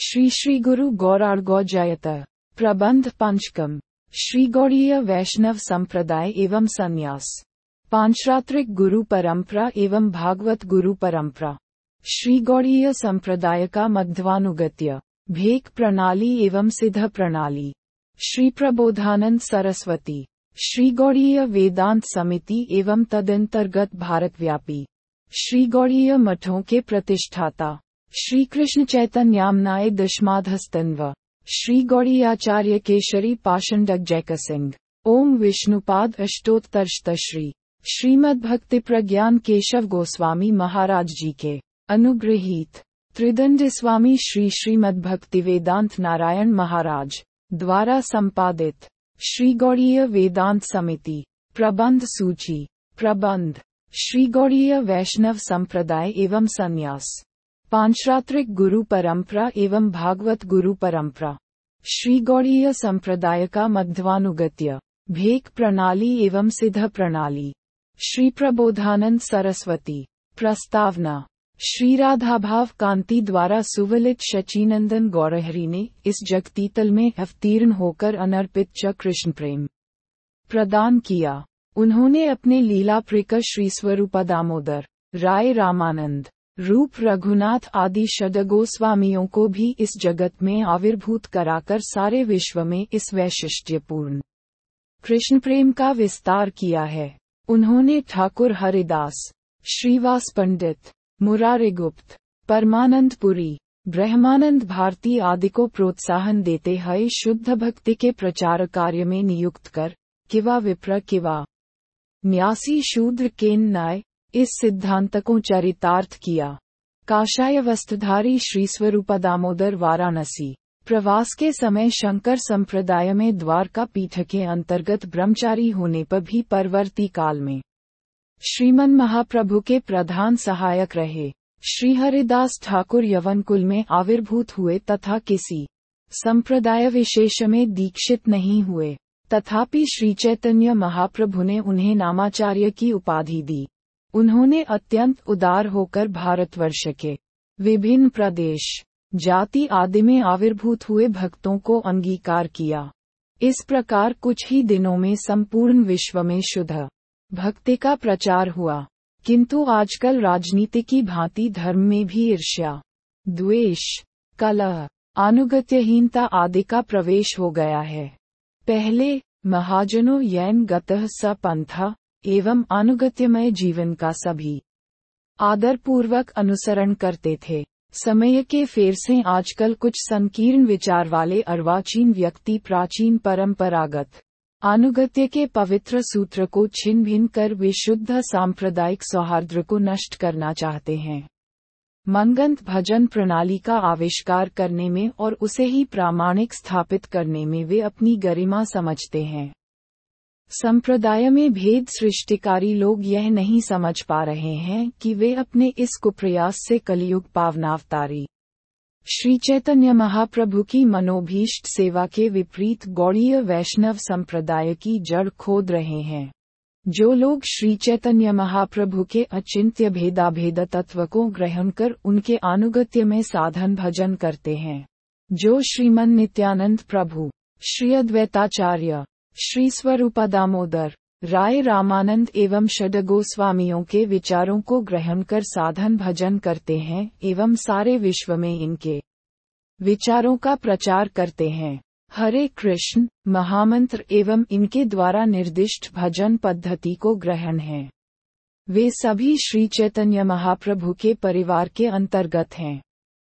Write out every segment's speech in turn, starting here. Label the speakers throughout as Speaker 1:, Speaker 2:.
Speaker 1: श्री श्री गुरु गौराड़ गौ जयत, प्रबंध पंचकम, श्री गौड़ीय वैष्णव संप्रदाय एवं संन्यास, पांचरात्रिक गुरु परंपरा एवं भागवत गुरु परंपरा, श्री गौड़ीय संप्रदाय का मध्वानुगत्य, भेक प्रणाली एवं सिद्ध प्रणाली, श्री प्रबोधानंद सरस्वती, श्री गौड़ीय वेदांत समिति एवं तदंतर्गत भारतव्यापी, श्री गौड़ीय मठों के प्रतिष्ठाता। श्री कृष्ण चैतन्यामनाय दशमाधस्तन्व। श्री गौड़ी आचार्य केशरी पाषंडक जैक सिंह ओम विष्णुपाद अष्टोत्तरष्ट श्री श्रीमद भक्ति प्रज्ञान केशव गोस्वामी महाराज जी के अनुग्रहीत त्रिदंड स्वामी श्री श्रीमद भक्ति वेदांत नारायण महाराज। द्वारा संपादित। श्री गौड़ीय वेदांत समिति। प्रबंध सूची। प्रबंध। श्री गौड़ीय वैष्णव संप्रदाय एवं संन्यास। पांचरात्रिक गुरु परंपरा एवं भागवत गुरु परंपरा। श्री गौड़ीय संप्रदाय का मध्वानुगत्य। भेक प्रणाली एवं सिद्ध प्रणाली। श्री प्रबोधानंद सरस्वती। प्रस्तावना। श्री राधाभाव कांति द्वारा सुवलित शचीनंदन गौरहरी ने इस जगतीतल में अवतीर्ण होकर अनर्पित च कृष्ण प्रेम प्रदान किया। उन्होंने अपने लीला प्रिक श्री स्वरूप दामोदर, राय रामानंद रूप रघुनाथ आदि गोस्वामियों को भी इस जगत में आविर्भूत कराकर सारे विश्व में इस वैशिष्ट्यपूर्ण कृष्ण प्रेम का विस्तार किया है। उन्होंने ठाकुर हरिदास, श्रीवास पंडित, मुरारी गुप्त, परमानंद पुरी, ब्रह्मानंद भारती आदि को प्रोत्साहन देते हुए शुद्ध भक्ति के प्रचार कार्य में नियुक्त कर, किवा विप्र किवा, न्यासी शूद्र केन नाय इस सिद्धांत को चरितार्थ किया। काशाय वस्त्रधारी श्री स्वरूप दामोदर वाराणसी, प्रवास के समय शंकर संप्रदाय में द्वारका पीठ के अंतर्गत ब्रह्मचारी होने पर भी परवर्ती काल में। श्रीमन महाप्रभु के प्रधान सहायक रहे। श्री हरिदास ठाकुर यवन कुल में आविर्भूत हुए तथा किसी संप्रदाय विशेष में दीक्षित नहीं हुए। तथापि श्री चैतन्य महाप्रभु ने उन्हें नामाचार्य की उपाधि दी। उन्होंने अत्यंत उदार होकर भारतवर्ष के विभिन्न प्रदेश, जाति आदि में आविर्भूत हुए भक्तों को अंगीकार किया। इस प्रकार कुछ ही दिनों में संपूर्ण विश्व में शुद्ध भक्ति का प्रचार हुआ। किंतु आजकल राजनीति की भांति धर्म में भी ईर्ष्या, द्वेष, कलह अनुगत्यहीनता आदि का प्रवेश हो गया है। पहले महाजनों यैन गतः स पंथा एवं अनुगत्यमय जीवन का सभी आदर पूर्वक अनुसरण करते थे। समय के फेर से आजकल कुछ संकीर्ण विचार वाले अर्वाचीन व्यक्ति प्राचीन परंपरागत अनुगत्य के पवित्र सूत्र को छिन भिन कर विशुद्ध सांप्रदायिक सौहार्द को नष्ट करना चाहते हैं। मनगंत भजन प्रणाली का आविष्कार करने में और उसे ही प्रामाणिक स्थापित करने में वे अपनी गरिमा समझते हैं। संप्रदाय में भेद सृष्टिकारी लोग यह नहीं समझ पा रहे हैं कि वे अपने इस कुप्रयास से कलयुग पावनावतारी। श्री चैतन्य महाप्रभु की मनोभीष्ट सेवा के विपरीत गौड़ीय वैष्णव संप्रदाय की जड़ खोद रहे हैं। जो लोग श्री चैतन्य महाप्रभु के अचिंत्य भेदाभेद तत्व को ग्रहण कर उनके आनुगत्य में साधन भजन करते हैं। जो श्रीमन नित्यानंद प्रभु, श्री अद्वैताचार्य श्री स्वरूपा दामोदर राय रामानंद एवं षड गोस्वामियों के विचारों को ग्रहण कर साधन भजन करते हैं एवं सारे विश्व में इनके विचारों का प्रचार करते हैं। हरे कृष्ण, महामंत्र एवं इनके द्वारा निर्दिष्ट भजन पद्धति को ग्रहण है। वे सभी श्री चैतन्य महाप्रभु के परिवार के अंतर्गत हैं।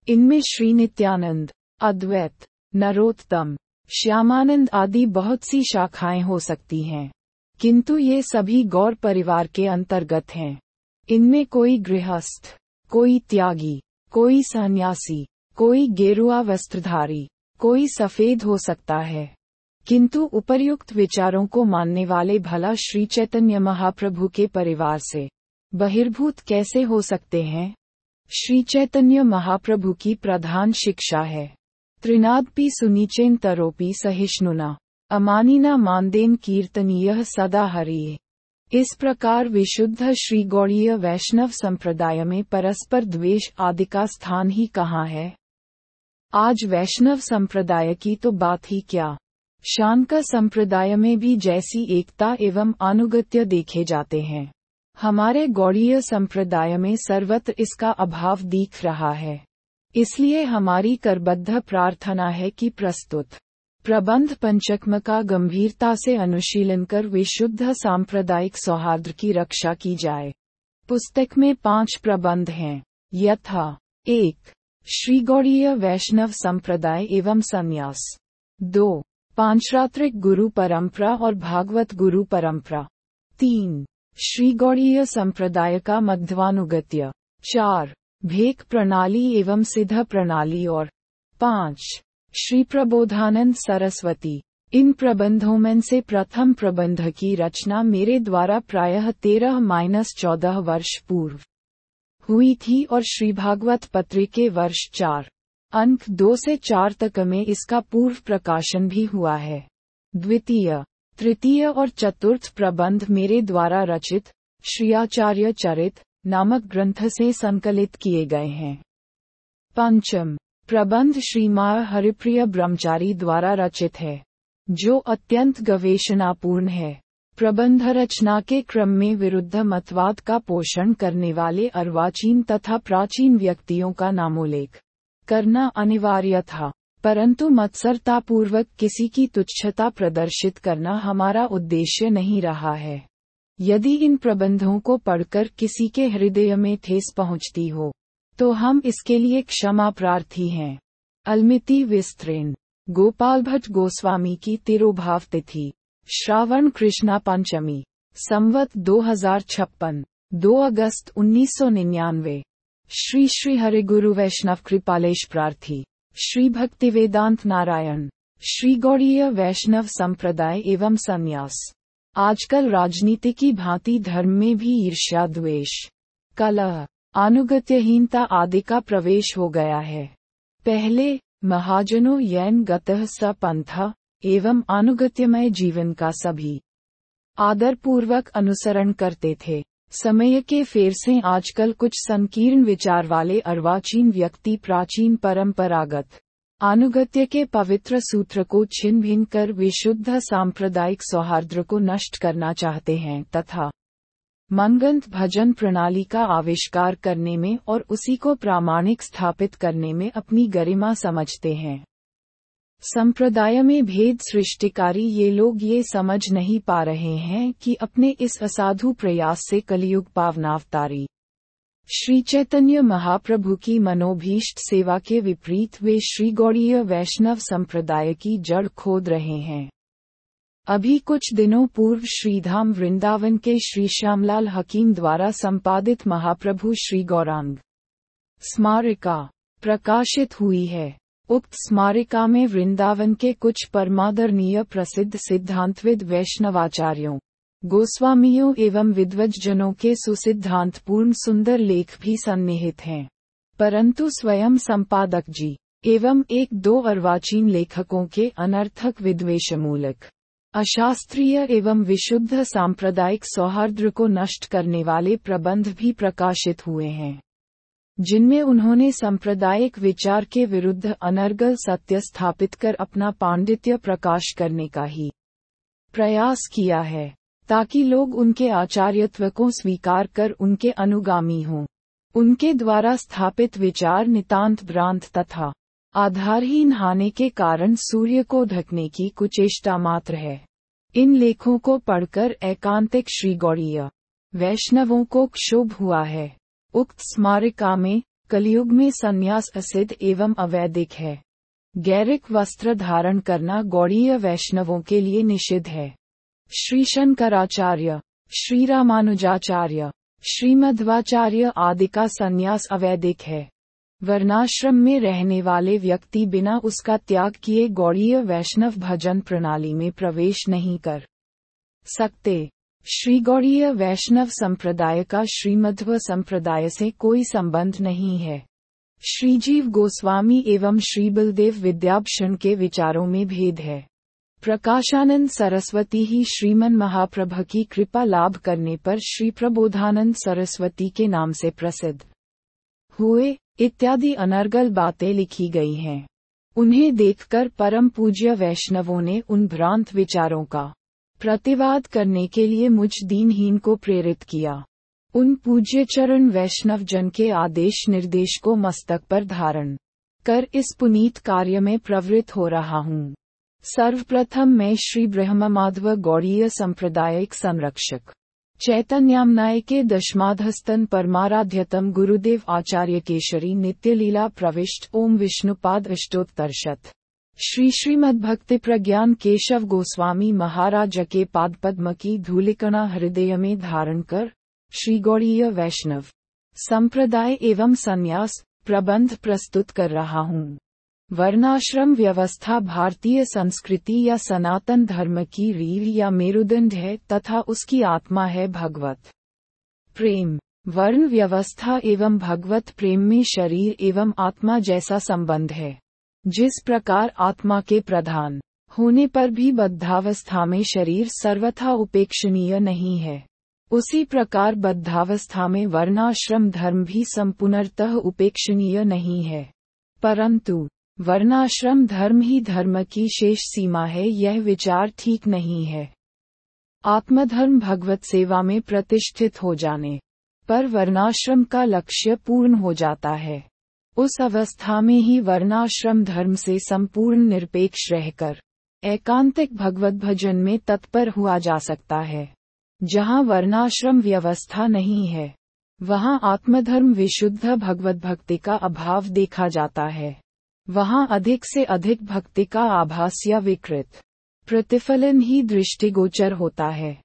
Speaker 1: इनमें श्री नित्यानंद, अद्वैत, नरोत्तम श्यामानंद आदि बहुत सी शाखाएँ हो सकती हैं, किंतु ये सभी गौर परिवार के अंतर्गत हैं। इनमें कोई गृहस्थ, कोई त्यागी, कोई सन्यासी, कोई गेरुआ वस्त्रधारी, कोई सफ़ेद हो सकता है। किंतु उपर्युक्त विचारों को मानने वाले भला श्री चैतन्य महाप्रभु के परिवार से बहिर्भूत कैसे हो सकते हैं? श्री चैतन्य महाप्रभु की प्रधान शिक्षा है। त्रिनादपि सुनीचेन तरोपी सहिष्णुना अमानिना मानदेन कीर्तनीय सदा हरिये इस प्रकार विशुद्ध श्री गौड़ीय वैष्णव संप्रदाय में परस्पर द्वेष आदि का स्थान ही कहाँ है? आज वैष्णव संप्रदाय की तो बात ही क्या? शांका संप्रदाय में भी जैसी एकता एवं अनुगत्य देखे जाते हैं। हमारे गौड़ीय संप्रदाय में सर्वत्र इसका अभाव दिख रहा है। इसलिए हमारी करबद्ध प्रार्थना है कि प्रस्तुत प्रबंध पंचकम का गंभीरता से अनुशीलन कर विशुद्ध सांप्रदायिक सौहार्द की रक्षा की जाए। पुस्तक में पाँच प्रबंध हैं। यथा, एक श्री गौड़ीय वैष्णव संप्रदाय एवं संन्यास। दो, पांचरात्रिक गुरु परंपरा और भागवत गुरु परंपरा। तीन श्री गौड़ीय संप्रदाय का मध्वानुगत्य। चार भेक प्रणाली एवं सिद्ध प्रणाली और पाँच, श्री प्रबोधानंद सरस्वती, इन प्रबंधों में से प्रथम प्रबंध की रचना मेरे द्वारा प्रायः तेरह माइनस चौदह वर्ष पूर्व हुई थी और श्री भागवत पत्र के वर्ष चार, अंक दो से चार तक में इसका पूर्व प्रकाशन भी हुआ है। द्वितीय, तृतीय और चतुर्थ प्रबंध मेरे द्वारा रचित श्रियाचार्य चरित नामक ग्रंथ से संकलित किए गए हैं। पंचम, प्रबंध श्री श्रीमा हरिप्रिय ब्रह्मचारी द्वारा रचित है, जो अत्यंत गवेषणापूर्ण है। प्रबंध रचना के क्रम में विरुद्ध मतवाद का पोषण करने वाले अर्वाचीन तथा प्राचीन व्यक्तियों का नामोल्लेख करना अनिवार्य था, परंतु मत्सरतापूर्वक किसी की तुच्छता प्रदर्शित करना हमारा उद्देश्य नहीं रहा है। यदि इन प्रबंधों को पढ़कर किसी के हृदय में ठेस पहुँचती हो तो हम इसके लिए क्षमा प्रार्थी हैं। अलमिति विस्तृण। गोपाल भट्ट गोस्वामी की तिरुभाव तिथि श्रावण कृष्णा पंचमी। संवत दो हज़ार छप्पन। दो अगस्त उन्नीस सौ निन्यानवे। श्री श्री हरि गुरु वैष्णव कृपालेश प्रार्थी। श्री भक्ति वेदांत नारायण। श्री गौड़ीय वैष्णव संप्रदाय एवं संन्यास। आजकल राजनीति की भांति धर्म में भी ईर्ष्या द्वेष, कलह अनुगत्यहीनता आदि का प्रवेश हो गया है। पहले, महाजनों यैन गतः स पंथ, एवं अनुगत्यमय जीवन का सभी आदर पूर्वक अनुसरण करते थे। समय के फेर से आजकल कुछ संकीर्ण विचार वाले अर्वाचीन व्यक्ति प्राचीन परंपरागत अनुगत्य के पवित्र सूत्र को छिन भिन कर विशुद्ध सांप्रदायिक सौहार्द को नष्ट करना चाहते हैं तथा मनगंत भजन प्रणाली का आविष्कार करने में और उसी को प्रामाणिक स्थापित करने में अपनी गरिमा समझते हैं। संप्रदाय में भेद सृष्टिकारी ये लोग ये समझ नहीं पा रहे हैं कि अपने इस असाधु प्रयास से कलयुग पावनावतारी श्री चैतन्य महाप्रभु की मनोभीष्ट सेवा के विपरीत वे श्री गौड़ीय वैष्णव संप्रदाय की जड़ खोद रहे हैं। अभी कुछ दिनों पूर्व श्रीधाम वृंदावन के श्री श्यामलाल हकीम द्वारा संपादित महाप्रभु श्री गौरांग स्मारिका प्रकाशित हुई है। उक्त स्मारिका में वृंदावन के कुछ परमादरणीय प्रसिद्ध सिद्धांतविद वैष्णवाचार्यों गोस्वामियों एवं विद्वजनों के सुसिद्धांतपूर्ण सुंदर लेख भी सन्निहित हैं। परंतु स्वयं संपादक जी, एवं एक दो अर्वाचीन लेखकों के अनर्थक विद्वेषमूलक, अशास्त्रीय एवं विशुद्ध सांप्रदायिक सौहार्द को नष्ट करने वाले प्रबंध भी प्रकाशित हुए हैं, जिनमें उन्होंने सांप्रदायिक विचार के विरुद्ध अनर्गल सत्य स्थापित कर अपना पांडित्य प्रकाश करने का ही प्रयास किया है। ताकि लोग उनके आचार्यत्व को स्वीकार कर उनके अनुगामी हों। उनके द्वारा स्थापित विचार नितांत भ्रांत तथा आधारहीन हाने के कारण सूर्य को ढकने की कुचेष्टा मात्र है। इन लेखों को पढ़कर एकांतिक श्री गौड़ीय वैष्णवों को क्षोभ हुआ है। उक्त स्मारिका में कलयुग में संन्यास असिद्ध एवं अवैधिक है। गैरिक वस्त्र धारण करना गौड़ीय वैष्णवों के लिए निषिद्ध है। श्री शंकराचार्य श्री रामानुजाचार्य श्रीमध्वाचार्य आदि का संन्यास अवैधिक है। वर्णाश्रम में रहने वाले व्यक्ति बिना उसका त्याग किए गौड़ीय वैष्णव भजन प्रणाली में प्रवेश नहीं कर सकते। श्री गौड़ीय वैष्णव संप्रदाय का श्रीमध्व संप्रदाय से कोई संबंध नहीं है। श्रीजीव गोस्वामी एवं श्री बलदेव विद्याभूषण के विचारों में भेद है। प्रकाशानंद सरस्वती ही श्रीमन महाप्रभ की कृपा लाभ करने पर श्री प्रबोधानंद सरस्वती के नाम से प्रसिद्ध हुए, इत्यादि अनर्गल बातें लिखी गई हैं। उन्हें देखकर परम पूज्य वैष्णवों ने उन भ्रांत विचारों का प्रतिवाद करने के लिए मुझ दीनहीन को प्रेरित किया। उन पूज्य चरण वैष्णव जन के आदेश निर्देश को मस्तक पर धारण कर इस पुनीत कार्य में प्रवृत्त हो रहा हूँ। सर्वप्रथम मैं श्री ब्रह्म माधव गौड़ीय संप्रदायिक संरक्षक चैतन्यामनाय के दशमाधस्तन परमाराध्यतम गुरुदेव आचार्य केशरी नित्य लीला प्रविष्ट ओम विष्णुपाद अष्टोत्तरशत। श्री श्रीमद भक्ति प्रज्ञान केशव गोस्वामी महाराज के पाद पद्म की धूलिकणा हृदय में धारण कर, श्री गौड़ीय वैष्णव संप्रदाय एवं संन्यास प्रबंध प्रस्तुत कर रहा हूँ। वर्णाश्रम व्यवस्था भारतीय संस्कृति या सनातन धर्म की रीढ़ या मेरुदंड है तथा उसकी आत्मा है भगवत प्रेम। वर्ण व्यवस्था एवं भगवत प्रेम में शरीर एवं आत्मा जैसा संबंध है, जिस प्रकार आत्मा के प्रधान होने पर भी बद्धावस्था में शरीर सर्वथा उपेक्षणीय नहीं है। उसी प्रकार बद्धावस्था में वर्णाश्रम धर्म भी संपूर्णतः उपेक्षणीय नहीं है, परंतु वर्णाश्रम धर्म ही धर्म की शेष सीमा है, यह विचार ठीक नहीं है। आत्मधर्म भगवत सेवा में प्रतिष्ठित हो जाने पर वर्णाश्रम का लक्ष्य पूर्ण हो जाता है। उस अवस्था में ही वर्णाश्रम धर्म से संपूर्ण निरपेक्ष रहकर, एकांतिक भगवत भजन में तत्पर हुआ जा सकता है। जहाँ वर्णाश्रम व्यवस्था नहीं है, वहाँ आत्मधर्म विशुद्ध भगवत भक्ति का अभाव देखा जाता है। वहाँ अधिक से अधिक भक्ति का आभास या विकृत। प्रतिफलन ही दृष्टिगोचर होता है।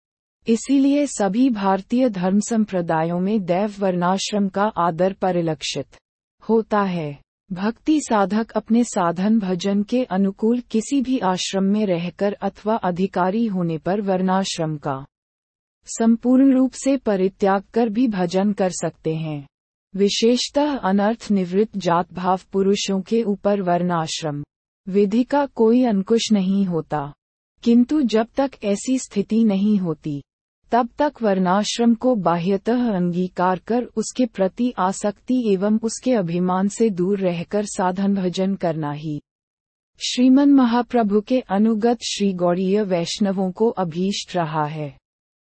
Speaker 1: इसीलिए सभी भारतीय धर्म संप्रदायों में दैव वर्णाश्रम का आदर परिलक्षित होता है। भक्ति साधक अपने साधन भजन के अनुकूल किसी भी आश्रम में रहकर अथवा अधिकारी होने पर वर्णाश्रम का संपूर्ण रूप से परित्याग कर भी भजन कर सकते हैं। विशेषतः अनर्थ निवृत्त जात भाव पुरुषों के ऊपर वर्णाश्रम। विधि का कोई अंकुश नहीं होता। किंतु जब तक ऐसी स्थिति नहीं होती, तब तक वर्णाश्रम को बाह्यतः अंगीकार कर उसके प्रति आसक्ति एवं उसके अभिमान से दूर रहकर साधन भजन करना ही। श्रीमन महाप्रभु के अनुगत श्री गौड़ीय वैष्णवों को अभीष्ट रहा है।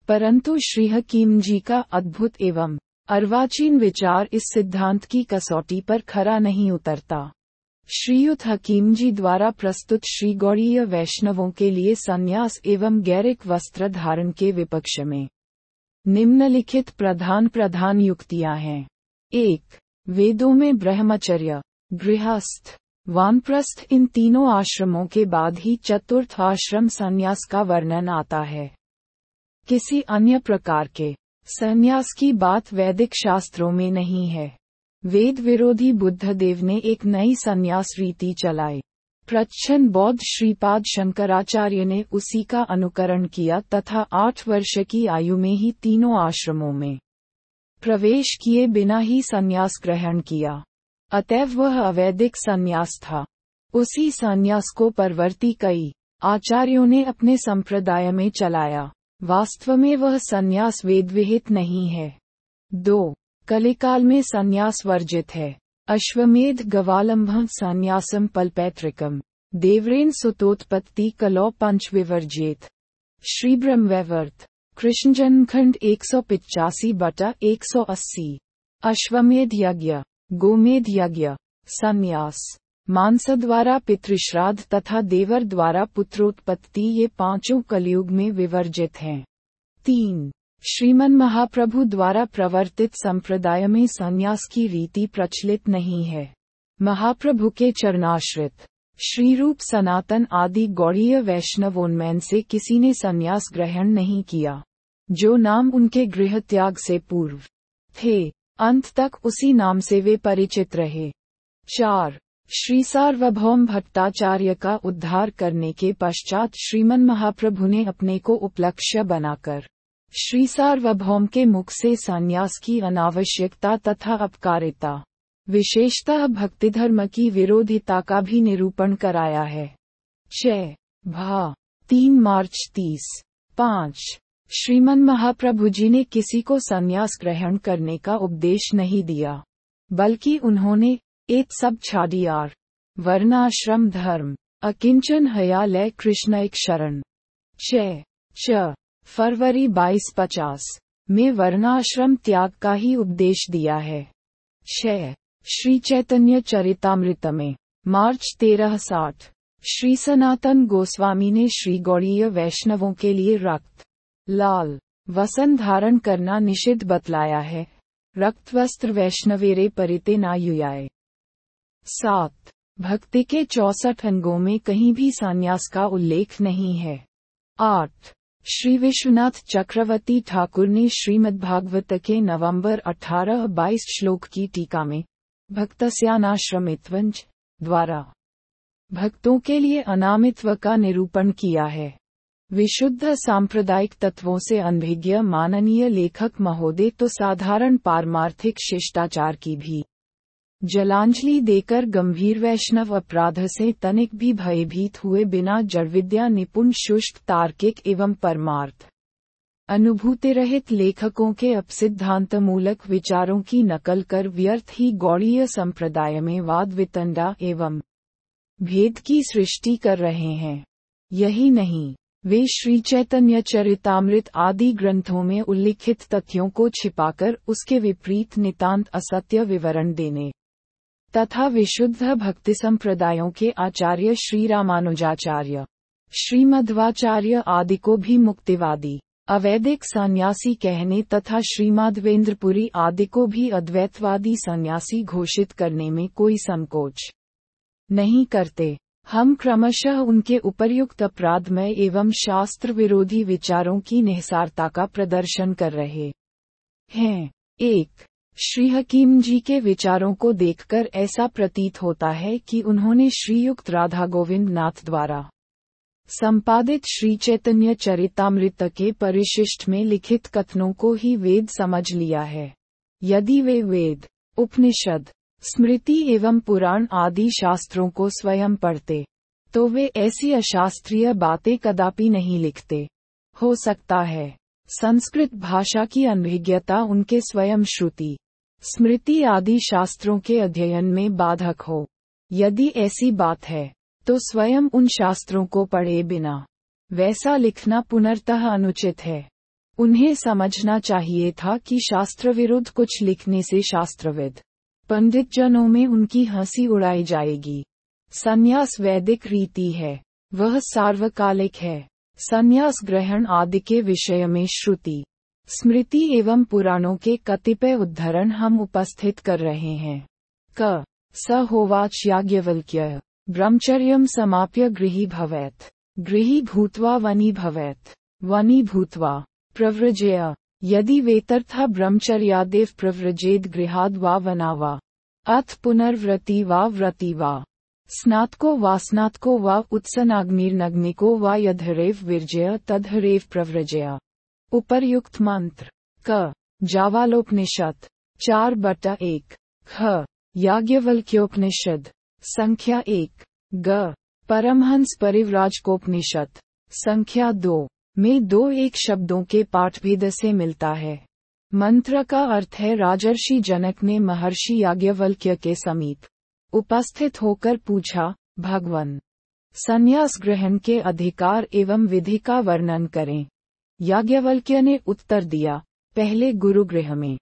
Speaker 1: परंतु श्री हकीम जी का अद्भुत एवं अर्वाचीन विचार इस सिद्धांत की कसौटी पर खरा नहीं उतरता। श्रीयुत हकीम जी द्वारा प्रस्तुत श्री गौड़ीय वैष्णवों के लिए संन्यास एवं गैरिक वस्त्र धारण के विपक्ष में निम्नलिखित प्रधान प्रधान युक्तियाँ हैं। एक, वेदों में ब्रह्मचर्य, गृहस्थ, वानप्रस्थ इन तीनों आश्रमों के बाद ही चतुर्थ आश्रम संन्यास का वर्णन आता है। किसी अन्य प्रकार के संन्यास की बात वैदिक शास्त्रों में नहीं है। वेद विरोधी बुद्ध देव ने एक नई संन्यास रीति चलाई। प्रच्छन बौद्ध श्रीपाद शंकराचार्य ने उसी का अनुकरण किया तथा आठ वर्ष की आयु में ही तीनों आश्रमों में प्रवेश किए बिना ही संन्यास ग्रहण किया। अतएव वह अवैधिक संन्यास था। उसी संन्यास को परवर्ती कई आचार्यों ने अपने संप्रदाय में चलाया। वास्तव में वह संन्यास वेद विहित नहीं है। दो, कलिकाल में संन्यास वर्जित है। अश्वमेध गवालंभ संन्यासम पलपैत्रिकम देवरेन सुतोत्पत्ति कलौ पंच विवर्जित श्री ब्रह्मवैवर्त कृष्ण जन्मखंड एक सौ पिचासी बटा एक सौ अस्सी। अश्वमेध यज्ञ। गोमेध यज्ञ। संन्यास। मानस द्वारा पितृश्राद्ध तथा देवर द्वारा पुत्रोत्पत्ति ये पाँचों कलयुग में विवर्जित हैं। तीन, श्रीमन महाप्रभु द्वारा प्रवर्तित संप्रदाय में संन्यास की रीति प्रचलित नहीं है। महाप्रभु के चरणाश्रित श्री रूप सनातन आदि गौड़ीय वैष्णवोन्मैन से किसी ने संन्यास ग्रहण नहीं किया, जो नाम उनके गृह त्याग से पूर्व थे, अंत तक उसी नाम से वे परिचित रहे। चार श्री सार्वभौम भट्टाचार्य का उद्धार करने के पश्चात श्रीमन महाप्रभु ने अपने को उपलक्ष्य बनाकर श्री सार्वभौम के मुख से संन्यास की अनावश्यकता तथा अपकारिता, विशेषतः भक्ति धर्म की विरोधिता का भी निरूपण कराया है। छह, भा, तीन मार्च तीस, पाँच, श्रीमन महाप्रभु जी ने किसी को संन्यास ग्रहण करने का उपदेश नहीं दिया, बल्कि उन्होंने एक सब छाडियार। वर्णाश्रम धर्म। अकिंचन हयालय कृष्ण एक शरण। छ। फरवरी बाईस पचास। में वर्णाश्रम त्याग का ही उपदेश दिया है। छह श्री चैतन्य चरितामृत में। मार्च तेरह साठ। श्री सनातन गोस्वामी ने श्री गौड़ीय वैष्णवों के लिए रक्त। लाल। वसन धारण करना निषिद्ध बतलाया है। रक्त वस्त्र वैष्णवेरे परिते नायुयाय सात। भक्ति के चौसठ अंगों में कहीं भी संन्यास का उल्लेख नहीं है। आठ। श्री विश्वनाथ चक्रवर्ती ठाकुर ने श्रीमद्भागवत के नवंबर 18-22 श्लोक की टीका में भक्तस्यानाश्रमित्वंज द्वारा भक्तों के लिए अनामित्व का निरूपण किया है। विशुद्ध सांप्रदायिक तत्वों से अनभिज्ञ माननीय लेखक महोदय तो साधारण पारमार्थिक शिष्टाचार की भी जलांजलि देकर गंभीर वैष्णव अपराध से तनिक भी भयभीत हुए बिना जड़विद्या निपुण शुष्क तार्किक एवं परमार्थ। अनुभूति रहित लेखकों के अपसिद्धांतमूलक विचारों की नकल कर व्यर्थ ही गौड़ीय संप्रदाय में वाद वितंडा एवं भेद की सृष्टि कर रहे हैं। यही नहीं, वे श्री चैतन्य चरितामृत आदि ग्रंथों में उल्लिखित तथ्यों को छिपाकर उसके विपरीत नितांत असत्य विवरण देने। तथा विशुद्ध भक्ति संप्रदायों के आचार्य श्री रामानुजाचार्य श्रीमध्वाचार्य आदि को भी मुक्तिवादी अवैधिक सन्यासी कहने तथा श्रीमाधवेंद्रपुरी आदि को भी अद्वैतवादी सन्यासी घोषित करने में कोई संकोच नहीं करते। हम क्रमशः उनके उपर्युक्त अपराधमय एवं शास्त्र विरोधी विचारों की निहसारता का प्रदर्शन कर रहे हैं। एक श्री हकीम जी के विचारों को देखकर ऐसा प्रतीत होता है कि उन्होंने श्रीयुक्त राधा गोविंद नाथ द्वारा संपादित श्री चैतन्य चरितामृत के परिशिष्ट में लिखित कथनों को ही वेद समझ लिया है। यदि वे वेद, उपनिषद, स्मृति एवं पुराण आदि शास्त्रों को स्वयं पढ़ते तो वे ऐसी अशास्त्रीय बातें कदापि नहीं लिखते। हो सकता है, संस्कृत भाषा की अनभिज्ञता उनके स्वयं श्रुति स्मृति आदि शास्त्रों के अध्ययन में बाधक हो। यदि ऐसी बात है तो स्वयं उन शास्त्रों को पढ़े बिना, वैसा लिखना पुनर्तः अनुचित है। उन्हें समझना चाहिए था कि शास्त्र विरुद्ध कुछ लिखने से शास्त्रविद पंडित जनों में उनकी हँसी उड़ाई जाएगी। संन्यास वैदिक रीति है, वह सार्वकालिक है। संन्यास ग्रहण आदि के विषय में श्रुति। स्मृति एवं पुराणों के कतिपय उद्धरण हम उपस्थित कर रहे हैं। क. स होवाच याज्ञवल्क्य ब्रह्मचर्य समाप्य गृही भवेत। गृही भूतवा वनी भवेत। वनी भूतवा। प्रव्रजय। यदि वेतर्था ब्रह्मचर्यादेव प्रव्रजेद गृहाद वा वनावा। अथ पुनर्व्रति वा व्रति वा। स्नातको वा स्नातको वा उत्सनाग्निर्नग्निको वा यधरेव विर्जय तदहरेव प्रव्रजया। उपर्युक्त मंत्र, क, जावालोपनिषद, चार बटा एक, ख, याज्ञवल्क्योपनिषद, संख्या एक, ग, परमहंस परिव्राजकोपनिषद, संख्या दो, में दो एक शब्दों के पाठभेद से मिलता है। मंत्र का अर्थ है राजर्षि जनक ने महर्षि याज्ञवल्क्य के समीप उपस्थित होकर पूछा, भगवन संन्यास ग्रहण के अधिकार एवं विधि का वर्णन करें। याज्ञवल्क्य ने उत्तर दिया, पहले गुरुगृह में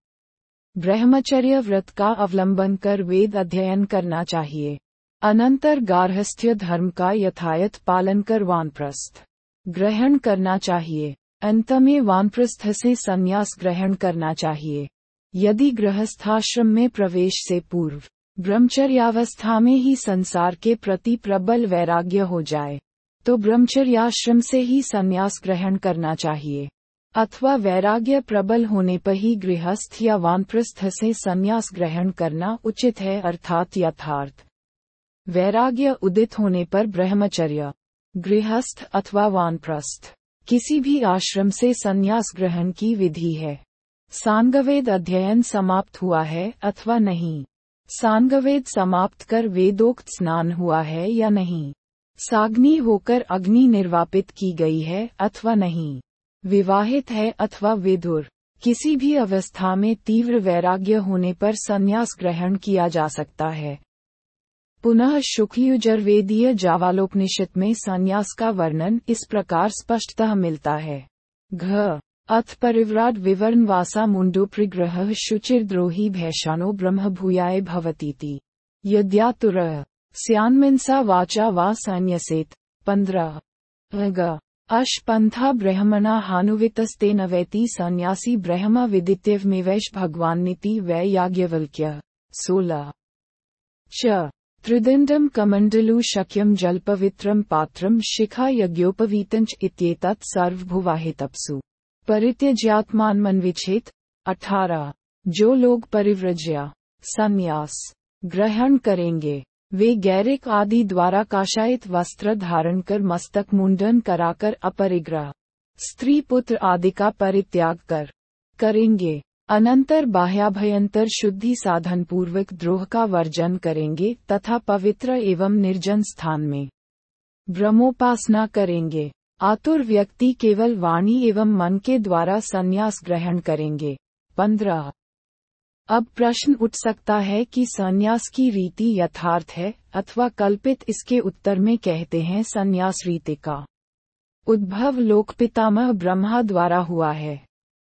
Speaker 1: ब्रह्मचर्य व्रत का अवलंबन कर वेद अध्ययन करना चाहिए। अनंतर गार्हस्थ्य धर्म का यथायथ पालन कर वानप्रस्थ ग्रहण करना चाहिए। अंत में वानप्रस्थ से संन्यास ग्रहण करना चाहिए। यदि गृहस्थाश्रम में प्रवेश से पूर्व ब्रह्मचर्यावस्था में ही संसार के प्रति प्रबल वैराग्य हो जाए तो ब्रह्मचर्याश्रम से ही संन्यास ग्रहण करना चाहिए। अथवा वैराग्य प्रबल होने पर ही गृहस्थ या वानप्रस्थ से संन्यास ग्रहण करना उचित है, अर्थात यथार्थ। वैराग्य उदित होने पर ब्रह्मचर्य, गृहस्थ अथवा वानप्रस्थ, किसी भी आश्रम से संन्यास ग्रहण की विधि है। सांगवेद अध्ययन समाप्त हुआ है अथवा नहीं? सांगवेद समाप्त कर वेदोक्त स्नान हुआ है या नहीं? साग्नि होकर अग्नि निर्वापित की गई है अथवा नहीं। विवाहित है अथवा विधुर। किसी भी अवस्था में तीव्र वैराग्य होने पर संन्यास ग्रहण किया जा सकता है। पुनः शुक्लयुजर्वेदीय जावालोपनिषद में संन्यास का वर्णन इस प्रकार स्पष्टतः मिलता है। घ। अथ परिव्राट विवरण वासा मुंडो प्रग्रह शुचिर्द्रोही भैशानो ब्रह्म भूयाय भवतीति। यद्यातुर। स्यान्मिंसा वाचा वा संन्यसेत। पंद्रह अशपंथा ब्रह्मणा हानुवितस्ते नवैति सन्यासी ब्रह्म विदित्यवमेवैश भगवान्निति वै याज्ञवल्क्य। सोलह च। त्रिदण्डं कमण्डलु शक्यं जलपवित्रं पात्रं शिखा यज्ञोपवीतञ्च इत्येतत् सर्वभुवाहितप्सु। परित्यज्यात्मान्मन्विच्छेत अठारह जो लोग परिव्रज्या। संन्यास। ग्रहण करेंगे। वे गैरिक आदि द्वारा काशायित वस्त्र धारण कर मस्तक मुंडन कराकर अपरिग्रह, स्त्री पुत्र आदि का परित्याग कर, करेंगे। अनंतर बाह्याभयंतर शुद्धि साधन पूर्वक द्रोह का वर्जन करेंगे तथा पवित्र एवं निर्जन स्थान में ब्रह्मोपासना करेंगे। आतुर व्यक्ति केवल वाणी एवं मन के द्वारा संन्यास ग्रहण करेंगे। पंद्रह अब प्रश्न उठ सकता है कि संन्यास की रीति यथार्थ है, अथवा कल्पित इसके उत्तर में कहते हैं संन्यास रीति का। उद्भव लोक पितामह ब्रह्मा द्वारा हुआ है।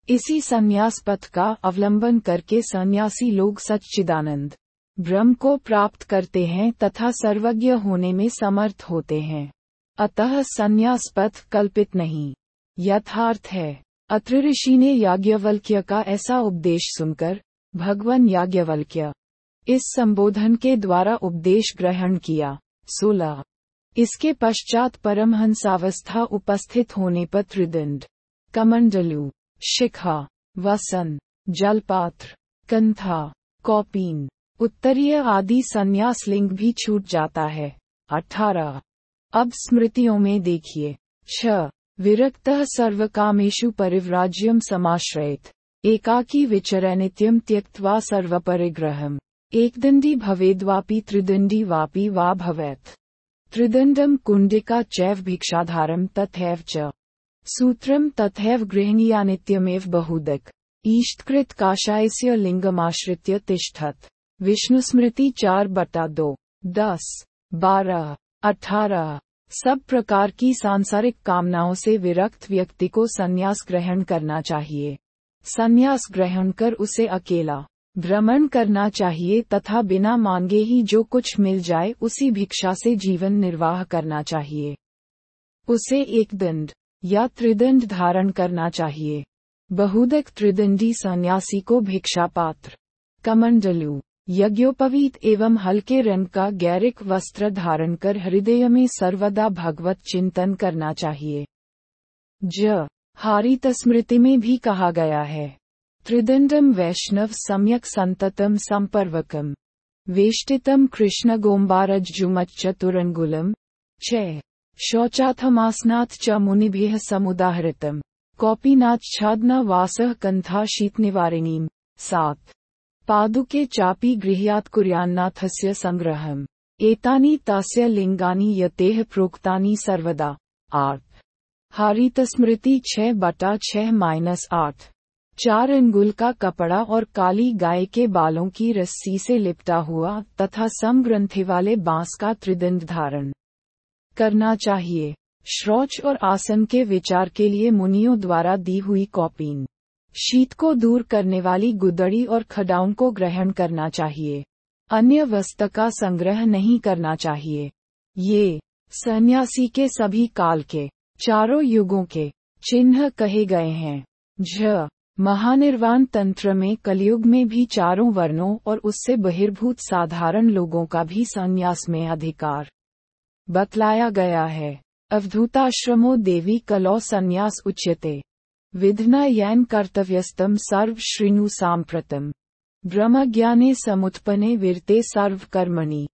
Speaker 1: इसी संन्यास पथ का अवलंबन करके सन्यासी लोग सच्चिदानंद, ब्रह्म को प्राप्त करते हैं तथा सर्वज्ञ होने में समर्थ होते हैं। अतः संन्यास पथ कल्पित नहीं, यथार्थ है। अत्र ऋषि ने याज्ञवल्क्य का ऐसा उपदेश सुनकर भगवान याज्ञवल्क्य। इस संबोधन के द्वारा उपदेश ग्रहण किया। सोलह। इसके पश्चात परमहंसावस्था उपस्थित होने पर त्रिदंड। कमंडलू। शिखा। वसन। जलपात्र। कंथा। कौपीन। उत्तरीय आदि संन्यास लिंग भी छूट जाता है। अठारह। अब स्मृतियों में देखिए। छ विरक्त सर्वकामेशु परिव्राज्यम समाश्रयित। एकाकी विचरनित्यं त्यक्त्वा सर्वपरिग्रहम्। एकदण्डी भवेद्वापि त्रिदण्डी वापि वा भवेत्। त्रिदंडम कुंडिका चैव भिक्षाधारं तथैव च। सूत्रं तथैव गृह्णीयानित्यमेव बहुदक। ईष्टकृत काशायस्य लिंगमाश्रित्य तिष्ठत। विष्णुस्मृति चार बटा दो दस। बारह अठारह सब प्रकार की सांसारिक कामनाओं से विरक्त व्यक्ति को संन्यास ग्रहण करना चाहिए। संन्यास ग्रहण कर उसे अकेला। भ्रमण करना चाहिए तथा बिना मांगे ही जो कुछ मिल जाए, उसी भिक्षा से जीवन निर्वाह करना चाहिए। उसे एक दंड या त्रिदंड धारण करना चाहिए। बहुदक त्रिदंडी सन्यासी को भिक्षा पात्र कमंडलू, यज्ञोपवीत एवं हल्के रंग का गैरिक वस्त्र धारण कर हृदय में सर्वदा भगवत चिंतन करना चाहिए। ज हारित स्मृति में भी कहा गया है। त्रिदंडम वैष्णव सम्यक संततम संपर्वकम। वेष्टितम कृष्ण गोम्बारज जुमच चतुरंगुलम। छ। शौचाथमासनाथ च मुनिभ्य समुदाहृतम। कौपीनाथ छादन वासः कंथा शीत निवारिणीम सात। पादुके चापी गृह्यात कुर्यान्नाथस्य संग्रहम। एतानी तास्य लिंगानी यतेह प्रोक्तानी सर्वदा। आठ। हारित स्मृति छह बटा छह माइनस आठ। चार अंगुल का कपड़ा और काली गाय के बालों की रस्सी से लिपटा हुआ तथा समग्रंथि वाले बाँस का त्रिदंड धारण करना चाहिए। श्रोच और आसन के विचार के लिए मुनियों द्वारा दी हुई कॉपीन। शीत को दूर करने वाली गुदड़ी और खडाउन को ग्रहण करना चाहिए। अन्य वस्त का संग्रह नहीं करना चाहिए। ये सन्यासी के सभी काल के चारों युगों के चिन्ह कहे गए हैं। झ, महानिर्वाण तंत्र में कलयुग में भी चारों वर्णों और उससे बहिर्भूत साधारण लोगों का भी संन्यास में अधिकार बतलाया गया है। अवधूताश्रमो देवी कलौ संन्यास उच्यते। विधना यैन कर्तव्यस्तम सर्व श्रीनु सांप्रतम। ब्रह्म ज्ञाने समुत्पने वीरते सर्व कर्मणि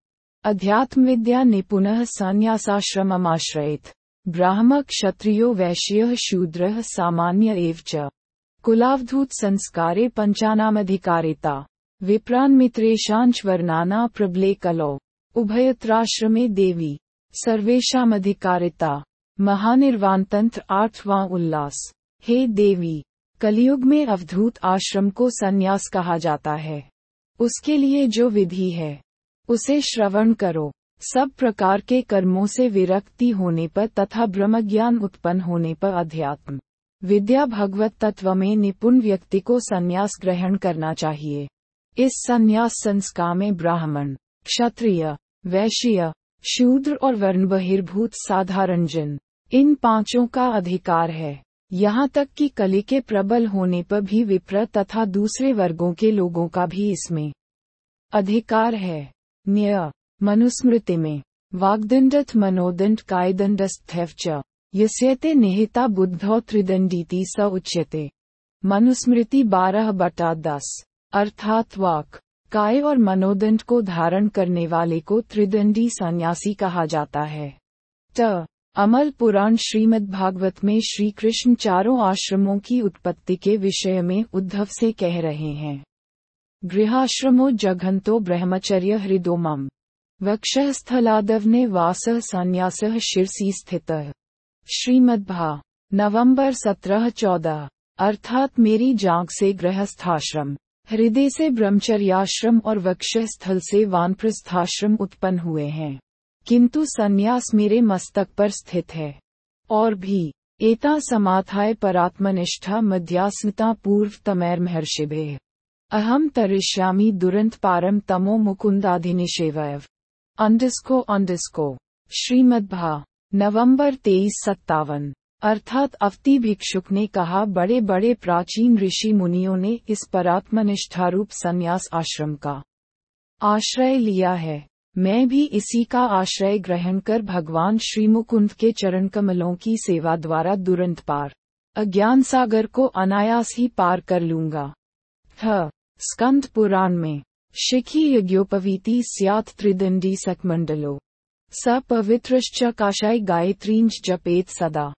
Speaker 1: अध्यात्म विद्या निपुण संन्यासाश्रममाश्रयेत। ब्राह्म क्षत्रियो वैश्य शूद्र सामान्य एव कुलावधूत संस्कारे पंचानामधिकारिता। विप्रान मित्रेशांच वर्णाना प्रबले कलो उभयत्राश्रमे देवी। सर्वेशामधिकारिता महानिर्वाणतंत्र आठवां उल्लास। हे देवी। कलयुग में अवधूत आश्रम को संन्यास कहा जाता है। उसके लिए जो विधि है, उसे श्रवण करो। सब प्रकार के कर्मों से विरक्ति होने पर तथा ब्रह्मज्ञान उत्पन्न होने पर अध्यात्म। विद्या भगवत तत्व में निपुण व्यक्ति को संन्यास ग्रहण करना चाहिए। इस संन्यास संस्कार में ब्राह्मण, क्षत्रिय, वैश्य, शूद्र और वर्ण बहिर्भूत साधारण जन इन पाँचों का अधिकार है। यहाँ तक कि कली के प्रबल होने पर भी विप्र तथा दूसरे वर्गों के लोगों का भी इसमें अधिकार है। न्य मनुस्मृति में। वाग्दंडत मनोदंड कायदंडस्थैव यस्यते निहिता बुद्धौ त्रिदंडीति स उच्यते। मनुस्मृति बारह बटा दस। अर्थात वाक। काय और मनोदंड को धारण करने वाले को त्रिदंडी सन्यासी कहा जाता है। ट। अमल पुराण श्रीमद् भागवत में श्री कृष्ण चारों आश्रमों की उत्पत्ति के विषय में उद्धव से कह रहे हैं। गृहाश्रमो जघंतो ब्रह्मचर्य हृदोमम। वक्षस्थलादव ने वास संन्यास शिरसी स्थित। श्रीमद्भा नवंबर सत्रह चौदह। अर्थात मेरी जाग से गृहस्थाश्रम। हृदय से ब्रह्मचर्याश्रम और वक्षस्थल से वानप्रस्थाश्रम उत्पन्न हुए हैं। किंतु संन्यास मेरे मस्तक पर स्थित है। और भी। एता समाथाय परात्मनिष्ठा मध्यास्मता पूर्व तमैर महर्षिभे। अहम तरिष्यामी दुरंत पारम तमो मुकुंदाधिनिषेवयव अंडस्को अंडस्को श्रीमद्भा नवंबर तेईस सत्तावन. अर्थात अवती भिक्षुक ने कहा, बड़े बड़े प्राचीन ऋषि मुनियों ने इस परात्मनिष्ठारूप संन्यास आश्रम का आश्रय लिया है। मैं भी इसी का आश्रय ग्रहण कर भगवान श्री मुकुंद के चरण कमलों की सेवा द्वारा दुरंत पार, अज्ञान सागर को अनायास ही पार कर लूँगा। स्कंद पुराण में शिखी यज्ञोपवीति स्यात त्रिदंडी सकमंडलो। स पवित्रश्च काशाई गायत्रींच जपेत सदा।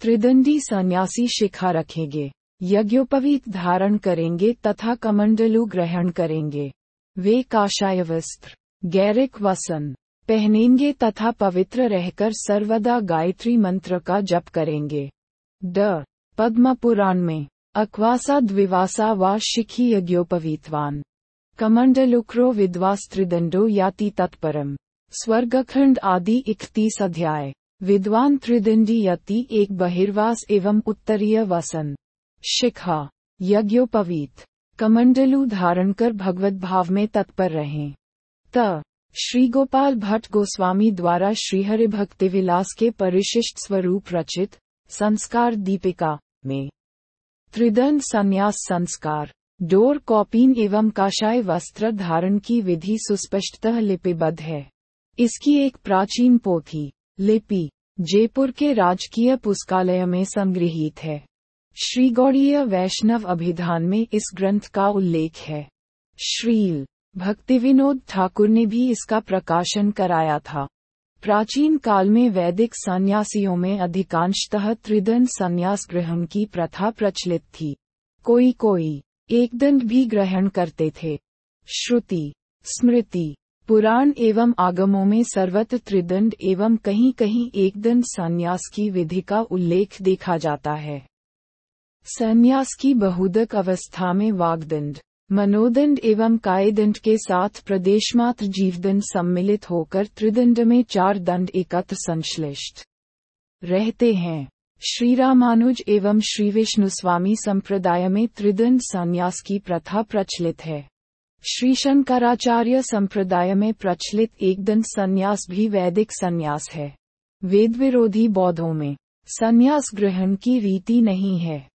Speaker 1: त्रिदंडी सन्यासी शिखा रखेंगे। यज्ञोपवीत धारण करेंगे तथा कमंडलु ग्रहण करेंगे। वे काशाय वस्त्र, गैरिक वसन, पहनेंगे तथा पवित्र रहकर सर्वदा गायत्री मंत्र का जप करेंगे। ड पद्म पुराण में अक्वासा द्विवासा व शिखी यज्ञोपवीतवान। कमंडलुक्रो विद्वास त्रिदंडो याति तत्परम। स्वर्गखंड आदि इकतीस अध्याय। विद्वान त्रिदंडी यति एक बहिर्वास एवं उत्तरीय वसन। शिखा। यज्ञोपवीत। कमंडलू धारण कर भगवत भाव में तत्पर रहें। त। श्री गोपाल भट्ट गोस्वामी द्वारा श्रीहरि भक्ति विलास के परिशिष्ट स्वरूप रचित संस्कार दीपिका में। त्रिदंड संन्यास संस्कार। डोर कॉपीन एवं काशाय वस्त्र धारण की विधि सुस्पष्टतः लिपिबद्ध है। इसकी एक प्राचीन पोथी, लिपि, जयपुर के राजकीय पुस्तकालय में संग्रहित है। श्री गौड़ीय वैष्णव अभिधान में इस ग्रंथ का उल्लेख है। श्रील भक्ति विनोद ठाकुर ने भी इसका प्रकाशन कराया था। प्राचीन काल में वैदिक सन्यासियों में अधिकांशतः त्रिदन संन्यास ग्रहण की प्रथा प्रचलित थी। कोई कोई एक दंड भी ग्रहण करते थे। श्रुति, स्मृति, पुराण एवं आगमों में सर्वत्र त्रिदंड एवं कहीं कहीं एक दंड संन्यास की विधि का उल्लेख देखा जाता है। संन्यास की बहुदक अवस्था में वागदंड, मनोदंड एवं कायदंड के साथ प्रदेशमात्र जीवदंड सम्मिलित होकर त्रिदंड में चार दंड एकत्र संश्लिष्ट रहते हैं। श्री रामानुज एवं श्री विष्णु स्वामी संप्रदाय में त्रिदंड संन्यास की प्रथा प्रचलित है। श्री शंकराचार्य संप्रदाय में प्रचलित एकदंत संन्यास भी वैदिक संन्यास है। वेद विरोधी बौद्धों में संन्यास ग्रहण की रीति नहीं है।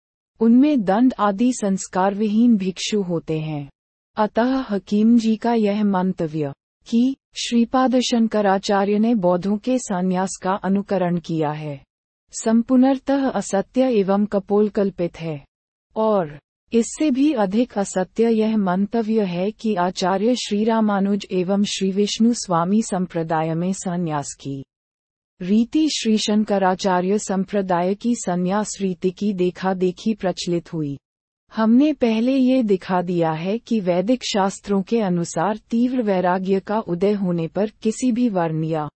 Speaker 1: उनमें दंड आदि संस्कार विहीन भिक्षु होते हैं। अतः हकीम जी का यह मंतव्य कि श्रीपाद शंकराचार्य ने बौद्धों के संन्यास का अनुकरण किया है। संपूर्णतः असत्य एवं कपोल कल्पित है। और इससे भी अधिक असत्य यह मंतव्य है कि आचार्य श्री रामानुज एवं श्री विष्णु स्वामी संप्रदाय में संन्यास की। रीति श्री शंकराचार्य संप्रदाय की संन्यास रीति की देखा देखी प्रचलित हुई। हमने पहले ये दिखा दिया है कि वैदिक शास्त्रों के अनुसार तीव्र वैराग्य का उदय होने पर किसी भी वर्ण या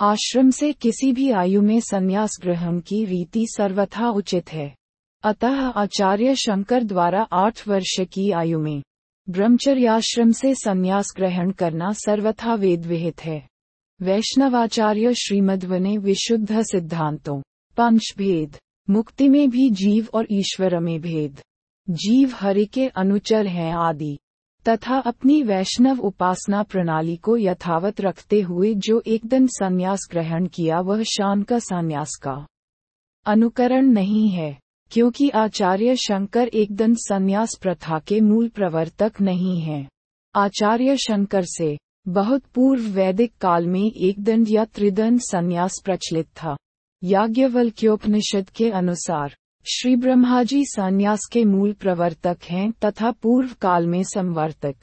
Speaker 1: आश्रम से किसी भी आयु में संन्यास ग्रहण की रीति सर्वथा उचित है। अतः आचार्य शंकर द्वारा आठ वर्ष की आयु में ब्रह्मचर्याश्रम से संन्यास ग्रहण करना सर्वथा वेद विहित है। वैष्णवाचार्य श्रीमध्व ने विशुद्ध सिद्धांतों पंच भेद मुक्ति में भी जीव और ईश्वर में भेद, जीव हरि के अनुचर हैं आदि। तथा अपनी वैष्णव उपासना प्रणाली को यथावत रखते हुए जो एक दिन संन्यास ग्रहण किया, वह शान का संन्यास का अनुकरण नहीं है, क्योंकि आचार्य शंकर एक दिन संन्यास प्रथा के मूल प्रवर्तक नहीं हैं। आचार्य शंकर से बहुत पूर्व वैदिक काल में एक दंड या त्रिदंड संन्यास प्रचलित था याज्ञवल्क्योपनिषद के अनुसार श्री ब्रह्माजी संन्यास के मूल प्रवर्तक हैं तथा पूर्व काल में संवर्तक।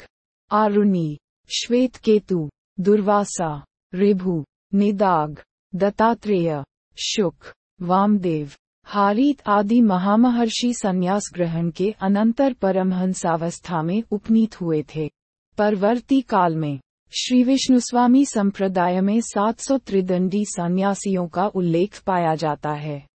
Speaker 1: आरुणी श्वेत केतु दुर्वासा, रिभु, निदाग, दत्तात्रेय, शुक, वामदेव, हारीत आदि महामहर्षि संन्यास ग्रहण के अनंतर परमहंसावस्था में उपनीत हुए थे। परवर्ती काल में, श्री विष्णु स्वामी संप्रदाय में 700 त्रिदंडी सन्यासियों का उल्लेख पाया जाता है।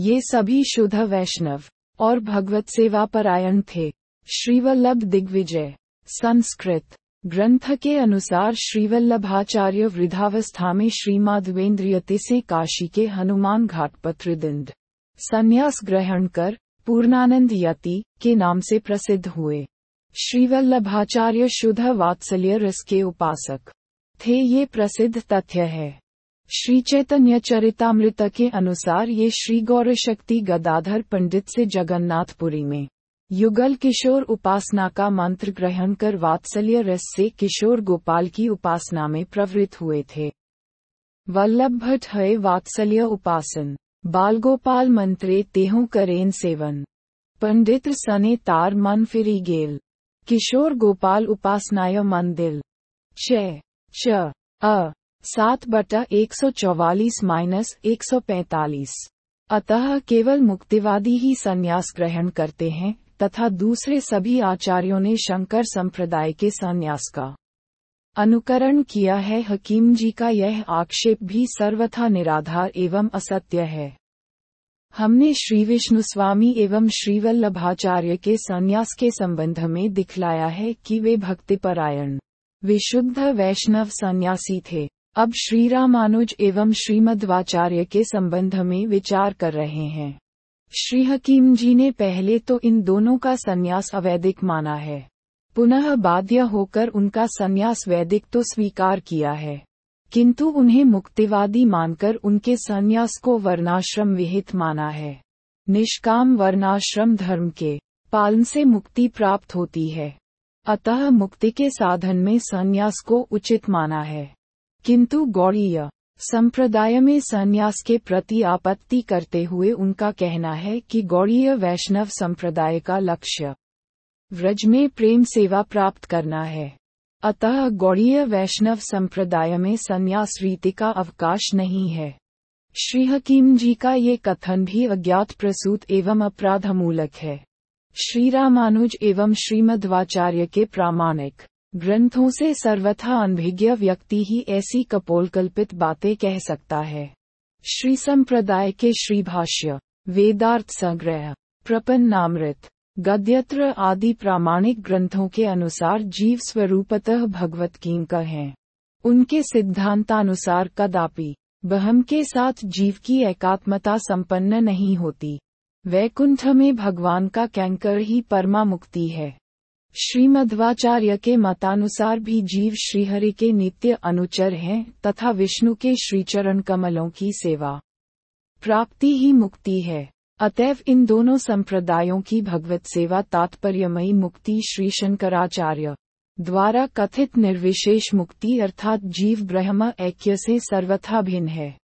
Speaker 1: ये सभी शुद्ध वैष्णव और भगवत सेवा परायण थे। श्रीवल्लभ दिग्विजय, संस्कृत ग्रंथ के अनुसार श्रीवल्लभाचार्य वृद्धावस्था में श्रीमाधवेंद्रियते से काशी के हनुमान घाट पर त्रिदंड संन्यास ग्रहण कर पूर्णानंद यति के नाम से प्रसिद्ध हुए। श्रीवल्लभाचार्य शुद्ध वात्सल्य रस के उपासक थे। ये प्रसिद्ध तथ्य है। श्री चैतन्य चरितामृत के अनुसार ये श्री गौर शक्ति गदाधर पंडित से जगन्नाथपुरी में। युगल किशोर उपासना का मंत्र ग्रहण कर वात्सल्य रस से किशोर गोपाल की उपासना में प्रवृत्त हुए थे। वल्लभ भट्ट है वात्सल्य उपासन। बाल गोपाल मंत्रे तेहू करेन सेवन। पंडित सने तार मन फिरी गेल। किशोर गोपाल उपासनाय मंदिल। छ। अ। सात बटा एक सौ चौवालीस माइनस एक सौ पैतालीस। अतः केवल मुक्तिवादी ही संन्यास ग्रहण करते हैं, तथा दूसरे सभी आचार्यों ने शंकर संप्रदाय के संन्यास का अनुकरण किया है। हकीम जी का यह आक्षेप भी सर्वथा निराधार एवं असत्य है। हमने श्री विष्णु स्वामी एवं श्रीवल्लभाचार्य के संन्यास के संबंध में दिखलाया है कि वे भक्तिपरायण, विशुद्ध वैष्णव सन्यासी थे। अब श्री रामानुज एवं श्रीमद्वाचार्य के संबंध में विचार कर रहे हैं। श्री हकीम जी ने पहले तो इन दोनों का संन्यास अवैधिक माना है। पुनः बाध्य होकर उनका संन्यास वैदिक तो स्वीकार किया है। किंतु उन्हें मुक्तिवादी मानकर उनके संन्यास को वर्णाश्रम विहित माना है। निष्काम वर्णाश्रम धर्म के पालन से मुक्ति प्राप्त होती है। अतः मुक्ति के साधन में संन्यास को उचित माना है। किंतु गौड़ीय संप्रदाय में संन्यास के प्रति आपत्ति करते हुए उनका कहना है कि गौड़ीय वैष्णव संप्रदाय का लक्ष्य व्रज में प्रेम सेवा प्राप्त करना है। अतः गौड़ीय वैष्णव संप्रदाय में संन्यास रीति का अवकाश नहीं है। श्री हकीम जी का ये कथन भी अज्ञात प्रसूत एवं अपराधमूलक है। श्री रामानुज एवं श्रीमद्वाचार्य के प्रामाणिक ग्रंथों से सर्वथा अनभिज्ञ व्यक्ति ही ऐसी कपोलकल्पित बातें कह सकता है। श्री संप्रदाय के श्री भाष्य वेदार्थ संग्रह, प्रपन्नामृत, गद्यत्र आदि प्रामाणिक ग्रंथों के अनुसार जीव स्वरूपतः भगवत कीम का है। उनके सिद्धांतानुसार कदापि बहम के साथ जीव की एकात्मता संपन्न नहीं होती। वैकुंठ में भगवान का कैंकर ही परमा मुक्ति है। श्रीमध्वाचार्य के मतानुसार भी जीव श्रीहरि के नित्य अनुचर हैं, तथा विष्णु के श्रीचरण कमलों की सेवा प्राप्ति ही मुक्ति है। अतएव इन दोनों संप्रदायों की भगवत सेवा तात्पर्यमयी मुक्ति श्री शंकराचार्य द्वारा कथित निर्विशेष मुक्ति अर्थात जीव ब्रह्म ऐक्य से सर्वथा भिन्न है।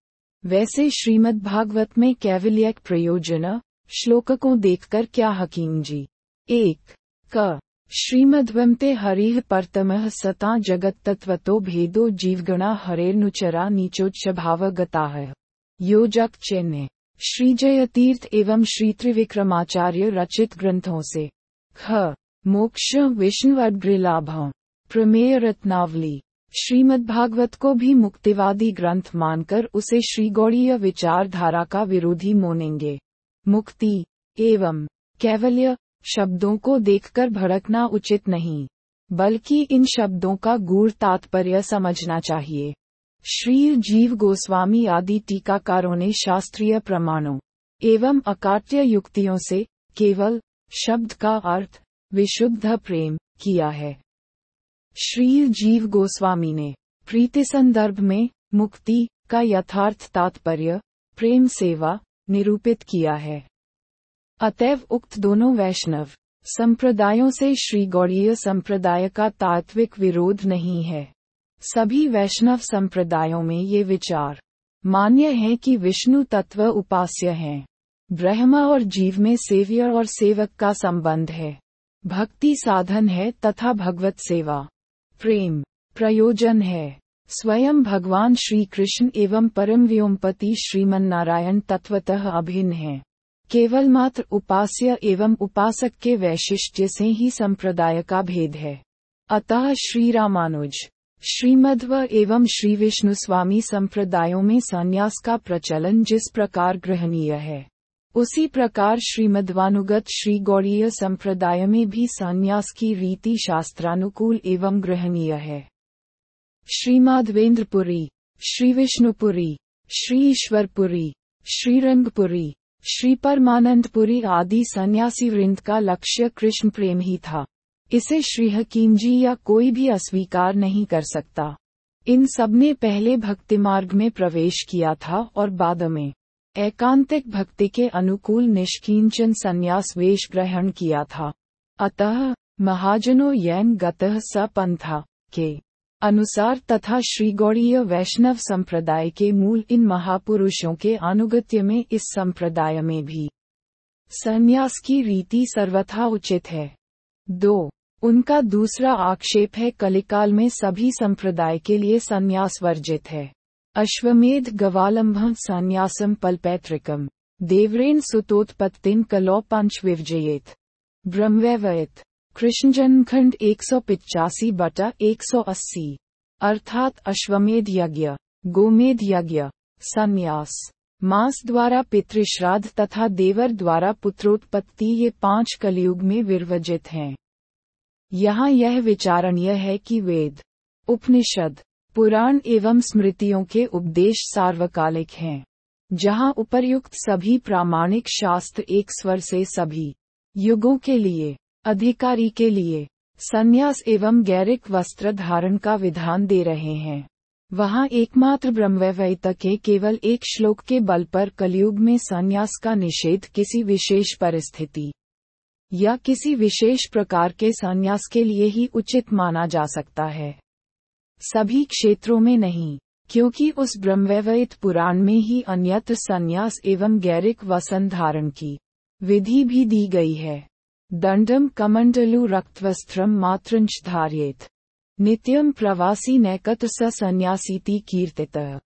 Speaker 1: वैसे श्रीमद् भागवत में कैवल्यक प्रयोजन श्लोक को देखकर क्या हकीम जी? एक, क श्रीमद्वंते हरिह परतमह सता जगत तत्वतो भेदो जीवगणा हरेर्नुचरा नीचोच्च भाव गता है योजक चैन्य श्री जय तीर्थ एवं श्री त्रिविक्रमाचार्य रचित ग्रंथों से ख मोक्ष विष्णुअग्रिलाभ प्रमेय रत्नावली श्रीमद्भागवत को भी मुक्तिवादी ग्रंथ मानकर उसे श्रीगौड़ीय विचारधारा का विरोधी मोनेंगे मुक्ति एवं कैवल्य शब्दों को देखकर भड़कना उचित नहीं, बल्कि इन शब्दों का गूढ़ तात्पर्य समझना चाहिए। श्री जीव गोस्वामी आदि टीकाकारों ने शास्त्रीय प्रमाणों एवं अकाट्य युक्तियों से केवल शब्द का अर्थ विशुद्ध प्रेम किया है। श्री जीव गोस्वामी ने प्रीति संदर्भ में मुक्ति का यथार्थ तात्पर्य, प्रेम सेवा, निरूपित किया है। अतएव उक्त दोनों वैष्णव संप्रदायों से श्री गौड़ीय संप्रदाय का तात्विक विरोध नहीं है। सभी वैष्णव संप्रदायों में ये विचार मान्य है कि विष्णु तत्व उपास्य हैं। ब्रह्मा और जीव में सेव्य और सेवक का संबंध है। भक्ति साधन है तथा भगवत सेवा, प्रेम, प्रयोजन है। स्वयं भगवान श्री कृष्ण एवं परम व्योमपति श्रीमन नारायण तत्वतः अभिन्न है। केवल मात्र उपास्य एवं उपासक के वैशिष्ट्य से ही संप्रदाय का भेद है। अतः श्री रामानुज श्रीमध्व एवं श्री विष्णु स्वामी संप्रदायों में संन्यास का प्रचलन जिस प्रकार ग्रहणीय है, उसी प्रकार श्रीमद्वानुगत श्री गौड़ीय संप्रदाय में भी संन्यास की रीति शास्त्रानुकूल एवं ग्रहणीय है। श्री माधवेंद्रपुरी श्री विष्णुपुरी श्री ईश्वरपुरी श्रीरंगपुरी श्री परमानंदपुरी आदि सन्यासी वृंद का लक्ष्य कृष्ण प्रेम ही था। इसे श्री हकीम जी या कोई भी अस्वीकार नहीं कर सकता। इन सबने पहले भक्ति मार्ग में प्रवेश किया था और बाद में एकांतिक भक्ति के अनुकूल निष्किंचन संन्यास वेश ग्रहण किया था। अतः महाजनो यैन गतः स पंथा के अनुसार तथा श्री गौड़ीय वैष्णव संप्रदाय के मूल इन महापुरुषों के अनुगत्य में इस संप्रदाय में भी संन्यास की रीति सर्वथा उचित है। दो, उनका दूसरा आक्षेप है, कलिकाल में सभी संप्रदाय के लिए संन्यास वर्जित है। अश्वमेध गवालंभ संन्यासम पलपैत्रिकम देवरेन सुतोत्पत्तिन कलौ पंच विवजयेत ब्रह्मवैवयत कृष्ण जन्मखंड एक सौ पिचासी बटा एक सौ अस्सी। अर्थात अश्वमेध यज्ञ, गोमेध यज्ञ, संन्यास। मास द्वारा पितृश्राद्ध तथा देवर द्वारा पुत्रोत्पत्ति ये पाँच कलयुग में विर्वजित हैं। यहाँ यह विचारणीय है कि वेद, उपनिषद, पुराण एवं स्मृतियों के उपदेश सार्वकालिक हैं, जहाँ उपर्युक्त सभी प्रामाणिक शास्त्र एक स्वर से सभी युगों के लिए अधिकारी के लिए, संन्यास एवं गैरिक वस्त्र धारण का विधान दे रहे हैं। वहाँ एकमात्र ब्रह्मवैत के केवल एक श्लोक के बल पर कलयुग में संन्यास का निषेध किसी विशेष परिस्थिति या किसी विशेष प्रकार के संन्यास के लिए ही उचित माना जा सकता है। सभी क्षेत्रों में नहीं, क्योंकि उस ब्रह्मवैत पुराण में ही अन्यत्र संन्यास एवं गैरिक वसन धारण की विधि भी दी गई है। दंडम कमंडलु रक्तवस्त्रम मात्रंश धारियत। नित्यम प्रवासी नैकत संन्यासीति कीर्तित।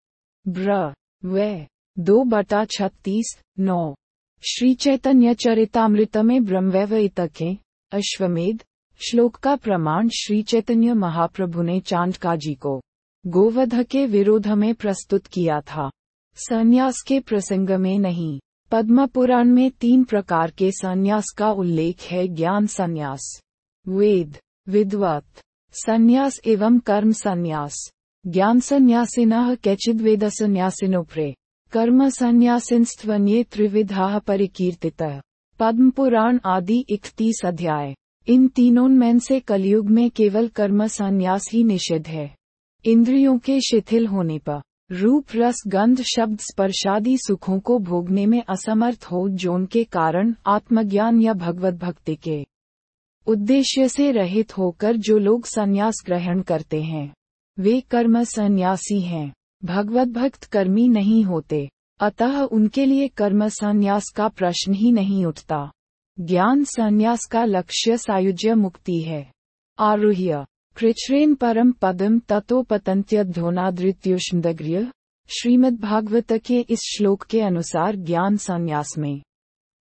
Speaker 1: ब्र। वे। दो बटा छत्तीस। नौ। श्री चैतन्य चरितामृत में ब्रह्मवैवत के अश्वमेध। श्लोक का प्रमाण श्री चैतन्य महाप्रभु ने चांदका जी को गोवध के विरोध में प्रस्तुत किया था। संन्यास के प्रसंग में नहीं। पद्म पुराण में तीन प्रकार के संन्यास का उल्लेख है, ज्ञान संन्यास, वेद, विद्वत, संन्यास एवं कर्म संन्यास। ज्ञान संन्यासिन कैचिद वेद संन्यासिनोप्रे। कर्म संन्यासिन्स्त्वन्ये त्रिविधा परिकीर्तित। पद्म पुराण आदि इकतीस अध्याय। इन तीनों में से कलयुग में केवल कर्म संन्यास ही निषिद्ध है। इंद्रियों के शिथिल होने पर। रूप रस गंध शब्द स्पर्शादि सुखों को भोगने में असमर्थ हो, जोन के कारण आत्मज्ञान या भगवत भक्ति के उद्देश्य से रहित होकर जो लोग संन्यास ग्रहण करते हैं, वे कर्म संन्यासी हैं। भगवत भक्त कर्मी नहीं होते, अतः उनके लिए कर्म संन्यास का प्रश्न ही नहीं उठता। ज्ञान संन्यास का लक्ष्य सायुज्य मुक्ति है। आरुह्य। कृच्छ्रेन परम पदम तत्ोपतंत्यध्योनादृत्युष्मदग्र्य श्रीमद् भागवत के इस श्लोक के अनुसार ज्ञान संन्यास में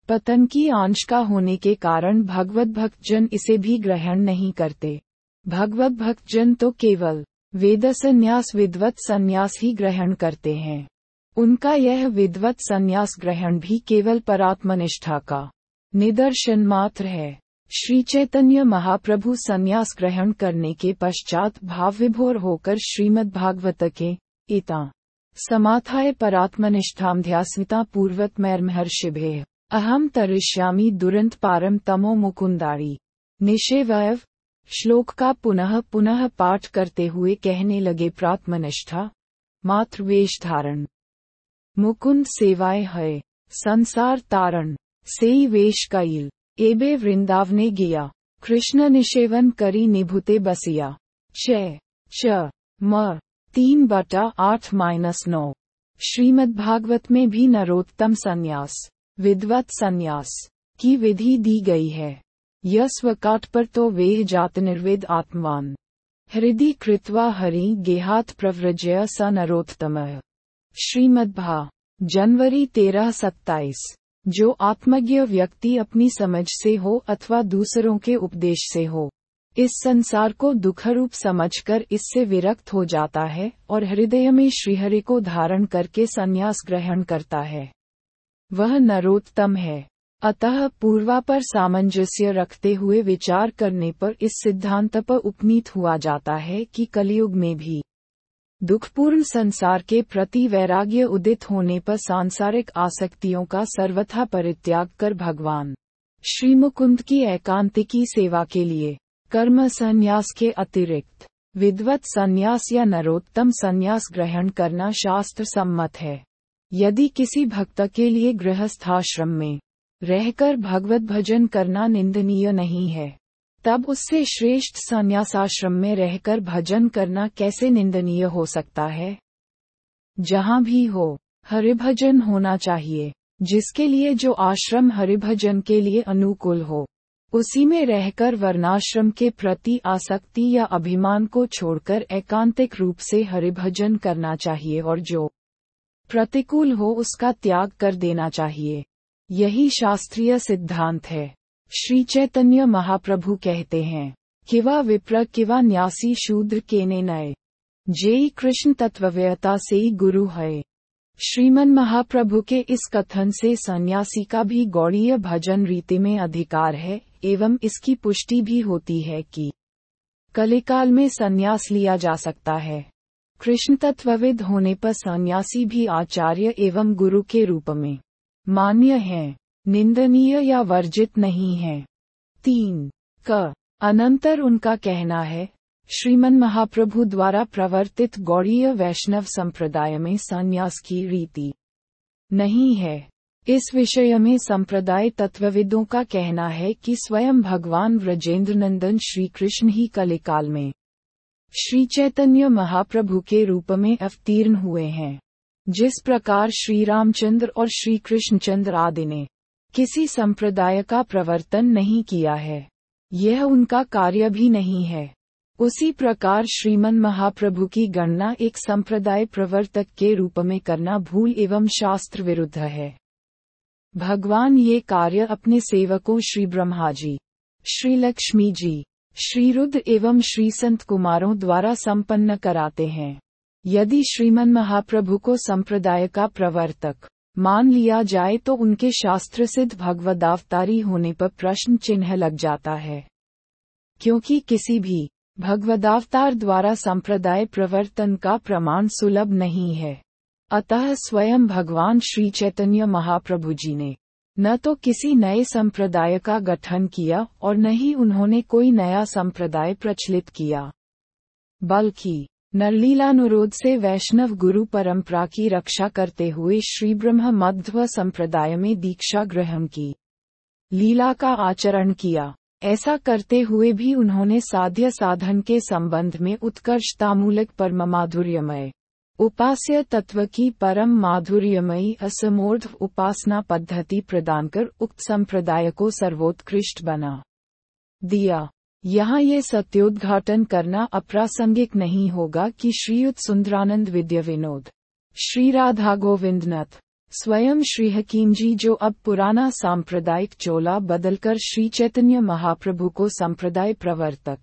Speaker 1: पतन की आंश का होने के कारण भगवत भक्तजन इसे भी ग्रहण नहीं करते। भगवत भक्तजन तो केवल वेद संन्यास विद्वत संन्यास ही ग्रहण करते हैं। उनका यह विद्वत संन्यास ग्रहण भी केवल परात्मनिष्ठा का निदर्शन मात्र है। श्री चैतन्य महाप्रभु संन्यास ग्रहण करने के पश्चात भाव विभोर होकर श्रीमद् भागवत के इता समाथाय परात्मनिष्ठाम ध्यास्विता पूर्वत मैर्महर्षिभे। अहम तरिष्यामी दुरंत पारम तमो मुकुंदारी। निषेवयव श्लोक का पुनः पुनः पाठ करते हुए कहने लगे प्रात्मनिष्ठा। मात्र वेश धारण मुकुंद सेवाए है। संसार तारण। सेई वेश कईल। एबे वृंदावने गया। कृष्ण निषेवन करी निभुते बसिया। च च म। तीन बटा आठ माइनस नौ। श्रीमद् भागवत में भी नरोत्तम संन्यास। विद्वत संन्यास। की विधि दी गई है। यह स्वकाट पर तो वेह जात निर्वेद आत्मान। हृदय कृत्वा हरि गेहात प्रव्रजय स नरोत्तम। श्रीमद्भा जनवरी तेरह सत्ताईस। जो आत्मज्ञ व्यक्ति अपनी समझ से हो अथवा दूसरों के उपदेश से हो। इस संसार को दुखरूप समझकर इससे विरक्त हो जाता है और हृदय में श्रीहरि को धारण करके संन्यास ग्रहण करता है। वह नरोत्तम है। अतः पूर्वा पर सामंजस्य रखते हुए विचार करने पर इस सिद्धांत पर उपनीत हुआ जाता है कि कलयुग में भी दुखपूर्ण संसार के प्रति वैराग्य उदित होने पर सांसारिक आसक्तियों का सर्वथा परित्याग कर भगवान श्री मुकुंद की एकांतिकी सेवा के लिए कर्म संन्यास के अतिरिक्त विद्वत संन्यास या नरोत्तम संन्यास ग्रहण करना शास्त्र सम्मत है। यदि किसी भक्त के लिए गृहस्थाश्रम में रहकर भगवत भजन करना निंदनीय नहीं है तब उससे श्रेष्ठ संन्यासाश्रम में रहकर भजन करना कैसे निंदनीय हो सकता है? जहाँ भी हो, हरिभजन होना चाहिए, जिसके लिए जो आश्रम हरिभजन के लिए अनुकूल हो, उसी में रहकर वर्णाश्रम के प्रति आसक्ति या अभिमान को छोड़कर एकांतिक रूप से हरिभजन करना चाहिए और जो प्रतिकूल हो उसका त्याग कर देना चाहिए। यही शास्त्रीय सिद्धांत है। श्री चैतन्य महाप्रभु कहते हैं, किवा विप्र किवा न्यासी शूद्र केने नए। जेई कृष्ण तत्वव्यता से ही गुरु है। श्रीमन महाप्रभु के इस कथन से सन्यासी का भी गौड़ीय भजन रीति में अधिकार है, एवं इसकी पुष्टि भी होती है कि कलिकाल में संन्यास लिया जा सकता है। कृष्ण तत्वविद होने पर सन्यासी भी आचार्य एवं गुरु के रूप में मान्य है। निंदनीय या वर्जित नहीं है। तीन, क, अनंतर उनका कहना है, श्रीमन महाप्रभु द्वारा प्रवर्तित गौड़ीय वैष्णव संप्रदाय में संन्यास की रीति। नहीं है। इस विषय में संप्रदाय तत्वविदों का कहना है कि स्वयं भगवान व्रजेंद्र नंदन श्री कृष्ण ही कलिकाल में श्री चैतन्य महाप्रभु के रूप में अवतीर्ण हुए हैं। जिस प्रकार श्री रामचंद्र और श्री कृष्णचंद्र आदि ने किसी संप्रदाय का प्रवर्तन नहीं किया है। यह उनका कार्य भी नहीं है। उसी प्रकार श्रीमन महाप्रभु की गणना एक संप्रदाय प्रवर्तक के रूप में करना भूल एवं शास्त्र विरुद्ध है। भगवान ये कार्य अपने सेवकों श्री ब्रह्मा जी, श्री लक्ष्मी जी, श्री रुद्र एवं श्री संत कुमारों द्वारा संपन्न कराते हैं। यदि श्रीमन महाप्रभु को संप्रदाय का प्रवर्तक मान लिया जाए तो उनके शास्त्र सिद्ध भगवदावतारी होने पर प्रश्न चिन्ह लग जाता है। क्योंकि किसी भी भगवदावतार द्वारा संप्रदाय प्रवर्तन का प्रमाण सुलभ नहीं है। अतः स्वयं भगवान श्री चैतन्य महाप्रभु जी ने न तो किसी नए संप्रदाय का गठन किया और न ही उन्होंने कोई नया संप्रदाय प्रचलित किया। बल्कि नरलीलानुरोध से वैष्णव गुरु परंपरा की रक्षा करते हुए श्री ब्रह्म मध्व संप्रदाय में दीक्षा ग्रहण की। लीला का आचरण किया। ऐसा करते हुए भी उन्होंने साध्य साधन के संबंध में उत्कर्षतामूलक परम माधुर्यमय उपास्य तत्व की परम माधुर्यमयी असमोर्ध उपासना पद्धति प्रदान कर उक्त संप्रदाय को सर्वोत्कृष्ट बना। दिया। यहाँ ये सत्योद्घाटन करना अप्रासंगिक नहीं होगा कि श्रीयुत सुंदरानंद विद्या विनोद श्री राधा गोविंदनाथ स्वयं श्री हकीम जी जो अब पुराना सांप्रदायिक चोला बदलकर श्री चैतन्य महाप्रभु को संप्रदाय प्रवर्तक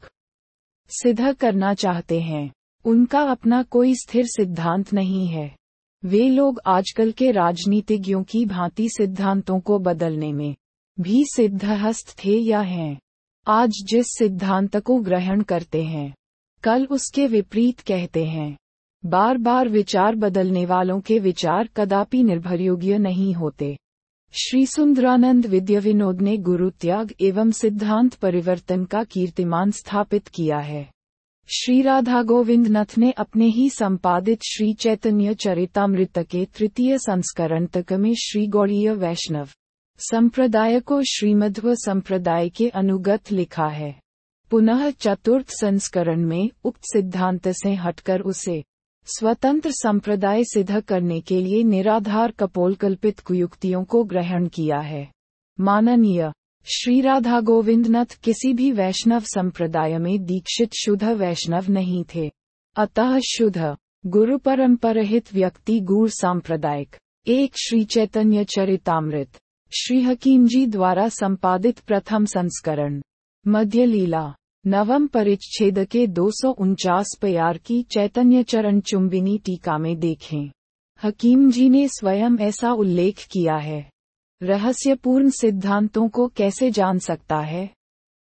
Speaker 1: सिद्ध करना चाहते हैं, उनका अपना कोई स्थिर सिद्धांत नहीं है। वे लोग आजकल के राजनीतिज्ञों की भांति सिद्धांतों को बदलने में भी सिद्धहस्त थे या हैं। आज जिस सिद्धांत को ग्रहण करते हैं, कल उसके विपरीत कहते हैं। बार बार विचार बदलने वालों के विचार कदापि निर्भरयोग्य नहीं होते। श्री सुंदरानंद विद्या विनोद ने गुरु त्याग एवं सिद्धांत परिवर्तन का कीर्तिमान स्थापित किया है। श्री राधा गोविंद नथ ने अपने ही संपादित श्री चैतन्य चरितामृत के तृतीय संस्करण तक में श्री गौड़ीय वैष्णव संप्रदाय को श्रीमध्व संप्रदाय के अनुगत लिखा है। पुनः चतुर्थ संस्करण में उक्त सिद्धांत से हटकर उसे स्वतंत्र संप्रदाय सिद्ध करने के लिए निराधार कपोल कल्पित कुयुक्तियों को ग्रहण किया है। माननीय श्री राधा गोविंदनाथ किसी भी वैष्णव संप्रदाय में दीक्षित शुद्ध वैष्णव नहीं थे। अतः शुद्ध गुरु परम्परहित व्यक्ति गुर सांप्रदायिक, एक श्री चैतन्य चरितामृत। श्री हकीम जी द्वारा संपादित प्रथम संस्करण मध्य लीला नवम परिच्छेद के दो सौ उनचास प्यार की चैतन्य चरण चुंबिनी टीका में देखें। हकीम जी ने स्वयं ऐसा उल्लेख किया है। रहस्यपूर्ण सिद्धांतों को कैसे जान सकता है?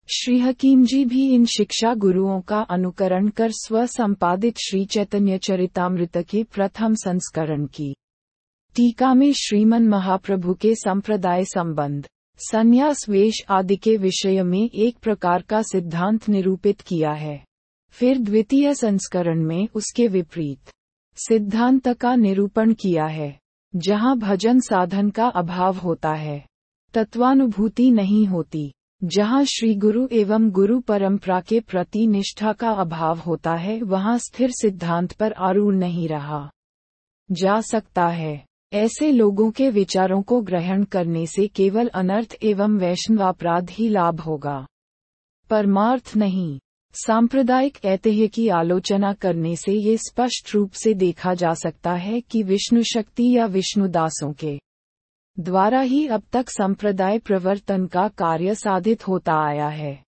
Speaker 1: श्री हकीम जी भी इन शिक्षा गुरुओं का अनुकरण कर स्व संपादित श्री चैतन्य चरितामृत के प्रथम संस्करण की। टीका में श्रीमन महाप्रभु के संप्रदाय संबंध, संन्यास वेश आदि के विषय में एक प्रकार का सिद्धांत निरूपित किया है। फिर द्वितीय संस्करण में उसके विपरीत सिद्धांत का निरूपण किया है, जहाँ भजन साधन का अभाव होता है, तत्वानुभूति नहीं होती, जहाँ श्री गुरु एवं गुरु परंपरा के प्रति निष्ठा का अभाव होता है, वहाँ स्थिर सिद्धांत पर आरूढ़ नहीं रहा जा सकता है। ऐसे लोगों के विचारों को ग्रहण करने से केवल अनर्थ एवं वैष्णवापराध ही लाभ होगा। परमार्थ नहीं। सांप्रदायिक ऐतिह्य की आलोचना करने से ये स्पष्ट रूप से देखा जा सकता है कि विष्णु शक्ति या विष्णुदासों के द्वारा ही अब तक संप्रदाय प्रवर्तन का कार्य साधित होता आया है।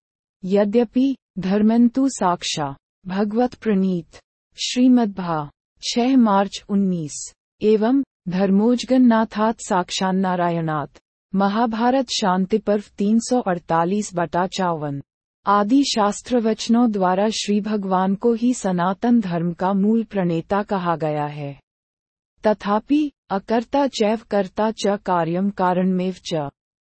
Speaker 1: यद्यपि धर्मंतु साक्षा, भगवत प्रणीत, श्रीमद्भा, छह मार्च उन्नीस, एवं धर्मोजगन नाथात नारायणात महाभारत शांति पर्व तीन सौ अड़तालीस बटा चावन। आदि शास्त्र वचनों द्वारा श्री भगवान को ही सनातन धर्म का मूल प्रणेता कहा गया है। तथापि, अकर्ता चैव कर्ता च कार्यम कारणमेव च।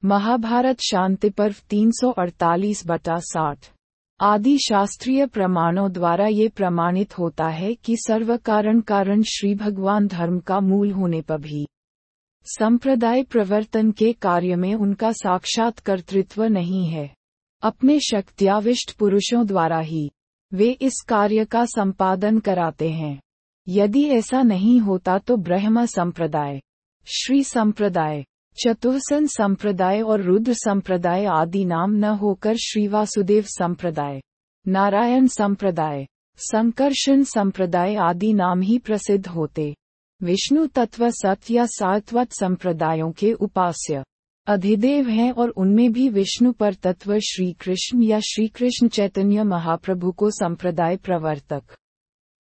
Speaker 1: महाभारत शांति पर्व 348 बटा साठ। आदि शास्त्रीय प्रमाणों द्वारा ये प्रमाणित होता है कि सर्व कारण कारण श्री भगवान धर्म का मूल होने पर भी संप्रदाय प्रवर्तन के कार्य में उनका साक्षात कर्तृत्व नहीं है। अपने शक्तियाविष्ट पुरुषों द्वारा ही वे इस कार्य का संपादन कराते हैं। यदि ऐसा नहीं होता तो ब्रह्म संप्रदाय, श्री संप्रदाय चतुर्सन संप्रदाय और रुद्र संप्रदाय आदि नाम न होकर श्री वासुदेव संप्रदाय, नारायण संप्रदाय, संकर्षण संप्रदाय आदि नाम ही प्रसिद्ध होते। विष्णु तत्व सत्य या सात्वत संप्रदायों के उपास्य। अधिदेव हैं और उनमें भी विष्णु पर तत्व श्री कृष्ण या श्री कृष्ण चैतन्य महाप्रभु को संप्रदाय प्रवर्तक।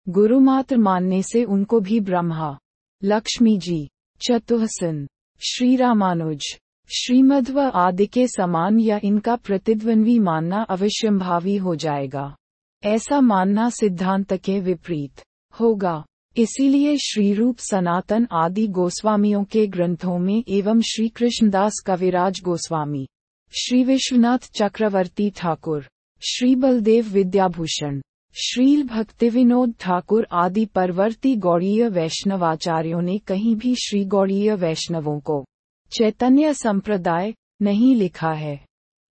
Speaker 1: गुरु मात्र मानने से उनको भी ब्रह्मा, लक्ष्मी जी चतुहसन श्री रामानुज श्रीमध्व आदि के समान या इनका प्रतिद्वंवी मानना अवश्यंभावी हो जाएगा। ऐसा मानना सिद्धांत के विपरीत होगा। इसीलिए श्री रूप सनातन आदि गोस्वामियों के ग्रंथों में एवं श्री कृष्णदास कविराज गोस्वामी, श्री विश्वनाथ चक्रवर्ती ठाकुर, श्री बलदेव विद्याभूषण श्रील भक्ति विनोद ठाकुर आदि परवर्ती गौड़ीय वैष्णवाचार्यों ने कहीं भी श्री गौड़ीय वैष्णवों को चैतन्य संप्रदाय नहीं लिखा है।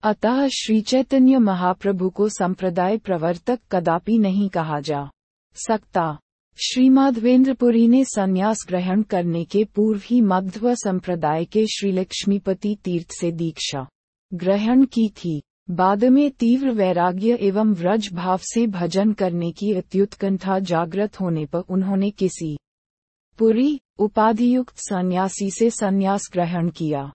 Speaker 1: अतः श्री चैतन्य महाप्रभु को संप्रदाय प्रवर्तक कदापि नहीं कहा जा सकता। श्री माधवेंद्रपुरी ने संन्यास ग्रहण करने के पूर्व ही मध्व संप्रदाय के श्री लक्ष्मीपति तीर्थ से दीक्षा ग्रहण की थी। बाद में तीव्र वैराग्य एवं व्रज भाव से भजन करने की अत्युत्कंठा जागृत होने पर उन्होंने किसी पुरी उपाधियुक्त सन्यासी से संन्यास ग्रहण किया।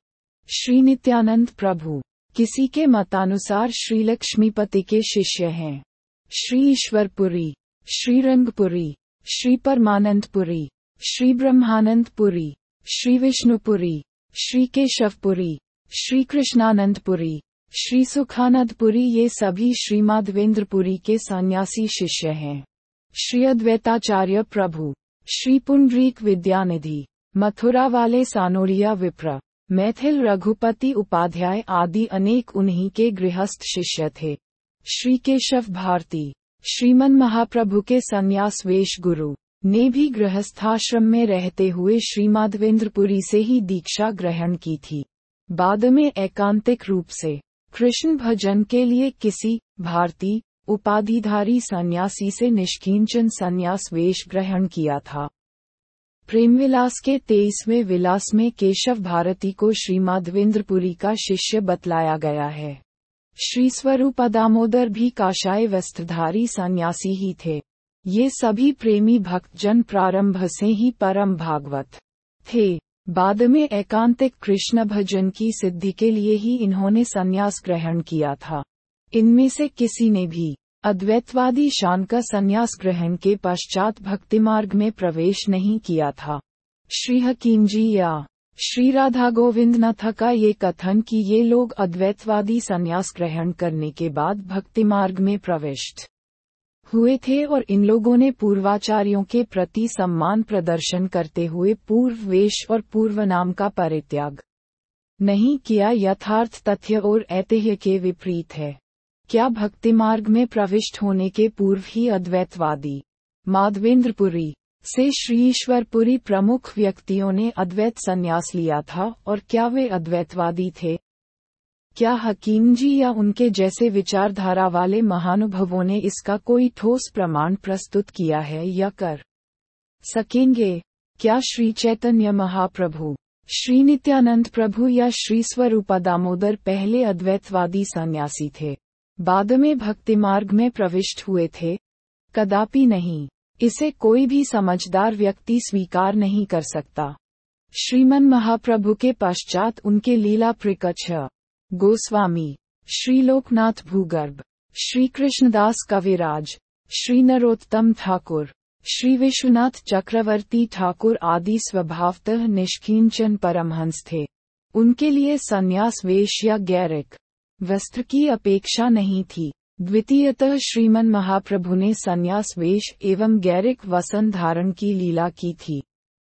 Speaker 1: श्री नित्यानंद प्रभु, किसी के मतानुसार श्री लक्ष्मीपति के शिष्य हैं। श्री ईश्वरपुरी श्रीरंगपुरी श्री परमानंदपुरी, श्री ब्रह्मानंदपुरी, श्री विष्णुपुरी, श्री केशवपुरी, श्री कृष्णानंदपुरी श्री सुखानंदपुरी ये सभी श्री माधवेंद्रपुरी के सन्यासी शिष्य हैं। श्री अद्वैताचार्य प्रभु, श्री पुंडरीक विद्यानिधि, मथुरा वाले सानोरिया विप्र, मैथिल रघुपति उपाध्याय आदि अनेक उन्हीं के गृहस्थ शिष्य थे। श्री केशव भारती, श्रीमन महाप्रभु के संन्यास वेश गुरु, ने भी गृहस्थाश्रम में रहते हुए श्री माधवेंद्रपुरी से ही दीक्षा ग्रहण की थी। बाद में एकांतिक रूप से कृष्ण भजन के लिए किसी भारती उपाधिधारी सन्यासी से निष्किंचन संन्यास वेश ग्रहण किया था। प्रेमविलास के तेईसवें विलास में केशव भारती को श्री माधवेंद्रपुरी का शिष्य बतलाया गया है। श्री स्वरूप दामोदर भी काशाय वस्त्रधारी सन्यासी ही थे। ये सभी प्रेमी भक्तजन प्रारंभ से ही परम भागवत थे। बाद में एकांतिक कृष्ण भजन की सिद्धि के लिए ही इन्होंने संन्यास ग्रहण किया था। इनमें से किसी ने भी अद्वैतवादी शान का संन्यास ग्रहण के पश्चात भक्ति मार्ग में प्रवेश नहीं किया था। श्री हकीम जी या श्री राधा गोविंद नाथ का ये कथन कि ये लोग अद्वैतवादी संन्यास ग्रहण करने के बाद भक्ति मार्ग में प्रविष्ट हुए थे और इन लोगों ने पूर्वाचार्यों के प्रति सम्मान प्रदर्शन करते हुए पूर्व वेश और पूर्व नाम का परित्याग नहीं किया। यथार्थ तथ्य और ऐतिह्य के विपरीत है। क्या भक्ति मार्ग में प्रविष्ट होने के पूर्व ही अद्वैतवादी माधवेंद्रपुरी से श्री ईश्वरपुरी प्रमुख व्यक्तियों ने अद्वैत संन्यास लिया था और क्या वे अद्वैतवादी थे? क्या हकीम जी या उनके जैसे विचारधारा वाले महानुभवों ने इसका कोई ठोस प्रमाण प्रस्तुत किया है या कर सकेंगे? क्या श्री चैतन्य महाप्रभु, श्री नित्यानंद प्रभु या श्री स्वरूपा दामोदर पहले अद्वैतवादी सन्यासी थे, बाद में भक्ति मार्ग में प्रविष्ट हुए थे? कदापि नहीं। इसे कोई भी समझदार व्यक्ति स्वीकार नहीं कर सकता। श्रीमन महाप्रभु के पश्चात उनके लीला प्रकच्छ गोस्वामी श्री लोकनाथ भूगर्भ श्री कृष्णदास कविराज श्री नरोत्तम ठाकुर श्री विश्वनाथ चक्रवर्ती ठाकुर आदि स्वभावतः निष्किंचन परमहंस थे। उनके लिए संन्यास वेश या गैरिक वस्त्र की अपेक्षा नहीं थी। द्वितीयतः श्रीमन महाप्रभु ने संन्यास वेश एवं गैरिक वसन धारण की लीला की थी।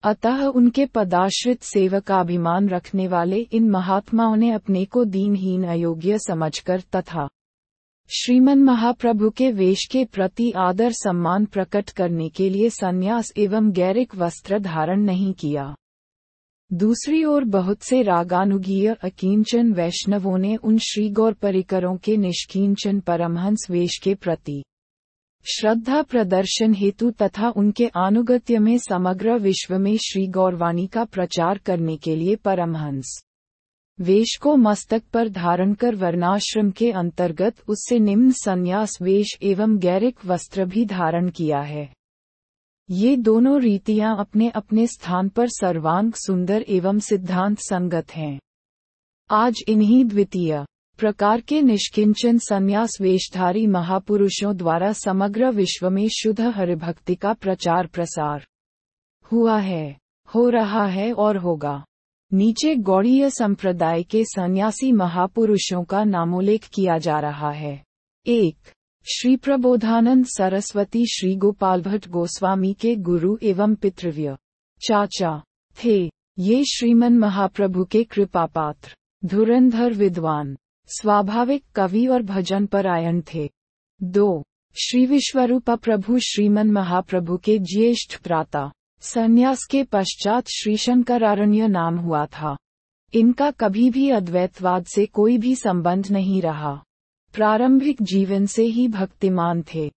Speaker 1: अतः उनके पदाश्रित सेवक अभिमान रखने वाले इन महात्माओं ने अपने को दीनहीन अयोग्य समझकर तथा श्रीमन महाप्रभु के वेश के प्रति आदर सम्मान प्रकट करने के लिए संन्यास एवं गैरिक वस्त्र धारण नहीं किया। दूसरी ओर बहुत से रागानुगीय अकींचन वैष्णवों ने उन श्री गौर परिकरों के निष्किंचन परमहंस वेश के प्रति श्रद्धा प्रदर्शन हेतु तथा उनके आनुगत्य में समग्र विश्व में श्री गौरवाणी का प्रचार करने के लिए परमहंस। वेश को मस्तक पर धारण कर वर्णाश्रम के अंतर्गत उससे निम्न संन्यास, वेश एवं गैरिक वस्त्र भी धारण किया है। ये दोनों रीतियाँ अपने अपने स्थान पर सर्वांग सुंदर एवं सिद्धांत संगत हैं। आज इन्हीं द्वितीय प्रकार के निष्किंचन संन्यास वेशधारी महापुरुषों द्वारा समग्र विश्व में शुद्ध हरिभक्ति का प्रचार प्रसार हुआ है, हो रहा है और होगा। नीचे गौड़ीय संप्रदाय के सन्यासी महापुरुषों का नामोल्लेख किया जा रहा है। एक, श्री प्रबोधानंद सरस्वती श्री गोपाल भट्ट गोस्वामी के गुरु एवं पितृव्य। चाचा, थे, ये श्रीमन महाप्रभु के कृपा पात्र धुरंधर विद्वान। स्वाभाविक कवि और भजन परायण थे। दो, श्री विश्वरूपा प्रभु श्रीमन महाप्रभु के ज्येष्ठ प्राता संन्यास के पश्चात श्री शंकरारण्य नाम हुआ था। इनका कभी भी अद्वैतवाद से कोई भी संबंध नहीं रहा। प्रारंभिक जीवन से ही भक्तिमान थे।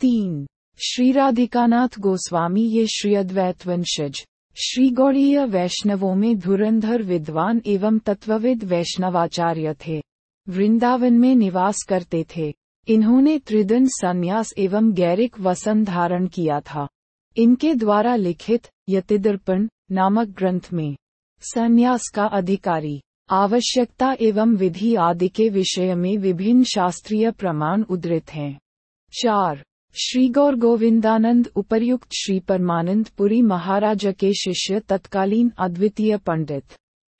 Speaker 1: तीन, श्री राधिकानाथ गोस्वामी ये श्री अद्वैत वंशज श्री गौड़ीय वैष्णवों में धुरंधर विद्वान एवं तत्वविद वैष्णवाचार्य थे। वृंदावन में निवास करते थे। इन्होंने त्रिदन संन्यास एवं गैरिक वसन धारण किया था। इनके द्वारा लिखित यतिदर्पण नामक ग्रंथ में, संन्यास का अधिकारी, आवश्यकता एवं विधि आदि के विषय में विभिन्न शास्त्रीय प्रमाण उद्धृत हैं। चार, श्री गौर गोविंदानंद उपर्युक्त श्री परमानंद पुरी महाराजा के शिष्य तत्कालीन अद्वितीय पंडित।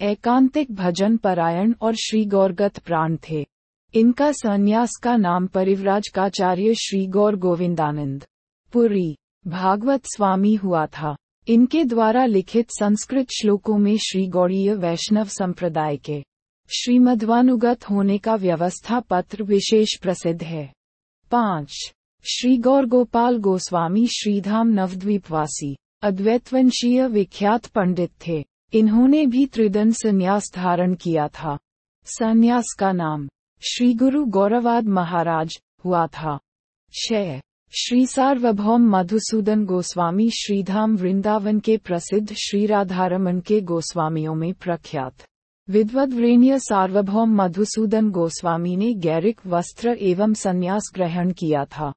Speaker 1: एकांतिक भजन परायण और श्री गौरगत प्राण थे। इनका संन्यास का नाम परिव्राज काचार्य श्री गौर गोविंदानंद। पुरी, भागवत स्वामी हुआ था। इनके द्वारा लिखित संस्कृत श्लोकों में श्री गौड़ीय वैष्णव संप्रदाय के श्रीमध्वानुगत होने का व्यवस्था पत्र विशेष प्रसिद्ध है। पाँच, श्री गौर गोपाल गोस्वामी श्रीधाम नवद्वीपवासी, अद्वैतवंशीय विख्यात पंडित थे। इन्होंने भी त्रिदन संन्यास धारण किया था। संन्यास का नाम श्री गुरु गौरवाद महाराज हुआ था। छह श्री सार्वभौम मधुसूदन गोस्वामी श्रीधाम वृंदावन के प्रसिद्ध श्री राधारमन के गोस्वामियों में प्रख्यात। विद्वद्वरेण्य सार्वभौम मधुसूदन गोस्वामी ने गैरिक वस्त्र एवं संन्यास ग्रहण किया था।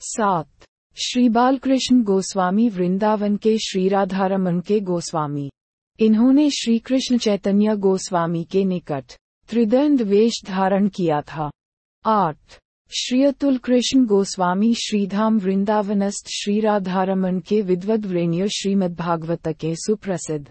Speaker 1: सात श्री बालकृष्ण गोस्वामी वृंदावन के श्री राधारमन के गोस्वामी। इन्होंने श्री कृष्ण चैतन्य गोस्वामी के निकट त्रिदंड वेश धारण किया था। आठ श्री अतुल कृष्ण गोस्वामी श्रीधाम वृंदावनस्थ श्री राधारमन के विद्वद्वरेण्य श्रीमद्भागवत के सुप्रसिद्ध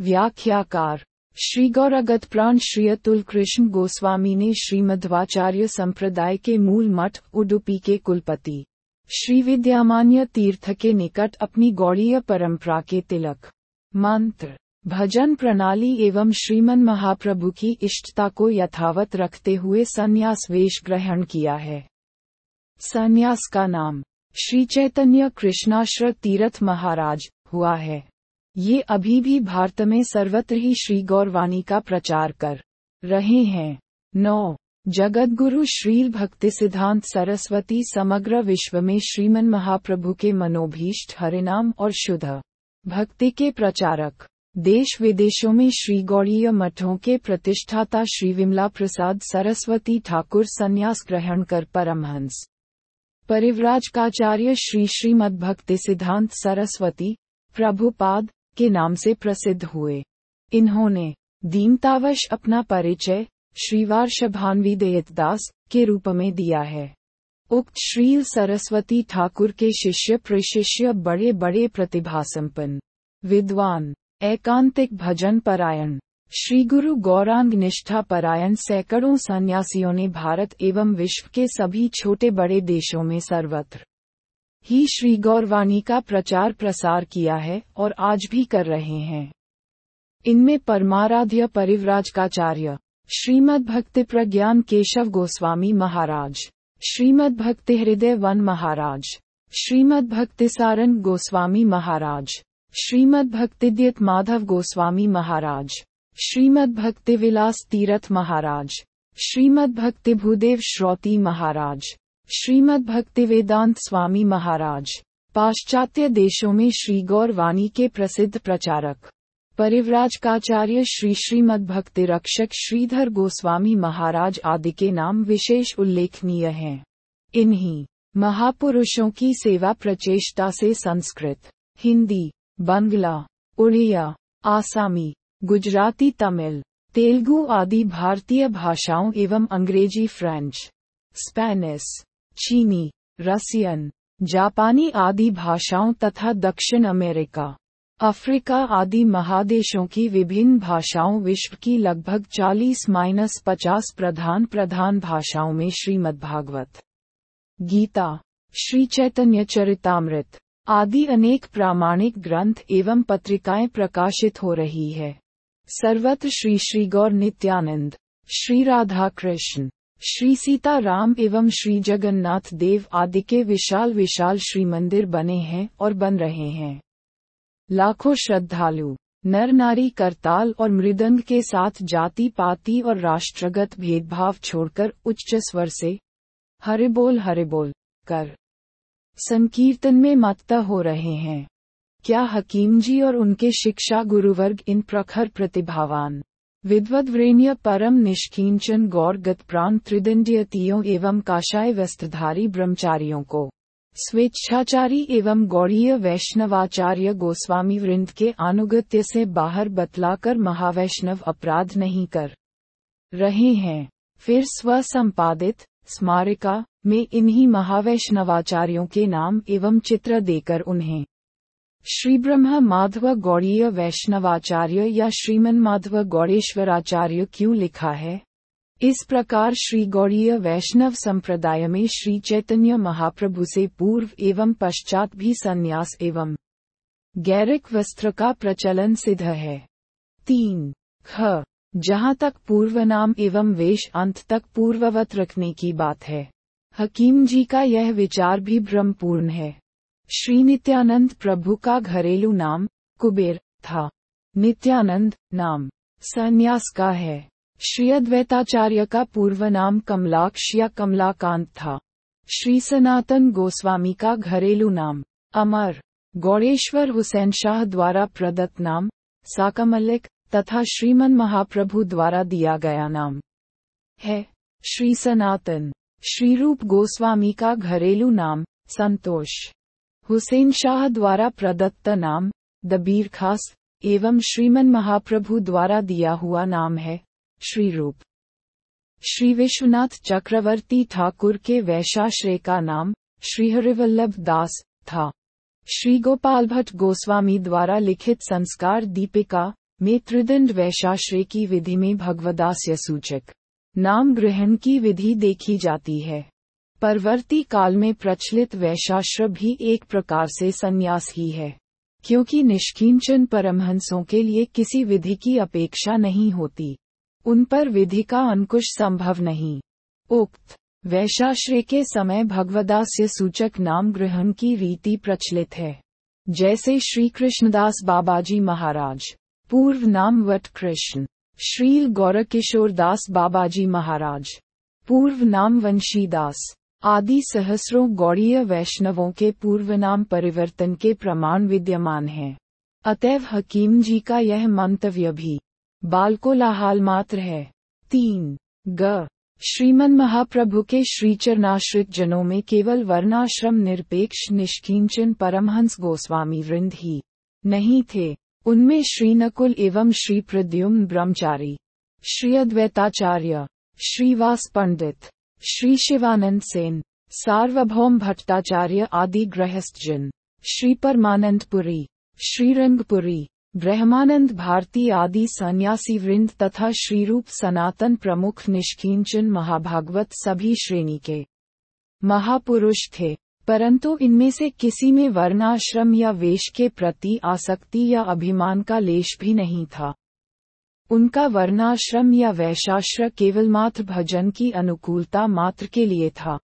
Speaker 1: व्याख्याकार श्री गौरागत प्राण श्री अतुल कृष्ण गोस्वामी ने श्रीमध्वाचार्य संप्रदाय के मूल मठ उडुपी के कुलपति श्री विद्यामान्य तीर्थ के निकट अपनी गौड़ीय परंपरा के तिलक, मंत्र भजन प्रणाली एवं श्रीमन महाप्रभु की इष्टता को यथावत रखते हुए संन्यास वेश ग्रहण किया है। संन्यास का नाम, श्री चैतन्य कृष्णाश्र तीर्थ महाराज, हुआ है। ये अभी भी भारत में सर्वत्र ही श्री गौरवाणी का प्रचार कर रहे हैं। नौ जगत गुरु श्रील भक्ति सिद्धांत सरस्वती समग्र विश्व में श्रीमन महाप्रभु के मनोभीष्ट हरिनाम और शुद्ध भक्ति के प्रचारक। देश विदेशों में श्री गौड़ीय मठों के प्रतिष्ठाता श्री विमला प्रसाद सरस्वती ठाकुर संन्यास ग्रहण कर परमहंस। परिवराज काचार्य श्री श्रीमद भक्ति सिद्धांत सरस्वती, प्रभुपाद, के नाम से प्रसिद्ध हुए। इन्होंने, दीनतावश अपना परिचय श्रीवार शभानवी देयतदास, के रूप में दिया है। उक्त श्रील सरस्वती ठाकुर के शिष्य प्रशिष्य बड़े बड़े प्रतिभा संपन्न विद्वान। एकांतिक भजन परायण। श्री गुरु गौरांग निष्ठा परायण सैकड़ों सन्यासियों ने भारत एवं विश्व के सभी छोटे बड़े देशों में सर्वत्र ही श्री गौरवाणी का प्रचार प्रसार किया है और आज भी कर रहे हैं। इनमें परमाराध्य परिव्राजकाचार्य श्रीमद भक्ति प्रज्ञान केशव गोस्वामी महाराज श्रीमद भक्ति हृदय वन महाराज श्रीमद भक्ति सारन गोस्वामी महाराज श्रीमद भक्तिद्यत माधव गोस्वामी महाराज श्रीमद भक्ति विलास तीरथ महाराज श्रीमद भक्ति भूदेव श्रोती महाराज श्रीमद भक्ति वेदांत स्वामी महाराज, पाश्चात्य देशों में श्री गौर वाणी के प्रसिद्ध प्रचारक परिवराज काचार्य श्री श्रीमद भक्ति रक्षक श्रीधर गोस्वामी महाराज आदि के नाम विशेष उल्लेखनीय हैं। इन्हीं महापुरुषों की सेवा प्रचेष्टा से संस्कृत, हिंदी बंगला, उड़िया, आसामी, गुजराती तमिल, तेलुगु आदि भारतीय भाषाओं एवं अंग्रेज़ी फ्रेंच, स्पेनिश, चीनी, रसियन, जापानी आदि भाषाओं तथा दक्षिण अमेरिका, अफ्रीका आदि महादेशों की विभिन्न भाषाओं विश्व की लगभग 40 माइनस पचास प्रधान प्रधान भाषाओं में श्रीमद्भागवत, गीता, श्री चैतन्य चरितामृत आदि अनेक प्रामाणिक ग्रंथ एवं पत्रिकाएँ प्रकाशित हो रही है। सर्वत्र श्री श्री गौर नित्यानंद, श्री राधा कृष्ण श्री सीता राम एवं श्री जगन्नाथ देव आदि के विशाल विशाल श्री मंदिर बने हैं और बन रहे हैं। लाखों श्रद्धालु, नर नारी करताल और मृदंग के साथ जाति पाति और राष्ट्रगत भेदभाव छोड़कर उच्च स्वर से हरे बोल हरे बोल कर। संकीर्तन में मत्ता हो रहे हैं। क्या हकीम जी और उनके शिक्षा गुरुवर्ग इन प्रखर प्रतिभावान विद्वद्वरेण्य परम निष्किंचन गौर गत गतप्राण त्रिदंडीयतियों एवं काशाय वस्त्रधारी ब्रह्मचारियों को, स्वेच्छाचारी एवं गौड़ीय वैष्णवाचार्य गोस्वामी वृंद के अनुगत्य से बाहर बतलाकर महावैष्णव अपराध नहीं कर रहे हैं। फिर स्व संपादित स्मारिका में इन्हीं महावैष्णवाचार्यों के नाम एवं चित्र देकर उन्हें। श्री ब्रह्म माधव गौड़ीय वैष्णवाचार्य या श्रीमन माधव गौड़ेश्वराचार्य क्यों लिखा है? इस प्रकार श्री गौड़ीय वैष्णव संप्रदाय में श्री चैतन्य महाप्रभु से पूर्व एवं पश्चात भी संन्यास एवं गैरिक वस्त्र का प्रचलन सिद्ध है। तीन, ख, जहाँ तक पूर्व नाम एवं वेश अंत तक पूर्ववत रखने की बात है। हकीम जी का यह विचार भी भ्रमपूर्ण है। श्री नित्यानंद प्रभु का घरेलू नाम कुबेर था। नित्यानंद नाम संन्यास का है। श्री अद्वैताचार्य का पूर्व नाम कमलाक्ष या कमलाकांत था। श्री सनातन गोस्वामी का घरेलू नाम अमर, गौड़ेश्वर हुसैन शाह द्वारा प्रदत्त नाम साकमलिक तथा श्रीमन महाप्रभु द्वारा दिया गया नाम है। श्री सनातन श्री रूप गोस्वामी का घरेलू नाम, संतोष। हुसैन शाह द्वारा प्रदत्त नाम दबीर खास एवं श्रीमन महाप्रभु द्वारा दिया हुआ नाम है श्री रूप श्री विश्वनाथ चक्रवर्ती ठाकुर के वैशाश्रय का नाम, श्रीहरिवल्लभ दास, था। श्री गोपाल भट्ट गोस्वामी द्वारा लिखित संस्कार दीपिका में त्रिदंड वैशाश्रय की विधि में भगवदास्य सूचक। नाम ग्रहण की विधि देखी जाती है। परवर्ती काल में प्रचलित वैशाश्र भी एक प्रकार से संन्यास ही है, क्योंकि निष्किंचन परमहंसों के लिए किसी विधि की अपेक्षा नहीं होती। उन पर विधि का अंकुश संभव नहीं। उक्त वैशाश्रय के समय भगवदास्य सूचक नाम ग्रहण की रीति प्रचलित है। जैसे श्री कृष्णदास बाबाजी महाराज, पूर्व नाम वट कृष्ण। श्रील गौरकिशोर दास बाबाजी महाराज, पूर्व नाम वंशीदास आदि सहस्रों गौड़ीय वैष्णवों के पूर्व नाम परिवर्तन के प्रमाण विद्यमान हैं। अतएव हकीम जी का यह मंतव्य भी बाल को लाहाल मात्र है। तीन, ग, श्रीमन महाप्रभु के श्रीचरणाश्रित जनों में केवल वर्णाश्रम निरपेक्ष निष्किंचन परमहंस गोस्वामी वृंद ही, नहीं थे। उनमें श्री नकुल एवं श्री प्रद्युम्न ब्रह्मचारी श्री अद्वैताचार्य श्रीवास पंडित श्री शिवानंद सेन, सार्वभौम भट्टाचार्य आदि गृहस्थजन श्री परमानंदपुरी श्रीरंगपुरी, ब्रह्मानंद भारती आदि सन्यासी वृंद तथा श्रीरूप सनातन प्रमुख निष्किंचन महाभागवत सभी श्रेणी के महापुरुष थे। परंतु इनमें से किसी में वर्णाश्रम या वेश के प्रति आसक्ति या अभिमान का लेश भी नहीं था। उनका वर्णाश्रम या वैशाश्र केवल मात्र भजन की अनुकूलता मात्र के लिए था,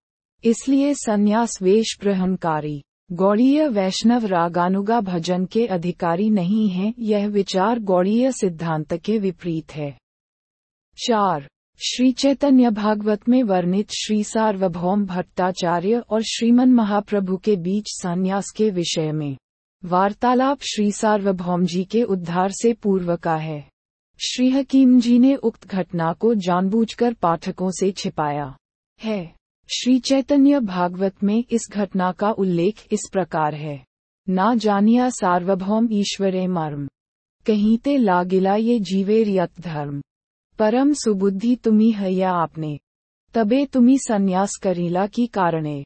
Speaker 1: इसलिए संन्यास वेश ग्रहणकारी, गौड़ीय वैष्णव रागानुगा भजन के अधिकारी नहीं हैं, यह विचार गौड़ीय सिद्धांत के विपरीत है। चार श्री चैतन्य भागवत में वर्णित श्री सार्वभौम भट्टाचार्य और श्रीमन महाप्रभु के बीच संन्यास के विषय में। वार्तालाप श्री सार्वभौम जी के उद्धार से पूर्व का है। श्री हकीम जी ने उक्त घटना को जानबूझकर पाठकों से छिपाया है। श्री चैतन्य भागवत में इस घटना का उल्लेख इस प्रकार है। ना जानिया सार्वभौम ईश्वरे मर्म। कहीते लागिला ये जीवेर यत धर्म। परम सुबुद्धि तुम्ही हया आपने। तबे तुम्ही संन्यास करीला की कारणे।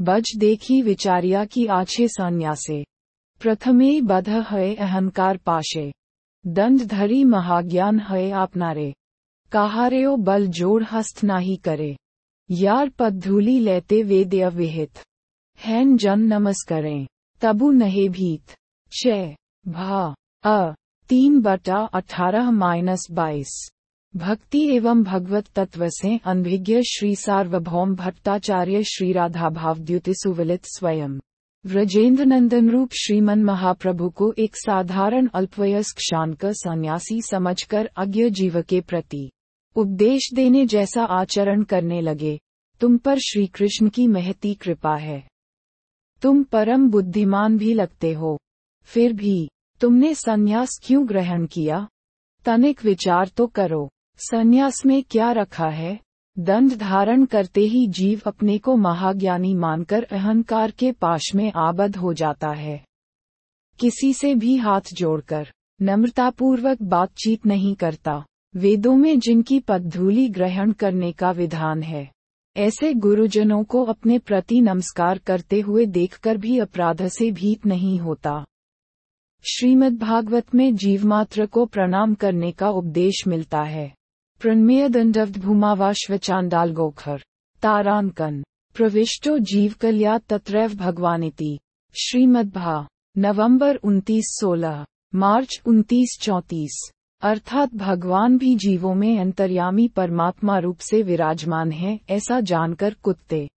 Speaker 1: बज देखी विचारिया की आछे संन्यासे। प्रथमे बध है अहंकार पाशे। दंड धरी महाज्ञान है आपनारे। कहारेओ बल जोड़ हस्त नाही करे। यार पद्धूली लेते वेद्य विहित हैन जन नमस्करें। तबु नहे भीत। च भा। अ। तीन बटा अठारह माइनस बाईस। भक्ति एवं भगवत तत्व से अनभिज्ञ श्री सार्वभौम भट्टाचार्य श्री राधा भावद्युति सुवलित स्वयं। व्रजेंद्र नंदन रूप श्रीमन महाप्रभु को एक साधारण अल्पवयस्क शानक सन्यासी समझकर अज्ञ जीव के प्रति उपदेश देने जैसा आचरण करने लगे, तुम पर श्री कृष्ण की महती कृपा है। तुम परम बुद्धिमान भी लगते हो। फिर भी तुमने संन्यास क्यों ग्रहण किया? तनिक विचार तो करो। संन्यास में क्या रखा है? दंड धारण करते ही जीव अपने को महाज्ञानी मानकर अहंकार के पाश में आबद हो जाता है। किसी से भी हाथ जोड़कर नम्रतापूर्वक बातचीत नहीं करता। वेदों में जिनकी पदधूली ग्रहण करने का विधान है, ऐसे गुरुजनों को अपने प्रति नमस्कार करते हुए देखकर भी अपराध से भीत नहीं होता। श्रीमद् भागवत में जीवमात्र को प्रणाम करने का उपदेश मिलता है। प्रणमेय दंडव्ध भूमावाश्व चांडाल गोखर तारांकन। प्रविष्टो जीव कल्या तत्रैव भगवानिति। श्रीमद्भा। नवंबर उनतीस सोलह। मार्च उनतीस चौतीस। अर्थात भगवान भी जीवों में अंतर्यामी परमात्मा रूप से विराजमान है, ऐसा जानकर कुत्ते।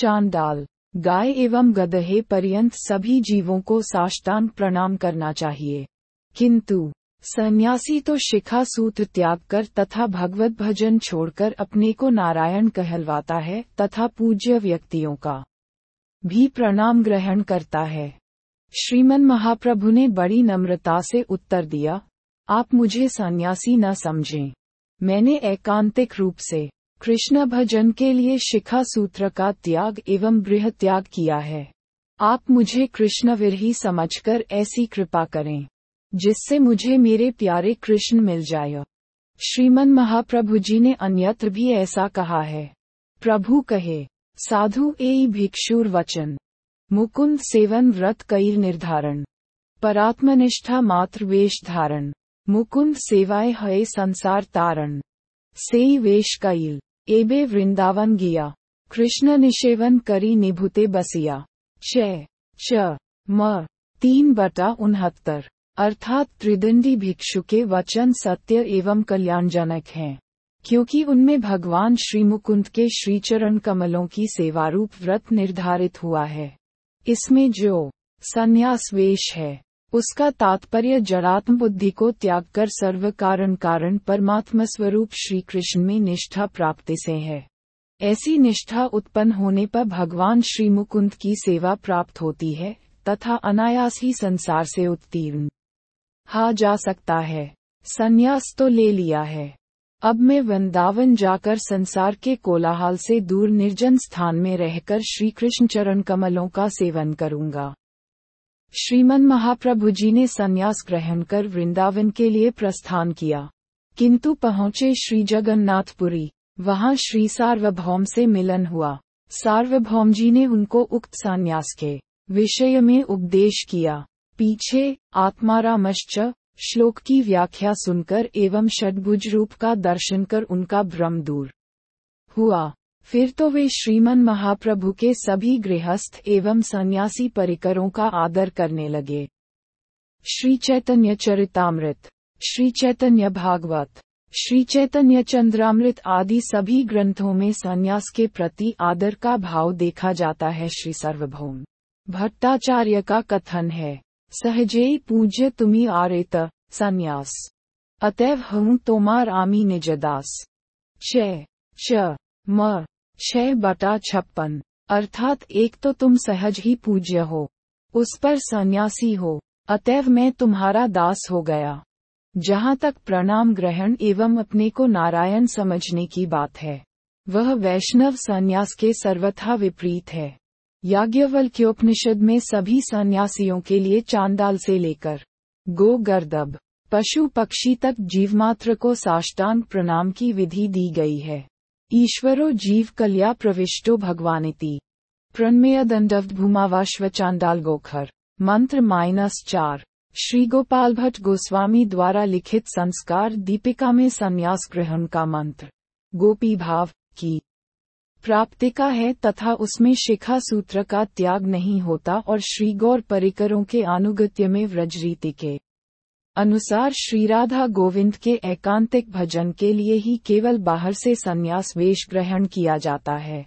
Speaker 1: चांडाल। गाय एवं गदहे पर्यंत सभी जीवों को साष्टांग प्रणाम करना चाहिए। किंतु सन्यासी तो शिखा सूत्र त्याग कर तथा भगवत भजन छोड़कर अपने को नारायण कहलवाता है, तथा पूज्य व्यक्तियों का भी प्रणाम ग्रहण करता है। श्रीमन महाप्रभु ने बड़ी नम्रता से उत्तर दिया, आप मुझे सन्यासी न समझें। मैंने एकांतिक रूप से कृष्ण भजन के लिए शिखा सूत्र का त्याग एवं बृह त्याग किया है। आप मुझे कृष्ण विरही समझकर ऐसी कृपा करें। जिससे मुझे मेरे प्यारे कृष्ण मिल जाए श्रीमन महाप्रभु जी ने अन्यत्र भी ऐसा कहा है। प्रभु कहे, साधु ए भिक्षुर वचन। मुकुंद सेवन व्रत कई निर्धारण। परात्मनिष्ठा मात्र वेश धारण। मुकुंद सेवाए हये संसार तारण। से वेश कईल। एबे वृंदावन गिया। कृष्ण निषेवन करी निभुते बसिया। च म। तीन बटा उनहत्तर। अर्थात त्रिदंडी भिक्षु के वचन सत्य एवं कल्याणजनक हैं, क्योंकि उनमें भगवान श्री मुकुंद के श्रीचरण कमलों की सेवारूप व्रत निर्धारित हुआ है। इसमें जो संन्यास वेश है, उसका तात्पर्य जड़ात्म बुद्धि को त्याग कर सर्व कारण कारण परमात्मा स्वरूप श्री कृष्ण में निष्ठा प्राप्ति से है। ऐसी निष्ठा उत्पन्न होने पर भगवान श्री मुकुंद की सेवा प्राप्त होती है, तथा अनायास ही संसार से उत्तीर्ण। हा जा सकता है। संन्यास तो ले लिया है। अब मैं वृंदावन जाकर संसार के कोलाहल से दूर निर्जन स्थान में रहकर श्री कृष्ण चरण कमलों का सेवन करूँगा। श्रीमन महाप्रभु जी ने संन्यास ग्रहण कर वृंदावन के लिए प्रस्थान किया। किंतु पहुँचे श्री जगन्नाथपुरी। वहाँ श्री सार्वभौम से मिलन हुआ। सार्वभौम जी ने उनको उक्त संन्यास के विषय में उपदेश किया। पीछे, आत्मारामश्च, श्लोक की व्याख्या सुनकर एवं षडभुज रूप का दर्शन कर उनका भ्रम दूर हुआ। फिर तो वे श्रीमन महाप्रभु के सभी गृहस्थ एवं सन्यासी परिकरों का आदर करने लगे। श्री चैतन्य चरितामृत श्री चैतन्य भागवत श्री चैतन्य चंद्रामृत आदि सभी ग्रंथों में संन्यास के प्रति आदर का भाव देखा जाता है। श्री सर्वभौम भट्टाचार्य का कथन है। सहजेई पूज्य तुम्ही आरेत संन्यास अतैव हूँ तोमार आमी निजदास। छ च म छह बटा छप्पन। अर्थात एक तो तुम सहज ही पूज्य हो। उस पर सन्यासी हो। अतैव मैं तुम्हारा दास हो गया। जहाँ तक प्रणाम ग्रहण एवं अपने को नारायण समझने की बात है। वह वैष्णव संन्यास के सर्वथा विपरीत है। याज्ञवल्क्योपनिषद में सभी सन्यासियों के लिए चांदाल से लेकर गो गर्दब पशु पक्षी तक जीवमात्र को साष्टांग प्रणाम की विधि दी गई है। ईश्वरो जीव कल्या प्रविष्टो भगवानिति। प्रणमेय दंडव भूमावाश्व चांडाल गोखर मंत्र माइनस चार। श्री गोपाल भट्ट गोस्वामी द्वारा लिखित संस्कार दीपिका में संन्यास ग्रहण का मंत्र। गोपी भाव की प्राप्तिका है तथा उसमें शिखा सूत्र का त्याग नहीं होता और श्री गौर परिकरों के अनुगत्य में व्रजरीति के अनुसार श्री राधा गोविंद के एकांतिक भजन के लिए ही केवल बाहर से संन्यास वेश ग्रहण किया जाता है।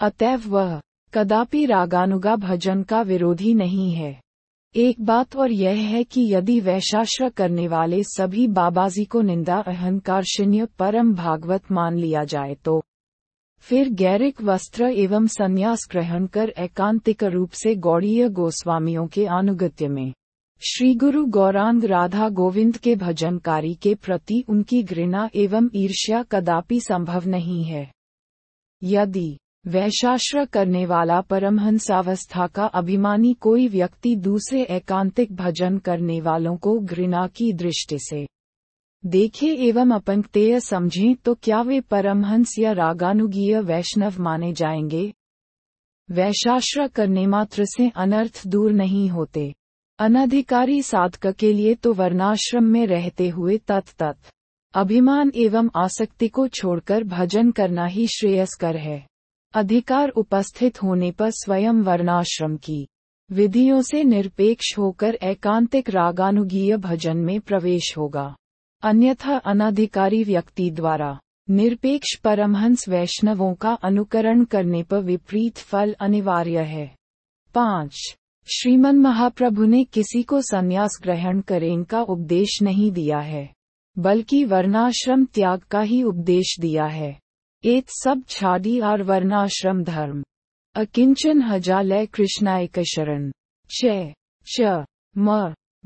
Speaker 1: अतएव वह कदापि रागानुगा भजन का विरोधी नहीं है। एक बात और यह है कि यदि वैशाश्र करने वाले सभी बाबाजी को निंदा, अहंकार, शून्य, परम भागवत मान लिया जाए तो फिर गैरिक वस्त्र एवं संन्यास ग्रहण कर एकांतिक रूप से गौड़ीय गोस्वामियों के अनुगत्य में। श्री गुरु गौरांग राधा गोविंद के भजनकारी के प्रति उनकी घृणा एवं ईर्ष्या कदापि संभव नहीं है। यदि वैशाश्र करने वाला परमहंसावस्था का अभिमानी कोई व्यक्ति दूसरे एकांतिक भजन करने वालों को घृणा की दृष्टि से देखे एवं अपंक्तेय समझें तो क्या वे परमहंस या रागानुगीय वैष्णव माने जाएँगे? वैशाश्र करने मात्र से अनर्थ दूर नहीं होते। अनधिकारी साधक के लिए तो वर्णाश्रम में रहते हुए तत् तत् अभिमान एवं आसक्ति को छोड़कर भजन करना ही श्रेयस्कर है। अधिकार उपस्थित होने पर स्वयं वर्णाश्रम की विधियों से निरपेक्ष होकर एकांतिक रागानुगीय भजन में प्रवेश होगा। अन्यथा अनाधिकारी व्यक्ति द्वारा निरपेक्ष परमहंस वैष्णवों का अनुकरण करने पर विपरीत फल अनिवार्य है। पाँच, श्रीमन महाप्रभु ने किसी को संन्यास ग्रहण करें का उपदेश नहीं दिया है, बल्कि वर्णाश्रम त्याग का ही उपदेश दिया है। एक सब छाड़ी और वर्णाश्रम धर्म। अकिंचन हजालय कृष्णाय शरण छ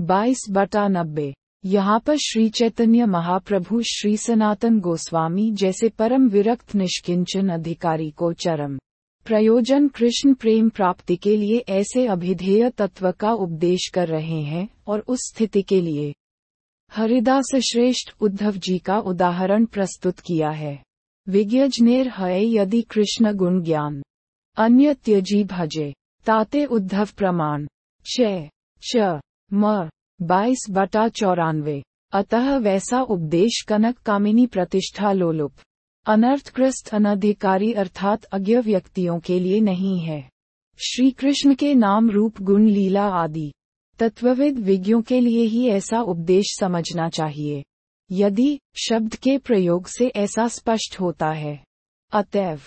Speaker 1: बाईस बटा नब्बे। यहाँ पर श्री चैतन्य महाप्रभु श्री सनातन गोस्वामी जैसे परम विरक्त निष्किंचन अधिकारी को चरम प्रयोजन कृष्ण प्रेम प्राप्ति के लिए ऐसे अभिधेय तत्व का उपदेश कर रहे हैं और उस स्थिति के लिए हरिदास श्रेष्ठ उद्धव जी का उदाहरण प्रस्तुत किया है। विज्ञजनेर है यदि कृष्ण गुण ज्ञान। अन्य त्यजी भजे। ताते उद्धव प्रमाण। छ म। बाईस बटा चौरानवे। अतः वैसा उपदेश कनक कामिनी प्रतिष्ठा लोलुप। अनर्थग्रस्त अनधिकारी अर्थात अज्ञ व्यक्तियों के लिए नहीं है। श्री कृष्ण के नाम रूप गुण लीला आदि। तत्वविद विज्ञों के लिए ही ऐसा उपदेश समझना चाहिए। यदि शब्द के प्रयोग से ऐसा स्पष्ट होता है। अतएव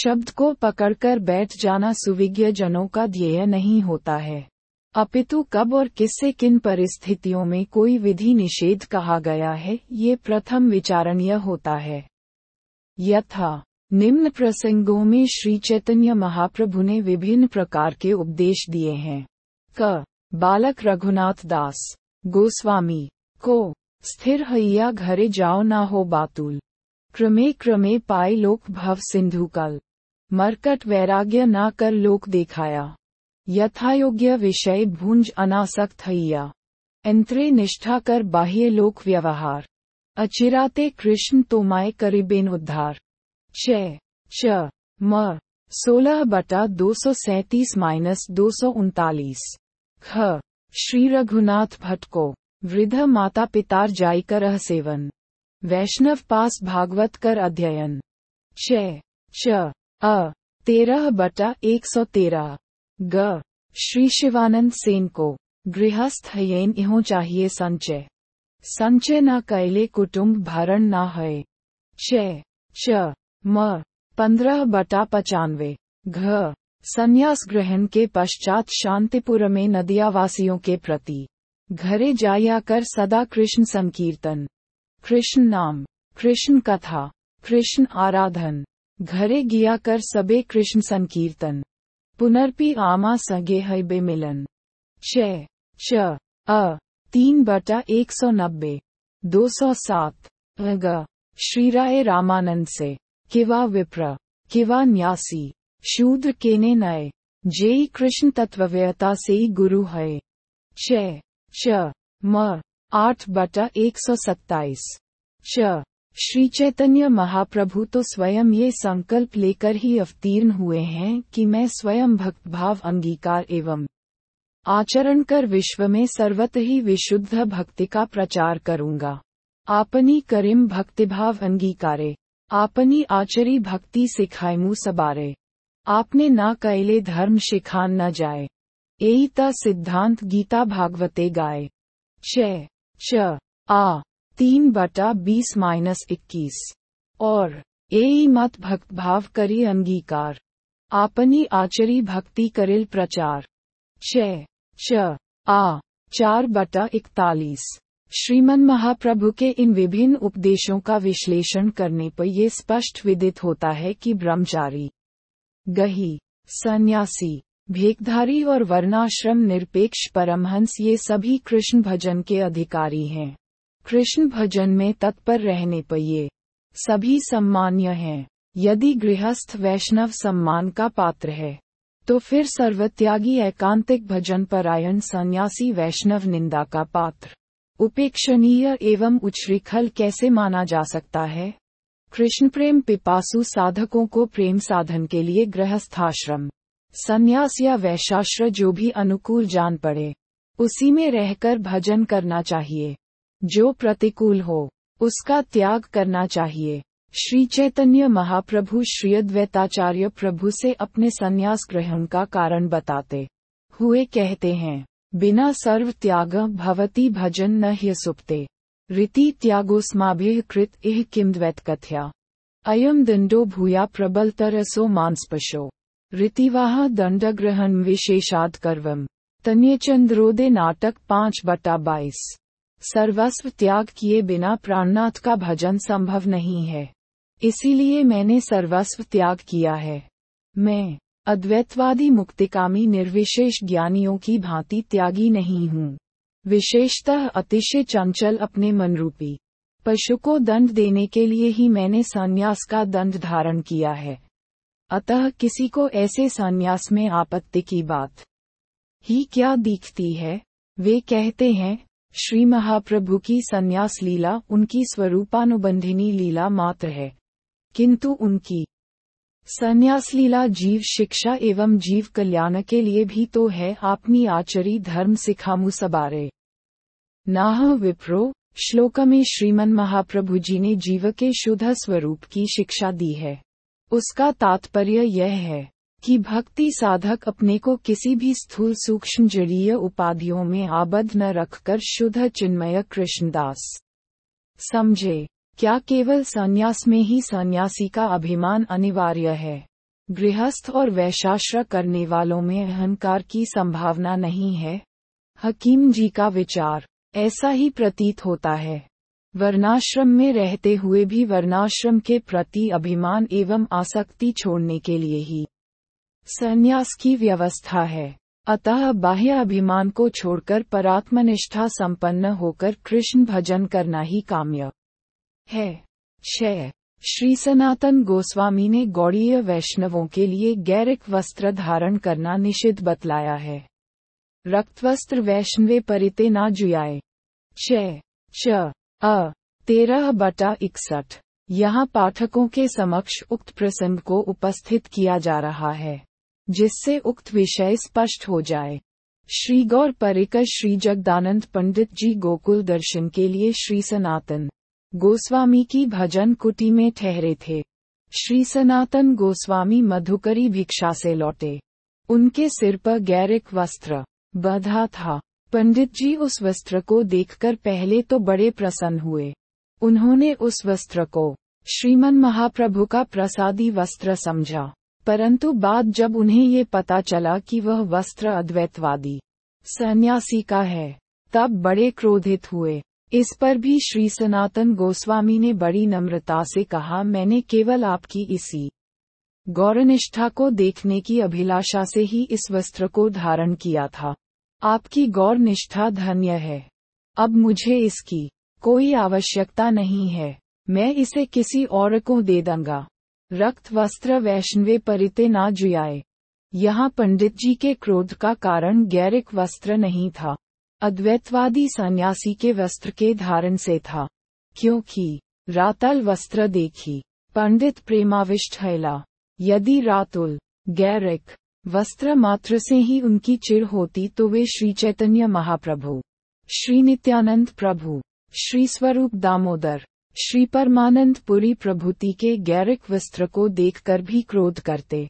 Speaker 1: शब्द को पकड़कर बैठ जाना सुविज्ञ जनों का ध्येय नहीं होता है। अपितु कब और किससे किन परिस्थितियों में कोई विधि निषेध कहा गया है, ये प्रथम विचारणीय होता है। यथा, निम्न प्रसंगों में श्री चैतन्य महाप्रभु ने विभिन्न प्रकार के उपदेश दिए हैं। क, बालक रघुनाथ दास, गोस्वामी, को, स्थिर हैया घरे जाओ ना हो बातुल। क्रमे क्रमे पाए लोक भव सिंधु कल मरकट वैराग्य ना कर लोक दिखाया। यथायोग्य विषय भूंज अनासक्त हैया अंतरे निष्ठा कर बाह्य लोक व्यवहार। अचिराते कृष्ण तोमाए करीबेन उद्धार। छ। च म। सोलह बटा दो सौ सैतीस माइनस दो सौ उनतालीस। ख। श्री रघुनाथ भट्ट को वृद्ध माता पितार जाई कर सेवन। वैष्णव पास भागवत कर अध्ययन। छ। च अ। तेरह बटा एक सौ तेरह। ग. श्री शिवानंद सेन को, गृहस्थ हयेन इहो चाहिए संचय। संचय न कैले कुटुंब भरण न है छ. च म. पंद्रह बटा पचानवे। घ. संन्यास ग्रहण के पश्चात शांतिपुर में नदियावासियों के प्रति। घरे जाया कर सदा कृष्ण संकीर्तन। कृष्ण नाम। कृष्ण कथा। कृष्ण आराधन। घरे गिया कर सबे कृष्ण संकीर्तन। पुनर्पी आमा सगे है बेमिलन छ च अ, तीन बटा एक सौ नब्बे, दो सौ सात ग श्री राय रामानंद से किवा विप्र, किवा न्यासी, शूद्र केने नए, जेई कृष्ण तत्वव्यता से ही गुरु है। छ च म, आठ बटा एक सौ सत्ताईस च श्री चैतन्य महाप्रभु तो स्वयं ये संकल्प लेकर ही अवतीर्ण हुए हैं कि मैं स्वयं भक्तभाव अंगीकार एवं आचरण कर विश्व में सर्वत ही विशुद्ध भक्ति का प्रचार करूँगा। आपनी करिम भक्तिभाव अंगीकारे, आपनी आचरी भक्ति सिखायमु सबारे। आपने ना कैले धर्म शिखान न जाए। यही सिद्धांत गीता भागवते गाए। छ, आ। तीन बटा बीस माइनस इक्कीस। और ए मत भक्त भाव करी अंगीकार। आपनी आचरी भक्ति करिल प्रचार। छ च आ, चार बटा इकतालीस। श्रीमन महाप्रभु के इन विभिन्न उपदेशों का विश्लेषण करने पर यह स्पष्ट विदित होता है कि ब्रह्मचारी, गही, सन्यासी भेकधारी और वर्णाश्रम निरपेक्ष परमहंस ये सभी कृष्ण भजन के अधिकारी हैं। कृष्ण भजन में तत्पर रहने पर ये सभी सम्मान्य हैं। यदि गृहस्थ वैष्णव सम्मान का पात्र है तो फिर सर्वत्यागी एकांतिक भजन परायण सन्यासी वैष्णव निंदा का पात्र। उपेक्षणीय एवं उच्छृखल कैसे माना जा सकता है? कृष्ण प्रेम पिपासु साधकों को प्रेम साधन के लिए गृहस्थाश्रम, संन्यास या वैशास्त्र जो भी अनुकूल जान पड़े, उसी में रहकर भजन करना चाहिए। जो प्रतिकूल हो, उसका त्याग करना चाहिए। श्री चैतन्य महाप्रभु श्री अद्वैताचार्य प्रभु से अपने संन्यास ग्रहण का कारण बताते हुए कहते हैं, बिना सर्व त्याग भवती भजन न ह्य सुप्ते रीति त्यागोस्माभि कृत इह किम द्वैत कथ्या अयम दंडो भूया प्रबल तरसो मांसपशो। रीतिवाह दंड ग्रहण विशेषाद कर्वम तन्य चंद्रोदय नाटक पाँच बटा बाईस। सर्वस्व त्याग किए बिना प्राणनाथ का भजन संभव नहीं है। इसीलिए मैंने सर्वस्व त्याग किया है। मैं अद्वैतवादी मुक्तिकामी निर्विशेष ज्ञानियों की भांति त्यागी नहीं हूँ। विशेषतः अतिशय चंचल अपने मनरूपी, पशु को दंड देने के लिए ही मैंने संन्यास का दंड धारण किया है। अतः किसी को ऐसे संन्यास में आपत्ति की बात ही क्या दिखती है? वे कहते हैं श्री महाप्रभु की संन्यास लीला उनकी स्वरूपानुबंधिनी लीला मात्र है, किंतु उनकी संन्यास लीला जीव शिक्षा एवं जीव कल्याण के लिए भी तो है, आपनी आचरी धर्म सिखामु सबारे। नाह विप्रो, श्लोक में श्रीमन महाप्रभु जी ने जीव के शुद्ध स्वरूप की शिक्षा दी है। उसका तात्पर्य यह है कि भक्ति साधक अपने को किसी भी स्थूल सूक्ष्म जड़ीय उपाधियों में आबद्ध न रखकर शुद्ध चिन्मय कृष्णदास। समझे, क्या केवल संन्यास में ही सन्यासी का अभिमान अनिवार्य है? गृहस्थ और वैशाश्र करने वालों में अहंकार की संभावना नहीं है? हकीम जी का विचार, ऐसा ही प्रतीत होता है। वर्णाश्रम में रहते हुए भी वर्णाश्रम के प्रति अभिमान एवं आसक्ति छोड़ने के लिए ही। संन्यास की व्यवस्था है। अतः बाह्य अभिमान को छोड़कर परात्मनिष्ठा संपन्न होकर कृष्ण भजन करना ही काम्य है। छह श्री सनातन गोस्वामी ने गौड़ीय वैष्णवों के लिए गैरिक वस्त्र धारण करना निषिद्ध बतलाया है। रक्तवस्त्र वैष्णवे परिते ना जुयाए। छ च अ। तेरह बटा इकसठ। यहाँ पाठकों के समक्ष उक्त प्रसंग को उपस्थित किया जा रहा है। जिससे उक्त विषय स्पष्ट हो जाए। श्री गौर परिकर श्री जगदानंद पंडित जी गोकुल दर्शन के लिए श्री सनातन गोस्वामी की भजन कुटी में ठहरे थे। श्री सनातन गोस्वामी मधुकरी भिक्षा से लौटे। उनके सिर पर गैरिक वस्त्र बधा था। पंडित जी उस वस्त्र को देखकर पहले तो बड़े प्रसन्न हुए। उन्होंने उस वस्त्र को श्रीमन महाप्रभु का प्रसादी वस्त्र समझा। परंतु बाद जब उन्हें ये पता चला कि वह वस्त्र अद्वैतवादी, सन्यासी का है, तब बड़े क्रोधित हुए। इस पर भी श्री सनातन गोस्वामी ने बड़ी नम्रता से कहा, मैंने केवल आपकी इसी गौरनिष्ठा को देखने की अभिलाषा से ही इस वस्त्र को धारण किया था। आपकी गौर निष्ठा धन्य है। अब मुझे इसकी कोई आवश्यकता नहीं है। मैं इसे किसी और को दे दूँगा। रक्त वस्त्र वैष्णवे परिते ना जुयाए। यहाँ पंडित जी के क्रोध का कारण गैरिक वस्त्र नहीं था। अद्वैतवादी सन्यासी के वस्त्र के धारण से था। क्योंकि रातल वस्त्र देखी। पंडित प्रेमाविष्ट हैला। यदि रातुल, गैरिक वस्त्र मात्र से ही उनकी चिर होती तो वे श्री चैतन्य महाप्रभु, श्री नित्यानंद प्रभु, श्री स्वरूप दामोदर श्री परमानंद पुरी प्रभुति के गैरिक वस्त्र को देखकर भी क्रोध करते,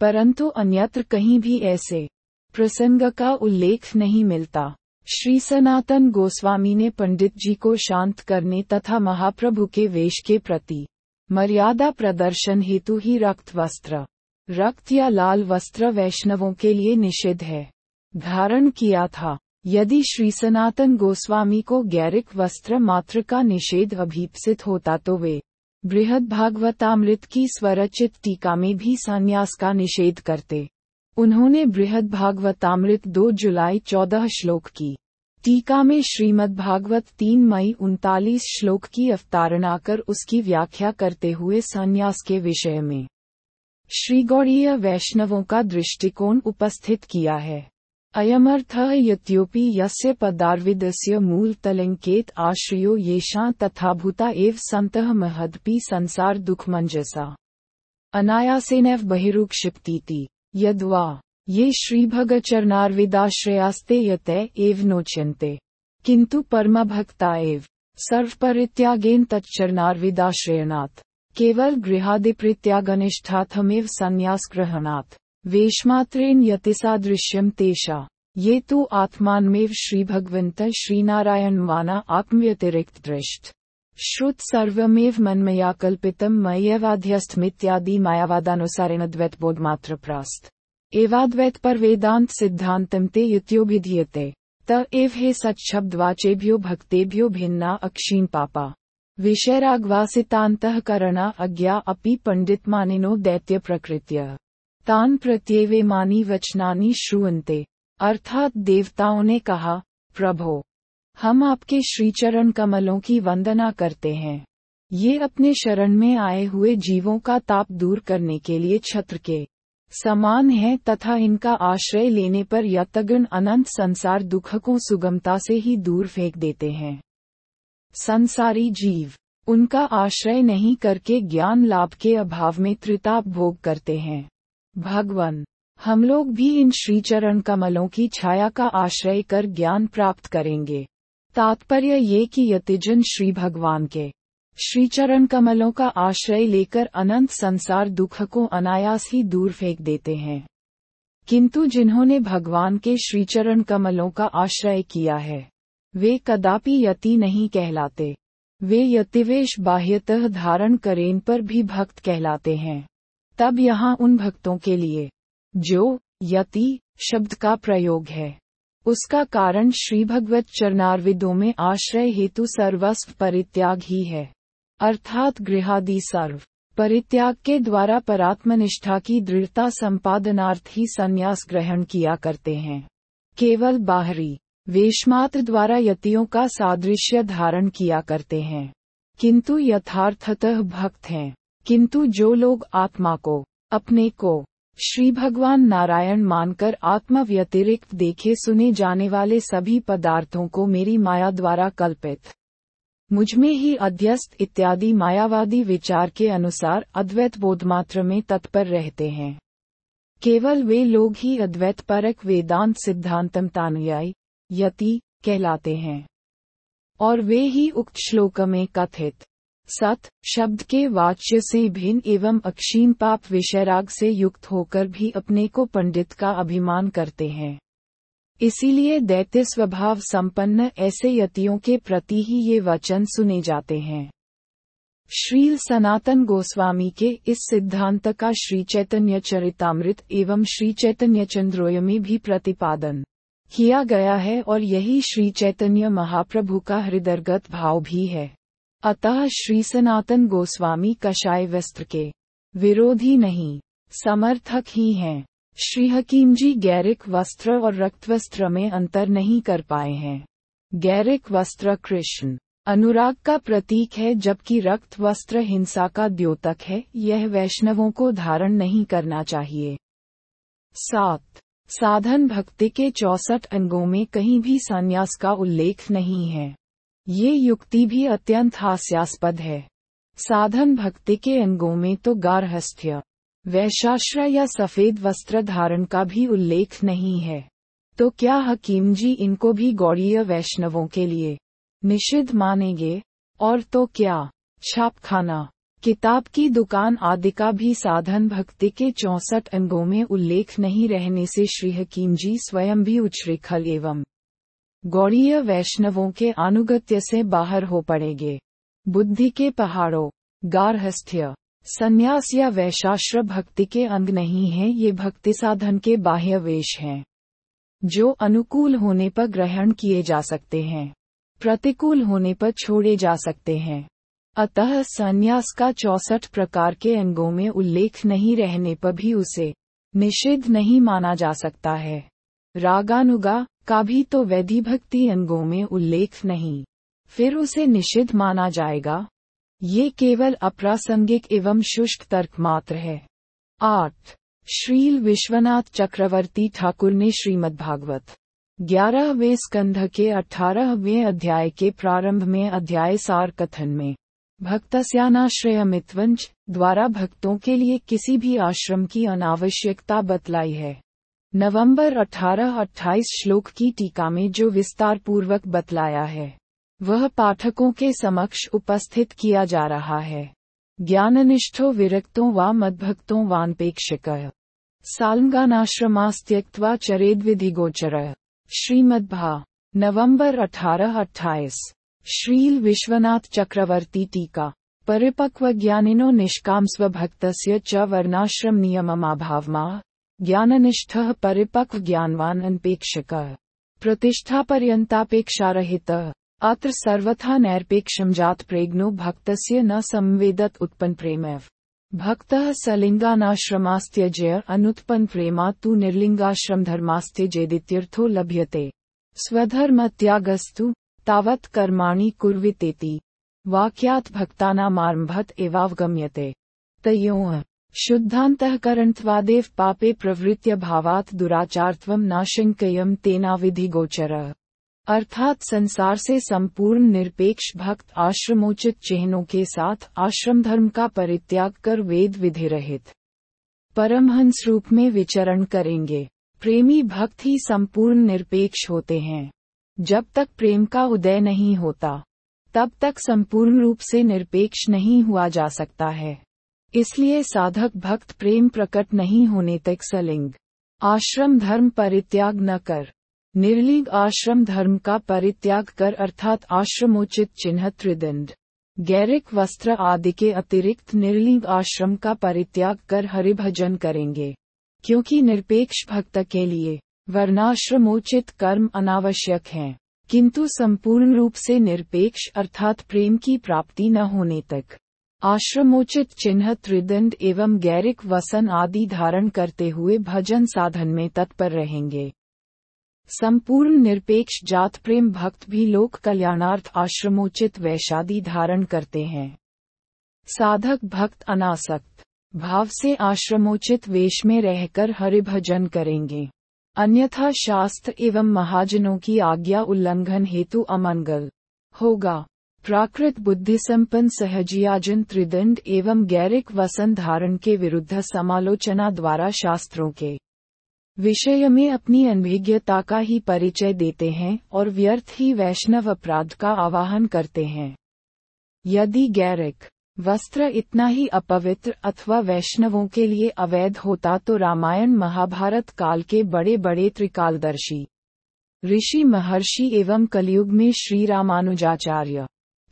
Speaker 1: परंतु अन्यत्र कहीं भी ऐसे प्रसंग का उल्लेख नहीं मिलता। श्री सनातन गोस्वामी ने पंडित जी को शांत करने तथा महाप्रभु के वेश के प्रति मर्यादा प्रदर्शन हेतु ही रक्त वस्त्र, रक्त या लाल वस्त्र वैष्णवों के लिए निषिद्ध है, धारण किया था। यदि श्री सनातन गोस्वामी को गैरिक वस्त्र मात्र का निषेध अभीपसित होता तो वे बृहद भागवतामृत की स्वरचित टीका में भी संन्यास का निषेध करते। उन्होंने बृहद भागवतामृत 2 जुलाई 14 श्लोक की। टीका में श्रीमद् भागवत तीन मई उनतालीस श्लोक की अवतारणा कर उसकी व्याख्या करते हुए संन्यास के विषय में श्री गौड़ीय वैष्णवों का दृष्टिकोण उपस्थित किया है। अयमर्थः यद्यपि यस्य पदार्विदस्य मूलतलङ्केत आश्रयो येषां तथाभूता एव सन्तः महदपि संसार दुःखमञ्जसा। अनायासेनैव बहिरुक्षिप्तीति। यद्वा, ये श्रीभगचरणार्विदाश्रयास्ते यते एव नोच्यन्ते। किन्तु परमभक्ता एव। सर्व परित्यागेन तच्चरणार्विदाश्रयणात्। केवल गृहादिप्रित्यागनिष्ठाथमेव संन्यास ग्रहणात् वेशमात्रेण यतिसादृश्यम तेषा। ये तु आत्मानमेव श्रीभगवन्त श्रीनारायण वाना आत्मव्यतिरिक्त दृष्ट श्रुत सर्वमेव मनमया कल्पितम मय्यवाध्यस्थमित्यादि मायावादानुसारेण द्वैतबोध मात्र प्रास्त। एवाद्वैत पर वेदांत सिद्धांतम ते युत्योभिधीयते त एव हे सच्छब्द वाचेभ्यो भक्तेभ्यो भिन्ना अक्षीण पापा। विषयराग्वासितान्तःकरणा अज्ञा अपि पंडितमानिनो दैत्य प्रकृत्य तान प्रत्येवे मानी वचनानी श्रुवन्ते। अर्थात देवताओं ने कहा, प्रभो, हम आपके श्रीचरण कमलों की वंदना करते हैं। ये अपने शरण में आए हुए जीवों का ताप दूर करने के लिए छत्र के समान है तथा इनका आश्रय लेने पर यतगुण अनंत संसार दुख को सुगमता से ही दूर फेंक देते हैं। संसारी जीव, उनका आश्रय नहीं करके ज्ञान लाभ के अभाव में त्रिताप भोग करते हैं। भगवान, हम लोग भी इन श्रीचरण कमलों की छाया का आश्रय कर ज्ञान प्राप्त करेंगे। तात्पर्य ये कि यतिजन श्री भगवान के श्रीचरण कमलों का आश्रय लेकर अनंत संसार दुख को अनायास ही दूर फेंक देते हैं। किंतु जिन्होंने भगवान के श्रीचरण कमलों का आश्रय किया है, वे कदापि यति नहीं कहलाते। वे यतिवेश बाह्यतः धारण करेन पर भी भक्त कहलाते हैं। तब यहाँ उन भक्तों के लिए, जो यति शब्द का प्रयोग है। उसका कारण श्री भगवत चरणार्विदों में आश्रय हेतु सर्वस्व परित्याग ही है। अर्थात गृहादि सर्व परित्याग के द्वारा परात्मनिष्ठा की दृढ़ता संपादनार्थ ही संन्यास ग्रहण किया करते हैं। केवल बाहरी, वेशमात्र द्वारा यतियों का सादृश्य धारण किया करते हैं। किंतु यथार्थतः भक्त हैं। किंतु जो लोग आत्मा को, अपने को, श्री भगवान नारायण मानकर आत्मा व्यतिरिक्त देखे सुने जाने वाले सभी पदार्थों को मेरी माया द्वारा कल्पित। मुझमें ही अध्यस्त इत्यादि मायावादी विचार के अनुसार अद्वैत बोधमात्र में तत्पर रहते हैं। केवल वे लोग ही अद्वैत परक वेदांत सिद्धांतम तानुयायी, यति, कहलाते हैं। और वे ही उक्त श्लोक में कथित सत, शब्द के वाच्य से भिन्न एवं अक्षीण पाप विषयराग से युक्त होकर भी अपने को पंडित का अभिमान करते हैं। इसीलिए दैत्य स्वभाव संपन्न ऐसे यतियों के प्रति ही ये वचन सुने जाते हैं। श्रील सनातन गोस्वामी के इस सिद्धांत का श्री चैतन्य चरितामृत एवं श्री चैतन्य चंद्रोय में भी प्रतिपादन किया गया है और यही श्री चैतन्य महाप्रभु का हृदयगत भाव भी है। अतः श्री सनातन गोस्वामी कषाय वस्त्र के विरोधी नहीं, समर्थक ही हैं। श्री हकीम जी गैरिक वस्त्र और रक्त वस्त्र में अंतर नहीं कर पाए हैं। गैरिक वस्त्र कृष्ण, अनुराग का प्रतीक है जबकि रक्त वस्त्र हिंसा का द्योतक है, यह वैष्णवों को धारण नहीं करना चाहिए। सात, साधन भक्ति के चौसठ अंगों में कहीं भी संन्यास का उल्लेख नहीं है। ये युक्ति भी अत्यंत हास्यास्पद है। साधन भक्ति के अंगों में तो गारहस्थ्य। वैशाश्र या सफ़ेद वस्त्र धारण का भी उल्लेख नहीं है। तो क्या हकीम जी इनको भी गौड़ीय वैष्णवों के लिए निषिद्ध मानेंगे? और तो क्या? छापखाना। किताब की दुकान आदि का भी साधन भक्ति के चौसठ अंगों में उल्लेख नहीं रहने से श्री हकीम जी स्वयं भी उच्छृखल एवं गौड़ीय वैष्णवों के अनुगत्य से बाहर हो पड़ेंगे। बुद्धि के पहाड़ों, गारहस्थ्य, संन्यास या वैशाश्र भक्ति के अंग नहीं है, ये भक्ति साधन के बाह्य वेश हैं, जो अनुकूल होने पर ग्रहण किए जा सकते हैं, प्रतिकूल होने पर छोड़े जा सकते हैं। अतः संन्यास का चौसठ प्रकार के अंगों में उल्लेख नहीं रहने पर भी उसे निषिद्ध नहीं माना जा सकता है। रागानुगा, का भी तो वैधि भक्ति अंगों में उल्लेख नहीं। फिर उसे निषिद्ध माना जाएगा। ये केवल अप्रासंगिक एवं शुष्क तर्क मात्र है। आठ, श्रील विश्वनाथ चक्रवर्ती ठाकुर ने श्रीमद् भागवत ग्यारहवें स्कंध के अठारहवें अध्याय के प्रारंभ में अध्याय सार कथन में भक्तस्यानाश्रय मितवंश द्वारा भक्तों के लिए किसी भी आश्रम की अनावश्यकता बतलाई है। नवंबर 18-28 श्लोक की टीका में जो विस्तार पूर्वक बतलाया है, वह पाठकों के समक्ष उपस्थित किया जा रहा है। ज्ञाननिष्ठो विरक्तों व मद्भक्तों वानपेक्षक सालंगानाश्रमास्त्यक्त्वा चरेद्विधि गोचर श्रीमद्भा, नवंबर अठारह अट्ठाईस। श्रील विश्वनाथ चक्रवर्ती टीका। परिपक्व ज्ञानिनो निष्काम स्वभक्तस्य च वर्णाश्रम नियममाभावमा। ज्ञाननिष्ठः परिपक्व ज्ञानवान अनपेक्षक। प्रतिष्ठापर्यन्तापेक्षारहित। अत्र सर्वथा नैरपेक्षम जात प्रेग्नो भक्तस्य न संवेदत उत्पन्न प्रेमैव। भक्तः सलिंगानाश्रमास्त्यजय अनुत्पन्न तु निर्लिंगाश्रम धर्मास्त्यजेदित्यर्थो लभ्यते। स्वधर्मत्यागस्तु तावत् कर्माणि कुर्वितेति। वाक्यात् भक्तानामारम्भत एवावगम्यते। तयोः शुद्धान्तःकरणत्वादेव पापे प्रवृत्य भावात् दुराचारत्वं नाशंकयम तेनाविधि गोचर अर्थात संसार से संपूर्ण निरपेक्ष भक्त आश्रमोचित चिन्हों के साथ आश्रम धर्म का परित्याग कर वेद विधि रहित। परमहंस रूप में विचरण करेंगे। प्रेमी भक्त ही संपूर्ण निरपेक्ष होते हैं। जब तक प्रेम का उदय नहीं होता, तब तक संपूर्ण रूप से निरपेक्ष नहीं हुआ जा सकता है। इसलिए साधक भक्त प्रेम प्रकट नहीं होने तक सलिंग। आश्रम धर्म परित्याग न कर। निर्लिंग आश्रम धर्म का परित्याग कर अर्थात आश्रमोचित चिन्ह त्रिदंड। गैरिक वस्त्र आदि के अतिरिक्त निर्लिंग आश्रम का परित्याग कर हरिभजन करेंगे। क्योंकि निरपेक्ष भक्त के लिए वर्णाश्रमोचित कर्म अनावश्यक हैं। किंतु संपूर्ण रूप से निरपेक्ष अर्थात प्रेम की प्राप्ति न होने तक। आश्रमोचित चिन्ह, त्रिदंड एवं गैरिक वसन आदि धारण करते हुए भजन साधन में तत्पर रहेंगे। संपूर्ण निरपेक्ष जात प्रेम भक्त भी लोक कल्याणार्थ आश्रमोचित वैशादी धारण करते हैं। साधक भक्त अनासक्त, भाव से आश्रमोचित वेश में रहकर हरिभजन करेंगे। अन्यथा शास्त्र एवं महाजनों की आज्ञा उल्लंघन हेतु अमंगल होगा। प्राकृत बुद्धि संपन्न सहजियाजन त्रिदंड एवं गैरिक वसन धारण के विरुद्ध समालोचना द्वारा शास्त्रों के विषय में अपनी अनभिज्ञता का ही परिचय देते हैं और व्यर्थ ही वैष्णव अपराध का आवाहन करते हैं। यदि गैरिक वस्त्र इतना ही अपवित्र अथवा वैष्णवों के लिए अवैध होता तो रामायण महाभारत काल के बड़े बड़े त्रिकालदर्शी ऋषि महर्षि एवं कलयुग में श्री रामानुजाचार्य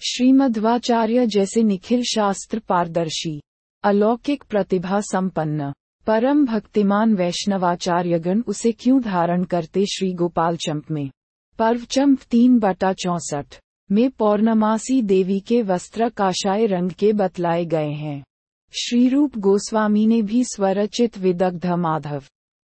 Speaker 1: श्रीमध्वाचार्य जैसे निखिल शास्त्र पारदर्शी, अलौकिक प्रतिभा संपन्न, परम भक्तिमान वैष्णवाचार्यगण उसे क्यों धारण करते श्री गोपाल चंप में? पर्व चंप तीन बटा चौसठ, में पौर्णमासी देवी के वस्त्र काशाय रंग के बतलाए गए हैं। श्री रूप गोस्वामी ने भी स्वरचित विदग्ध माधव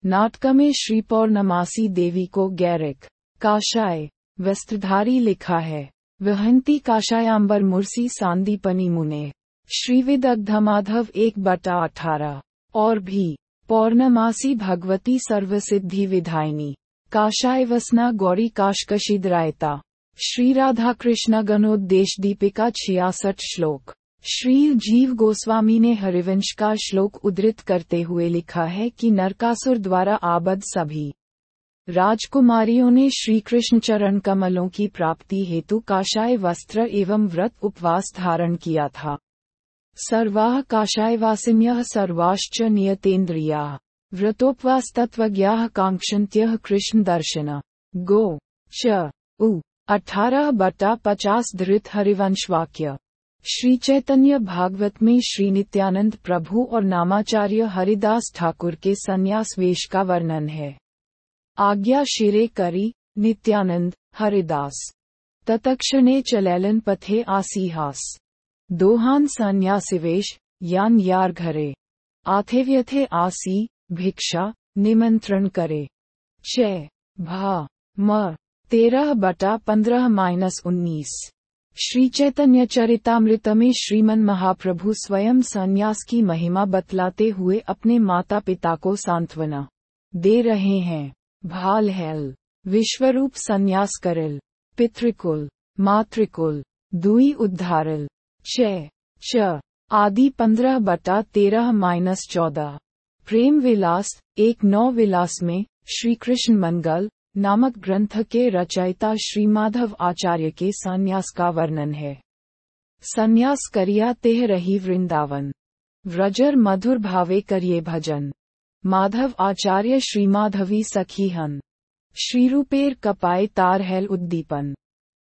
Speaker 1: नाटक में श्री पौर्णमासी देवी को गैरिक, काशाय, वस्त्रधारी लिखा है। वहंती काशायांबर मुर्सी सांदीपनी मुने। श्रीविदग्धमाधव एक बटा अठारह। और भी। पौर्णमासी भगवती सर्वसिद्धि विधायनी। काशाय वसना गौरी काशकशिद रायता। श्री राधा कृष्ण गणोद्देश दीपिका छियासठ श्लोक। श्री जीव गोस्वामी ने हरिवंश का श्लोक उद्धृत करते हुए लिखा है कि नरकासुर द्वारा आबद सभी। राजकुमारियों ने श्री कृष्ण चरण कमलों की प्राप्ति हेतु काशाय वस्त्र एवं व्रत उपवास धारण किया था। सर्वाह काशाय वासिन्य सर्वाश्च नियतेन्द्रिया। व्रतोपवास तत्वज्ञा कांक्षन्त्य कृष्ण दर्शन गो। च उ। अठारह बटा पचास धृत हरिवंश वाक्य श्री चैतन्य भागवत में श्री नित्यानंद प्रभु और नामाचार्य हरिदास ठाकुर के संन्यास वेश का वर्णन है। आज्ञा शिरे करी नित्यानंद, हरिदास। ततक्षणे चलैलन पथे आसीहास। दोहान संन्यासिवेश, यान यार घरे। आथे व्यथे आसी, भिक्षा, निमंत्रण करे। च भा, म, तेरह बटा पंद्रह माइनस उन्नीस। श्री चैतन्य चरितामृत में श्रीमन महाप्रभु स्वयं संन्यास की महिमा बतलाते हुए अपने माता पिता को सांत्वना दे रहे हैं। भाल हेल विश्वरूप संन्यास करल पितृकुल, मातृकुल, दुई उद्धारल च च आदि पंद्रह बटा तेरह माइनस चौदह। प्रेम विलास, एक नौ विलास में श्री कृष्ण मंगल, नामक ग्रंथ के रचयिता श्रीमाधव आचार्य के संन्यास का वर्णन है। संन्यास करिया तेह रही वृंदावन। व्रजर मधुर भावे करिए भजन। माधव आचार्य श्रीमाधवी सखी हन। श्रीरूपेर कपाए तार हैल उद्दीपन।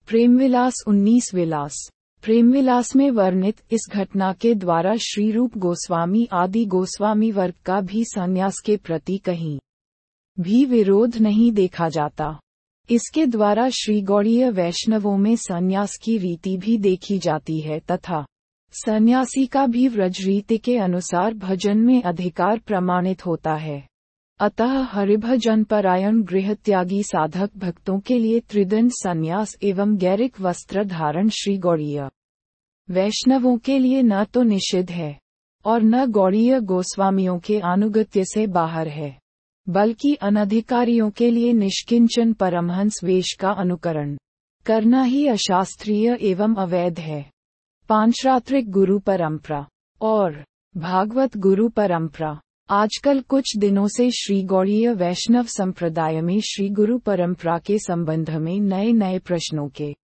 Speaker 1: प्रेमविलास उन्नीस विलास। प्रेमविलास में वर्णित इस घटना के द्वारा श्री रूप गोस्वामी आदि गोस्वामी वर्ग का भी संन्यास के प्रति कहीं भी विरोध नहीं देखा जाता। इसके द्वारा श्री गौड़ीय वैष्णवों में संन्यास की रीति भी देखी जाती है तथा सन्यासी का भी व्रज रीति के अनुसार भजन में अधिकार प्रमाणित होता है। अतः हरिभजन परायण गृह त्यागी साधक भक्तों के लिए त्रिदंड संन्यास एवं गैरिक वस्त्र धारण श्री गौड़ीय। वैष्णवों के लिए न तो निषिद्ध है, और न गौड़ीय गोस्वामियों के आनुगत्य से बाहर है, बल्कि अनधिकारियों के लिए निष्किंचन परमहंस वेश का अनुकरण। करना ही अशास्त्रीय एवं अवैध है। पांचरात्रिक गुरु परंपरा और भागवत गुरु परंपरा। आजकल कुछ दिनों से श्री गौड़ीय वैष्णव संप्रदाय में श्री गुरु परंपरा के संबंध में नए नए प्रश्नों के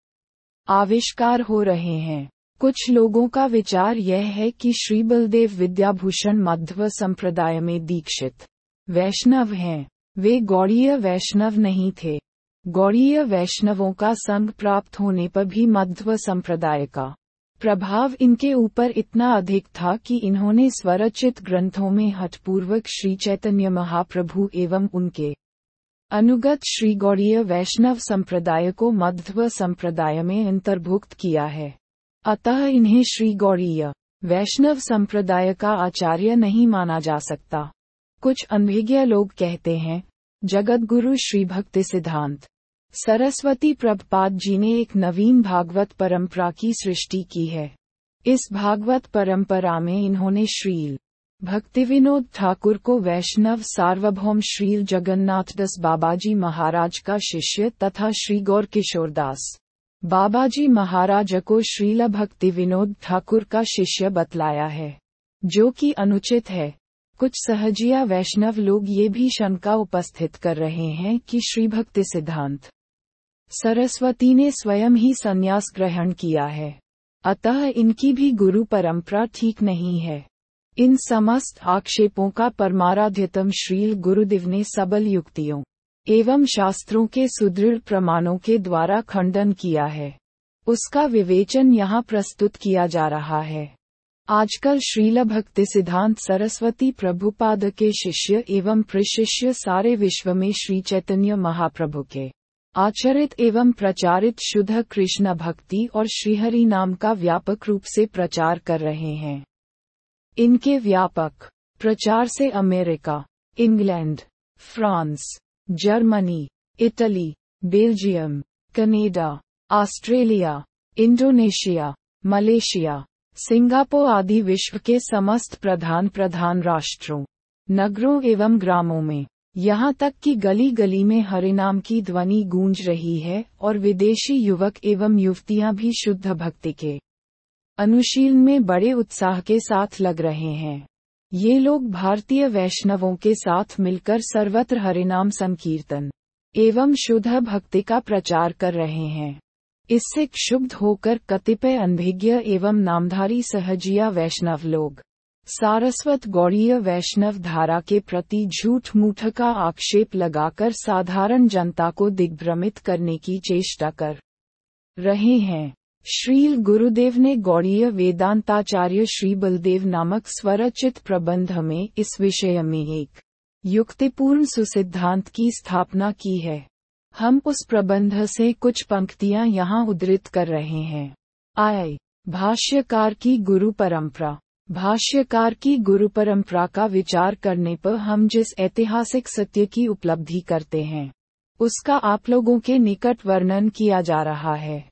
Speaker 1: आविष्कार हो रहे हैं। कुछ लोगों का विचार यह है कि श्री बलदेव विद्याभूषण मध्व संप्रदाय में दीक्षित वैष्णव हैं। वे गौड़ीय वैष्णव नहीं थे। गौड़ीय वैष्णवों का संग प्राप्त होने पर भी मध्व संप्रदाय का प्रभाव इनके ऊपर इतना अधिक था कि इन्होंने स्वरचित ग्रंथों में हठपूर्वक श्री चैतन्य महाप्रभु एवं उनके अनुगत श्री गौड़ीय वैष्णव संप्रदाय को मध्व संप्रदाय में अंतर्भुक्त किया है। अतः इन्हें श्री गौड़ीय वैष्णव संप्रदाय का आचार्य नहीं माना जा सकता। कुछ अनभिज्ञ लोग कहते हैं जगत गुरु श्री भक्ति सिद्धांत सरस्वती प्रभपाद जी ने एक नवीन भागवत परंपरा की सृष्टि की है। इस भागवत परंपरा में इन्होंने श्रील भक्ति विनोद ठाकुर को वैष्णव सार्वभौम श्रील जगन्नाथ दस बाबाजी महाराज का शिष्य तथा श्री गौर किशोरदास बाबाजी महाराज को श्रील भक्ति विनोद ठाकुर का शिष्य बतलाया है, जो कि अनुचित है। कुछ सहजिया वैष्णव लोग ये भी शंका उपस्थित कर रहे हैं कि श्री भक्ति सिद्धांत सरस्वती ने स्वयं ही संन्यास ग्रहण किया है। अतः इनकी भी गुरु परंपरा ठीक नहीं है। इन समस्त आक्षेपों का परमाराध्यतम श्रील गुरुदेव ने सबल युक्तियों एवं शास्त्रों के सुदृढ़ प्रमाणों के द्वारा खंडन किया है। उसका विवेचन यहाँ प्रस्तुत किया जा रहा है। आजकल श्रील भक्ति सिद्धांत सरस्वती प्रभुपाद के शिष्य एवं प्रशिष्य सारे विश्व में श्री चैतन्य महाप्रभु के आचरित एवं प्रचारित शुद्ध कृष्ण भक्ति और श्रीहरि नाम का व्यापक रूप से प्रचार कर रहे हैं। इनके व्यापक प्रचार से America, England, France, Germany, Italy, Belgium, Canada, Australia, Indonesia, Malaysia, Singapore आदि विश्व के समस्त प्रधान प्रधान राष्ट्रों, नगरों एवं ग्रामों में यहाँ तक कि गली गली में हरिनाम की ध्वनि गूंज रही है और विदेशी युवक एवं युवतियाँ भी शुद्ध भक्ति के अनुशीलन में बड़े उत्साह के साथ लग रहे हैं। ये लोग भारतीय वैष्णवों के साथ मिलकर सर्वत्र हरिनाम संकीर्तन एवं शुद्ध भक्ति का प्रचार कर रहे हैं। इससे क्षुब्ध होकर कतिपय अनभिज्ञ एवं नामधारी सहजिया वैष्णव लोग सारस्वत गौड़ीय वैष्णव धारा के प्रति झूठ मूठ का आक्षेप लगाकर साधारण जनता को दिग्भ्रमित करने की चेष्टा कर रहे हैं। श्रील गुरुदेव ने गौड़ीय वेदांताचार्य श्री बलदेव नामक स्वरचित प्रबंध में इस विषय में एक युक्तिपूर्ण सुसिद्धांत की स्थापना की है। हम उस प्रबंध से कुछ पंक्तियाँ यहाँ उद्धृत कर रहे हैं। आय, भाष्यकार की गुरु परंपरा। भाष्यकार की गुरु परंपरा का विचार करने पर हम जिस ऐतिहासिक सत्य की उपलब्धि करते हैं, उसका आप लोगों के निकट वर्णन किया जा रहा है।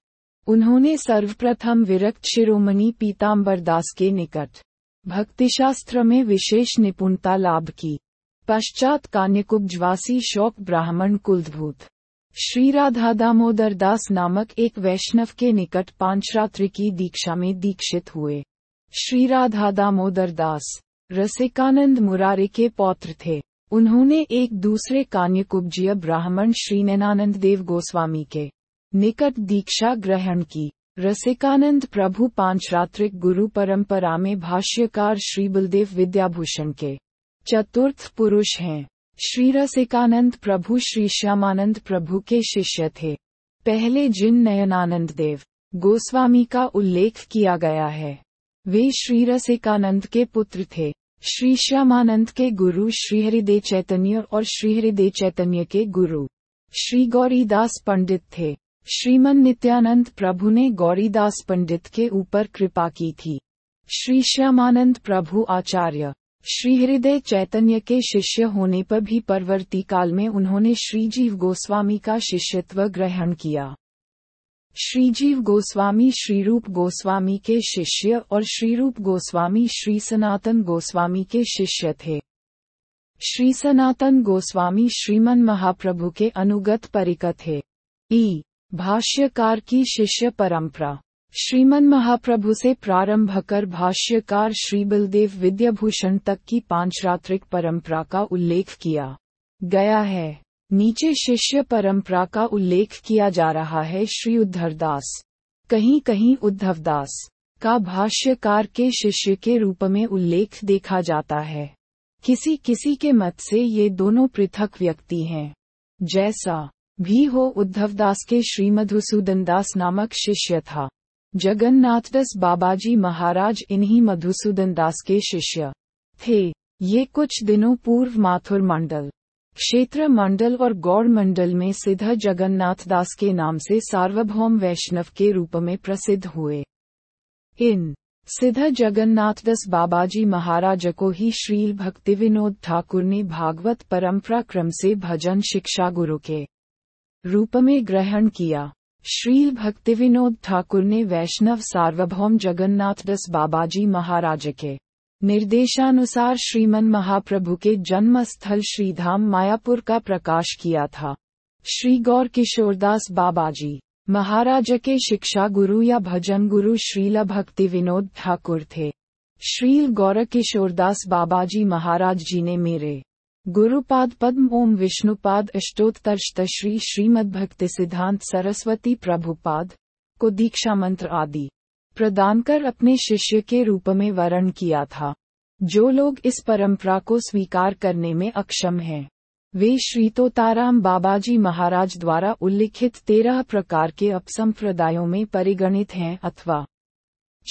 Speaker 1: उन्होंने सर्वप्रथम विरक्त शिरोमणि पीताम्बर दास के निकट भक्तिशास्त्र में विशेष निपुणता लाभ की। पश्चात कान्यकुब्जवासी शौक ब्राह्मण कुलभूत श्री राधा दामोदर दास नामक एक वैष्णव के निकट पांचरात्रि की दीक्षा में दीक्षित हुए। श्री राधा दामोदर दास, रसिकानंद मुरारे के पौत्र थे। उन्होंने एक दूसरे कान्यकुब्जीय ब्राह्मण श्री नैनानंद देव गोस्वामी के निकट दीक्षा ग्रहण की। रसिकानंद प्रभु पांचरात्रिक गुरु परंपरा में भाष्यकार श्री बलदेव विद्याभूषण के चतुर्थ पुरुष हैं। श्री रसिकानंद प्रभु श्री श्यामानंद प्रभु के शिष्य थे। पहले जिन नयनानंद देव, गोस्वामी का उल्लेख किया गया है। वे श्री रसिकानंद के पुत्र थे। श्री श्यामानंद के गुरु श्रीहरिदेव चैतन्य और श्रीहरिदेव चैतन्य के गुरु। श्री गौरीदास पंडित थे। श्रीमन नित्यानंद प्रभु ने गौरीदास पंडित के ऊपर कृपा की थी। श्री श्यामानंद प्रभु आचार्य। श्री हृदय चैतन्य के शिष्य होने पर भी परवर्ती काल में उन्होंने श्रीजीव गोस्वामी का शिष्यत्व ग्रहण किया। श्रीजीव गोस्वामी श्रीरूप गोस्वामी के शिष्य और श्रीरूप गोस्वामी श्री सनातन गोस्वामी के शिष्य थे। श्री सनातन गोस्वामी श्रीमन महाप्रभु के अनुगत परिकत थे। ई. भाष्यकार की शिष्य परंपरा। श्रीमन महाप्रभु से प्रारंभ कर भाष्यकार श्री बलदेव विद्याभूषण तक की पांचरात्रिक परंपरा का उल्लेख किया गया है। नीचे शिष्य परंपरा का उल्लेख किया जा रहा है श्री उद्धरदास कहीं कहीं उद्धवदास का भाष्यकार के शिष्य के रूप में उल्लेख देखा जाता है। किसी किसी के मत से ये दोनों पृथक व्यक्ति हैं। जैसा भी हो उद्धवदास के श्री मधुसूदन दास नामक शिष्य था। जगन्नाथ दास बाबाजी महाराज इन्हीं मधुसूदन दास के शिष्य थे। ये कुछ दिनों पूर्व माथुर मंडल क्षेत्र मंडल और गौड़ मंडल में सिद्ध जगन्नाथ दास के नाम से सार्वभौम वैष्णव के रूप में प्रसिद्ध हुए। इन सिद्ध जगन्नाथ दास बाबाजी महाराज को ही श्रील भक्ति विनोद ठाकुर ने भागवत परंपरा क्रम से भजन शिक्षा गुरु के रूप में ग्रहण किया। श्रील भक्ति विनोद ठाकुर ने वैष्णव सार्वभौम जगन्नाथ दास बाबाजी महाराज के निर्देशानुसार श्रीमन महाप्रभु के जन्म स्थल श्रीधाम मायापुर का प्रकाश किया था। श्री गौर किशोरदास बाबाजी, महाराज के शिक्षा गुरु या भजन गुरु श्रीला भक्ति विनोद ठाकुर थे। श्रील गौर किशोरदास बाबाजी महाराज जी ने मेरे गुरुपाद पद्म ओम विष्णुपाद अष्टोत्तर श्री श्रीमद भक्ति सिद्धांत सरस्वती प्रभुपाद को दीक्षा मंत्र आदि प्रदान कर अपने शिष्य के रूप में वर्ण किया था। जो लोग इस परंपरा को स्वीकार करने में अक्षम हैं, वे श्री तोताराम बाबाजी महाराज द्वारा उल्लिखित तेरह प्रकार के अपसंप्रदायों में परिगणित हैं अथवा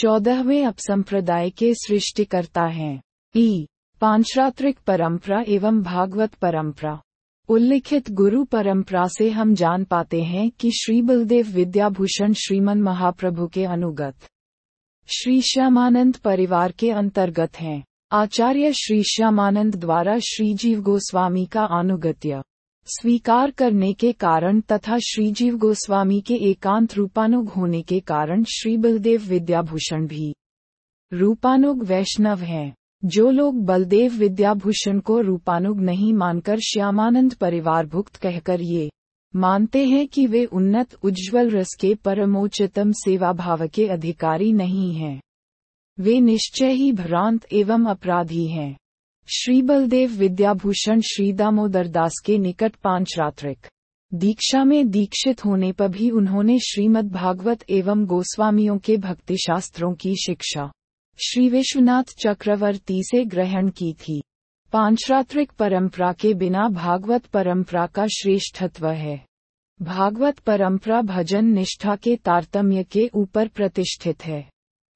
Speaker 1: चौदहवें अपसंप्रदाय के सृष्टिकर्ता हैं। ई. पांचरात्रिक परंपरा एवं भागवत परंपरा। उल्लिखित गुरु परंपरा से हम जान पाते हैं कि श्री बलदेव विद्याभूषण श्रीमन महाप्रभु के अनुगत श्री श्यामानंद परिवार के अंतर्गत हैं। आचार्य श्री श्यामानंद द्वारा श्रीजीव गोस्वामी का अनुगत्य स्वीकार करने के कारण तथा श्रीजीव गोस्वामी के एकांत रूपानुग होने के कारण श्री बलदेव विद्याभूषण भी रूपानुग वैष्णव हैं। जो लोग बलदेव विद्याभूषण को रूपानुग नहीं मानकर श्यामानंद परिवार भुक्त कहकर ये मानते हैं कि वे उन्नत उज्ज्वल रस के परमोच्चतम सेवा भाव के अधिकारी नहीं हैं। वे निश्चय ही भ्रांत एवं अपराधी हैं। श्री बलदेव विद्याभूषण श्री दामोदर दास के निकट पाँच रात्रिक दीक्षा में दीक्षित होने पर भी उन्होंने श्रीमद् भागवत एवं गोस्वामियों के भक्ति शास्त्रों की शिक्षा श्री विश्वनाथ चक्रवर्ती से ग्रहण की थी। पांचरात्रिक परंपरा के बिना भागवत परंपरा का श्रेष्ठत्व है। भागवत परंपरा भजन निष्ठा के तारतम्य के ऊपर प्रतिष्ठित है।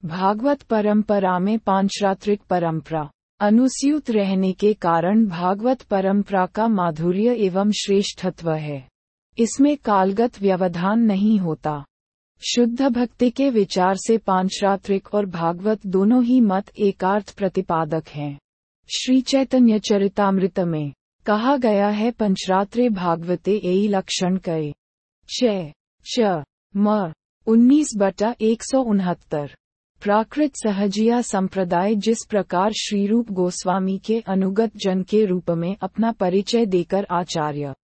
Speaker 1: भागवत परंपरा में पांचरात्रिक परंपरा, अनुस्यूत रहने के कारण भागवत परंपरा का माधुर्य एवं श्रेष्ठत्व है। इसमें कालगत व्यवधान नहीं होता। शुद्ध भक्ति के विचार से पांचरात्रिक और भागवत दोनों ही मत एकार्थ प्रतिपादक हैं। श्री चैतन्य चरितामृत में कहा गया है पंचरात्रे भागवते ए लक्षण च च म, उन्नीस बटा एक सौ उनहत्तर। प्राकृत सहजिया संप्रदाय जिस प्रकार श्रीरूप गोस्वामी के अनुगत जन के रूप में अपना परिचय देकर आचार्य।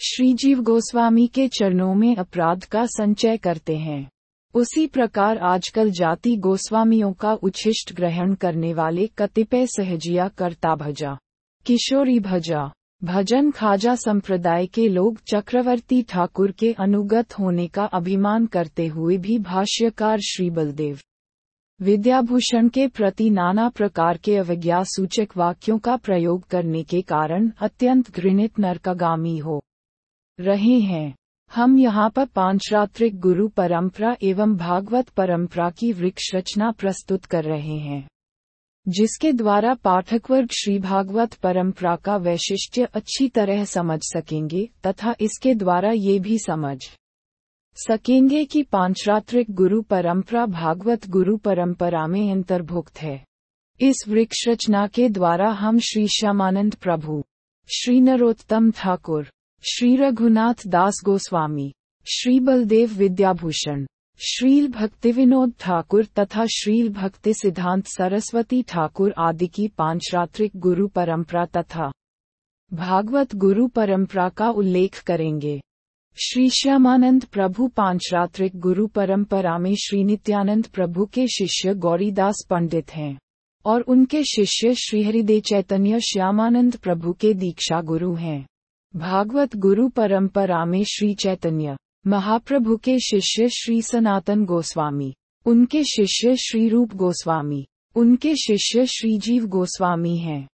Speaker 1: श्रीजीव गोस्वामी के चरणों में अपराध का संचय करते हैं। उसी प्रकार आजकल जाति गोस्वामियों का उच्छिष्ट ग्रहण करने वाले कतिपय सहजिया करता भजा, किशोरी भजा, भजन खाजा संप्रदाय के लोग चक्रवर्ती ठाकुर के अनुगत होने का अभिमान करते हुए भी भाष्यकार श्री बलदेव विद्याभूषण के प्रति नाना प्रकार के अवज्ञा सूचक वाक्यों का प्रयोग करने के कारण अत्यंत घृणित नरकगामी हो रहे हैं। हम यहाँ पर पांचरात्रिक गुरु परंपरा एवं भागवत परंपरा की वृक्ष रचना प्रस्तुत कर रहे हैं, जिसके द्वारा पाठक वर्ग श्री भागवत परंपरा का वैशिष्ट्य अच्छी तरह समझ सकेंगे तथा इसके द्वारा ये भी समझ सकेंगे कि पांचरात्रिक गुरु परंपरा भागवत गुरु परंपरा में अंतर्भुक्त है। इस वृक्ष रचना के द्वारा हम श्री श्यामानंद प्रभु, श्री नरोत्तम ठाकुर श्री रघुनाथ दास गोस्वामी, श्री बलदेव विद्याभूषण श्रील भक्ति विनोद ठाकुर तथा श्रील भक्ति सिद्धांत सरस्वती ठाकुर आदि की पांचरात्रिक गुरु परंपरा तथा भागवत गुरु परंपरा का उल्लेख करेंगे। श्री श्यामानंद प्रभु पांचरात्रिक गुरु परंपरा में श्री नित्यानंद प्रभु के शिष्य गौरीदास पंडित हैं, और उनके शिष्य श्रीहरिदेव चैतन्य श्यामानंद प्रभु के दीक्षा गुरु हैं। भागवत गुरु परंपरा में श्री चैतन्य, महाप्रभु के शिष्य श्री सनातन गोस्वामी, उनके शिष्य श्री रूप गोस्वामी, उनके शिष्य श्रीजीव गोस्वामी हैं।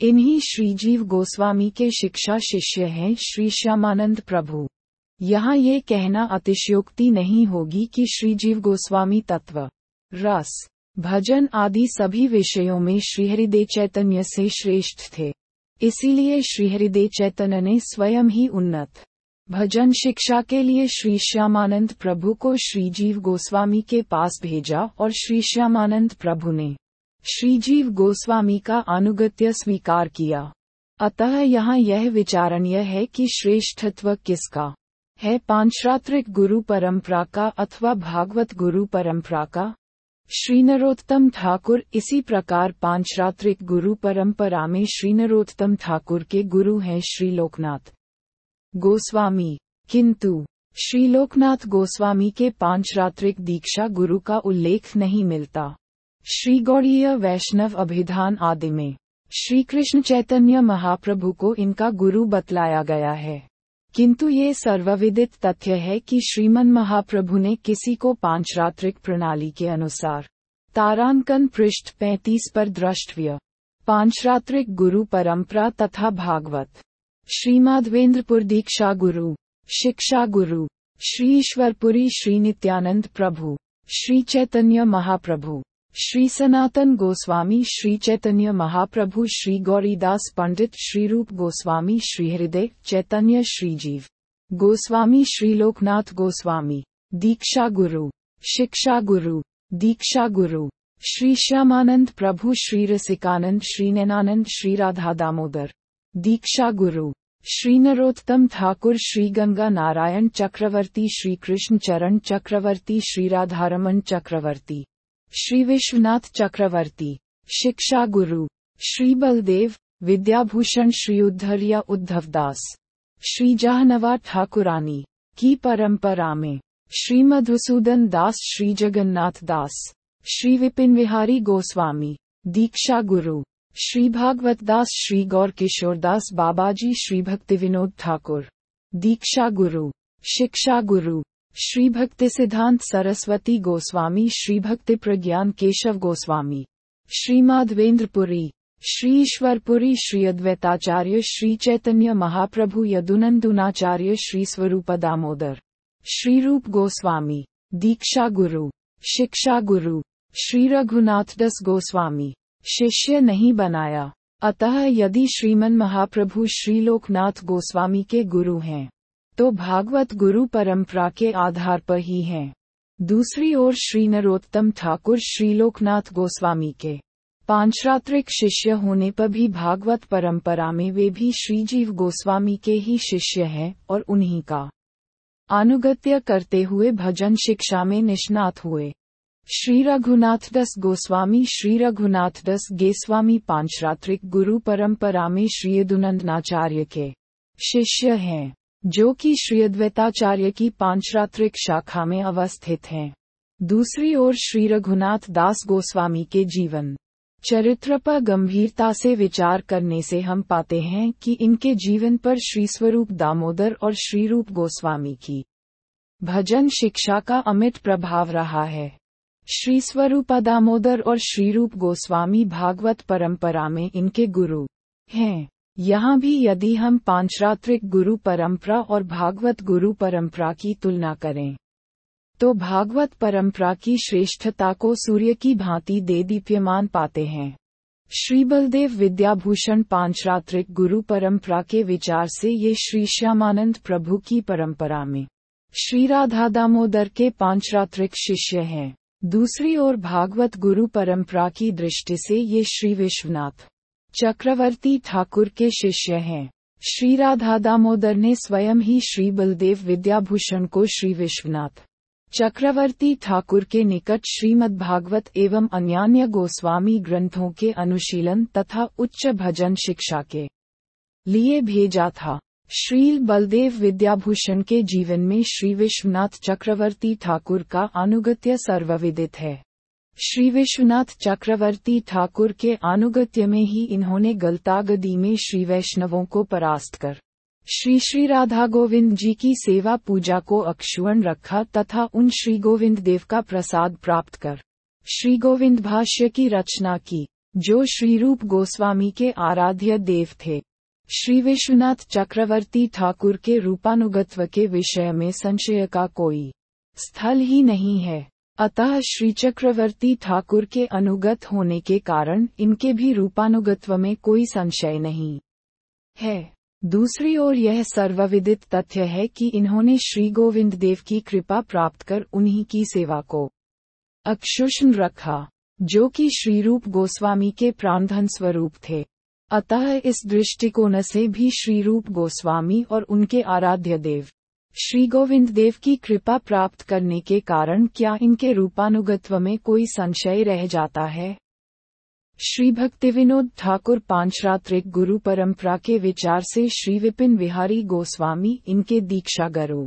Speaker 1: इन्हीं श्रीजीव गोस्वामी के शिक्षा शिष्य हैं श्री श्यामानंद प्रभु। यहाँ ये कहना अतिशयोक्ति नहीं होगी कि श्रीजीव गोस्वामी तत्व, रस, भजन आदि सभी विषयों में श्रीहरिदेव चैतन्य से श्रेष्ठ थे। इसीलिए श्रीहरिदेव चैतन्य ने स्वयं ही उन्नत। भजन शिक्षा के लिए श्री श्यामानंद प्रभु को श्री जीव गोस्वामी के पास भेजा और श्री श्यामानंद प्रभु ने श्रीजीव गोस्वामी का अनुगत्य स्वीकार किया। अतः यहाँ यह विचारणीय है कि श्रेष्ठत्व किसका? है पांचरात्रिक गुरु परंपरा का अथवा भागवत गुरु परंपरा का? श्री नरोत्तम ठाकुर इसी प्रकार पांचरात्रिक गुरु परंपरा में श्री नरोत्तम ठाकुर के गुरु हैं श्री लोकनाथ गोस्वामी। किंतु श्री लोकनाथ गोस्वामी के पांचरात्रिक दीक्षा गुरु का उल्लेख नहीं मिलता। श्री गौड़ीय वैष्णव अभिधान आदि में श्री कृष्ण चैतन्य महाप्रभु को इनका गुरु बतलाया गया है। किंतु ये सर्वविदित तथ्य है कि श्रीमन महाप्रभु ने किसी को पाँच रात्रिक प्रणाली के अनुसार तारांकन पृष्ठ 35 पर द्रष्टव्य पाँच रात्रिक गुरु परंपरा तथा भागवत श्री माधवेंद्रपुर दीक्षा गुरु, शिक्षा गुरु, श्री ईश्वरपुरी श्री नित्यानंद प्रभु, श्री चैतन्य महाप्रभु। श्री सनातन गोस्वामी श्री चैतन्य महाप्रभु श्री गौरीदास पंडित श्री रूप गोस्वामी श्री हृदय चैतन्य श्री जीव। गोस्वामी श्री लोकनाथ गोस्वामी। दीक्षा गुरु। शिक्षा गुरु। दीक्षा गुरु। श्री श्यामानंद प्रभु श्री रसिकानंद श्री नैनानंद श्री राधा दामोदर। दीक्षा गुरु। श्री नरोत्तम ठाकुर श्री गंगा नारायण चक्रवर्ती श्री कृष्ण चरण चक्रवर्ती श्री राधारमन चक्रवर्ती। श्री विश्वनाथ चक्रवर्ती, शिक्षा गुरु, श्री बलदेव, विद्याभूषण श्री उद्धरिया उद्धवदास श्री जहनवा ठाकुरानी, की परंपरा में, श्री मधुसूदन दास श्री जगन्नाथ दास, श्री विपिन विहारी गोस्वामी, दीक्षा गुरु, श्री भागवत दास श्री गौर किशोर दास बाबाजी श्री भक्ति विनोद ठाकुर, दीक्षा गुरु, शिक्षा गुरु श्री भक्ति सिद्धांत सरस्वती गोस्वामी श्री भक्ति प्रज्ञान केशव गोस्वामी श्री माधवेंद्रपुरी श्री ईश्वरपुरी श्री अद्वैताचार्य श्री चैतन्य महाप्रभु यदुनंदुनाचार्य श्री स्वरूप दामोदर श्री रूप गोस्वामी दीक्षा गुरु शिक्षा गुरु श्री रघुनाथ दस गोस्वामी, शिष्य नहीं बनाया। अतः यदि श्रीमन महाप्रभु श्रीलोकनाथ गोस्वामी के गुरु हैं तो भागवत गुरु परंपरा के आधार पर ही हैं। दूसरी ओर श्री नरोत्तम ठाकुर श्रीलोकनाथ गोस्वामी के पांचरात्रिक शिष्य होने पर भी भागवत परंपरा में वे भी श्रीजीव गोस्वामी के ही शिष्य हैं और उन्हीं का अनुगत्य करते हुए भजन शिक्षा में निष्णात हुए। श्री रघुनाथ दस गोस्वामी श्री रघुनाथ दस गेस्वामी पांचरात्रिक गुरु परंपरा में श्री अदुनंदनाचार्य के शिष्य हैं। जो कि श्री अद्वैताचार्य की पांचरात्रिक शाखा में अवस्थित हैं। दूसरी ओर श्री रघुनाथ दास गोस्वामी के जीवन। चरित्र पर गंभीरता से विचार करने से हम पाते हैं कि इनके जीवन पर श्री स्वरूप दामोदर और श्री रूप गोस्वामी की भजन शिक्षा का अमिट प्रभाव रहा है। श्री स्वरूप दामोदर और श्री रूप गोस्वामी भागवत परंपरा में इनके गुरु हैं। यहाँ भी यदि हम पांचरात्रिक गुरु परंपरा और भागवत गुरु परंपरा की तुलना करें तो भागवत परंपरा की श्रेष्ठता को सूर्य की भांति दे दीप्यमान पाते हैं। श्री बलदेव विद्याभूषण पांचरात्रिक गुरु परंपरा के विचार से ये श्री श्यामानंद प्रभु की परंपरा में श्री राधा दामोदर के पांचरात्रिक शिष्य हैं। दूसरी ओर भागवत गुरु परंपरा की दृष्टि से ये श्री विश्वनाथ चक्रवर्ती ठाकुर के शिष्य हैं। श्री राधा दामोदर ने स्वयं ही श्री बलदेव विद्याभूषण को श्री विश्वनाथ, चक्रवर्ती ठाकुर के निकट श्रीमद् भागवत एवं अन्यान्य गोस्वामी ग्रंथों के अनुशीलन तथा उच्च भजन शिक्षा के लिए भेजा था। श्रील बलदेव विद्याभूषण के जीवन में श्री विश्वनाथ चक्रवर्ती ठाकुर का अनुगत्य सर्वविदित है। श्री विश्वनाथ चक्रवर्ती ठाकुर के अनुगत्य में ही इन्होंने गलतागदी में श्री वैष्णवों को परास्त कर श्री श्री राधा गोविंद जी की सेवा पूजा को अक्षुण रखा तथा उन श्री गोविंद देव का प्रसाद प्राप्त कर श्री गोविंद भाष्य की रचना की, जो श्री रूप गोस्वामी के आराध्य देव थे। श्री विश्वनाथ चक्रवर्ती ठाकुर के रूपानुगत्व के विषय में संशय का कोई स्थल ही नहीं है। अतः श्री चक्रवर्ती ठाकुर के अनुगत होने के कारण इनके भी रूपानुगत्व में कोई संशय नहीं है। दूसरी ओर यह सर्वविदित तथ्य है कि इन्होंने श्री गोविंद देव की कृपा प्राप्त कर उन्हीं की सेवा को अक्षुष्ण रखा, जो कि श्री रूप गोस्वामी के प्राणधन स्वरूप थे। अतः इस दृष्टिकोण से भी श्री रूप गोस्वामी और उनके आराध्य देव श्री गोविंद देव की कृपा प्राप्त करने के कारण क्या इनके रूपानुगत्व में कोई संशय रह जाता है? श्री भक्ति विनोद ठाकुर पांचरात्रिक गुरु परंपरा के विचार से श्री विपिन विहारी गोस्वामी इनके दीक्षा गुरु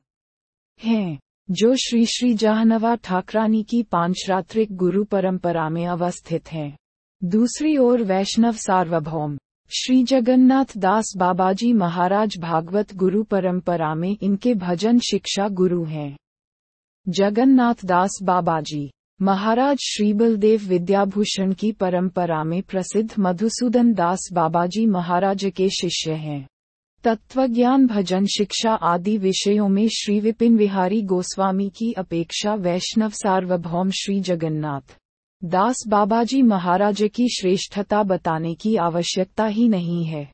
Speaker 1: हैं। जो श्री श्री जहानवा ठाकरानी की पांचरात्रिक गुरु परंपरा में अवस्थित हैं। दूसरी ओर वैष्णव सार्वभौम श्री जगन्नाथ दास बाबाजी महाराज भागवत गुरु परंपरा में इनके भजन शिक्षा गुरु हैं। जगन्नाथ दास बाबाजी, महाराज श्री बलदेव विद्याभूषण की परंपरा में प्रसिद्ध मधुसूदन दास बाबाजी महाराज के शिष्य हैं। तत्वज्ञान भजन शिक्षा आदि विषयों में श्री विपिन विहारी गोस्वामी की अपेक्षा वैष्णव सार्वभौम श्री जगन्नाथ। दास बाबाजी महाराज की श्रेष्ठता बताने की आवश्यकता ही नहीं है।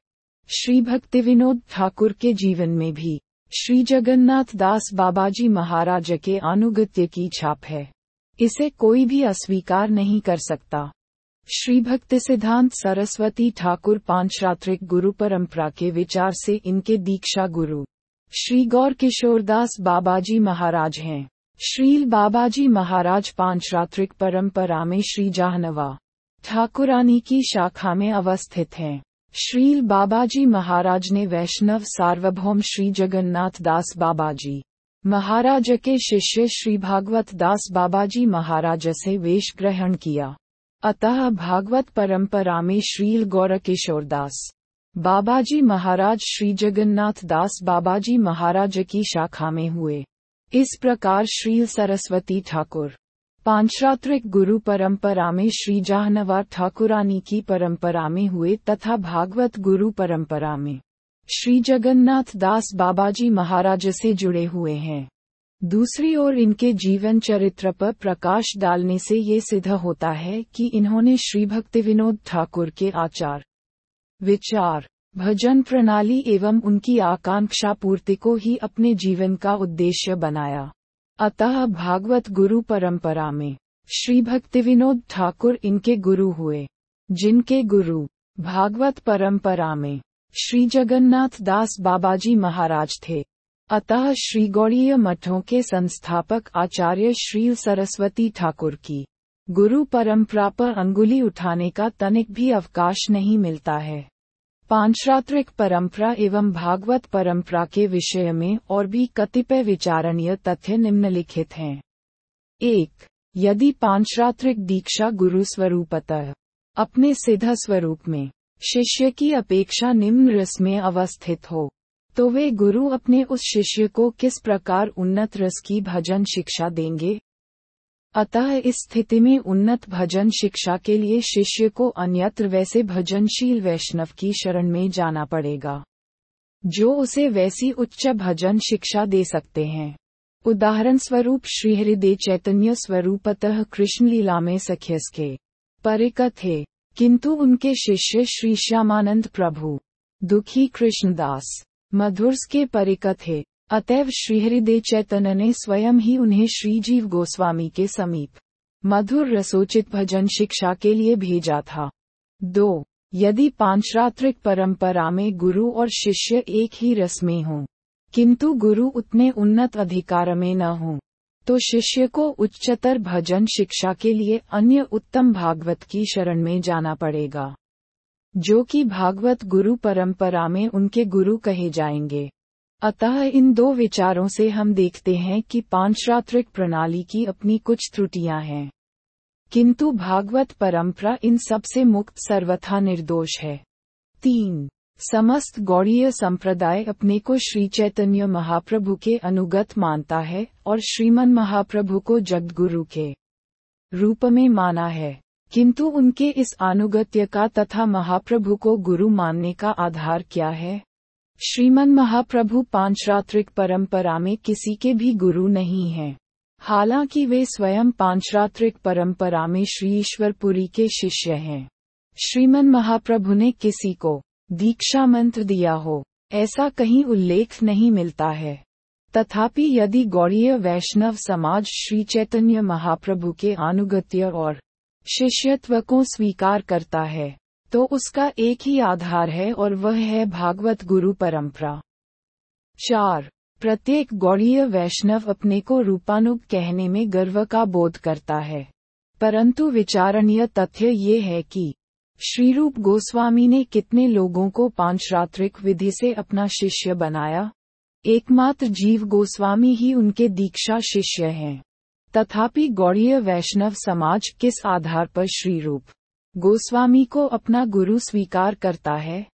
Speaker 1: श्री भक्ति विनोद ठाकुर के जीवन में भी श्री जगन्नाथ दास बाबाजी महाराज के अनुगत्य की छाप है। इसे कोई भी अस्वीकार नहीं कर सकता। श्री भक्ति सिद्धांत सरस्वती ठाकुर पांचरात्रिक गुरु परंपरा के विचार से इनके दीक्षा गुरु श्री गौर किशोरदास बाबाजी महाराज हैं। श्रील बाबाजी महाराज पांचरात्रिक परंपरा में श्री जाहनवा ठाकुरानी की शाखा में अवस्थित हैं। श्रील बाबाजी महाराज ने वैष्णव सार्वभौम श्री जगन्नाथ दास बाबाजी महाराज के शिष्य श्री भागवत दास बाबाजी महाराज से वेश ग्रहण किया। अतः भागवत परंपरा में श्रील गौर किशोर दास बाबाजी महाराज श्री जगन्नाथ दास बाबाजी महाराज की शाखा में हुए। इस प्रकार श्री सरस्वती ठाकुर। पांचरात्रिक गुरु परंपरा में श्री जाहनवा ठाकुरानी की परंपरा में हुए तथा भागवत गुरु परंपरा में श्री जगन्नाथ दास बाबाजी महाराज से जुड़े हुए हैं। दूसरी ओर इनके जीवन चरित्र पर प्रकाश डालने से ये सिद्ध होता है कि इन्होंने श्री भक्ति विनोद ठाकुर के आचार, विचार भजन प्रणाली एवं उनकी आकांक्षा पूर्ति को ही अपने जीवन का उद्देश्य बनाया। अतः भागवत गुरु परंपरा में श्री भक्ति विनोद ठाकुर इनके गुरु हुए, जिनके गुरु भागवत परंपरा में श्री जगन्नाथ दास बाबाजी महाराज थे। अतः श्री गौड़ीय मठों के संस्थापक आचार्य श्री सरस्वती ठाकुर की गुरु परंपरा पर अंगुली उठाने का तनिक भी अवकाश नहीं मिलता है। पांचरात्रिक परंपरा एवं भागवत परंपरा के विषय में और भी कतिपय विचारणीय तथ्य निम्नलिखित हैं। एक, यदि पांचरात्रिक दीक्षा गुरु स्वरूपतः, अपने सिद्ध स्वरूप में, शिष्य की अपेक्षा निम्न रस में अवस्थित हो तो वे गुरु अपने उस शिष्य को किस प्रकार उन्नत रस की भजन शिक्षा देंगे? अतः इस स्थिति में उन्नत भजन शिक्षा के लिए शिष्य को अन्यत्र वैसे भजनशील वैष्णव की शरण में जाना पड़ेगा। जो उसे वैसी उच्च भजन शिक्षा दे सकते हैं। उदाहरण स्वरूप श्रीहृदय चैतन्य स्वरूपतः कृष्ण लीला में सख्यस के परिकत थे किंतु उनके शिष्य श्री श्यामानंद प्रभु। दुखी कृष्णदास। मधुर्स के परिकत है अतएव श्रीहरिदेव चैतन्य ने स्वयं ही उन्हें श्रीजीव गोस्वामी के समीप मधुर रसोचित भजन शिक्षा के लिए भेजा था। दो, यदि पांचरात्रिक परंपरा में गुरु और शिष्य एक ही रस में हों, किंतु गुरु उतने उन्नत अधिकार में न हों तो शिष्य को उच्चतर भजन शिक्षा के लिए अन्य उत्तम भागवत की शरण में जाना पड़ेगा, जो कि भागवत गुरु परंपरा में उनके गुरु कहे जाएँगे। अतः इन दो विचारों से हम देखते हैं कि पांचरात्रिक प्रणाली की अपनी कुछ त्रुटियाँ हैं। किंतु भागवत परंपरा इन सबसे मुक्त सर्वथा निर्दोष है। तीन, समस्त गौड़ीय संप्रदाय अपने को श्री चैतन्य महाप्रभु के अनुगत मानता है और श्रीमन महाप्रभु को जगदगुरु के रूप में माना है। किंतु उनके इस अनुगत्य का तथा महाप्रभु को गुरु मानने का आधार क्या है? श्रीमन महाप्रभु पांचरात्रिक परंपरा में किसी के भी गुरु नहीं हैं। हालाँकि वे स्वयं पांचरात्रिक परंपरा में श्री ईश्वरपुरी के शिष्य हैं श्रीमन महाप्रभु ने किसी को दीक्षा मंत्र दिया हो, ऐसा कहीं उल्लेख नहीं मिलता है तथापि यदि गौड़ीय वैष्णव समाज श्री चैतन्य महाप्रभु के अनुगत्य और शिष्यत्व को स्वीकार करता है तो उसका एक ही आधार है और वह है भागवत गुरु परंपरा। चार, प्रत्येक गौड़ीय वैष्णव अपने को रूपानुग कहने में गर्व का बोध करता है। परंतु विचारणीय तथ्य ये है कि श्री रूप गोस्वामी ने कितने लोगों को पांचरात्रिक विधि से अपना शिष्य बनाया? एकमात्र जीव गोस्वामी ही उनके दीक्षा शिष्य हैं। तथापि गौड़ीय वैष्णव समाज किस आधार पर श्री रूप गोस्वामी को अपना गुरु स्वीकार करता है।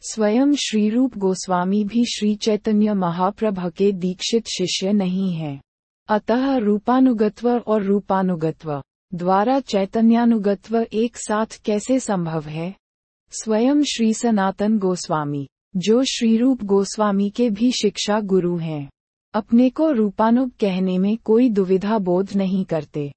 Speaker 1: स्वयं श्री रूप गोस्वामी भी श्री चैतन्य महाप्रभ के दीक्षित शिष्य नहीं है। अतः रूपानुगत्व और रूपानुगत्व द्वारा चैतन्यानुगत्व एक साथ कैसे संभव है? स्वयं श्री सनातन गोस्वामी, जो श्री रूप गोस्वामी के भी शिक्षा गुरु हैं, अपने को रूपानुग कहने में कोई दुविधा बोध नहीं करते।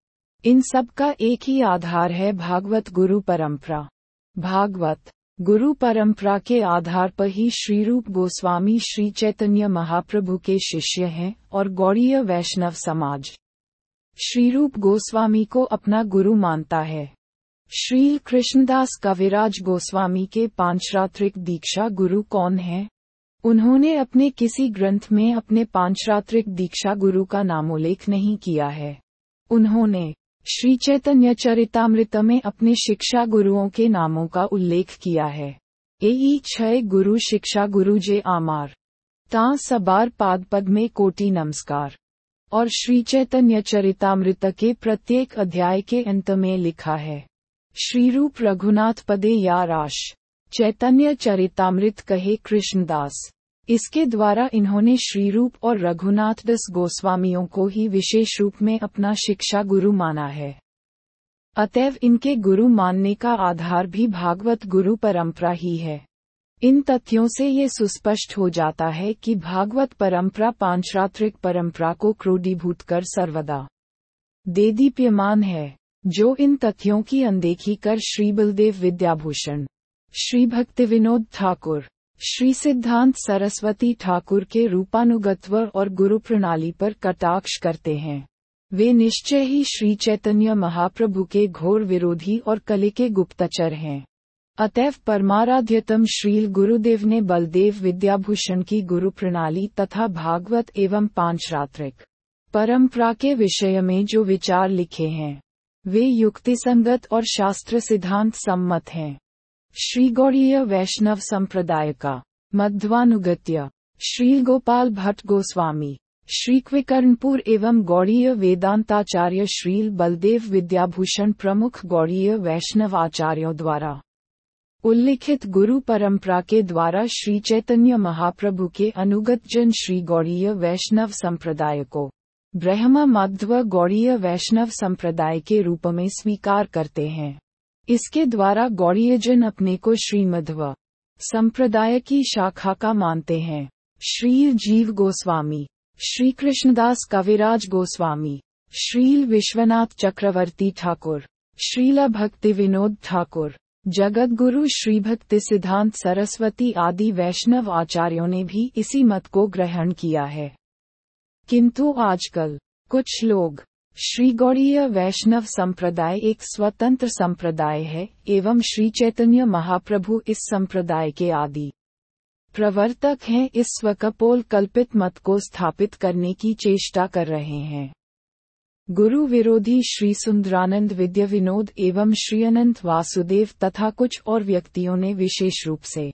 Speaker 1: इन सब का एक ही आधार है भागवत गुरु परंपरा। भागवत गुरु परंपरा के आधार पर ही श्री रूप गोस्वामी श्री चैतन्य महाप्रभु के शिष्य हैं और गौड़ीय वैष्णव समाज। श्री रूप गोस्वामी को अपना गुरु मानता है। श्री कृष्णदास कविराज गोस्वामी के पांचरात्रिक दीक्षा गुरु कौन है? उन्होंने अपने किसी ग्रंथ में अपने पांचरात्रिक दीक्षा गुरु का नामोल्लेख नहीं किया है। उन्होंने श्री चैतन्य चरितामृत में अपने शिक्षा गुरुओं के नामों का उल्लेख किया है। ए छय गुरु शिक्षा गुरु जे आमार। ता सबार पाद पद में कोटि नमस्कार। और श्री चैतन्य चरितामृत के प्रत्येक अध्याय के अंत में लिखा है। श्री रूप रघुनाथ पदे या राश। चैतन्य चरितामृत कहे कृष्णदास। इसके द्वारा इन्होंने श्री रूप और रघुनाथ दस गोस्वामियों को ही विशेष रूप में अपना शिक्षा गुरु माना है। अतएव इनके गुरु मानने का आधार भी भागवत गुरु परंपरा ही है। इन तथ्यों से ये सुस्पष्ट हो जाता है कि भागवत परंपरा पांचरात्रिक परंपरा को क्रोडीभूत कर सर्वदा देदीप्यमान है, जो इन तथ्यों की अनदेखी कर श्री बलदेव विद्याभूषण, श्री भक्ति विनोद ठाकुर श्री सिद्धांत सरस्वती ठाकुर के रूपानुगत्व और गुरु प्रणाली पर कटाक्ष करते हैं। वे निश्चय ही श्री चैतन्य महाप्रभु के घोर विरोधी और कले के गुप्तचर हैं। अतएव परमाराध्यतम श्रील गुरुदेव ने बलदेव विद्याभूषण की गुरु प्रणाली तथा भागवत एवं पांचरात्रिक परंपरा के विषय में जो विचार लिखे हैं, वे युक्ति संगत और शास्त्र सिद्धांत सम्मत हैं। श्री गौड़ीय वैष्णव संप्रदाय का मध्वानुगत्य श्री गोपाल भट्ट गोस्वामी श्री क्विकर्णपुर एवं गौड़ीय वेदांताचार्य श्रील बलदेव विद्याभूषण प्रमुख गौड़ीय वैष्णव आचार्यों द्वारा। उल्लिखित गुरु परंपरा के द्वारा श्री चैतन्य महाप्रभु के अनुगत जन श्री गौड़ीय वैष्णव संप्रदाय को ब्रह्म मध्व गौड़ीय वैष्णव संप्रदाय के रूप में स्वीकार करते हैं। इसके द्वारा गौड़ीय जन अपने को श्रीमध्व संप्रदाय की शाखा का मानते हैं। श्री जीव गोस्वामी श्री कृष्णदास कविराज गोस्वामी, श्रील विश्वनाथ चक्रवर्ती ठाकुर, श्रीला भक्ति विनोद ठाकुर जगत गुरु श्री भक्ति सिद्धांत सरस्वती आदि वैष्णव आचार्यों ने भी इसी मत को ग्रहण किया है। किंतु आजकल कुछ लोग श्री गौड़ीय वैष्णव संप्रदाय एक स्वतंत्र संप्रदाय है, एवं श्री चैतन्य महाप्रभु इस संप्रदाय के आदि प्रवर्तक हैं। इस स्वकपोल कल्पित मत को स्थापित करने की चेष्टा कर रहे हैं। गुरु विरोधी श्री सुंदरानंद विद्या विनोद एवं श्री अनंत वासुदेव तथा कुछ और व्यक्तियों ने विशेष रूप से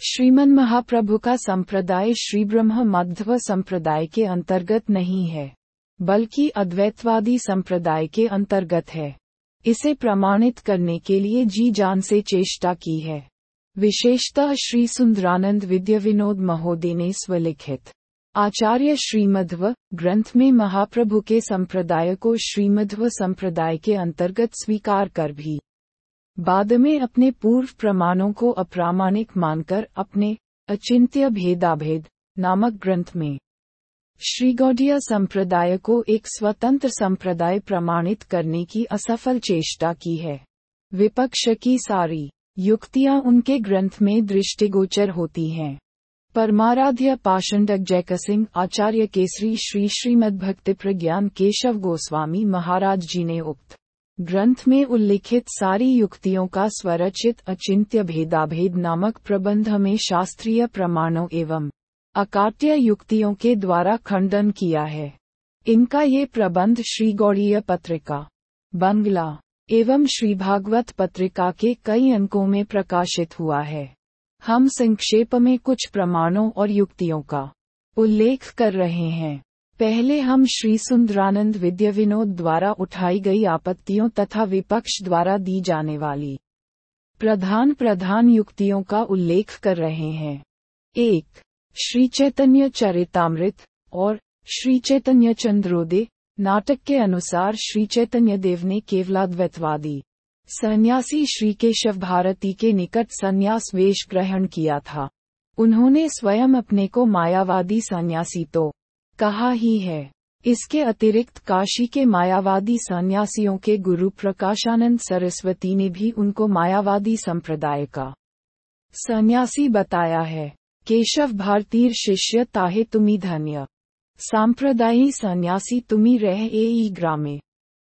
Speaker 1: श्रीमन महाप्रभु का संप्रदाय श्री ब्रह्म मध्व संप्रदाय के अंतर्गत नहीं है। बल्कि अद्वैतवादी संप्रदाय के अंतर्गत है। इसे प्रमाणित करने के लिए जी जान से चेष्टा की है। विशेषतः श्री सुंदरानंद विद्या विनोद महोदय ने स्वलिखित। आचार्य श्रीमध्व ग्रंथ में महाप्रभु के संप्रदाय को श्रीमध्व संप्रदाय के अंतर्गत स्वीकार कर भी। बाद में अपने पूर्व प्रमाणों को अप्रामाणिक मानकर अपने अचिंत्य भेदाभेद नामक ग्रंथ में श्री गौडिया संप्रदाय को एक स्वतंत्र संप्रदाय प्रमाणित करने की असफल चेष्टा की है। विपक्ष की सारी युक्तियाँ उनके ग्रंथ में दृष्टिगोचर होती हैं। परमाराध्य पाषंडक जैक सिंह आचार्य केसरी श्री श्रीमद भक्ति प्रज्ञान केशव गोस्वामी महाराज जी ने उक्त ग्रंथ में उल्लिखित सारी युक्तियों का स्वरचित अचिंत्य भेदाभेद नामक प्रबंध में शास्त्रीय प्रमाणों एवं अकाट्य युक्तियों के द्वारा खंडन किया है। इनका ये प्रबंध श्री गौड़ीय पत्रिका, बंगला, एवं श्री भागवत पत्रिका के कई अंकों में प्रकाशित हुआ है। हम संक्षेप में कुछ प्रमाणों और युक्तियों का उल्लेख कर रहे हैं। पहले हम श्री सुंदरानंद विद्या विनोद द्वारा उठाई गई आपत्तियों तथा विपक्ष द्वारा दी जाने वाली प्रधान प्रधान युक्तियों का उल्लेख कर रहे हैं। एक श्री चैतन्य चरितामृत और श्री चैतन्य चंद्रोदय, नाटक के अनुसार श्री चैतन्य देव ने केवलाद्वैतवादी सन्यासी श्री केशव भारती के निकट संन्यास वेश ग्रहण किया था। उन्होंने स्वयं अपने को मायावादी सन्यासी तो कहा ही है। इसके अतिरिक्त काशी के मायावादी सन्यासियों के गुरु प्रकाशानंद सरस्वती ने भी उनको मायावादी संप्रदाय का सन्यासी बताया है। केशव भारतीर शिष्य ताहे तुमी धन्य। सांप्रदायी सन्यासी तुमी रह ए ग्रामे।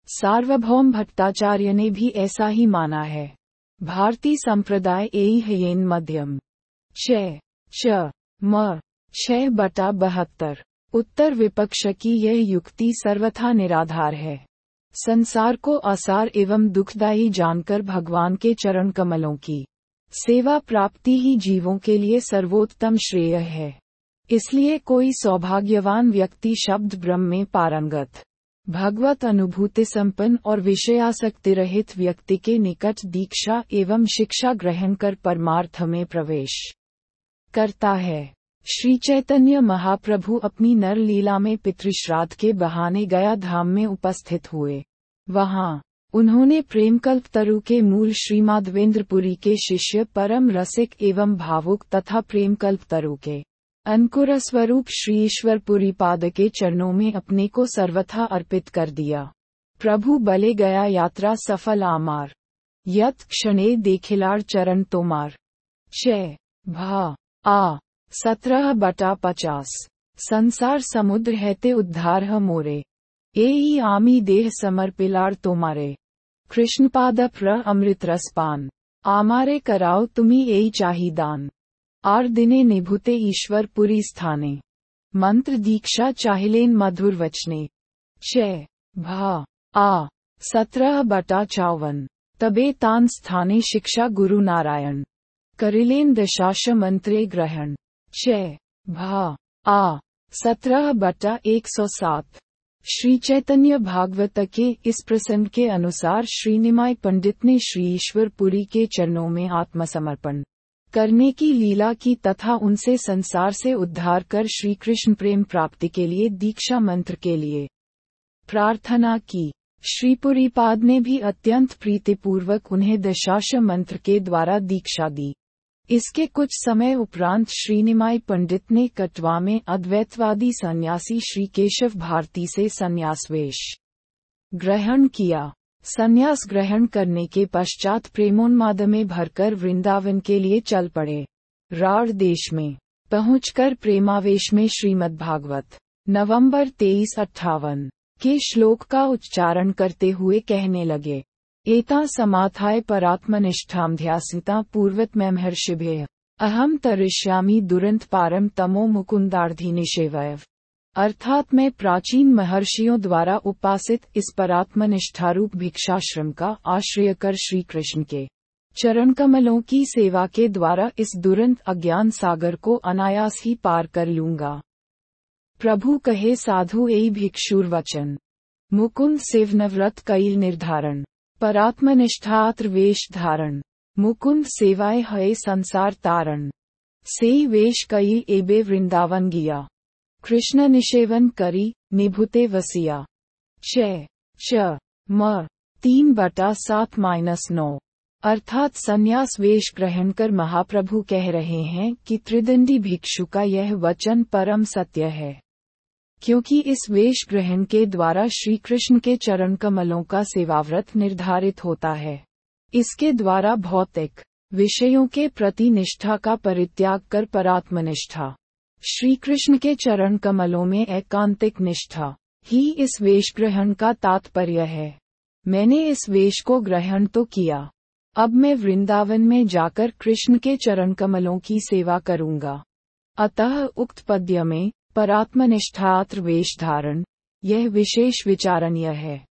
Speaker 1: सार्वभौम भट्टाचार्य ने भी ऐसा ही माना है। भारतीय संप्रदाय ए हयेन मध्यम। छ। म। छह बटा बहत्तर। उत्तर विपक्ष की यह युक्ति सर्वथा निराधार है। संसार को आसार एवं दुखदायी जानकर भगवान के चरण कमलों की। सेवा प्राप्ति ही जीवों के लिए सर्वोत्तम श्रेय है। इसलिए कोई सौभाग्यवान व्यक्ति शब्द ब्रह्म में पारंगत, भगवत अनुभूति संपन्न और विषयासक्ति रहित व्यक्ति के निकट दीक्षा एवं शिक्षा ग्रहण कर परमार्थ में प्रवेश करता है। श्री चैतन्य महाप्रभु अपनी नर लीला में पितृश्राद्ध के बहाने गया धाम में उपस्थित हुए। वहाँ उन्होंने प्रेमकल्प तरु के मूल श्रीमाधवेंद्रपुरी के शिष्य परम रसिक एवं भावुक तथा प्रेमकल्प तरु के अंकुर स्वरूप श्री ईश्वरपुरी पाद के चरणों में अपने को सर्वथा अर्पित कर दिया। प्रभु बले गया यात्रा सफल आमार। यत क्षणे देखिलाड़ चरण तोमार। च भा, आ, सत्रह बटा पचास। संसार समुद्र हैते उद्धार मोरे। ए आमी देह समर्पिलाड़ तोमारे। कृष्णपाद प्र अमृत रसपान आमारे कराओ तुम्ही यही चाही दान आर दिने निभुते ईश्वर पुरी स्थाने। मंत्र दीक्षा चाहिलेन मधुर वचने। च भा, आ, सत्रह बटा चावन। तबे तान स्थाने शिक्षा गुरु नारायण। करिलेन दशाश मंत्रे ग्रहण। च भा, आ, सत्रह बटा एक सौ सात। श्री चैतन्य भागवत के इस प्रसंग के अनुसार श्रीनिमाय पंडित ने श्री ईश्वरपुरी के चरणों में आत्मसमर्पण करने की लीला की तथा उनसे संसार से उद्धार कर श्री कृष्ण प्रेम प्राप्ति के लिए दीक्षा मंत्र के लिए प्रार्थना की। श्री पाद ने भी अत्यंत प्रीतिपूर्वक उन्हें दशाश मंत्र के द्वारा दीक्षा दी। इसके कुछ समय उपरांत श्रीनिमाई पंडित ने कटवा में अद्वैतवादी सन्यासी श्री केशव भारती से संन्यासवेश ग्रहण किया। संन्यास ग्रहण करने के पश्चात प्रेमोन्माद में भरकर वृंदावन के लिए चल पड़े। राड़ देश में पहुंचकर प्रेमावेश में श्रीमद् भागवत नवंबर तेईस अट्ठावन के श्लोक का उच्चारण करते हुए कहने लगे। एता समाथाय परात्मनिष्ठाम ध्यासिता पूर्वत महर्षिभ्य अहम तरिष्यामी दुरंत पारम तमो मुकुंदार्धी निषेवय अर्थात मैं प्राचीन महर्षियों द्वारा उपासित इस परात्मनिष्ठारूप भिक्षाश्रम का आश्रय कर श्री कृष्ण के चरण कमलों की सेवा के द्वारा इस दुरंत अज्ञान सागर को अनायास ही पार कर लूँगा। प्रभु कहे साधु ए भिक्षुर वचन मुकुंद सेवनव्रत कईल निर्धारण। परात्मनिष्ठात्र वेश धारण मुकुंद सेवाए हये संसार तारण। से वेश कई एबे वृंदावन गिया। कृष्ण निषेवन करी, निभुते वसिया। च। म। तीन बटा सात माइनस नौ। अर्थात संन्यास वेश ग्रहण कर महाप्रभु कह रहे हैं कि त्रिदंडी भिक्षु का यह वचन परम सत्य है। क्योंकि इस वेश ग्रहण के द्वारा श्री कृष्ण के चरण कमलों का सेवाव्रत निर्धारित होता है। इसके द्वारा भौतिक विषयों के प्रति निष्ठा का परित्याग कर परात्मनिष्ठा। श्री कृष्ण के चरण कमलों में एकांतिक निष्ठा ही इस वेश ग्रहण का तात्पर्य है। मैंने इस वेश को ग्रहण तो किया। अब मैं वृंदावन में जाकर कृष्ण के चरण कमलों की सेवा करूँगा। अतः उक्त पद्य में परात्मनिष्ठात्र वेश धारण यह विशेष विचारणीय है।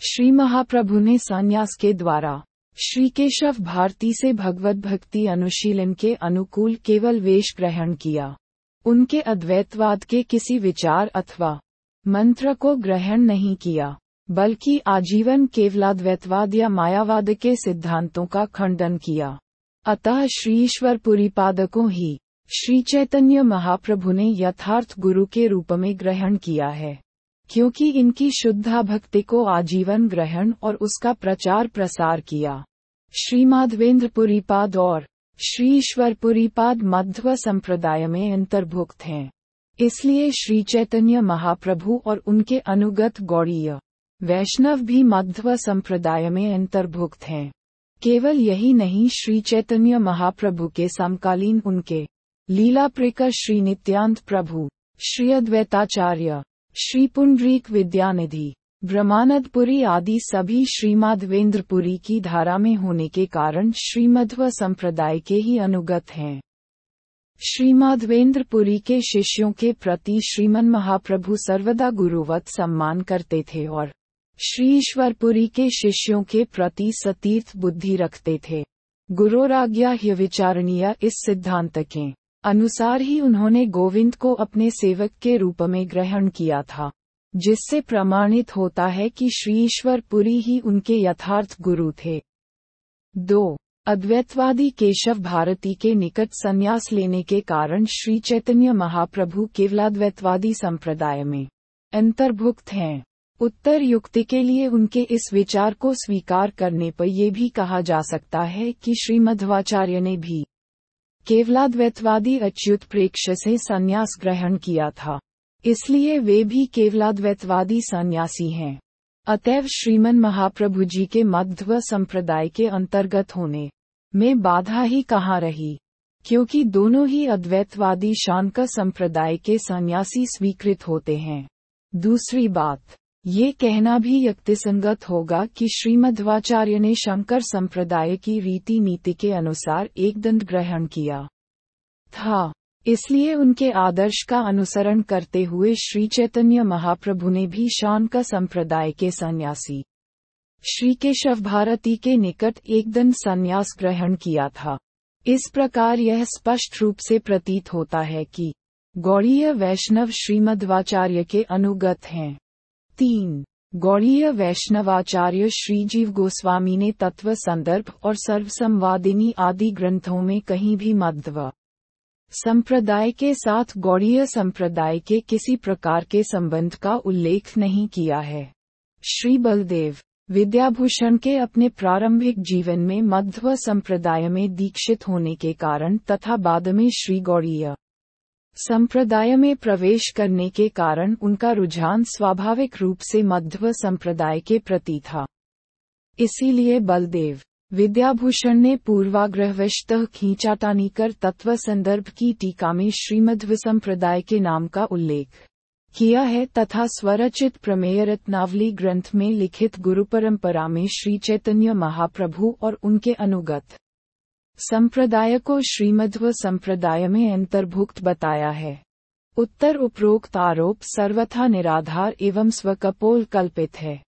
Speaker 1: श्री महाप्रभु ने संन्यास के द्वारा श्री केशव भारती से भगवत भक्ति अनुशीलन के अनुकूल केवल वेश ग्रहण किया। उनके अद्वैतवाद के किसी विचार अथवा मंत्र को ग्रहण नहीं किया, बल्कि आजीवन केवलाद्वैतवाद या मायावाद के सिद्धांतों का खंडन किया। अतः श्री ईश्वर पुरीपादकों ही श्री चैतन्य महाप्रभु ने यथार्थ गुरु के रूप में ग्रहण किया है, क्योंकि इनकी शुद्धा भक्ति को आजीवन ग्रहण और उसका प्रचार प्रसार किया। श्री माधवेंद्र पुरीपाद और श्री ईश्वरपुरीपाद मध्व संप्रदाय में अंतर्भुक्त हैं, इसलिए श्री चैतन्य महाप्रभु और उनके अनुगत गौड़ीय वैष्णव भी मध्व संप्रदाय में अंतर्भुक्त हैं। केवल यही नहीं, श्री चैतन्य महाप्रभु के समकालीन उनके लीला प्रिकर श्री नित्यांत प्रभु, श्री अद्वैताचार्य, श्री पुंडरीक विद्यानिधि, ब्रह्मानंदपुरी आदि सभी श्रीमाधवेंद्रपुरी की धारा में होने के कारण श्रीमध्व संप्रदाय के ही अनुगत हैं। श्रीमाधवेंद्रपुरी के शिष्यों के प्रति श्रीमन महाप्रभु सर्वदा गुरुवत सम्मान करते थे और श्री ईश्वरपुरी के शिष्यों के प्रति सतीर्थ बुद्धि रखते थे। गुरोराज्ञा विचारणीय इस सिद्धांत के अनुसार ही उन्होंने गोविंद को अपने सेवक के रूप में ग्रहण किया था, जिससे प्रमाणित होता है कि श्री ईश्वर पुरी ही उनके यथार्थ गुरु थे। दो, अद्वैतवादी केशव भारती के निकट संन्यास लेने के कारण श्री चैतन्य महाप्रभु केवलाद्वैतवादी संप्रदाय में अंतर्भुक्त हैं। उत्तर युक्ति के लिए उनके इस विचार को स्वीकार करने पर यह भी कहा जा सकता है कि श्री मध्वाचार्य ने भी केवलाद्वैतवादी अच्युत प्रेक्ष से संन्यास ग्रहण किया था। इसलिए वे भी केवलाद्वैतवादी सन्यासी हैं। अतएव श्रीमन महाप्रभु जी के मध्व संप्रदाय के अंतर्गत होने में बाधा ही कहाँ रही? क्योंकि दोनों ही अद्वैतवादी शांकर संप्रदाय के सन्यासी स्वीकृत होते हैं। दूसरी बात ये कहना भी युक्तिसंगत होगा कि श्रीमध्वाचार्य ने शंकर संप्रदाय की रीति नीति के अनुसार एक दंड ग्रहण किया था, इसलिए उनके आदर्श का अनुसरण करते हुए श्री चैतन्य महाप्रभु ने भी शांकर संप्रदाय के सन्यासी, श्री केशव भारती के निकट एक दंड संन्यास ग्रहण किया था। इस प्रकार यह स्पष्ट रूप से प्रतीत होता है कि गौड़ीय वैष्णव श्रीमध्वाचार्य के अनुगत हैं। तीन। गौड़ीय वैष्णवाचार्य श्री जीव गोस्वामी ने तत्व संदर्भ और सर्वसंवादिनी आदि ग्रंथों में कहीं भी मध्व संप्रदाय के साथ गौड़ीय संप्रदाय के किसी प्रकार के संबंध का उल्लेख नहीं किया है। श्री बलदेव, विद्याभूषण के अपने प्रारंभिक जीवन में मध्व संप्रदाय में दीक्षित होने के कारण तथा बाद में श्री गौड़ीय संप्रदाय में प्रवेश करने के कारण उनका रुझान स्वाभाविक रूप से मध्व संप्रदाय के प्रति था। इसीलिए बलदेव विद्याभूषण ने पूर्वाग्रहवशतः खींचाटानी कर तत्व संदर्भ की टीका में श्रीमध्व संप्रदाय के नाम का उल्लेख किया है तथा स्वरचित प्रमेय रत्नावली ग्रंथ में लिखित गुरु परंपरा में श्री चैतन्य महाप्रभु और उनके अनुगत संप्रदाय को श्रीमध्व संप्रदाय में अंतर्भुक्त बताया है। उत्तर उपरोक्त आरोप सर्वथा निराधार एवं स्वकपोल कल्पित है।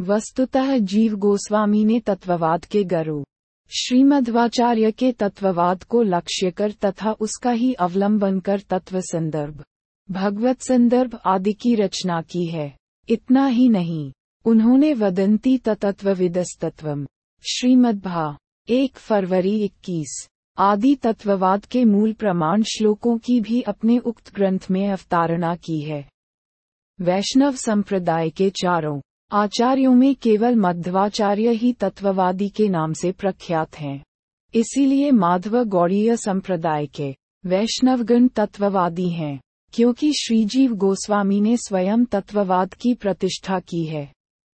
Speaker 1: वस्तुतः जीव गोस्वामी ने तत्ववाद के गरु। श्रीमध्वाचार्य के तत्ववाद को लक्ष्य कर तथा उसका ही अवलंबन कर तत्व संदर्भ। भगवत संदर्भ आदि की रचना की है। इतना ही नहीं। उन्होंने वदंती तत्व विदस्तत्व श्रीमद्भा एक फरवरी इक्कीस। आदि तत्ववाद के मूल प्रमाण श्लोकों की भी अपने उक्त ग्रंथ में अवतारणा की है। वैष्णव संप्रदाय के चारों आचार्यों में केवल मध्वाचार्य ही तत्ववादी के नाम से प्रख्यात हैं। इसीलिए माधव गौड़ीय संप्रदाय के वैष्णवगण तत्ववादी हैं, क्योंकि श्रीजीव गोस्वामी ने स्वयं तत्ववाद की प्रतिष्ठा की है।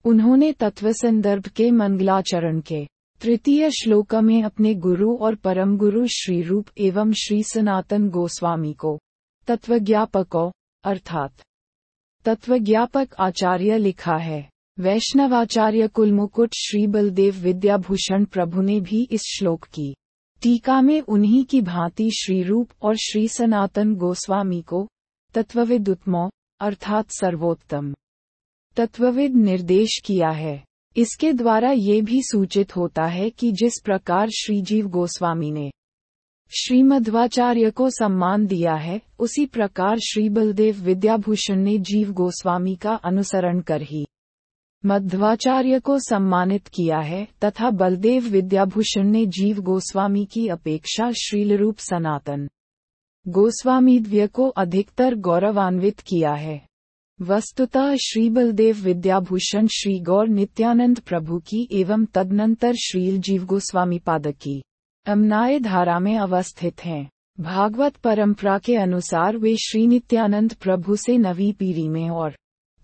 Speaker 1: उन्होंने तत्व संदर्भ के मंगलाचरण के तृतीय श्लोक में अपने गुरु और परम गुरु श्री रूप एवं श्री सनातन गोस्वामी को, तत्वज्ञापकों, अर्थात, तत्वज्ञापक आचार्य लिखा है। वैष्णवाचार्य कुलमुकुट श्री बलदेव विद्याभूषण प्रभु ने भी इस श्लोक की टीका में उन्हीं की भांति श्री रूप और श्री सनातन गोस्वामी को तत्वविद उत्मो अर्थात सर्वोत्तम, तत्वविद निर्देश किया है। इसके द्वारा ये भी सूचित होता है कि जिस प्रकार श्रीजीव गोस्वामी ने श्रीमध्वाचार्य को सम्मान दिया है, उसी प्रकार श्री बलदेव विद्याभूषण ने जीव गोस्वामी का अनुसरण कर ही मध्वाचार्य को सम्मानित किया है, तथा बलदेव विद्याभूषण ने जीव गोस्वामी की अपेक्षा श्रीलरूप सनातन गोस्वामीद्व्य को अधिकतर गौरवान्वित किया है। वस्तुतः श्री बलदेव विद्याभूषण श्री गौर नित्यानंद प्रभु की एवं तदनंतर श्रील जीव गोस्वामी पादक की अमनाय धारा में अवस्थित हैं। भागवत परंपरा के अनुसार वे श्री नित्यानंद प्रभु से नवी पीढ़ी में और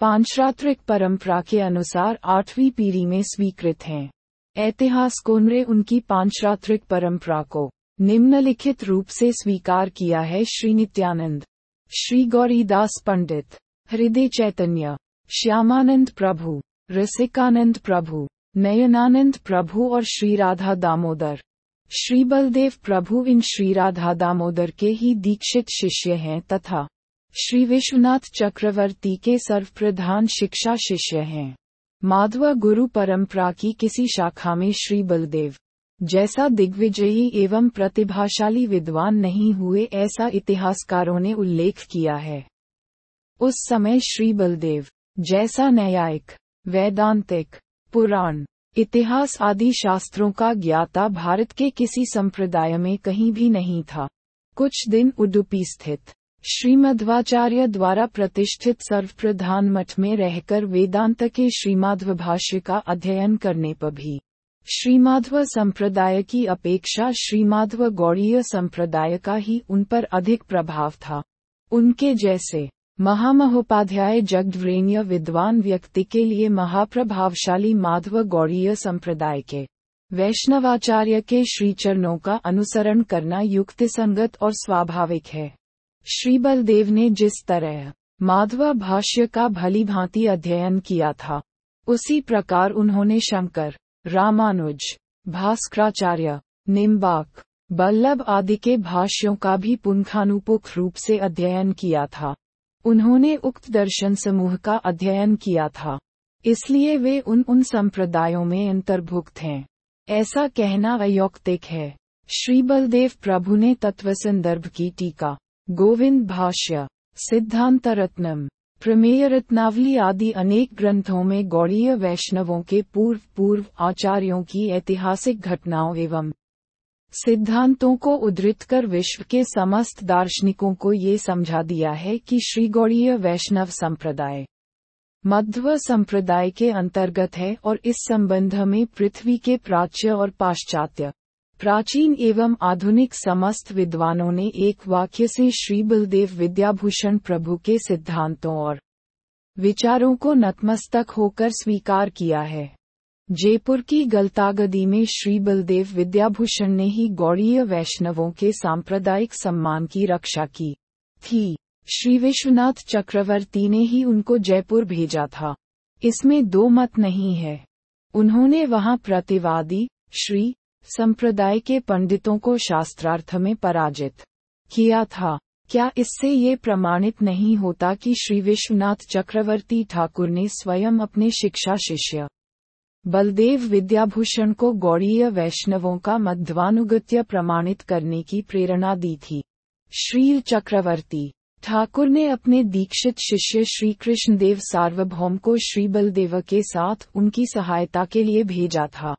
Speaker 1: पांचरात्रिक परंपरा के अनुसार आठवीं पीढ़ी में स्वीकृत हैं। ऐतिहास कोनरे उनकी पांचरात्रिक परंपरा को निम्नलिखित रूप से स्वीकार किया है श्री नित्यानंद, श्री गौरीदास पंडित। हृदय चैतन्य, श्यामानंद प्रभु, रसिकानंद प्रभु, नयनानंद प्रभु और श्री राधा दामोदर। श्री बलदेव प्रभु इन श्री राधा दामोदर के ही दीक्षित शिष्य हैं तथा श्री विश्वनाथ चक्रवर्ती के सर्वप्रधान शिक्षा शिष्य हैं। माधव गुरु परंपरा की किसी शाखा में श्री बलदेव जैसा दिग्विजयी एवं प्रतिभाशाली विद्वान नहीं हुए ऐसा इतिहासकारों ने उल्लेख किया है। उस समय श्री बलदेव, जैसा न्यायिक, वैदांतिक, पुराण, इतिहास आदि शास्त्रों का ज्ञाता भारत के किसी संप्रदाय में कहीं भी नहीं था। कुछ दिन उडुपी स्थित, श्रीमध्वाचार्य द्वारा प्रतिष्ठित सर्वप्रधान मठ में रहकर वेदांत के श्रीमाध्व भाष्य का अध्ययन करने पर भी, श्रीमाध्व संप्रदाय की अपेक्षा श्रीमाध्व गौड़ीय संप्रदाय का ही उन पर अधिक प्रभाव था। उनके जैसे महामहोपाध्याय जगद्रेन्य विद्वान व्यक्ति के लिए महाप्रभावशाली माधव गौड़ीय संप्रदाय के वैष्णवाचार्य के श्रीचरणों का अनुसरण करना युक्ति संगत और स्वाभाविक है। श्री बलदेव ने जिस तरह माधव भाष्य का भली भांति अध्ययन किया था, उसी प्रकार उन्होंने शंकर, रामानुज, भास्कराचार्य, निम्बाक, बल्लभ आदि के भाष्यों का भी पुंखानुपुख रूप से अध्ययन किया था। उन्होंने उक्त दर्शन समूह का अध्ययन किया था। इसलिए वे उन उन संप्रदायों में अंतर्भुक्त हैं। ऐसा कहना अयौक्तिक है। श्री बलदेव प्रभु ने तत्व संदर्भ की टीका। गोविंद भाष्य सिद्धांत रत्नम प्रमेय रत्नावली आदि अनेक ग्रंथों में गौड़ीय वैष्णवों के पूर्व पूर्व आचार्यों की ऐतिहासिक घटनाओं एवं सिद्धांतों को उद्धृत कर विश्व के समस्त दार्शनिकों को ये समझा दिया है कि श्री गौड़ीय वैष्णव संप्रदाय मध्व संप्रदाय के अंतर्गत है और इस संबंध में पृथ्वी के प्राच्य और पाश्चात्य, प्राचीन एवं आधुनिक समस्त विद्वानों ने एक वाक्य से श्री बलदेव विद्याभूषण प्रभु के सिद्धांतों और विचारों को नतमस्तक होकर स्वीकार किया है। जयपुर की गलतागदी में श्री बलदेव विद्याभूषण ने ही गौड़ीय वैष्णवों के सांप्रदायिक सम्मान की रक्षा की थी। श्री विश्वनाथ चक्रवर्ती ने ही उनको जयपुर भेजा था। इसमें दो मत नहीं है। उन्होंने वहाँ प्रतिवादी, श्री, संप्रदाय के पंडितों को शास्त्रार्थ में पराजित किया था। क्या इससे ये प्रमाणित नहीं होता कि श्री विश्वनाथ चक्रवर्ती ठाकुर ने स्वयं अपने शिक्षा शिष्य बलदेव विद्याभूषण को गौड़ीय वैष्णवों का मध्वानुगत्य प्रमाणित करने की प्रेरणा दी थी। श्री चक्रवर्ती ठाकुर ने अपने दीक्षित शिष्य श्री कृष्णदेव सार्वभौम को श्री बलदेव के साथ उनकी सहायता के लिए भेजा था।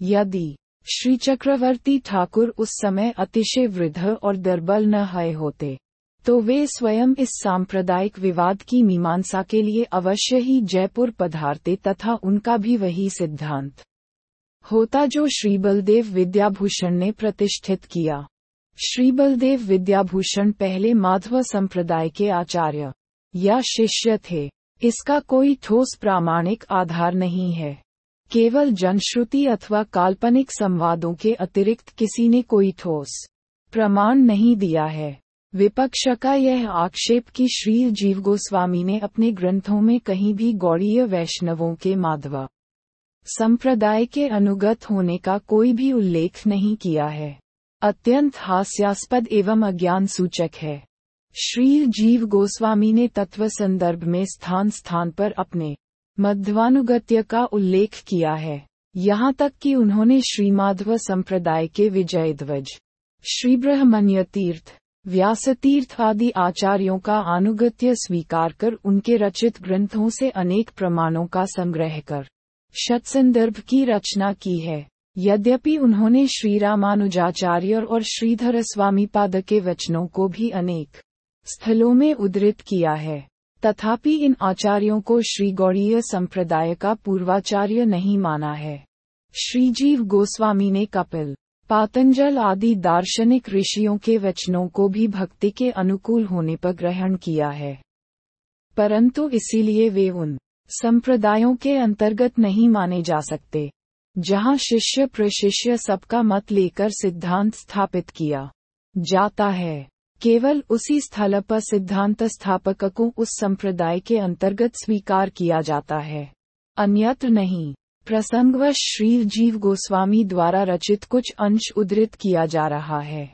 Speaker 1: यदि श्री चक्रवर्ती ठाकुर उस समय अतिशय वृद्ध और दुर्बल न हए होते तो वे स्वयं इस सांप्रदायिक विवाद की मीमांसा के लिए अवश्य ही जयपुर पधारते तथा उनका भी वही सिद्धांत। होता जो श्री बलदेव विद्याभूषण ने प्रतिष्ठित किया। श्री बलदेव विद्याभूषण पहले माधव संप्रदाय के आचार्य या शिष्य थे। इसका कोई ठोस प्रामाणिक आधार नहीं है। केवल जनश्रुति अथवा काल्पनिक संवादों के अतिरिक्त किसी ने कोई ठोस प्रमाण नहीं दिया है। विपक्ष का यह आक्षेप कि श्री जीव गोस्वामी ने अपने ग्रंथों में कहीं भी गौड़ीय वैष्णवों के माधव संप्रदाय के अनुगत होने का कोई भी उल्लेख नहीं किया है। अत्यंत हास्यास्पद एवं अज्ञान सूचक है। श्री जीव गोस्वामी ने तत्व संदर्भ में स्थान स्थान पर अपने मध्वानुगत्य का उल्लेख किया है। यहाँ तक कि उन्होंने श्रीमाधव संप्रदाय के विजय ध्वज श्री ब्रह्मण्य तीर्थ व्यासतीर्थ आदि आचार्यों का आनुगत्य स्वीकार कर उनके रचित ग्रंथों से अनेक प्रमाणों का संग्रह कर शत संदर्भ की रचना की है। यद्यपि उन्होंने श्री रामानुजाचार्य और श्रीधर स्वामी पाद के वचनों को भी अनेक स्थलों में उद्धृत किया है, तथापि इन आचार्यों को श्री गौड़ीय संप्रदाय का पूर्वाचार्य नहीं माना है। श्रीजीव गोस्वामी ने कपिल पातंजल आदि दार्शनिक ऋषियों के वचनों को भी भक्ति के अनुकूल होने पर ग्रहण किया है। परंतु इसीलिए वे उन संप्रदायों के अंतर्गत नहीं माने जा सकते, जहाँ शिष्य प्रशिष्य सबका मत लेकर सिद्धांत स्थापित किया जाता है। केवल उसी स्थल पर सिद्धांत स्थापक को उस संप्रदाय के अंतर्गत स्वीकार किया जाता है, अन्यत्र नहीं। प्रसंगवश श्री जीव गोस्वामी द्वारा रचित कुछ अंश उद्धृत किया जा रहा है।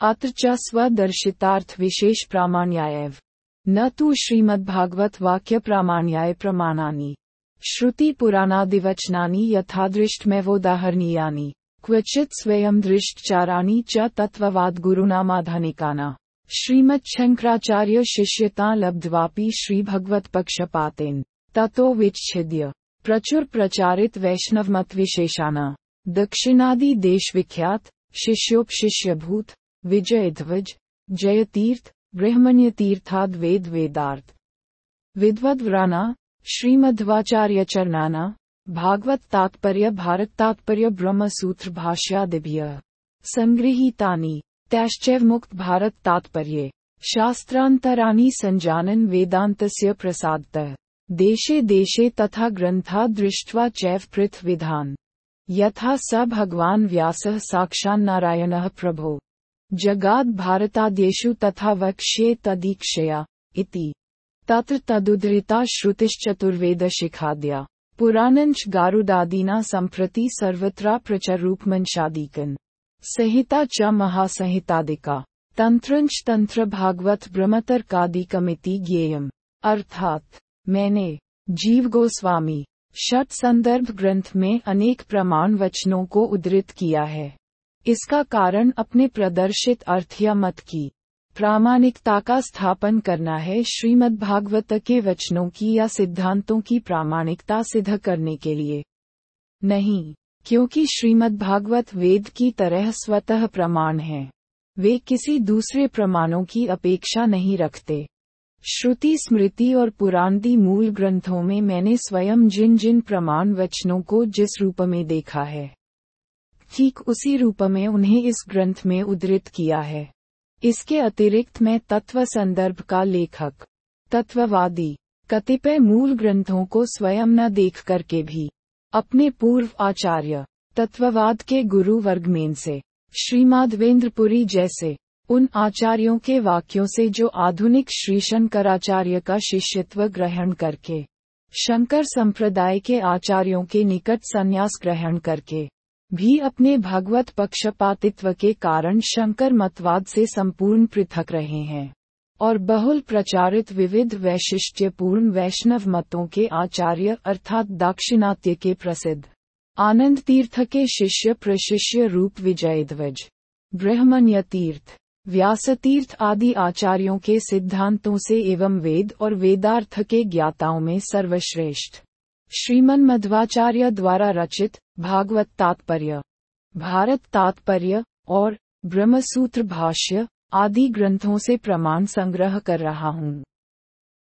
Speaker 1: अत्र च स्वदर्शितार्थ विशेष प्रामाण्याय न तो श्रीमद्भागवत वाक्य प्रामाण्याय प्रमाणानि। श्रुति पुराणादिवचनानि यथादृष्टमेवोदाहरणीयानि। क्वचित स्वयं दृष्टचाराणि च तत्ववाद गुरुनामाधानिकाना श्रीमच्छंकराचार्य शिष्यता लब्ध्वापि श्रीभगवत पक्षपातेन ततो विच्छिद्य। प्रचुर प्रचारित वैष्णव मत विशेषाना। दक्षिणादि देश विख्यात, शिष्योपशिष्यभूत, विजय ध्वज, जय तीर्थ, ब्रह्मण्य तीर्थाद वेद वेदार्थ। विद्वद्वराना श्रीमध्वाचार्य चरणाना, भागवत तात्पर्य भारत तात्पर्य ब्रह्म सूत्र भाष्यादिभ्य संगृहीतानि, त्याश्चैव मुक्त भारत तात्पर्य। शास्त्रांतराणि संजानन वेदांतस्य प्रसादतः। देशे देशे तथा ग्रंथा दृष्ट्वा चैव पृथ्विधान। यथा स भगवान व्यास नारायण प्रभो। जगाद भारताद्येषु तथा वक्ष्ये तदीक्षया, इति। तत्र तदुद्धृता श्रुतिश्चतुर्वेद शिखाद्या पुराणंच गारुदादीना संप्रति सर्वत्रा प्रचरूपमंशादिकन। संहिता च महासंहितादिका। तंत्रंच तंत्र भागवत ब्रह्मतर्कादिकमिति ज्ञेयम। अर्थात मैंने, जीव गोस्वामी शट संदर्भ ग्रंथ में अनेक प्रमाण वचनों को उद्धृत किया है। इसका कारण अपने प्रदर्शित अर्थ या मत की, प्रामाणिकता का स्थापन करना है श्रीमद् भागवत के वचनों की या सिद्धांतों की प्रामाणिकता सिद्ध करने के लिए। नहीं, क्योंकि श्रीमद् भागवत वेद की तरह स्वतः प्रमाण है। वे किसी दूसरे प्रमाणों की अपेक्षा नहीं रखते। श्रुति, स्मृति और पुराणी मूल ग्रंथों में मैंने स्वयं जिन जिन प्रमाण वचनों को जिस रूप में देखा है, ठीक उसी रूप में उन्हें इस ग्रंथ में उद्धृत किया है। इसके अतिरिक्त मैं तत्व संदर्भ का लेखक, तत्ववादी, कतिपय मूल ग्रंथों को स्वयं न देख करके भी, अपने पूर्व आचार्य, तत्ववाद के गुरु वर्गमेन से श्रीमाधवेंद्रपुरी जैसे उन आचार्यों के वाक्यों से जो आधुनिक श्री शंकराचार्य का शिष्यत्व ग्रहण करके, शंकर संप्रदाय के आचार्यों के निकट संन्यास ग्रहण करके, भी अपने भगवत पक्षपातित्व के कारण शंकर मतवाद से संपूर्ण पृथक रहे हैं, और बहुल प्रचारित विविध वैशिष्ट्यपूर्ण वैष्णव मतों के आचार्य अर्थात दाक्षिणात्य के प्रसिद्ध आनंद तीर्थ के शिष्य प्रशिष्य रूप विजय ध्वज ब्रह्मण्य तीर्थ व्यासतीर्थ आदि आचार्यों के सिद्धांतों से एवं वेद और वेदार्थ के ज्ञाताओं में सर्वश्रेष्ठ। श्रीमन मध्वाचार्य द्वारा रचित भागवत तात्पर्य, भारत तात्पर्य और ब्रह्मसूत्र भाष्य आदि ग्रंथों से प्रमाण संग्रह कर रहा हूँ।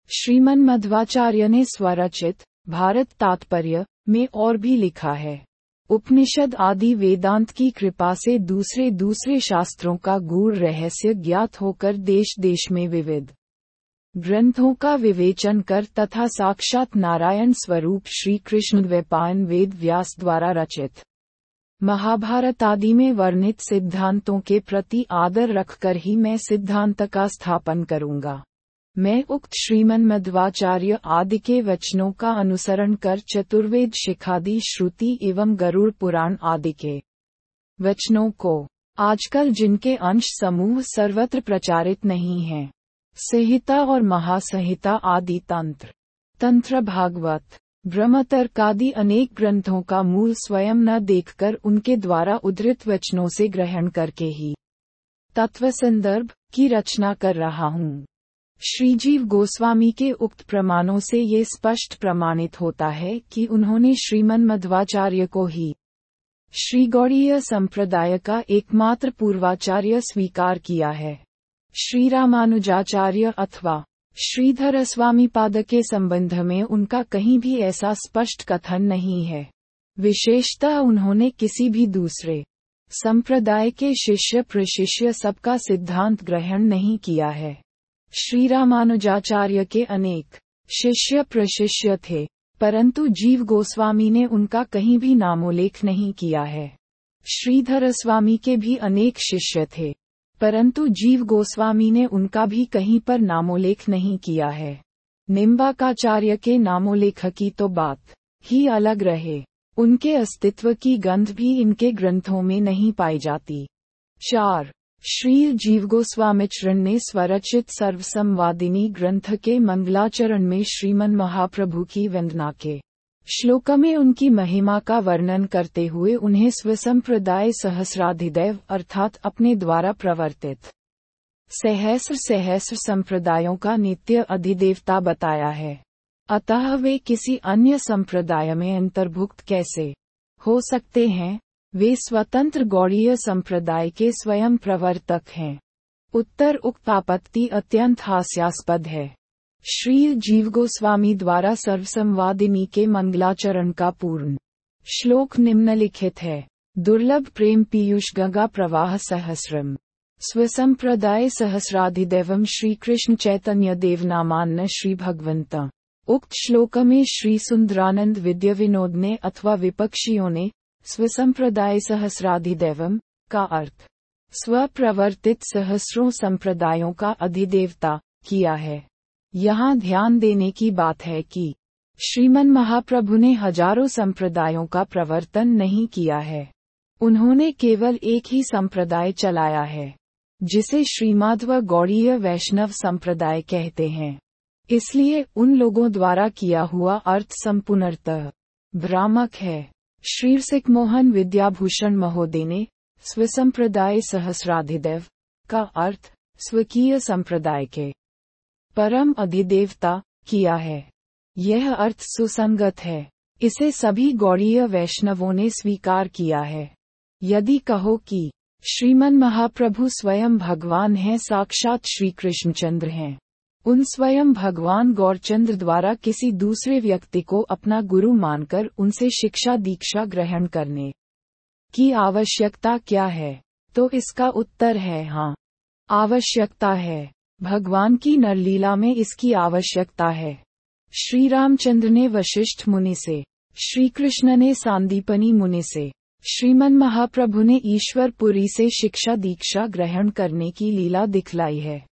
Speaker 1: श्रीमन मध्वाचार्य ने स्वरचित भारत तात्पर्य में और भी लिखा है। उपनिषद आदि वेदांत की कृपा से दूसरे दूसरे शास्त्रों का गूढ़ रहस्य ज्ञात होकर देश देश में विविध ग्रंथों का विवेचन कर तथा साक्षात नारायण स्वरूप श्री कृष्ण द्वैपायन वेद व्यास द्वारा रचित महाभारत आदि में वर्णित सिद्धांतों के प्रति आदर रखकर ही मैं सिद्धांत का स्थापन करूँगा। मैं उक्त श्रीमन मध्वाचार्य आदि के वचनों का अनुसरण कर चतुर्वेद शिखादि, श्रुति एवं गरुड़ पुराण आदि के वचनों को आजकल जिनके अंश समूह सर्वत्र प्रचारित नहीं हैं, संहिता और महासंहिता आदि तंत्र तंत्र भागवत ब्रह्मतर्क आदि अनेक ग्रंथों का मूल स्वयं न देखकर उनके द्वारा उद्धृत वचनों से ग्रहण करके ही तत्व संदर्भ की रचना कर रहा हूँ। श्रीजीव गोस्वामी के उक्त प्रमाणों से ये स्पष्ट प्रमाणित होता है कि उन्होंने श्रीमन मध्वाचार्य को ही श्री गौड़ीय संप्रदाय का एकमात्र पूर्वाचार्य स्वीकार किया है। श्री रामानुजाचार्य अथवा श्रीधर स्वामी पाद के संबंध में उनका कहीं भी ऐसा स्पष्ट कथन नहीं है। विशेषतः उन्होंने किसी भी दूसरे संप्रदाय के शिष्य प्रशिष्य सबका सिद्धांत ग्रहण नहीं किया है। श्री रामानुजाचार्य के अनेक शिष्य प्रशिष्य थे, परंतु जीव गोस्वामी ने उनका कहीं भी नामोल्लेख नहीं किया है। श्रीधर स्वामी के भी अनेक शिष्य थे, परंतु जीव गोस्वामी ने उनका भी कहीं पर नामोल्लेख नहीं किया है। निम्बाकाचार्य के नामोल्लेख की तो बात ही अलग रहे, उनके अस्तित्व की गंध भी इनके ग्रंथों में नहीं पाई जाती। चार श्री जीव गोस्वामिचरण ने स्वरचित सर्वसंवादिनी ग्रंथ के मंगलाचरण में श्रीमन महाप्रभु की वंदना के श्लोक में उनकी महिमा का वर्णन करते हुए उन्हें स्वसंप्रदाय सहस्राधिदेव अर्थात अपने द्वारा प्रवर्तित। सहस्र सहस्र संप्रदायों का नित्य अधिदेवता बताया है। अतः वे किसी अन्य संप्रदाय में अंतर्भुक्त कैसे? हो सकते हैं वे स्वतंत्र गौड़ीय संप्रदाय के स्वयं प्रवर्तक हैं। उत्तर उक्त आपत्ति अत्यंत हास्यास्पद है। श्री जीव गोस्वामी द्वारा सर्वसंवादिनी के मंगलाचरण का पूर्ण श्लोक निम्नलिखित है। दुर्लभ प्रेम पीयूष गंगा प्रवाह सहस्रम। स्वसंप्रदाय सहस्राधिदेवम श्री कृष्ण चैतन्य देवनामान्न श्री भगवंत उक्त श्लोक में श्री सुंदरानंद विद्या विनोद ने अथवा विपक्षियों ने स्वसंप्रदाय सहस्राधिदेवम का अर्थ, स्वप्रवर्तित सहस्रों संप्रदायों का अधिदेवता किया है। यहाँ ध्यान देने की बात है कि श्रीमन महाप्रभु ने हज़ारों संप्रदायों का प्रवर्तन नहीं किया है। उन्होंने केवल एक ही संप्रदाय चलाया है, जिसे श्रीमाधव गौड़ीय वैष्णव संप्रदाय कहते हैं। इसलिए उन लोगों द्वारा किया हुआ अर्थ संपूर्णतः भ्रामक है। श्री सिख मोहन विद्याभूषण महोदय ने स्वसंप्रदाय सहस्राधिदेव का अर्थ स्वकीय संप्रदाय के परम अधिदेवता किया है। यह अर्थ सुसंगत है। इसे सभी गौड़ीय वैष्णवों ने स्वीकार किया है। यदि कहो कि श्रीमन महाप्रभु स्वयं भगवान हैं, साक्षात श्री कृष्णचंद्र हैं। उन स्वयं भगवान गौरचंद्र द्वारा किसी दूसरे व्यक्ति को अपना गुरु मानकर उनसे शिक्षा दीक्षा ग्रहण करने की आवश्यकता क्या है? तो इसका उत्तर है हाँ। आवश्यकता है। भगवान की नरलीला में इसकी आवश्यकता है। श्री रामचंद्र ने वशिष्ठ मुनि से श्री कृष्ण ने सांदीपनी मुनि से, श्रीमन महाप्रभु ने ईश्वरपुरी से शिक्षा दीक्षा ग्रहण करने की लीला दिखलाई है।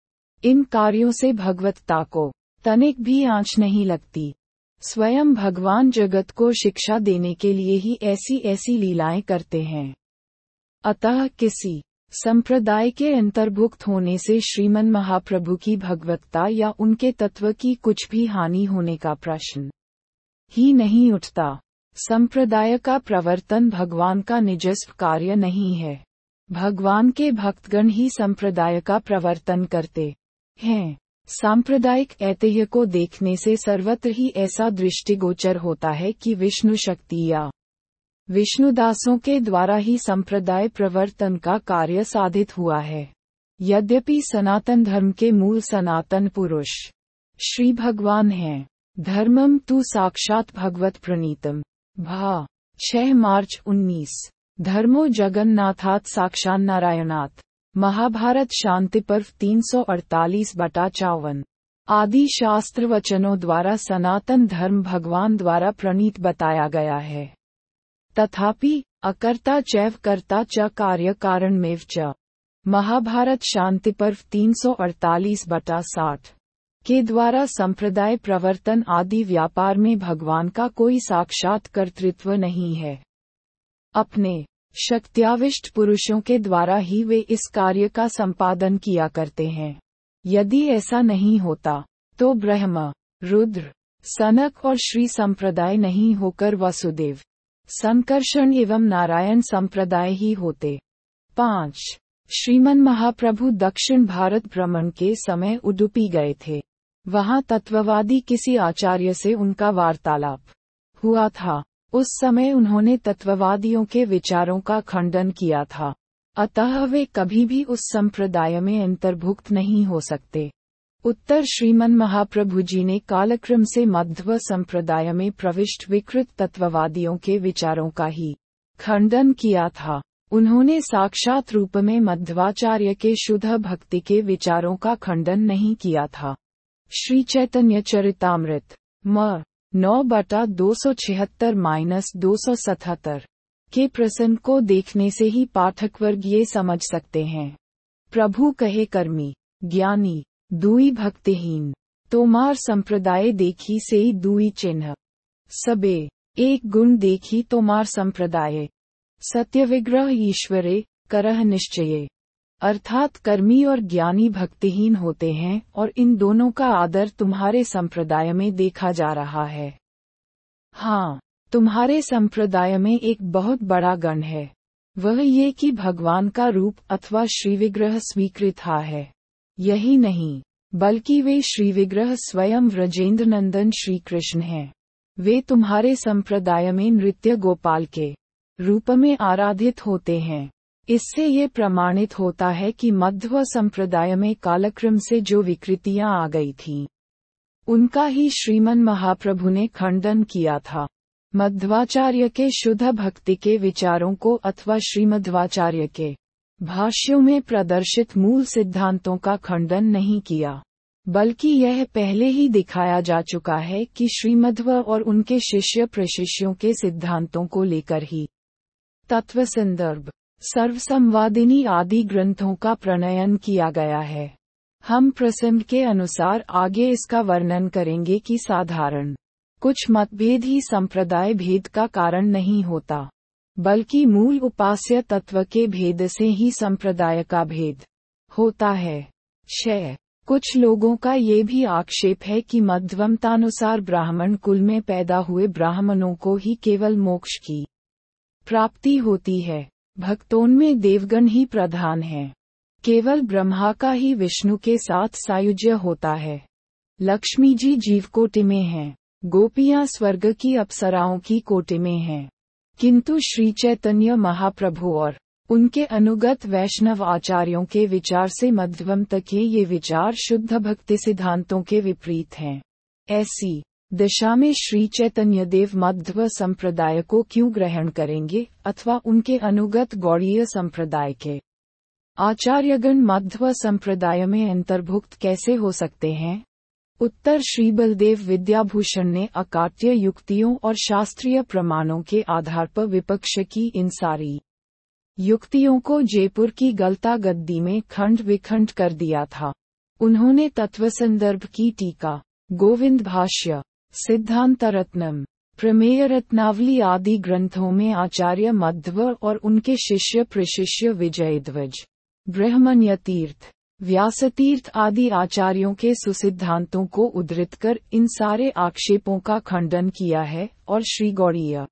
Speaker 1: इन कार्यों से भगवत्ता को तनिक भी आँच नहीं लगती। स्वयं भगवान जगत को शिक्षा देने के लिए ही ऐसी ऐसी लीलाएँ करते हैं। अतः किसी संप्रदाय के अंतर्भुक्त होने से श्रीमन महाप्रभु की भगवत्ता या उनके तत्व की कुछ भी हानि होने का प्रश्न ही नहीं उठता। संप्रदाय का प्रवर्तन भगवान का निजस्व कार्य नहीं है। भगवान के भक्तगण ही संप्रदाय का प्रवर्तन करते। हैं। सांप्रदायिक ऐतिह्य को देखने से सर्वत्र ही ऐसा दृष्टिगोचर होता है कि विष्णु शक्ति या विष्णुदासों के द्वारा ही संप्रदाय प्रवर्तन का कार्य साधित हुआ है। यद्यपि सनातन धर्म के मूल सनातन पुरुष श्री भगवान हैं। धर्मम तू साक्षात भगवत प्रणीतम। भा। छह मार्च उन्नीस। धर्मो जगन्नाथात साक्षात नारायणात महाभारत शांति पर्व 348 बटा चावन। आदि शास्त्र वचनों द्वारा सनातन धर्म भगवान द्वारा प्रणीत बताया गया है। तथापि, अकर्ता चैव कर्ता च कार्य कारण में च। महाभारत शांति पर्व 348 बटा साठ। के द्वारा संप्रदाय प्रवर्तन आदि व्यापार में भगवान का कोई साक्षात कर्तृत्व नहीं है। अपने शक्त्याविष्ट पुरुषों के द्वारा ही वे इस कार्य का संपादन किया करते हैं। यदि ऐसा नहीं होता तो ब्रह्म, रुद्र, सनक और श्री संप्रदाय नहीं होकर वसुदेव, संकर्षण एवं नारायण संप्रदाय ही होते। पाँच, श्रीमन महाप्रभु दक्षिण भारत भ्रमण के समय उडुपी गए थे। वहाँ तत्ववादी किसी आचार्य से उनका वार्तालाप हुआ था। उस समय उन्होंने तत्ववादियों के विचारों का खंडन किया था। अतः वे कभी भी उस संप्रदाय में अंतर्भुक्त नहीं हो सकते। उत्तर श्रीमन महाप्रभु जी ने कालक्रम से मध्व संप्रदाय में प्रविष्ट विकृत तत्ववादियों के विचारों का ही खंडन किया था। उन्होंने साक्षात रूप में मध्वाचार्य के शुद्ध भक्ति के विचारों का खंडन नहीं किया था। श्री चैतन्य चरितामृत, म नौ बटा दो सौ छिहत्तर माइनस दो सौ सतहत्तर के प्रसन्न को देखने से ही पाठक वर्ग ये समझ सकते हैं। प्रभु कहे कर्मी, ज्ञानी, दुई भक्तिहीन तोमार संप्रदाय देखी से ही दुई चिन्ह। सबे, एक गुण देखी तोमार संप्रदाय। सत्य विग्रह ईश्वरे, करह निश्चय। अर्थात कर्मी और ज्ञानी भक्तिहीन होते हैं और इन दोनों का आदर तुम्हारे संप्रदाय में देखा जा रहा है। हाँ तुम्हारे संप्रदाय में एक बहुत बड़ा गण है। वह ये कि भगवान का रूप अथवा श्री विग्रह स्वीकृत है। यही नहीं, बल्कि वे श्री विग्रह स्वयं व्रजेंद्र नंदन श्री कृष्ण हैं। वे तुम्हारे संप्रदाय में नृत्य गोपाल के रूप में आराधित होते हैं। इससे ये प्रमाणित होता है कि मध्व संप्रदाय में कालक्रम से जो विकृतियाँ आ गई थीं, उनका ही श्रीमन महाप्रभु ने खंडन किया था। मध्वाचार्य के शुद्ध भक्ति के विचारों को अथवा श्रीमध्वाचार्य के भाष्यों में प्रदर्शित मूल सिद्धांतों का खंडन नहीं किया बल्कि यह पहले ही दिखाया जा चुका है कि श्रीमध्व और उनके शिष्य प्रशिष्यों के सिद्धांतों को लेकर ही तत्व संदर्भ सर्वसंवादिनी आदि ग्रंथों का प्रणयन किया गया है। हम प्रसंग के अनुसार आगे इसका वर्णन करेंगे कि साधारण, कुछ मतभेद ही संप्रदाय भेद का कारण नहीं होता, बल्कि मूल उपास्य तत्व के भेद से ही संप्रदाय का भेद होता है। छह कुछ लोगों का ये भी आक्षेप है कि मध्यमतानुसार ब्राह्मण कुल में पैदा हुए ब्राह्मणों को ही केवल मोक्ष की प्राप्ति होती है। भक्तों में देवगण ही प्रधान है। केवल ब्रह्मा का ही विष्णु के साथ सायुज्य होता है। लक्ष्मी जी जीव कोटि में हैं। गोपियाँ स्वर्ग की अप्सराओं की कोटि में हैं। किंतु श्री चैतन्य महाप्रभु और उनके अनुगत वैष्णव आचार्यों के विचार से मध्यम तक ये विचार शुद्ध भक्ति सिद्धांतों के विपरीत हैं। ऐसी दशा में श्री चैतन्य देव मध्व संप्रदाय को क्यों ग्रहण करेंगे अथवा उनके अनुगत गौड़ीय संप्रदाय के आचार्यगण मध्व संप्रदाय में अंतर्भुक्त कैसे हो सकते हैं? उत्तर श्री बलदेव विद्याभूषण ने अकाट्य युक्तियों और शास्त्रीय प्रमाणों के आधार पर विपक्ष की इन सारी युक्तियों को जयपुर की गलता गद्दी में खंड विखंड कर दिया था। उन्होंने तत्व संदर्भ की टीका। गोविंद भाष्य। सिद्धांत रत्नम प्रमेय रत्नावली आदि ग्रंथों में आचार्य मध्व और उनके शिष्य प्रशिष्य विजय ध्वज ब्रह्मण्य तीर्थ व्यासतीर्थ आदि आचार्यों के सुसिद्धांतों को उद्धृत कर इन सारे आक्षेपों का खंडन किया है और श्री गौड़ीय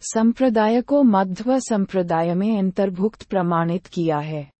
Speaker 1: संप्रदाय को मध्व संप्रदाय में अंतर्भुक्त प्रमाणित किया है।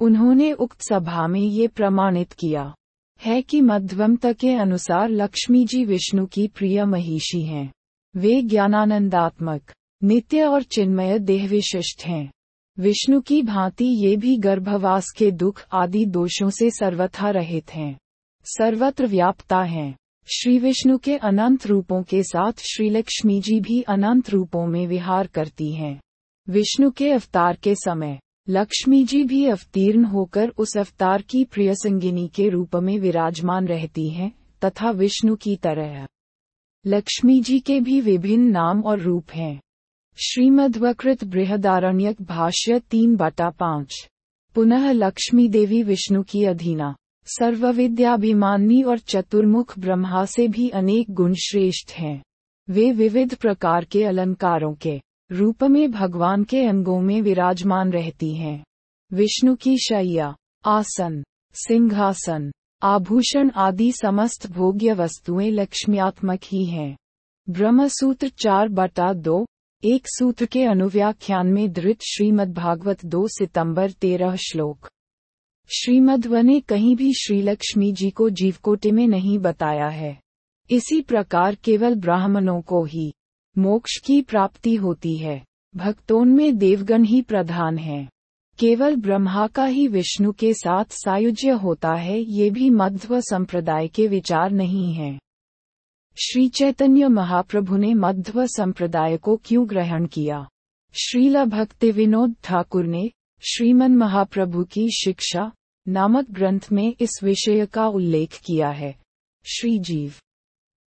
Speaker 1: उन्होंने उक्त सभा में ये प्रमाणित किया। है कि मध्वमता के अनुसार लक्ष्मी जी विष्णु की प्रिय महिषी हैं। वे ज्ञानानंदात्मक, नित्य और चिन्मय देह विशिष्ट हैं। विष्णु की भांति ये भी गर्भवास के दुख आदि दोषों से सर्वथा रहित हैं। सर्वत्र व्याप्ता हैं। श्री विष्णु के अनंत रूपों के साथ श्री लक्ष्मी जी भी अनंत रूपों में विहार करती हैं। विष्णु के अवतार के समय लक्ष्मी जी भी अवतीर्ण होकर उस अवतार की प्रिय संगिनी के रूप में विराजमान रहती हैं, तथा विष्णु की तरह। लक्ष्मी जी के भी विभिन्न नाम और रूप हैं। श्रीमद्वकृत बृहदारण्यक भाष्य तीन बटा पाँच। पुनः लक्ष्मी देवी विष्णु की अधीना। सर्वविद्याभिमानी और चतुर्मुख ब्रह्मा से भी अनेक गुण श्रेष्ठ हैं। वे विविध प्रकार के अलंकारों के रूप में भगवान के अंगों में विराजमान रहती हैं। विष्णु की शैया आसन, सिंहासन, आभूषण आदि समस्त भोग्य वस्तुएँ लक्ष्म्यात्मक ही हैं। ब्रह्मसूत्र चार बटा दो, एक सूत्र के अनुव्याख्यान में धृत श्रीमद् भागवत दो सितंबर तेरह श्लोक। श्रीमद्व ने कहीं भी श्री लक्ष्मी जी को जीवकोटे में नहीं बताया है। इसी प्रकार केवल ब्राह्मणों को ही। मोक्ष की प्राप्ति होती है। भक्तों में देवगण ही प्रधान है। केवल ब्रह्मा का ही विष्णु के साथ सायुज्य होता है, ये भी मध्व संप्रदाय के विचार नहीं है। श्री चैतन्य महाप्रभु ने मध्व संप्रदाय को क्यों ग्रहण किया? श्रीला भक्ति विनोद ठाकुर ने श्रीमन महाप्रभु की शिक्षा नामक ग्रंथ में इस विषय का उल्लेख किया है। श्री जीव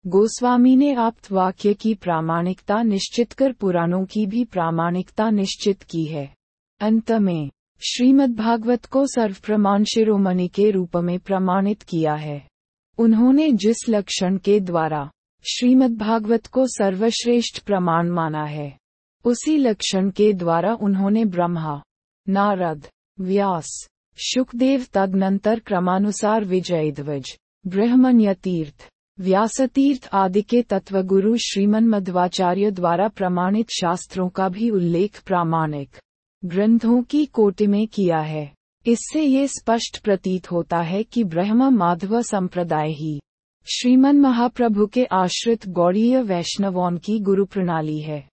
Speaker 1: गोस्वामी ने आप्त वाक्य की प्रामाणिकता निश्चित कर पुराणों की भी प्रामाणिकता निश्चित की है। अंत में, श्रीमद्भागवत को सर्व प्रमाण शिरोमणि के रूप में प्रमाणित किया है। उन्होंने जिस लक्षण के द्वारा श्रीमद्भागवत को सर्वश्रेष्ठ प्रमाण माना है, उसी लक्षण के द्वारा उन्होंने ब्रह्मा, नारद, व्यास, शुकदेव तदनंतर क्रमानुसार विजय ध्वज ब्रह्मण्य तीर्थ व्यासतीर्थ आदि के तत्वगुरु श्रीमन मध्वाचार्य द्वारा प्रमाणित शास्त्रों का भी उल्लेख प्रामाणिक ग्रंथों की कोटि में किया है। इससे ये स्पष्ट प्रतीत होता है कि ब्रह्म माधव संप्रदाय ही श्रीमन महाप्रभु के आश्रित गौड़ीय वैष्णवों की गुरु प्रणाली है।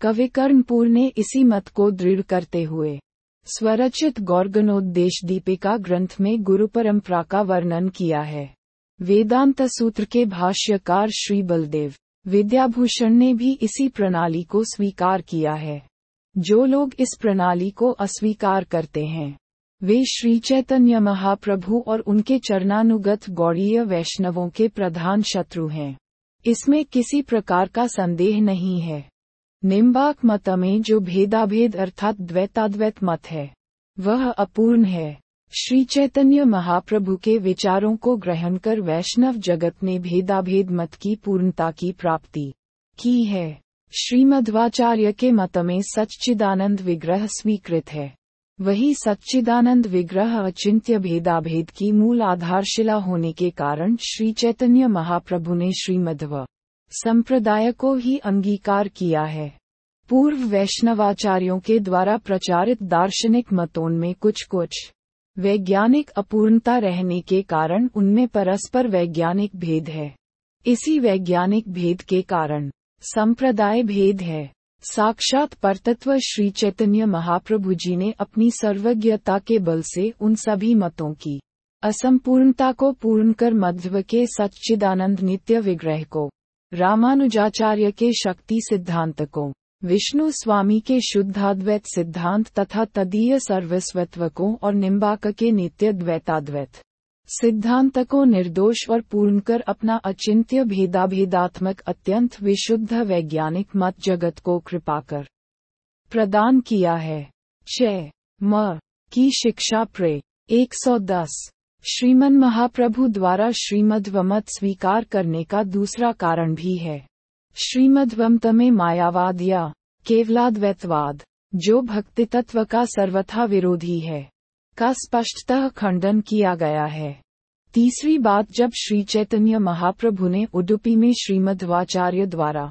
Speaker 1: कविकर्णपुर ने इसी मत को दृढ़ करते हुए स्वरचित गौरगणोद्देश दीपिका ग्रंथ में गुरु परंपरा का वर्णन किया है। वेदांत सूत्र के भाष्यकार श्री बलदेव विद्याभूषण ने भी इसी प्रणाली को स्वीकार किया है। जो लोग इस प्रणाली को अस्वीकार करते हैं, वे श्री चैतन्य महाप्रभु और उनके चरणानुगत गौड़ीय वैष्णवों के प्रधान शत्रु हैं। इसमें किसी प्रकार का संदेह नहीं है। निम्बाक मत में जो भेदाभेद अर्थात द्वैताद्वैत मत है, वह अपूर्ण है। श्री चैतन्य महाप्रभु के विचारों को ग्रहण कर वैष्णव जगत ने भेदाभेद मत की पूर्णता की प्राप्ति की है। श्रीमध्वाचार्य के मत में सच्चिदानंद विग्रह स्वीकृत है। वही सच्चिदानंद विग्रह अचिंत्य भेदाभेद की मूल आधारशिला होने के कारण श्री चैतन्य महाप्रभु ने श्रीमध्व संप्रदाय को ही अंगीकार किया है। पूर्व वैष्णवाचार्यों के द्वारा प्रचारित दार्शनिक मतों में कुछ कुछ वैज्ञानिक अपूर्णता रहने के कारण उनमें परस्पर वैज्ञानिक भेद है। इसी वैज्ञानिक भेद के कारण संप्रदाय भेद है। साक्षात परतत्व श्री चैतन्य महाप्रभु जी ने अपनी सर्वज्ञता के बल से उन सभी मतों की असंपूर्णता को पूर्ण कर मध्व के सच्चिदानंद नित्य विग्रह को, रामानुजाचार्य के शक्ति सिद्धांत को विष्णु स्वामी के शुद्धाद्वैत सिद्धांत तथा तदीय सर्वस्वत्व को और निम्बाक के नित्य द्वैताद्वैत सिद्धांत को निर्दोष और पूर्ण कर अपना अचिंत्य भेदाभेदात्मक अत्यंत विशुद्ध वैज्ञानिक मत जगत को कृपा कर। प्रदान किया है। च म, की शिक्षा प्रे। 110 श्रीमन महाप्रभु द्वारा श्रीमद्वमत स्वीकार करने का दूसरा कारण भी है। श्रीमद्वमत में मायावाद या केवलाद्वैतवाद, जो भक्ति तत्व का सर्वथा विरोधी है, का स्पष्टतः खंडन किया गया है। तीसरी बात, जब श्री चैतन्य महाप्रभु ने उडुपी में श्रीमध्वाचार्य द्वारा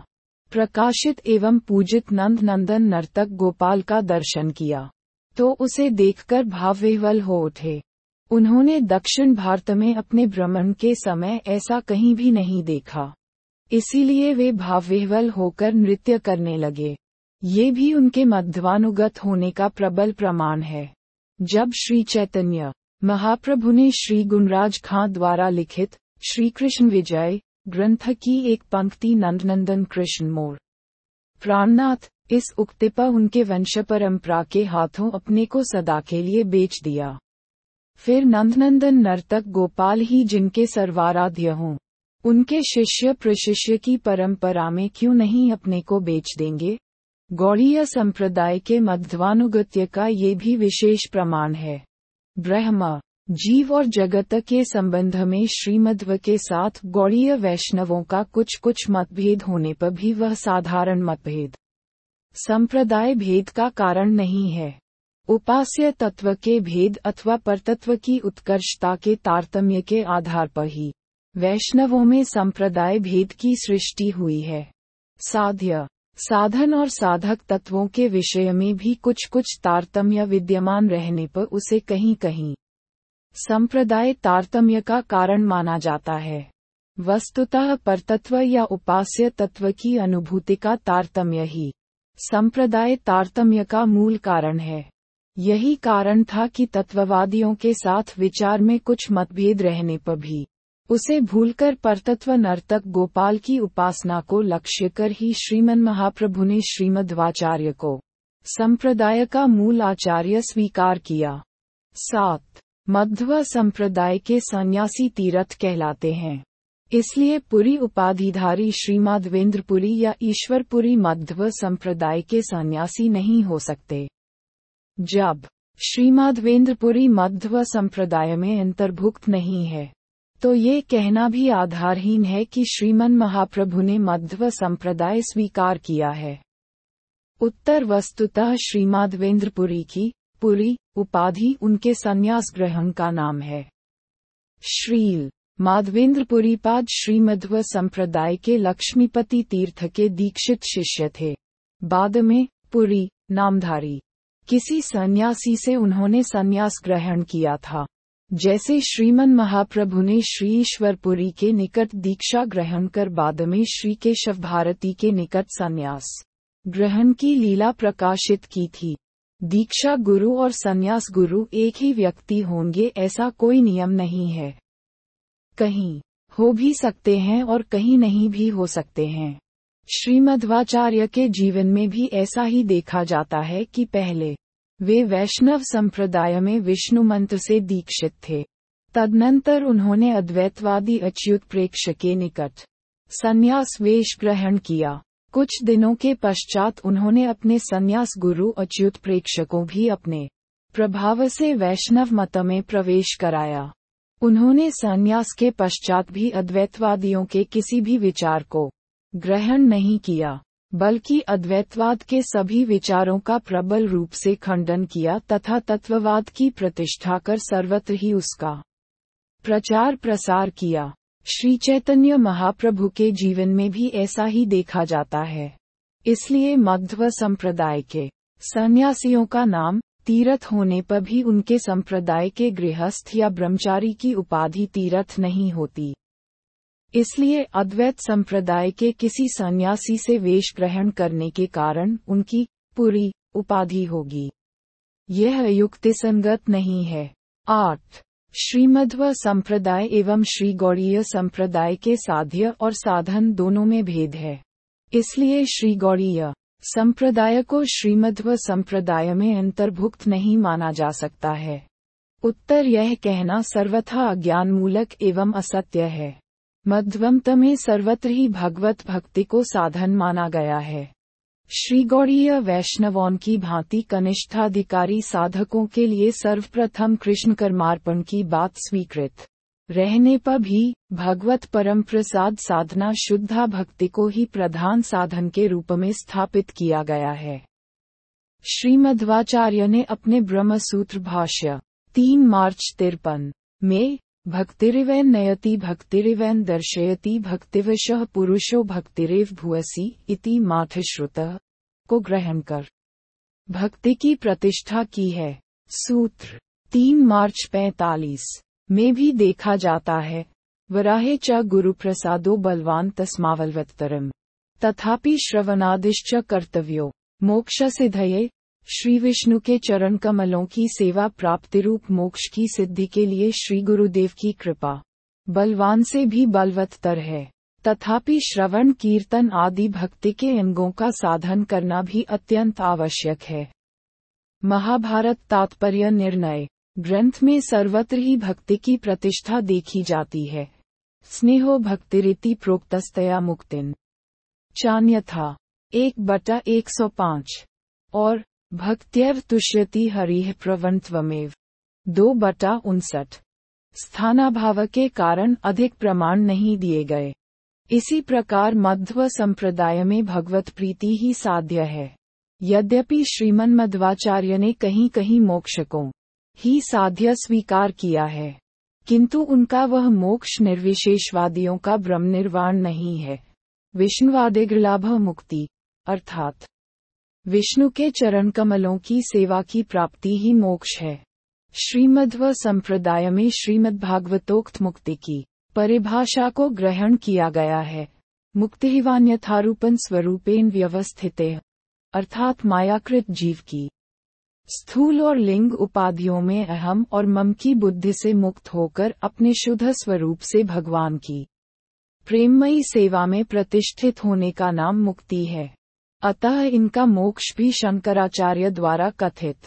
Speaker 1: प्रकाशित एवं पूजित नंद नंदन नर्तक गोपाल का दर्शन किया तो उसे देखकर भावविह्वल हो उठे। उन्होंने दक्षिण भारत में अपने भ्रमण के समय ऐसा कहीं भी नहीं देखा। इसीलिए वे भावविह्वल होकर नृत्य करने लगे। ये भी उनके मध्वानुगत होने का प्रबल प्रमाण है। जब श्री चैतन्य महाप्रभु ने श्री गुणराज खां द्वारा लिखित श्री कृष्ण विजय ग्रंथ की एक पंक्ति नंदनंदन कृष्ण मोर, प्राणनाथ, इस उक्ति पर उनके वंश परंपरा के हाथों अपने को सदा के लिए बेच दिया। फिर नंदनंदन नर्तक गोपाल ही जिनके सर्वाराध्य हों उनके शिष्य प्रशिष्य की परंपरा में क्यों नहीं अपने को बेच देंगे? गौड़ीय संप्रदाय के मध्वानुगत्य का ये भी विशेष प्रमाण है। ब्रह्मा, जीव और जगत के संबंध में श्रीमध्व के साथ गौड़ीय वैष्णवों का कुछ कुछ मतभेद होने पर भी वह साधारण मतभेद। संप्रदाय भेद का कारण नहीं है। उपास्य तत्व के भेद अथवा परतत्व की उत्कर्षता के तारतम्य के आधार पर ही। वैष्णवों में संप्रदाय भेद की सृष्टि हुई है। साध्य। साधन और साधक तत्वों के विषय में भी कुछ कुछ तारतम्य विद्यमान रहने पर उसे कहीं कहीं संप्रदाय तारतम्य का कारण माना जाता है। वस्तुतः परतत्व या उपास्य तत्व की अनुभूति का तारतम्य ही संप्रदाय तारतम्य का मूल कारण है। यही कारण था कि तत्ववादियों के साथ विचार में कुछ मतभेद रहने पर भी उसे भूलकर परतत्व नर्तक गोपाल की उपासना को लक्ष्य कर ही श्रीमन महाप्रभु ने श्रीमद्वाचार्य को संप्रदाय का मूल आचार्य स्वीकार किया। सात, मध्व संप्रदाय के सन्यासी तीर्थ कहलाते हैं। इसलिए पुरी उपाधिधारी श्रीमाधवेंद्रपुरी या ईश्वरपुरी मध्व संप्रदाय के सन्यासी नहीं हो सकते। जब श्रीमाधवेंद्रपुरी मध्व संप्रदाय में अंतर्भुक्त नहीं है तो ये कहना भी आधारहीन है कि श्रीमन महाप्रभु ने मध्व संप्रदाय स्वीकार किया है। उत्तर वस्तुतः श्रीमाधवेंद्रपुरी की, पुरी, उपाधि उनके संन्यास ग्रहण का नाम है। श्रील, माधवेंद्रपुरी पाद श्रीमध्व संप्रदाय के लक्ष्मीपति तीर्थ के दीक्षित शिष्य थे। बाद में, पुरी, नामधारी। किसी सन्यासी से उन्होंने संन्यास ग्रहण किया था। जैसे श्रीमन महाप्रभु ने श्री ईश्वरपुरी के निकट दीक्षा ग्रहण कर बाद में श्री केशव भारती के निकट संन्यास ग्रहण की लीला प्रकाशित की थी। दीक्षा गुरु और संन्यास गुरु एक ही व्यक्ति होंगे ऐसा कोई नियम नहीं है। कहीं हो भी सकते हैं और कहीं नहीं भी हो सकते हैं। श्रीमध्वाचार्य के जीवन में भी ऐसा ही देखा जाता है कि पहले वे वैष्णव संप्रदाय में विष्णु मंत्र से दीक्षित थे। तदनंतर उन्होंने अद्वैतवादी अच्युत प्रेक्ष के निकट संन्यास वेश ग्रहण किया। कुछ दिनों के पश्चात उन्होंने अपने संन्यास गुरु अच्युत प्रेक्ष को भी अपने प्रभाव से वैष्णव मत में प्रवेश कराया। उन्होंने संन्यास के पश्चात भी अद्वैतवादियों के किसी भी विचार को ग्रहण नहीं किया। बल्कि अद्वैतवाद के सभी विचारों का प्रबल रूप से खंडन किया तथा तत्ववाद की प्रतिष्ठा कर सर्वत्र ही उसका प्रचार प्रसार किया। श्री चैतन्य महाप्रभु के जीवन में भी ऐसा ही देखा जाता है। इसलिए मध्व संप्रदाय के सन्यासियों का नाम तीर्थ होने पर भी उनके संप्रदाय के गृहस्थ या ब्रह्मचारी की उपाधि तीर्थ नहीं होती। इसलिए अद्वैत संप्रदाय के किसी सन्यासी से वेश ग्रहण करने के कारण उनकी पूरी उपाधि होगी। यह युक्ति संगत नहीं है। आठ। श्रीमध्व संप्रदाय एवं श्री गौड़ीय संप्रदाय के साध्य और साधन दोनों में भेद है। इसलिए श्री गौड़ीय संप्रदाय को श्रीमध्व संप्रदाय में अंतर्भुक्त नहीं माना जा सकता है। उत्तर यह कहना सर्वथा अज्ञान मूलक एवं असत्य है। मध्वमत में सर्वत्र ही भगवत भक्ति को साधन माना गया है। श्री गौड़ीय वैष्णवों की भांति कनिष्ठाधिकारी साधकों के लिए सर्वप्रथम कृष्ण कर्मार्पण की बात स्वीकृत। रहने पर भी भगवत परम प्रसाद साधना शुद्धा भक्ति को ही प्रधान साधन के रूप में स्थापित किया गया है। श्रीमध्वाचार्य ने अपने ब्रह्मसूत्र भाष्य, तीन मार्च तिरपन, में भक्तिरिवैन नयति भक्तिरिवैन दर्शयति भक्तिवश पुरुषो भक्तिरेव भुअसी इति माथश्रुत को ग्रहण कर। भक्ति की प्रतिष्ठा की है। सूत्र, तीन मार्च पैतालीस। में भी देखा जाता है। वराहे च गुरु प्रसादो बलवान तस्मावलवत्तरम। तथापि श्रवणादिश्च कर्तव्यो। मोक्ष सिद्धये श्री विष्णु के चरण कमलों की सेवा प्राप्ति रूप मोक्ष की सिद्धि के लिए श्री गुरुदेव की कृपा। बलवान से भी बलवत्तर है। तथापि श्रवण, कीर्तन आदि भक्ति के अंगों का साधन करना भी अत्यंत आवश्यक है। महाभारत तात्पर्य निर्णय। ग्रंथ में सर्वत्र ही भक्ति की प्रतिष्ठा देखी जाती है। स्नेहो भक्तिरीति प्रोक्तस्तया मुक्तिन चान्य था एक बटा एक सौ पाँच। और भक्त्यव तुष्यति हरिह प्रवंत्वमेव दो बटा उनसठ। स्थानाभाव के कारण अधिक प्रमाण नहीं दिए गए। इसी प्रकार मध्व संप्रदाय में भगवत प्रीति ही साध्य है। यद्यपि श्रीमन मध्वाचार्य ने कहीं कहीं मोक्ष को ही साध्य स्वीकार किया है, किंतु उनका वह मोक्ष निर्विशेषवादियों का ब्रह्म निर्वाण नहीं है। विष्णुवादिग्रलाभ मुक्ति, अर्थात विष्णु के चरण कमलों की सेवा की प्राप्ति ही मोक्ष है। श्रीमध्व संप्रदाय में श्रीमद् भागवतोक्त मुक्ति की परिभाषा को ग्रहण किया गया है। मुक्तिवान यथारूपन स्वरूपेन व्यवस्थित, अर्थात मायाकृत जीव की। स्थूल और लिंग उपाधियों में अहम और मम की बुद्धि से मुक्त होकर अपने शुद्ध स्वरूप से भगवान की प्रेममयी सेवा में प्रतिष्ठित होने का नाम मुक्ति है। अतः इनका मोक्ष भी शंकराचार्य द्वारा कथित।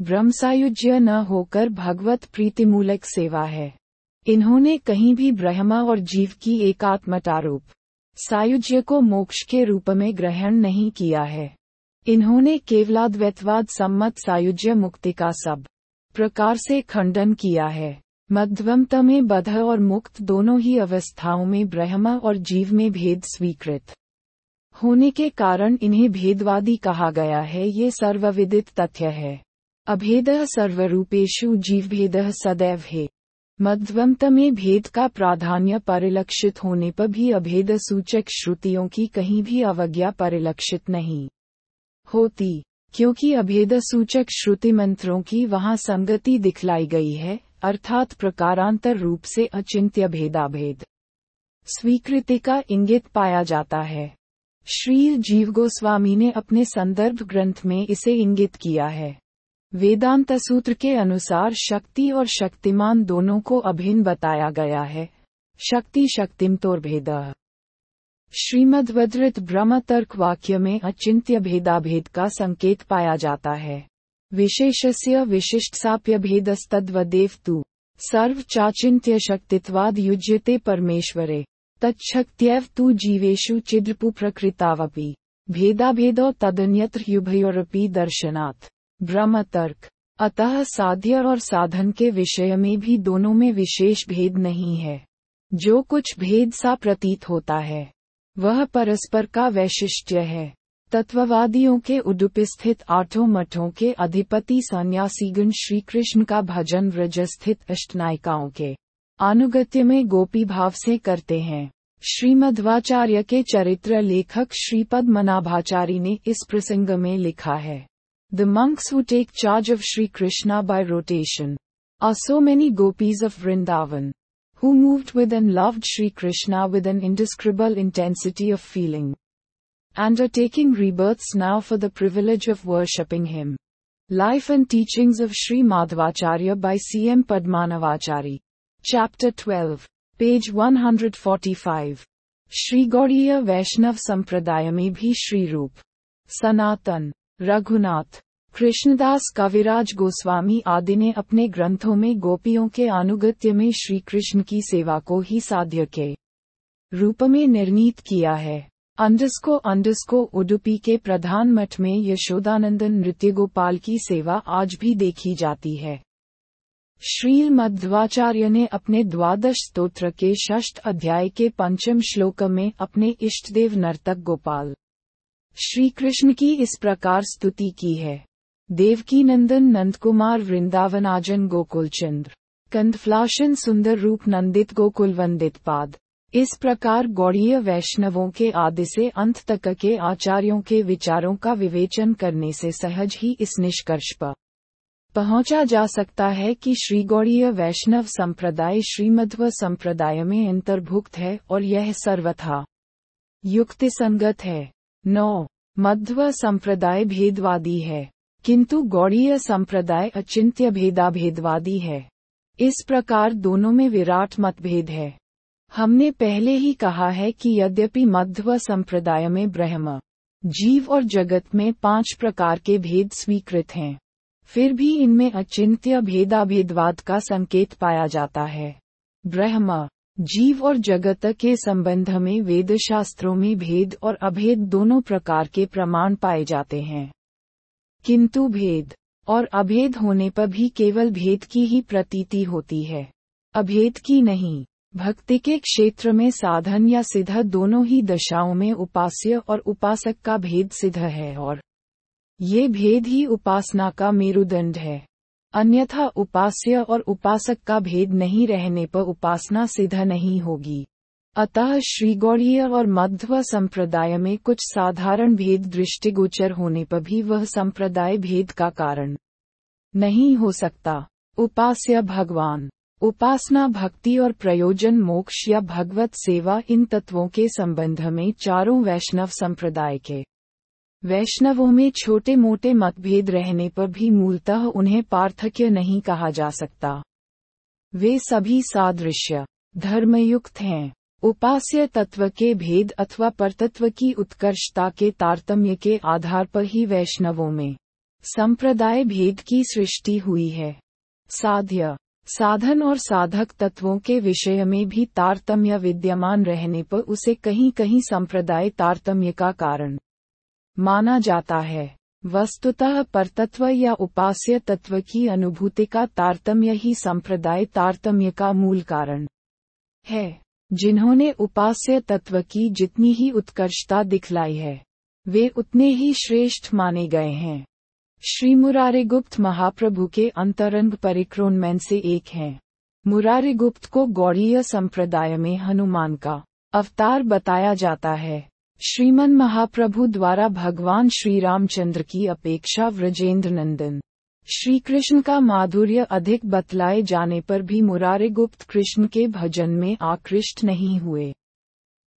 Speaker 1: ब्रह्मसायुज्य न होकर भगवत प्रीतिमूलक सेवा है। इन्होंने कहीं भी ब्रह्मा और जीव की एकात्मतारूप सायुज्य को मोक्ष के रूप में ग्रहण नहीं किया है। इन्होंने केवलाद्वैतवाद सम्मत सायुज्य मुक्ति का सब प्रकार से खंडन किया है। मध्यमत में बध और मुक्त दोनों ही अवस्थाओं में ब्रह्मा और जीव में भेद स्वीकृत। होने के कारण इन्हें भेदवादी कहा गया है। ये सर्वविदित तथ्य है। अभेद सर्वरूपेशु जीव भेद सदैव है। मध्वंत में भेद का प्राधान्य परिलक्षित होने पर भी अभेद सूचक श्रुतियों की कहीं भी अवज्ञा परिलक्षित नहीं होती, क्योंकि अभेद सूचक श्रुति मंत्रों की वहाँ संगति दिखलाई गई है, अर्थात प्रकारांतर रूप से अचिंत्य भेदाभेद। स्वीकृति का इंगित पाया जाता है। श्री जीव गोस्वामी ने अपने संदर्भ ग्रंथ में इसे इंगित किया है। वेदांत सूत्र के अनुसार शक्ति और शक्तिमान दोनों को अभिन्न बताया गया है। शक्ति शक्तिम तोर भेद। श्रीमद्वद्रित ब्रह्म तर्क वाक्य में अचिंत्य भेदाभेद का संकेत पाया जाता है। विशेषस्य विशिष्ट साप्य भेदस्तद्वदेव तु। सर्व चाचिंत्य शक्तित्वाद युज्यते परमेश्वरे। तच्छक्त्यव तु जीवेषु चिद्रपु प्रकृतावपि। भेदाभेदो तदन्यत्र युभयोरपि दर्शनात्। ब्रह्म तर्क अतः साध्य और साधन के विषय में भी दोनों में विशेष भेद नहीं है। जो कुछ भेद सा प्रतीत होता है, वह परस्पर का वैशिष्ट्य है। तत्ववादियों के उडुप स्थित आठों मठों के अधिपति सन्यासीगण श्री कृष्ण का भजन व्रज स्थित अष्टनायिकाओं के अनुगत्य में गोपी भाव से करते हैं श्रीमध्वाचार्य के चरित्र लेखक श्रीपद मनाभाचारी ने इस प्रसंग में लिखा है The monks who take charge of Sri Krishna by rotation are so many gopis of Vrindavan who moved with and loved Sri Krishna with an indescribable intensity of feeling and are taking rebirths now for the privilege of worshipping him. Life and Teachings of Sri Madhvacharya by C. M. Padmanavachari. Chapter 12. Page 145. Shri Gaudiya वैष्णव संप्रदाय में भी श्री रूप सनातन रघुनाथ कृष्णदास कविराज गोस्वामी आदि ने अपने ग्रंथों में गोपियों के अनुगत्य में श्री कृष्ण की सेवा को ही साध्य के रूप में निर्णीत किया है अंडस्को अंडस्को उडुपी के प्रधान मठ में यशोदानंदन नृत्य गोपाल की सेवा आज भी देखी जाती है श्रील मध्वाचार्य ने अपने द्वादश स्तोत्र के षष्ठ अध्याय के पंचम श्लोक में अपने इष्टदेव नर्तक गोपाल श्री कृष्ण की इस प्रकार स्तुति की है। देवकी नंदन नंदकुमार वृंदावनाजन, गोकुलचंद्र, कंदफ्लाशन सुंदर रूप, नंदित गोकुल, वंदित पाद। इस प्रकार गौड़ीय वैष्णवों के आदि से अंत तक के आचार्यों के विचारों का विवेचन करने से सहज ही इस निष्कर्ष पर पहुँचा जा सकता है कि श्री गौड़ीय वैष्णव संप्रदाय श्रीमध्व संप्रदाय में अंतर्भुक्त है और यह सर्वथा युक्ति संगत है। नौ, मध्व संप्रदाय भेदवादी है, किंतु गौड़ीय संप्रदाय अचिंत्य भेदा भेदवादी है। इस प्रकार दोनों में विराट मतभेद है। हमने पहले ही कहा है कि यद्यपि मध्व संप्रदाय में ब्रह्म, जीव और जगत में पाँच प्रकार के भेद स्वीकृत हैं। फिर भी इनमें अचिंत्य भेदाभेदवाद का संकेत पाया जाता है। ब्रह्म, जीव और जगत के संबंध में वेद शास्त्रों में भेद और अभेद दोनों प्रकार के प्रमाण पाए जाते हैं। किंतु भेद और अभेद होने पर भी केवल भेद की ही प्रतीति होती है। अभेद की नहीं, भक्ति के क्षेत्र में साधन या सिद्ध दोनों ही दशाओं में उपास्य और उपासक का भेद सिद्ध है और ये भेद ही उपासना का मेरुदंड है। अन्यथा उपास्य और उपासक का भेद नहीं रहने पर उपासना सिद्ध नहीं होगी। अतः श्रीगौड़ीय और मध्व संप्रदाय में कुछ साधारण भेद दृष्टिगोचर होने पर भी वह संप्रदाय भेद का कारण नहीं हो सकता। उपास्य भगवान। उपासना भक्ति और प्रयोजन मोक्ष या भगवत सेवा इन तत्वों के संबंध में चारों वैष्णव संप्रदाय के वैष्णवों में छोटे मोटे मतभेद रहने पर भी मूलतः उन्हें पार्थक्य नहीं कहा जा सकता। वे सभी सादृश्य, धर्मयुक्त हैं। उपास्य तत्व के भेद अथवा परतत्व की उत्कर्षता के तारतम्य के आधार पर ही वैष्णवों में संप्रदाय भेद की सृष्टि हुई है। साध्य, साधन और साधक तत्वों के विषय में भी तारतम्य विद्यमान रहने पर उसे कहीं कहीं संप्रदाय तारतम्य का कारण माना जाता है। वस्तुतः परतत्व या उपास्य तत्व की अनुभूति का तारतम्य ही संप्रदाय तारतम्य का मूल कारण है। जिन्होंने उपास्य तत्व की जितनी ही उत्कर्षता दिखलाई है, वे उतने ही श्रेष्ठ माने गए हैं। श्री मुरारे गुप्त महाप्रभु के अंतरंग परिक्रोनमैन से एक हैं। मुरारे गुप्त को गौड़ीय संप्रदाय में हनुमान का अवतार बताया जाता है। श्रीमन महाप्रभु द्वारा भगवान श्री रामचंद्र की अपेक्षा व्रजेंद्र नंदन श्री कृष्ण का माधुर्य अधिक बतलाए जाने पर भी मुरारे गुप्त कृष्ण के भजन में आकृष्ट नहीं हुए।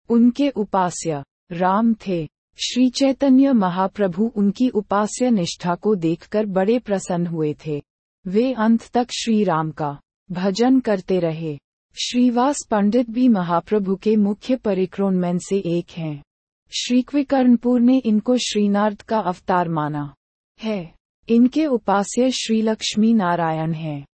Speaker 1: उनके उपास्य, राम थे। श्री चैतन्य महाप्रभु उनकी उपास्य निष्ठा को देखकर बड़े प्रसन्न हुए थे। वे अंत तक श्री राम का भजन करते रहे। श्रीवास पंडित भी महाप्रभु के मुख्य परिक्रोनमैन से एक हैं। श्रीक्विकर्णपुर ने इनको श्रीनार्द का अवतार माना है। इनके उपास्य श्री लक्ष्मी नारायण हैं।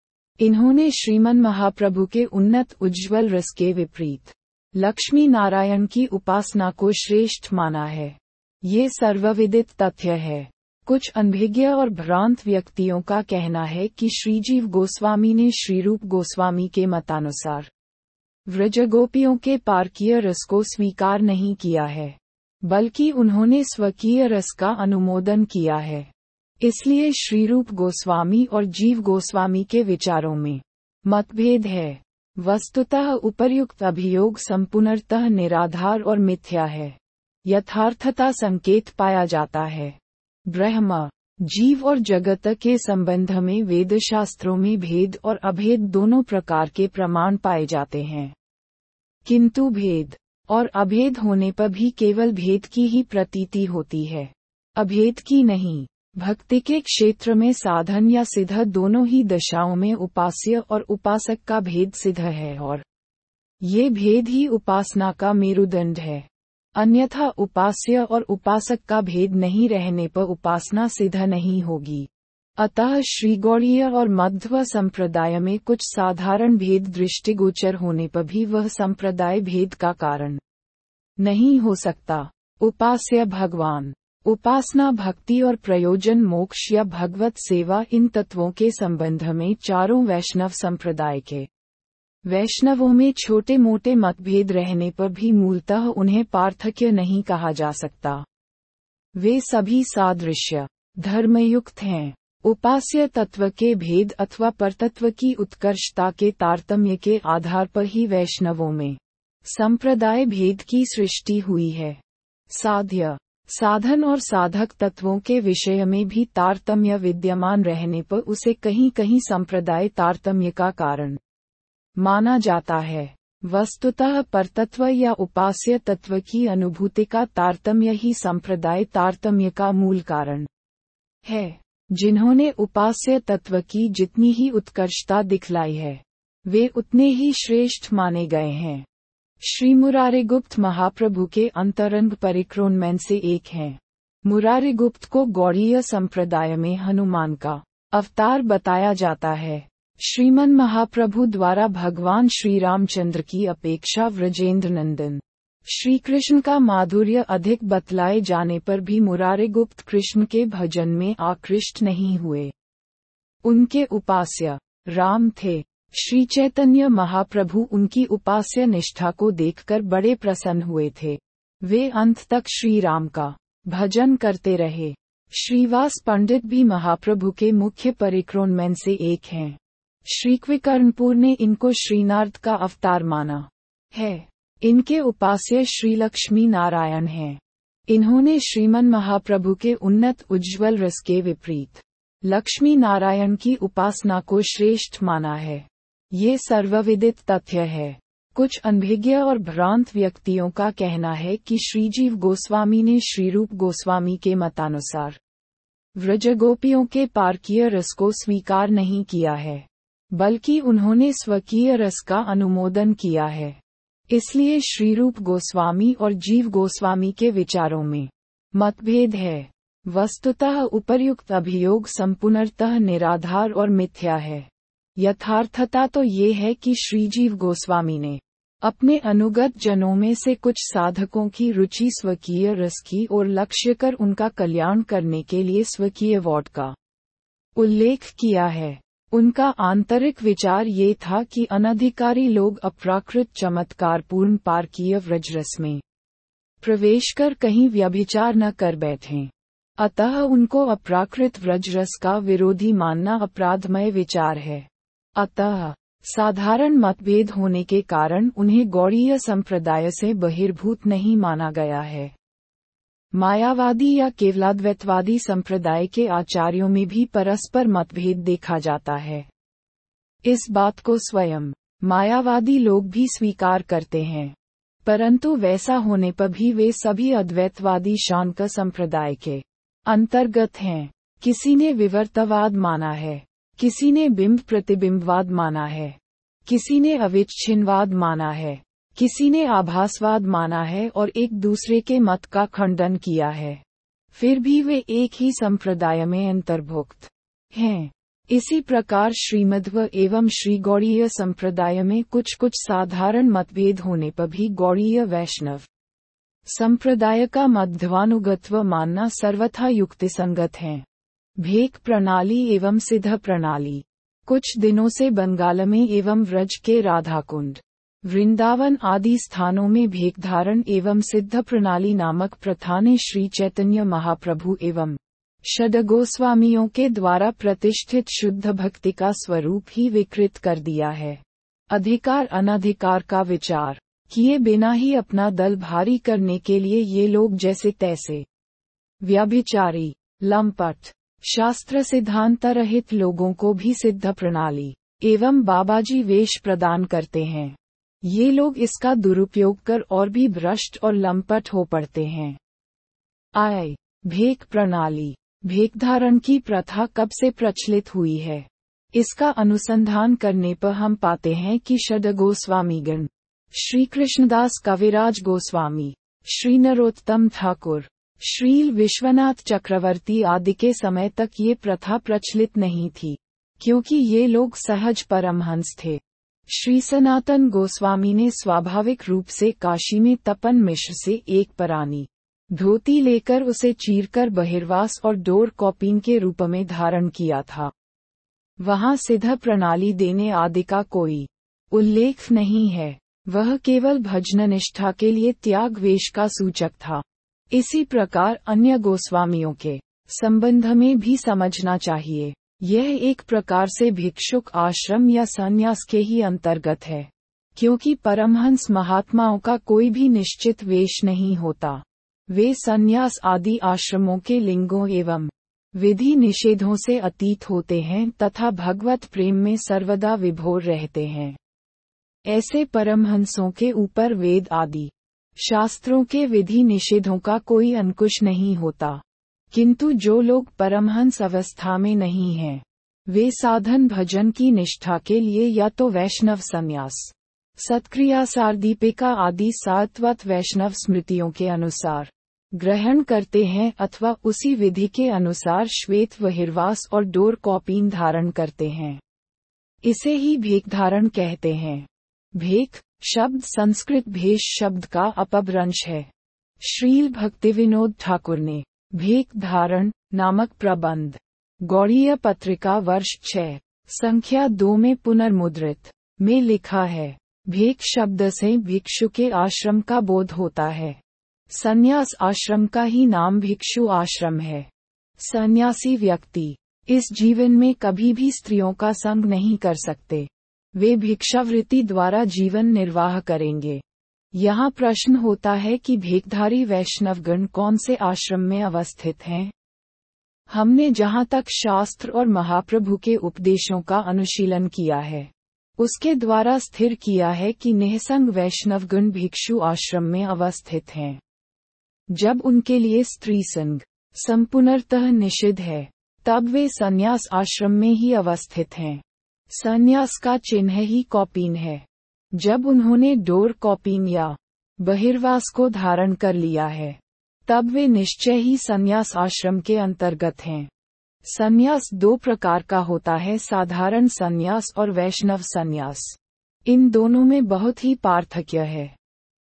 Speaker 1: इन्होंने श्रीमन महाप्रभु के उन्नत उज्ज्वल रस के विपरीत लक्ष्मी नारायण की उपासना को श्रेष्ठ माना है। ये सर्वविदित तथ्य है। कुछ अनभिज्ञ और भ्रांत व्यक्तियों का कहना है कि श्रीजीव गोस्वामी ने श्रीरूप गोस्वामी के मतानुसार व्रजगोपियों के पार्कीय रस को स्वीकार नहीं किया है। बल्कि उन्होंने स्वकीय रस का अनुमोदन किया है। इसलिए श्रीरूप गोस्वामी और जीव गोस्वामी के विचारों में मतभेद है। वस्तुतः उपर्युक्त अभियोग संपूर्णतः निराधार और मिथ्या है। यथार्थता संकेत पाया जाता है। ब्रह्म, जीव और जगत के संबंध में वेद शास्त्रों में भेद और अभेद दोनों प्रकार के प्रमाण पाए जाते हैं। किंतु भेद और अभेद होने पर भी केवल भेद की ही प्रतीति होती है। अभेद की नहीं, भक्ति के क्षेत्र में साधन या सिद्ध दोनों ही दशाओं में उपास्य और उपासक का भेद सिद्ध है और ये भेद ही उपासना का मेरुदंड है। अन्यथा उपास्य और उपासक का भेद नहीं रहने पर उपासना सिद्ध नहीं होगी। अतः श्रीगौड़ीय और मध्व संप्रदाय में कुछ साधारण भेद दृष्टिगोचर होने पर भी वह संप्रदाय भेद का कारण नहीं हो सकता। उपास्य भगवान। उपासना भक्ति और प्रयोजन मोक्ष या भगवत सेवा इन तत्वों के संबंध में चारों वैष्णव संप्रदाय के वैष्णवों में छोटे मोटे मतभेद रहने पर भी मूलतः उन्हें पार्थक्य नहीं कहा जा सकता। वे सभी सादृश्य, धर्मयुक्त हैं। उपास्य तत्व के भेद अथवा परतत्व की उत्कर्षता के तारतम्य के आधार पर ही वैष्णवों में संप्रदाय भेद की सृष्टि हुई है। साध्य। साधन और साधक तत्वों के विषय में भी तारतम्य विद्यमान रहने पर उसे कहीं कहीं संप्रदाय तारतम्य का कारण माना जाता है। वस्तुतः परतत्व या उपास्य तत्व की अनुभूति का तारतम्य ही संप्रदाय तारतम्य का मूल कारण है। जिन्होंने उपास्य तत्व की जितनी ही उत्कर्षता दिखलाई है, वे उतने ही श्रेष्ठ माने गए हैं। श्री मुरारे गुप्त महाप्रभु के अंतरंग परिक्रोनमैन से एक हैं। मुरारे गुप्त को गौड़ीय संप्रदाय में हनुमान का अवतार बताया जाता है। श्रीमन महाप्रभु द्वारा भगवान श्री रामचंद्र की अपेक्षा व्रजेंद्र नंदन। श्री कृष्ण का माधुर्य अधिक बतलाए जाने पर भी मुरारे गुप्त कृष्ण के भजन में आकृष्ट नहीं हुए। उनके उपास्य, राम थे। श्री चैतन्य महाप्रभु उनकी उपास्य निष्ठा को देखकर बड़े प्रसन्न हुए थे। वे अंत तक श्री राम का भजन करते रहे। श्रीवास पंडित भी महाप्रभु के मुख्य परिक्रोनमैन से एक हैं। श्रीक्विकर्णपुर ने इनको श्रीनार्थ का अवतार माना है। इनके उपास्य श्री लक्ष्मी नारायण हैं। इन्होंने श्रीमन महाप्रभु के उन्नत उज्ज्वल रस के विपरीत, लक्ष्मी नारायण की उपासना को श्रेष्ठ माना है। ये सर्वविदित तथ्य है। कुछ अनभिज्ञ और भ्रांत व्यक्तियों का कहना है कि श्रीजीव गोस्वामी ने श्रीरूप गोस्वामी के मतानुसार, व्रजगोपियों के पार्कीय रस को स्वीकार नहीं किया है, बल्कि उन्होंने स्वकीय रस का अनुमोदन किया है। इसलिए श्रीरूप गोस्वामी और जीव गोस्वामी के विचारों में मतभेद है। वस्तुतः उपर्युक्त अभियोग संपूर्णतः निराधार और मिथ्या है। यथार्थता तो ये है कि श्रीजीव गोस्वामी ने अपने अनुगत जनों में से कुछ साधकों की रुचि स्वकीय रस की और लक्ष्य कर उनका कल्याण करने के लिए स्वकीय वॉट का उल्लेख किया है। उनका आंतरिक विचार ये था कि अनधिकारी लोग अप्राकृत चमत्कारपूर्ण पार्कीय व्रजरस में प्रवेश कर कहीं व्यभिचार न कर बैठें। अतः उनको अप्राकृत व्रजरस का विरोधी मानना अपराधमय विचार है। अतः, साधारण मतभेद होने के कारण उन्हें गौड़ीय संप्रदाय से बहिर्भूत नहीं माना गया है। मायावादी या केवलाद्वैतवादी संप्रदाय के आचार्यों में भी परस्पर मतभेद देखा जाता है। इस बात को स्वयं मायावादी लोग भी स्वीकार करते हैं। परंतु वैसा होने पर भी वे सभी अद्वैतवादी शांक संप्रदाय के अंतर्गत हैं। किसी ने विवर्तवाद माना है, किसी ने बिंब प्रतिबिंबवाद माना है, किसी ने अविच्छिन्नवाद माना है। किसी ने आभासवाद माना है और एक दूसरे के मत का खंडन किया है। फिर भी वे एक ही संप्रदाय में अंतर्भुक्त हैं। इसी प्रकार श्रीमध्व एवं श्री गौड़ीय संप्रदाय में कुछ कुछ साधारण मतभेद होने पर भी गौड़ीय वैष्णव संप्रदाय का मध्वानुगत्व मानना सर्वथा युक्तिसंगत है। भेक प्रणाली एवं सिद्ध प्रणाली। कुछ दिनों से बंगाल में एवं व्रज के राधाकुंड। वृंदावन आदि स्थानों में भेक धारण एवं सिद्ध प्रणाली नामक प्रथा ने श्री चैतन्य महाप्रभु एवं शड गोस्वामियों के द्वारा प्रतिष्ठित शुद्ध भक्ति का स्वरूप ही विकृत कर दिया है। अधिकार अनधिकार का विचार किए बिना ही अपना दल भारी करने के लिए ये लोग जैसे तैसे व्याभिचारी, लंपट, शास्त्र सिद्धांत रहित लोगों को भी सिद्ध प्रणाली एवं बाबाजी वेश प्रदान करते हैं। ये लोग इसका दुरुपयोग कर और भी भ्रष्ट और लंपट हो पड़ते हैं। आय, भेक प्रणाली भेक धारण की प्रथा कब से प्रचलित हुई है? इसका अनुसंधान करने पर हम पाते हैं कि शड गोस्वामीगण श्री कृष्णदास कविराज गोस्वामी, श्री नरोत्तम ठाकुर श्रील विश्वनाथ चक्रवर्ती आदि के समय तक ये प्रथा प्रचलित नहीं थी, क्योंकि ये लोग सहज परमहंस थे। श्री सनातन गोस्वामी ने स्वाभाविक रूप से काशी में तपन मिश्र से एक परानी धोती लेकर उसे चीरकर बहिर्वास और डोर कॉपिंग के रूप में धारण किया था। वहाँ सिद्ध प्रणाली देने आदि का कोई उल्लेख नहीं है। वह केवल भजन निष्ठा के लिए त्याग वेश का सूचक था। इसी प्रकार अन्य गोस्वामियों के संबंध में भी समझना चाहिए। यह एक प्रकार से भिक्षुक आश्रम या संन्यास के ही अंतर्गत है, क्योंकि परमहंस महात्माओं का कोई भी निश्चित वेश नहीं होता। वे संन्यास आदि आश्रमों के लिंगों एवं विधि निषेधों से अतीत होते हैं तथा भगवत प्रेम में सर्वदा विभोर रहते हैं। ऐसे परमहंसों के ऊपर वेद आदि शास्त्रों के विधि निषेधों का कोई अंकुश नहीं होता। किंतु जो लोग परमहंस अवस्था में नहीं हैं, वे साधन भजन की निष्ठा के लिए या तो वैष्णव संन्यास, सत्क्रिया सारदीपिका आदि सात्वत वैष्णव स्मृतियों के अनुसार ग्रहण करते हैं अथवा उसी विधि के अनुसार श्वेत वहिर्वास और डोर कॉपीन धारण करते हैं। इसे ही भेक धारण कहते हैं। भेक, शब्द संस्कृत भेष शब्द का अपभ्रंश है। श्रील भक्ति विनोद ठाकुर ने भेक धारण नामक प्रबंध, गौड़ीय पत्रिका वर्ष छह संख्या दो में पुनर्मुद्रित, में लिखा है भेक शब्द से भिक्षु के आश्रम का बोध होता है। संन्यास आश्रम का ही नाम भिक्षु आश्रम है। सन्यासी व्यक्ति, इस जीवन में कभी भी स्त्रियों का संग नहीं कर सकते। वे भिक्षावृत्ति द्वारा जीवन निर्वाह करेंगे। यहाँ प्रश्न होता है कि भेकधारी वैष्णवगण कौन से आश्रम में अवस्थित हैं? हमने जहाँ तक शास्त्र और महाप्रभु के उपदेशों का अनुशीलन किया है, उसके द्वारा स्थिर किया है कि निहसंग वैष्णवगण भिक्षु आश्रम में अवस्थित हैं। जब उनके लिए स्त्री संग संपूर्णतः निषिद्ध है, तब वे संन्यास आश्रम में ही अवस्थित हैं। संन्यास का चिन्ह ही कॉपीन है। जब उन्होंने डोर कॉपीन या बहिर्वास को धारण कर लिया है, तब वे निश्चय ही संन्यास आश्रम के अंतर्गत हैं। संन्यास दो प्रकार का होता है, साधारण संन्यास और वैष्णव संन्यास। इन दोनों में बहुत ही पार्थक्य है।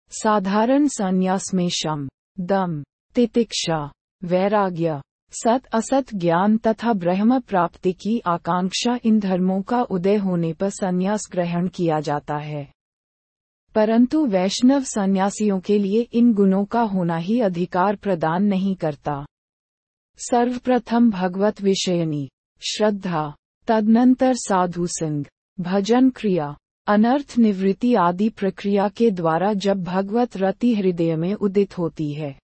Speaker 1: साधारण संन्यास में शम, दम, तितिक्षा, वैराग्य, सत असत ज्ञान तथा ब्रह्म प्राप्ति की आकांक्षा इन धर्मों का उदय होने पर संन्यास ग्रहण किया जाता है। परंतु वैष्णव सन्यासियों के लिए इन गुणों का होना ही अधिकार प्रदान नहीं करता। सर्वप्रथम भगवत विषयनी, श्रद्धा, तदनंतर साधु सिंह भजन क्रिया, अनर्थ निवृत्ति आदि प्रक्रिया के द्वारा जब भगवत रति हृदय में उदित होती है।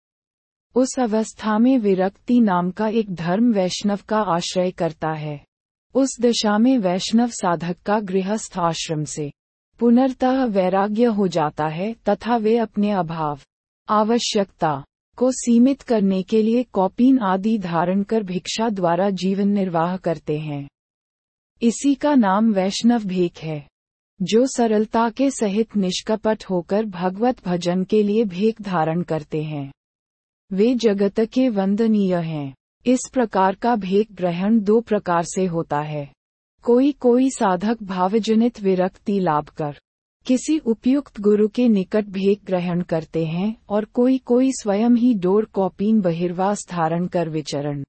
Speaker 1: उस अवस्था में विरक्ति नाम का एक धर्म वैष्णव का आश्रय करता है। उस दशा में वैष्णव साधक का गृहस्थ आश्रम से पुनर्तः वैराग्य हो जाता है तथा वे अपने अभाव, आवश्यकता को सीमित करने के लिए कॉपीन आदि धारण कर भिक्षा द्वारा जीवन निर्वाह करते हैं। इसी का नाम वैष्णव भेक है, जो सरलता के सहित निष्कपट होकर भगवत भजन के लिए भेक धारण करते हैं। वे जगत के वंदनीय हैं। इस प्रकार का भेक ग्रहण दो प्रकार से होता है। कोई कोई साधक भावजनित विरक्ति लाभ कर। किसी उपयुक्त गुरु के निकट भेक ग्रहण करते हैं और कोई कोई स्वयं ही डोर कॉपीन बहिर्वास धारण कर विचरण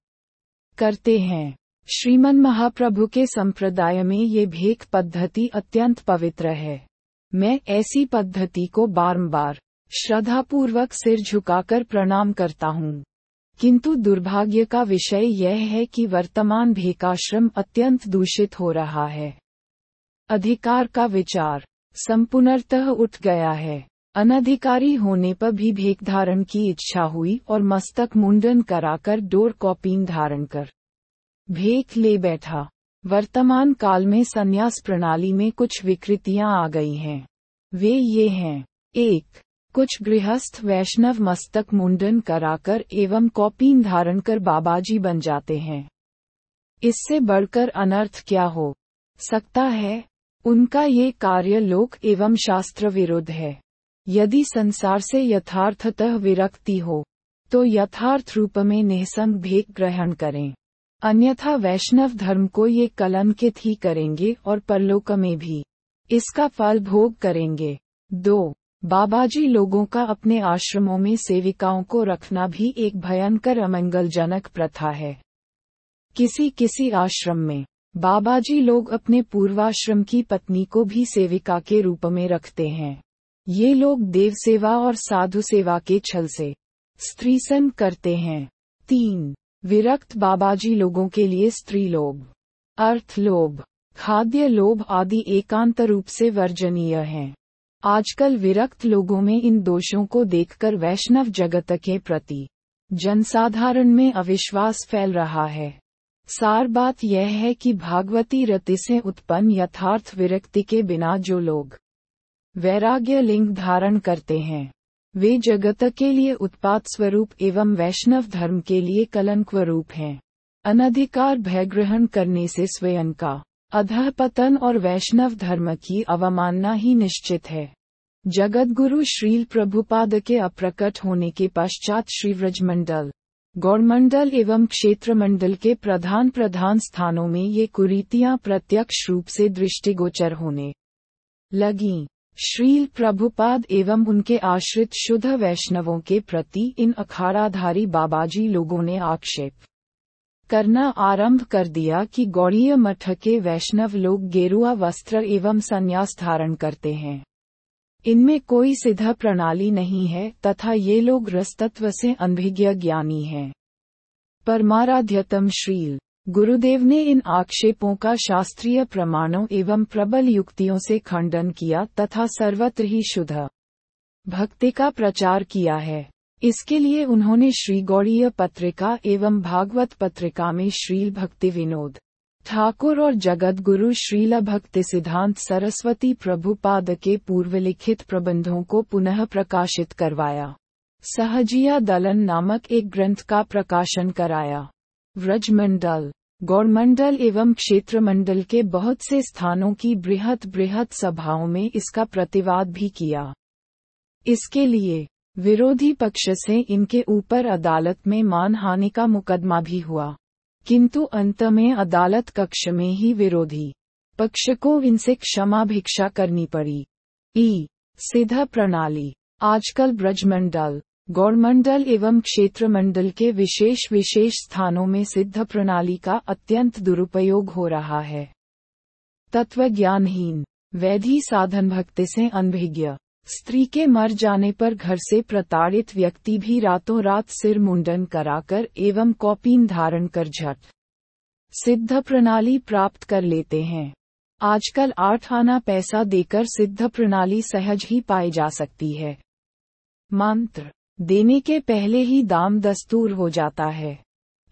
Speaker 1: करते हैं। श्रीमन महाप्रभु के संप्रदाय में ये भेक पद्धति अत्यंत पवित्र है। मैं ऐसी पद्धति को बारंबार श्रद्धापूर्वक सिर झुकाकर प्रणाम करता हूँ। किंतु दुर्भाग्य का विषय यह है कि वर्तमान भेकाश्रम अत्यंत दूषित हो रहा है। अधिकार का विचार संपूर्णतः उठ गया है। अनधिकारी होने पर भी भेक धारण की इच्छा हुई और मस्तक मुंडन कराकर डोर कॉपीन धारण कर भेक ले बैठा। वर्तमान काल में संन्यास प्रणाली में कुछ विकृतियाँ आ गई हैं। वे ये हैं। एक कुछ गृहस्थ वैष्णव मस्तक मुंडन कराकर एवं कॉपीन धारण कर बाबाजी बन जाते हैं। इससे बढ़कर अनर्थ क्या हो? सकता है, उनका ये कार्य लोक एवं शास्त्र विरुद्ध है। यदि संसार से यथार्थतः विरक्ति हो तो यथार्थ रूप में निसंग भेद ग्रहण करें। अन्यथा वैष्णव धर्म को ये कलंकित ही करेंगे और परलोक में भी इसका फल भोग करेंगे। दो बाबाजी लोगों का अपने आश्रमों में सेविकाओं को रखना भी एक भयंकर अमंगलजनक प्रथा है। किसी किसी आश्रम में, बाबाजी लोग अपने पूर्वाश्रम की पत्नी को भी सेविका के रूप में रखते हैं। ये लोग देव सेवा और साधु सेवा के छल से, स्त्रीसन करते हैं। तीन, विरक्त बाबाजी लोगों के लिए स्त्री लोभ अर्थ लोभ खाद्य लोभ आदि एकांत रूप से वर्जनीय हैं। आजकल विरक्त लोगों में इन दोषों को देखकर वैष्णव जगत के प्रति जनसाधारण में अविश्वास फैल रहा है। सार बात यह है कि भागवती रति से उत्पन्न यथार्थ विरक्ति के बिना जो लोग वैराग्य लिंग धारण करते हैं, वे जगत के लिए उत्पाद स्वरूप एवं वैष्णव धर्म के लिए कलंक रूप हैं। अनधिकार भय ग्रहण करने से स्वयं का अधः पतन और वैष्णव धर्म की अवमानना ही निश्चित है। जगतगुरु श्रील प्रभुपाद के अप्रकट होने के पश्चात श्री व्रजमंडल गौरमंडल एवं क्षेत्र मंडल के प्रधान प्रधान स्थानों में ये कुरीतियाँ प्रत्यक्ष रूप से दृष्टिगोचर होने लगी। श्रील प्रभुपाद एवं उनके आश्रित शुद्ध वैष्णवों के प्रति इन अखाड़ाधारी बाबाजी लोगों ने आक्षेप करना आरंभ कर दिया कि गौड़ीय मठ के वैष्णव लोग गेरुआ वस्त्र एवं संन्यास धारण करते हैं। इनमें कोई सीधा प्रणाली नहीं है तथा ये लोग रस्तत्व से अनभिज्ञ ज्ञानी हैं। परमाराध्यतम श्रील, गुरुदेव ने इन आक्षेपों का शास्त्रीय प्रमाणों एवं प्रबल युक्तियों से खंडन किया तथा सर्वत्र ही शुद्ध भक्ति का प्रचार किया है। इसके लिए उन्होंने श्री गौड़ीय पत्रिका एवं भागवत पत्रिका में श्रील भक्ति विनोद, ठाकुर और जगत गुरु श्रील भक्ति सिद्धांत सरस्वती प्रभुपाद के पूर्व लिखित प्रबंधों को पुनः प्रकाशित करवाया। सहजिया दलन नामक एक ग्रंथ का प्रकाशन कराया। व्रजमंडल गौरमंडल एवं क्षेत्र मंडल के बहुत से स्थानों की बृहत बृहत सभाओं में इसका प्रतिवाद भी किया। इसके लिए विरोधी पक्ष से इनके ऊपर अदालत में मानहानि का मुकदमा भी हुआ। किंतु अंत में अदालत कक्ष में ही विरोधी पक्ष को इनसे क्षमा भिक्षा करनी पड़ी। ई. सीधा प्रणाली। आजकल ब्रजमंडल गौरमंडल एवं क्षेत्र मंडल के विशेष विशेष स्थानों में सिद्ध प्रणाली का अत्यंत दुरुपयोग हो रहा है। तत्व ज्ञानहीन वैधि साधन भक्ति से अनभिज्ञ। स्त्री के मर जाने पर घर से प्रताड़ित व्यक्ति भी रातों रात सिर मुंडन कराकर एवं कॉपीन धारण कर झट सिद्ध प्रणाली प्राप्त कर लेते हैं। आजकल आठ आना पैसा देकर सिद्ध प्रणाली सहज ही पाई जा सकती है। मंत्र, देने के पहले ही दाम दस्तूर हो जाता है।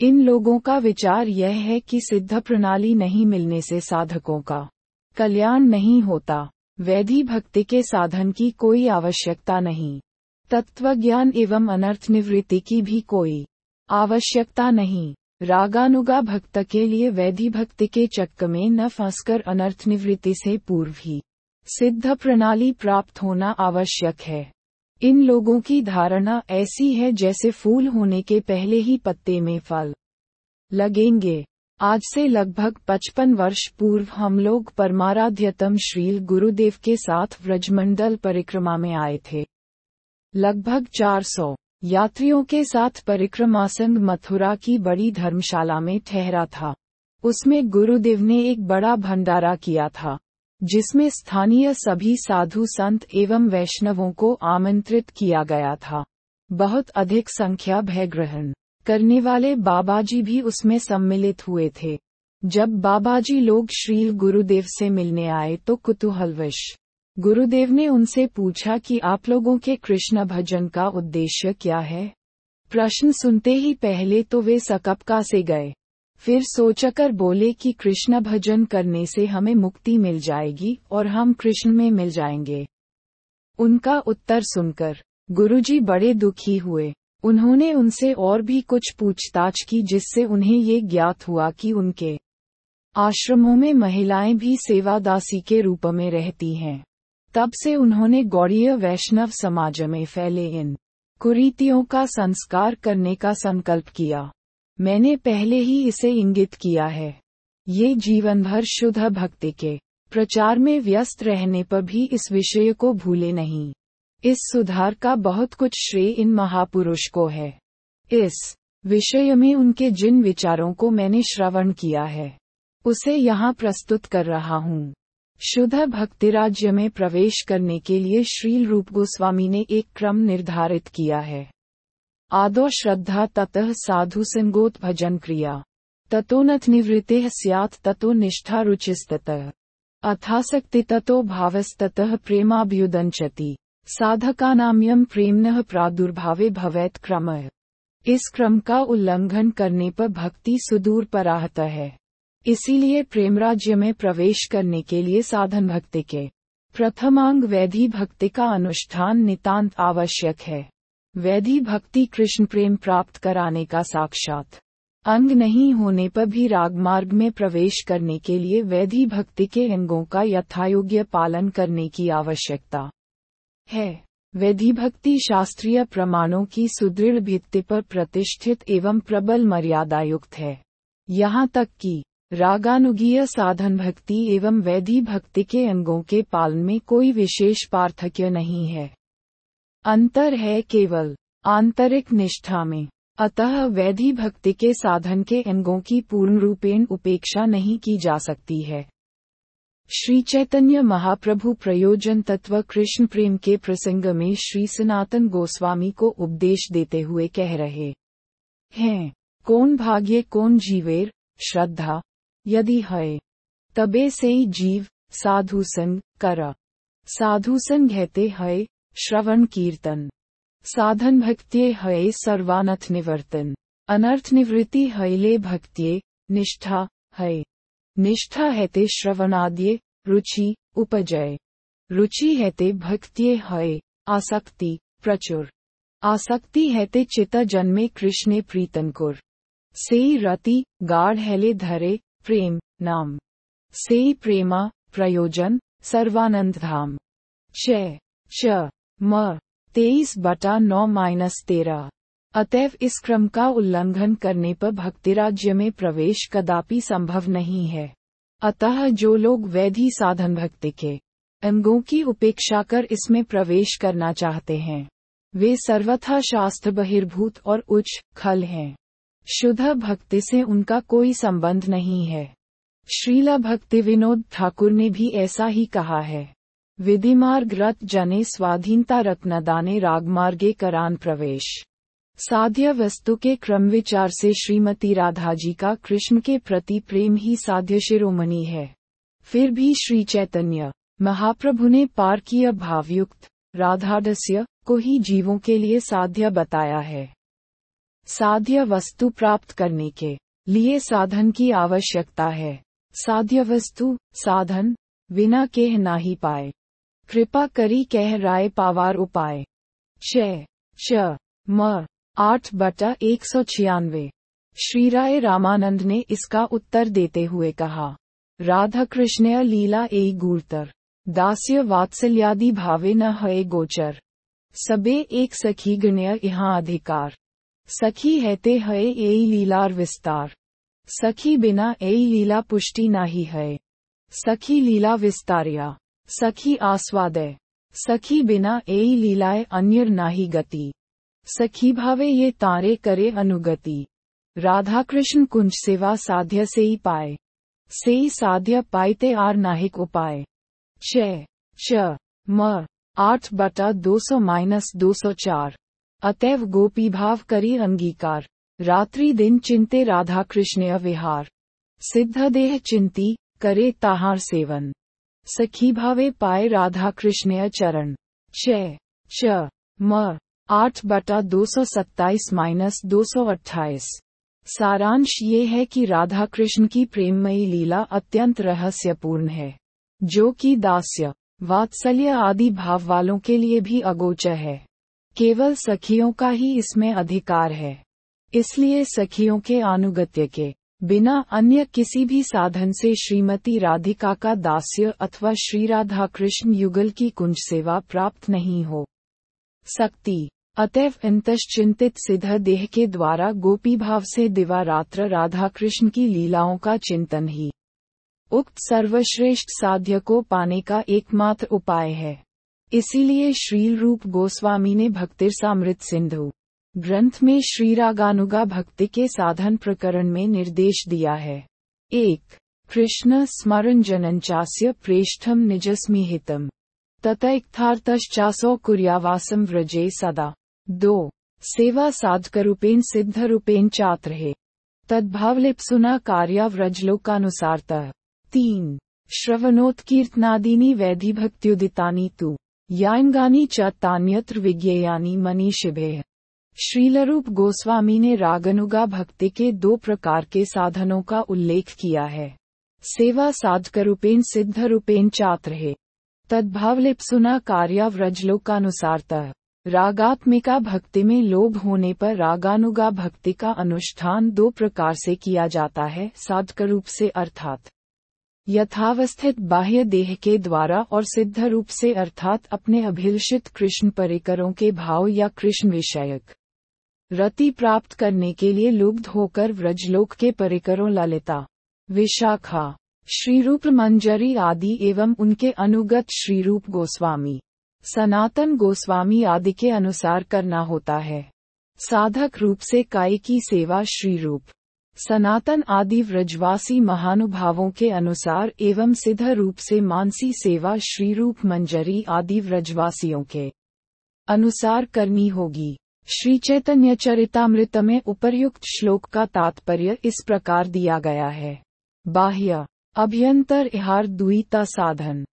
Speaker 1: इन लोगों का विचार यह है कि सिद्ध प्रणाली नहीं मिलने से साधकों का कल्याण नहीं होता। वैधि भक्ति के साधन की कोई आवश्यकता नहीं। तत्वज्ञान एवं अनर्थ निवृत्ति की भी कोई आवश्यकता नहीं। रागानुगा भक्त के लिए वैधि भक्ति के चक्क में न फंसकर अनर्थ निवृत्ति से पूर्व ही सिद्ध प्रणाली प्राप्त होना आवश्यक है। इन लोगों की धारणा ऐसी है जैसे फूल होने के पहले ही पत्ते में फल लगेंगे। आज से लगभग 55 वर्ष पूर्व हम लोग परमाराध्यतम श्रील गुरुदेव के साथ व्रजमंडल परिक्रमा में आए थे। लगभग 400 यात्रियों के साथ परिक्रमा संघ मथुरा की बड़ी धर्मशाला में ठहरा था। उसमें गुरुदेव ने एक बड़ा भंडारा किया था, जिसमें स्थानीय सभी साधु संत एवं वैष्णवों को आमंत्रित किया गया था। बहुत अधिक संख्या भय ग्रहण करने वाले बाबाजी भी उसमें सम्मिलित हुए थे। जब बाबाजी लोग श्रील गुरुदेव से मिलने आए तो कुतूहलवश गुरुदेव ने उनसे पूछा कि आप लोगों के कृष्ण भजन का उद्देश्य क्या है? प्रश्न सुनते ही पहले तो वे सकपका से गए। फिर सोचकर बोले कि कृष्ण भजन करने से हमें मुक्ति मिल जाएगी और हम कृष्ण में मिल जाएँगे। उनका उत्तर सुनकर गुरुजी बड़े दुखी हुए। उन्होंने उनसे और भी कुछ पूछताछ की जिससे उन्हें ये ज्ञात हुआ कि उनके आश्रमों में महिलाएँ भी सेवादासी के रूप में रहती हैं। तब से उन्होंने गौड़ीय वैष्णव समाज में फैले इन कुरीतियों का संस्कार करने का संकल्प किया। मैंने पहले ही इसे इंगित किया है। ये जीवन भर शुद्ध भक्ति के प्रचार में व्यस्त रहने पर भी इस विषय को भूले नहीं। इस सुधार का बहुत कुछ श्रेय इन महापुरुष को है। इस विषय में उनके जिन विचारों को मैंने श्रवण किया है, उसे यहाँ प्रस्तुत कर रहा हूँ। शुद्ध भक्ति राज्य में प्रवेश करने के लिए श्रील रूप गोस्वामी ने एक क्रम निर्धारित किया है। आदो श्रद्धा ततः साधु संगोत भजन क्रिया ततोनथ निवृत्ते स्यात् ततो निष्ठा रुचिस्ततः, अथासक्ति ततो भावस्ततः प्रेमाभ्युदंचति। साधकानाम्यम प्रेमन प्रादुर्भावे भवैत क्रम इस क्रम का उल्लंघन करने पर भक्ति सुदूर पर आहता है। इसीलिए प्रेम राज्य में प्रवेश करने के लिए साधन भक्ति के प्रथमांग वैधि भक्ति का अनुष्ठान नितांत आवश्यक है। वैधि भक्ति कृष्ण प्रेम प्राप्त कराने का साक्षात। अंग नहीं होने पर भी रागमार्ग में प्रवेश करने के लिए वैधि भक्ति के अंगों का यथायोग्य पालन करने की आवश्यकता। है। वैधि भक्ति शास्त्रीय प्रमाणों की सुदृढ़ भित्ति पर प्रतिष्ठित एवं प्रबल मर्यादा युक्त है। यहाँ तक कि रागानुगीय साधन भक्ति एवं वैधि भक्ति के अंगों के पालन में कोई विशेष पार्थक्य नहीं है। अंतर है केवल आंतरिक निष्ठा में। अतः वैधि भक्ति के साधन के अंगों की पूर्ण रूपेण उपेक्षा नहीं की जा सकती है। श्री चैतन्य महाप्रभु प्रयोजन तत्व कृष्ण प्रेम के प्रसंग में श्री सनातन गोस्वामी को उपदेश देते हुए कह रहे हैं, कौन भाग्य, कौन जीवेर? श्रद्धा, यदि है, तबे से जीव, साधु संग, कर। साधु संग कहते है, श्रवण कीर्तन। साधन भक्त्ये है, सर्वानथ निवर्तन। अनर्थ निवृत्ति है, ले भक्त्ये, निष्ठा है। निष्ठा हेते श्रवणाद्ये, रुचि, उपजय। रुचि हेते भक्त्ये हय, आसक्ति, प्रचुर। आसक्ति हेते चित जन्मे कृष्णे प्रीतनकुर। से रति, गाढ़ हेले धरे, प्रेम, नाम। से प्रेमा, प्रयोजन, सर्वानंद धाम। च च म। तेईस बटा नौ माइनस तेरह अतएव इस क्रम का उल्लंघन करने पर भक्तिराज्य में प्रवेश कदापि संभव नहीं है। अतः जो लोग वैधि साधन भक्ति के अंगों की उपेक्षा कर इसमें प्रवेश करना चाहते हैं, वे सर्वथा शास्त्र बहिर्भूत और उच्च खल हैं। शुद्ध भक्ति से उनका कोई संबंध नहीं है। श्रीला भक्ति विनोद ठाकुर ने भी ऐसा ही कहा है। विधिमार्ग रत जने स्वाधीनता रत्न रत्नदाने रागमार्गे करान प्रवेश। साध्य वस्तु के क्रम विचार से श्रीमती राधा जी का कृष्ण के प्रति प्रेम ही साध्य शिरोमणि है। फिर भी श्री चैतन्य, महाप्रभु ने पार्कीय भावयुक्त, राधाडस्य, को ही जीवों के लिए साध्य बताया है। साध्य वस्तु प्राप्त करने के लिए साधन की आवश्यकता है। साध्य वस्तु, साधन, बिना कह ना ही पाए। कृपा करी कह राय पावार उपाय। च म आठ बटा एक सौ छियानवे। श्री राय रामानंद ने इसका उत्तर देते हुए कहा राधा कृष्ण लीला ए गुरतर। दास्य वात्सल्यादि भावे न है गोचर। सबे एक सखी गण्य यहाँ अधिकार। सखी हैते है ए लीलार विस्तार। सखी बिना ए लीला पुष्टि नाही है। सखी लीला विस्तारिया। सखी आस्वादय। सखी बिना ए लीलाए अन्यर नाही गति। सखी भावे ये तारे करे अनुगति। राधा कृष्ण कुंज सेवा साध्य से ही पाए। से ही साध्य पाइते आर नाहिक उपाय च च म, आठ बटा दो सौ माइनस दो सौ चार। अतएव गोपी भाव करी अंगीकार। रात्रि दिन चिंते राधा कृष्ण विहार सिद्ध देह चिंती करे ताहार सेवन। सखी भावे पाए राधा कृष्ण चरण च म आठ बटा दो सौ सत्ताईस माइनस दो सौ अट्ठाईस। सारांश ये है कि राधा कृष्ण की प्रेममयी लीला अत्यंत रहस्यपूर्ण है, जो कि दास्य, वात्सल्य आदि भाव वालों के लिए भी अगोचर है। केवल सखियों का ही इसमें अधिकार है। इसलिए सखियों के अनुगत्य के बिना अन्य किसी भी साधन से श्रीमती राधिका का दास्य अथवा श्री राधा कृष्ण युगल की कुंज सेवा प्राप्त नहीं हो। सकती अतएव चिंतित सिद्ध देह के द्वारा गोपी भाव से दिवारात्र राधा कृष्ण की लीलाओं का चिंतन ही। उक्त सर्वश्रेष्ठ साध्य को पाने का एकमात्र उपाय है। इसीलिए श्रील रूप गोस्वामी ने भक्तिरसामृत सिंधु ग्रंथ में श्री रागानुगा भक्ति के साधन प्रकरण में निर्देश दिया है। एक, कृष्ण स्मरण जनंचास्य प्रेष्ठम निजस्मी हितम तथार्थार्थश्चासो कुर्यावासम व्रजे सदा। दो। सेवा साधकरूपेण सिद्ध रूपेण चात्र तद्भावलिप्सुना कार्या व्रजलोकानुसारतः तीन। श्रवणोत्कीर्तनादीनी वैधिभक्त्युदितानि तु। यान्गानी च तान्यत्र विज्ञेयानि मनीषिभे। श्रीलरूप गोस्वामी ने रागनुगा भक्ति के दो प्रकार के साधनों का उल्लेख किया है। सेवा साधकरूपेण सिद्ध रूपेण चात्र है तद्भावलिप्सुना कार्या व्रजलोकानुसारतः रागात्मिका भक्ति में लोभ होने पर रागानुगा भक्ति का अनुष्ठान दो प्रकार से किया जाता है साधक रूप से अर्थात यथावस्थित बाह्य देह के द्वारा और सिद्ध रूप से अर्थात अपने अभिलषित कृष्ण परिकरों के भाव या कृष्ण विषयक रति प्राप्त करने के लिए लुब्ध होकर व्रजलोक के परिकरों ललिता, विशाखा, श्रीरूप मंजरी आदि एवं उनके अनुगत श्रीरूप गोस्वामी। सनातन गोस्वामी आदि के अनुसार करना होता है। साधक रूप से काय की सेवा श्रीरूप सनातन आदि व्रजवासी महानुभावों के अनुसार एवं सिद्ध रूप से मानसी सेवा श्रीरूप मंजरी आदि व्रजवासियों के अनुसार करनी होगी। श्री चैतन्य चरितामृत में उपर्युक्त श्लोक का तात्पर्य इस प्रकार दिया गया है। बाह्य, अभ्यंतर इहार द्विता साधन।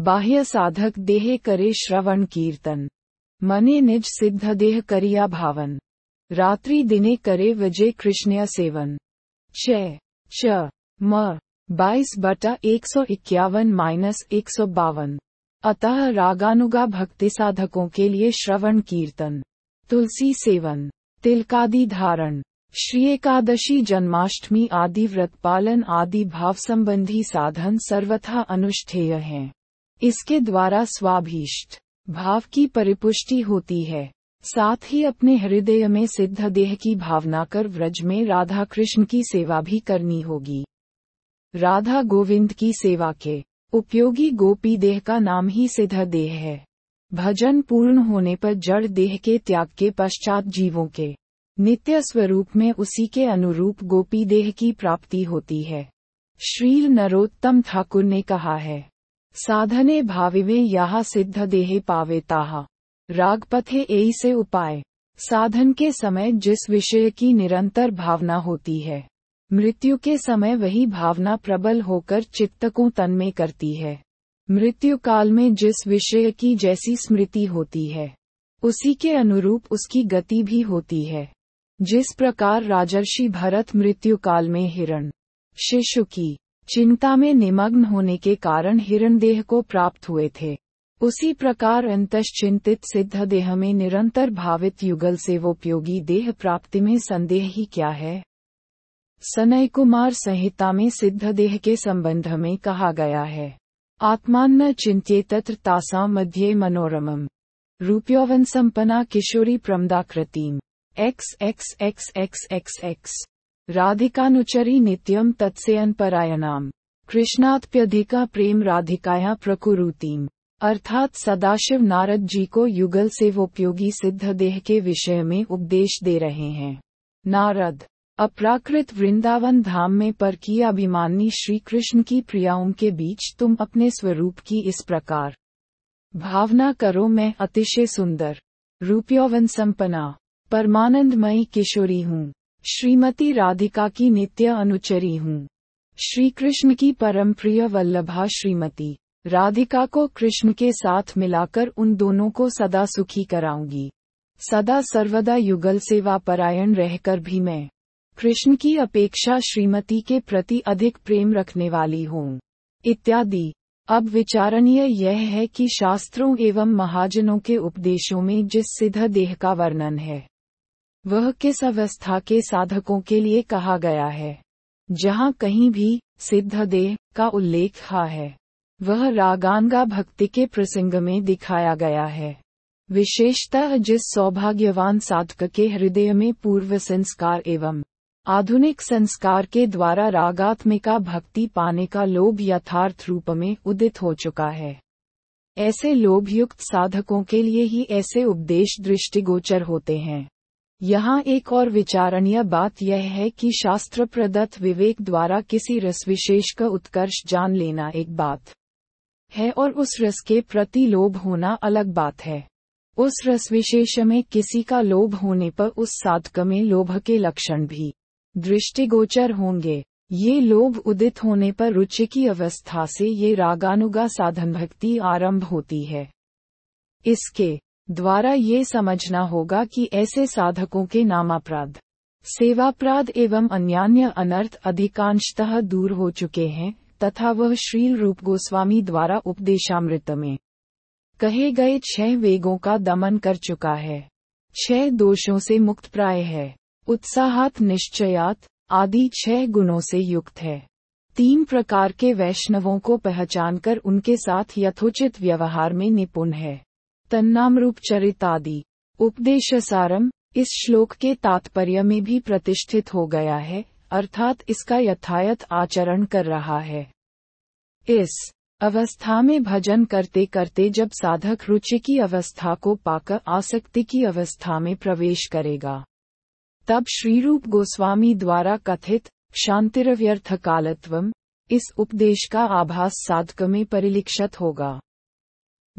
Speaker 1: बाह्य साधक देह करे श्रवण कीर्तन। मने निज सिद्ध देह करिया भावन। रात्रि दिने करे विजय कृष्ण सेवन। छ। च म। बाईस बटा एक सौ इक्यावन माइनस एक सौ बावन। अतः रागानुगा भक्ति साधकों के लिए श्रवण कीर्तन। तुलसी सेवन। तिलकादि धारण। श्री एकादशी जन्माष्टमी आदि व्रत पालन आदि भाव संबंधी साधन सर्वथा अनुष्ठेय हैं। इसके द्वारा स्वाभीष्ट भाव की परिपुष्टि होती है। साथ ही अपने हृदय में सिद्ध देह की भावना कर व्रज में राधा कृष्ण की सेवा भी करनी होगी। राधा गोविंद की सेवा के उपयोगी गोपी देह का नाम ही सिद्ध देह है। भजन पूर्ण होने पर जड़ देह के त्याग के पश्चात जीवों के नित्य स्वरूप में उसी के अनुरूप गोपी देह की प्राप्ति होती है। श्रील नरोत्तम ठाकुर ने कहा है। साधने भाविवे यहाँ सिद्ध देहे पावे रागपथे राग से उपाय। साधन के समय जिस विषय की निरंतर भावना होती है, मृत्यु के समय वही भावना प्रबल होकर चित्त को तन्मय करती है। मृत्यु काल में जिस विषय की जैसी स्मृति होती है, उसी के अनुरूप उसकी गति भी होती है। जिस प्रकार राजर्षि भरत मृत्यु काल में हिरण, शिशु की चिंता में निमग्न होने के कारण हिरण देह को प्राप्त हुए थे। उसी प्रकार अंतश्चिंतित सिद्ध देह में निरंतर भावित युगल से वो उपयोगी देह प्राप्ति में संदेह ही क्या है? सनय कुमार संहिता में सिद्ध देह के संबंध में कहा गया है। आत्मान्न चिन्त्येतत्र तासा मध्ये मनोरमम्। रूप्योवन संपना किशोरी प्रमदाकृतिम। एक्स एक्स एक्स एक्स एक्स एक्स राधिकानुचरी नित्यम तत्सेयन परायणाम। कृष्णात्प्यधिका प्रेम राधिकाया प्रकुरुतीम। अर्थात सदाशिव नारद जी को युगल से उपयोगी सिद्ध देह के विषय में उपदेश दे रहे हैं। नारद, अप्राकृत वृंदावन धाम में पर की अभिमानी श्री कृष्ण की प्रियाओं के बीच तुम अपने स्वरूप की इस प्रकार। भावना करो मैं अतिशय सुंदर। रूपयौवन संपना परमानंदमयी किशोरी हूँ। श्रीमती राधिका की नित्य अनुचरी हूँ। श्री कृष्ण की परम प्रिय वल्लभा श्रीमती, राधिका को कृष्ण के साथ मिलाकर उन दोनों को सदा सुखी कराऊँगी। सदा सर्वदा युगल सेवा परायण रहकर भी मैं, कृष्ण की अपेक्षा श्रीमती के प्रति अधिक प्रेम रखने वाली हूँ। इत्यादि। अब विचारणीय यह है कि शास्त्रों एवं महाजनों के उपदेशों में जिस सिद्ध देह का वर्णन है वह किस अवस्था के साधकों के लिए कहा गया है? जहाँ कहीं भी सिद्ध देह का उल्लेख हा है, वह रागानगा भक्ति के प्रसंग में दिखाया गया है। विशेषतः जिस सौभाग्यवान साधक के हृदय में पूर्व संस्कार एवं आधुनिक संस्कार के द्वारा रागात्मिका भक्ति पाने का लोभ यथार्थ रूप में उदित हो चुका है। ऐसे लोभ युक्त साधकों के लिए ही ऐसे उपदेश दृष्टिगोचर होते हैं। यहाँ एक और विचारणीय बात यह है कि शास्त्र प्रदत्त विवेक द्वारा किसी रस विशेष का उत्कर्ष जान लेना एक बात है और उस रस के प्रति लोभ होना अलग बात है। उस रस विशेष में किसी का लोभ होने पर उस साधक में लोभ के लक्षण भी दृष्टिगोचर होंगे। ये लोभ उदित होने पर रुचि की अवस्था से ये रागानुगा साधन भक्ति आरंभ होती है। इसके द्वारा ये समझना होगा कि ऐसे साधकों के नामापराध, सेवापराध एवं अन्यान्य अनर्थ अधिकांशतः दूर हो चुके हैं, तथा वह श्रील रूप गोस्वामी द्वारा उपदेशामृत में कहे गए छह वेगों का दमन कर चुका है। छह दोषों से मुक्त प्राय है। उत्साहात, निश्चयात आदि छह गुणों से युक्त है। तीन प्रकार के वैष्णवों को पहचानकर उनके साथ यथोचित व्यवहार में निपुण है। तन्नाम रूप चरित आदि उपदेश सारम इस श्लोक के तात्पर्य में भी प्रतिष्ठित हो गया है, अर्थात इसका यथायथ आचरण कर रहा है। इस अवस्था में भजन करते करते जब साधक रुचि की अवस्था को पाकर आसक्ति की अवस्था में प्रवेश करेगा, तब श्रीरूप गोस्वामी द्वारा कथित शांतिरव्यर्थ कालत्वम इस उपदेश का आभास साधक में परिलक्षित होगा।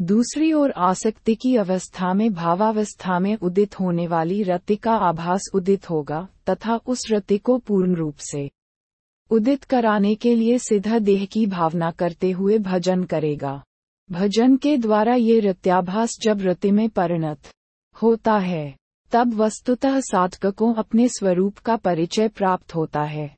Speaker 1: दूसरी ओर आसक्ति की अवस्था में भावावस्था में उदित होने वाली रति का आभास उदित होगा, तथा उस रति को पूर्ण रूप से उदित कराने के लिए सिद्ध देह की भावना करते हुए भजन करेगा। भजन के द्वारा ये रत्याभास जब रति में परिणत होता है, तब वस्तुतः साधक को अपने स्वरूप का परिचय प्राप्त होता है।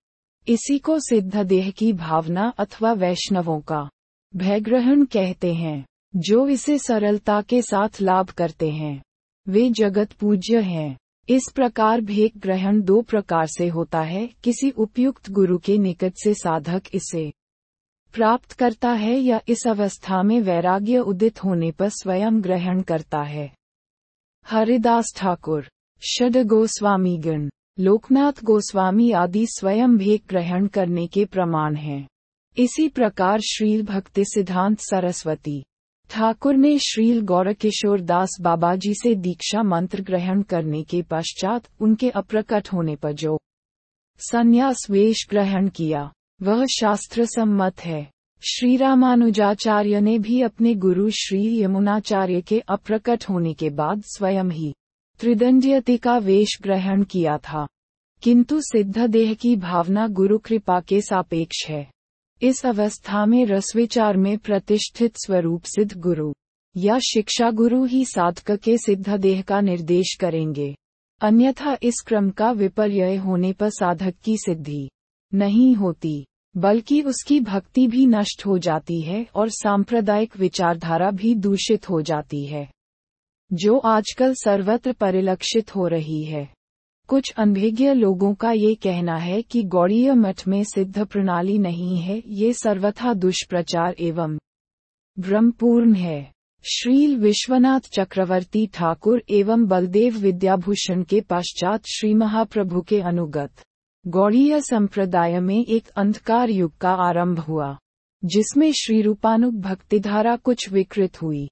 Speaker 1: इसी को सिद्ध देह की भावना अथवा वैष्णवों का भयग्रहण कहते हैं। जो इसे सरलता के साथ लाभ करते हैं। वे जगत पूज्य हैं। इस प्रकार भेक ग्रहण दो प्रकार से होता है। किसी उपयुक्त गुरु के निकट से साधक इसे प्राप्त करता है या इस अवस्था में वैराग्य उदित होने पर स्वयं ग्रहण करता है। हरिदास ठाकुर शड गोस्वामी गण लोकनाथ गोस्वामी आदि स्वयं भेक ग्रहण करने के प्रमाण हैं। इसी प्रकार श्रील भक्ति सिद्धांत सरस्वती। ठाकुर ने श्रील गौरकिशोर दास बाबा जी से दीक्षा मंत्र ग्रहण करने के पश्चात उनके अप्रकट होने पर जो संन्यास वेश ग्रहण किया, वह शास्त्र सम्मत है। श्री रामानुजाचार्य ने भी अपने गुरु श्री यमुनाचार्य के अप्रकट होने के बाद स्वयं ही त्रिदंडियति का वेश ग्रहण किया था। किंतु सिद्ध देह की भावना गुरु कृपा के सापेक्ष है। इस अवस्था में रसविचार में प्रतिष्ठित स्वरूप सिद्ध गुरु या शिक्षा गुरु ही साधक के सिद्ध देह का निर्देश करेंगे। अन्यथा इस क्रम का विपर्य होने पर साधक की सिद्धि नहीं होती, बल्कि उसकी भक्ति भी नष्ट हो जाती है और सांप्रदायिक विचारधारा भी दूषित हो जाती है, जो आजकल सर्वत्र परिलक्षित हो रही है। कुछ अनभिज्ञ लोगों का ये कहना है कि गौड़ीय मठ में सिद्ध प्रणाली नहीं है, ये सर्वथा दुष्प्रचार एवं ब्रह्मपूर्ण है। श्रील विश्वनाथ चक्रवर्ती ठाकुर एवं बलदेव विद्याभूषण के पश्चात श्री महाप्रभु के अनुगत गौड़ीय संप्रदाय में एक अंधकार युग का आरंभ हुआ, जिसमें श्री रूपानुग भक्तिधारा कुछ विकृत हुई।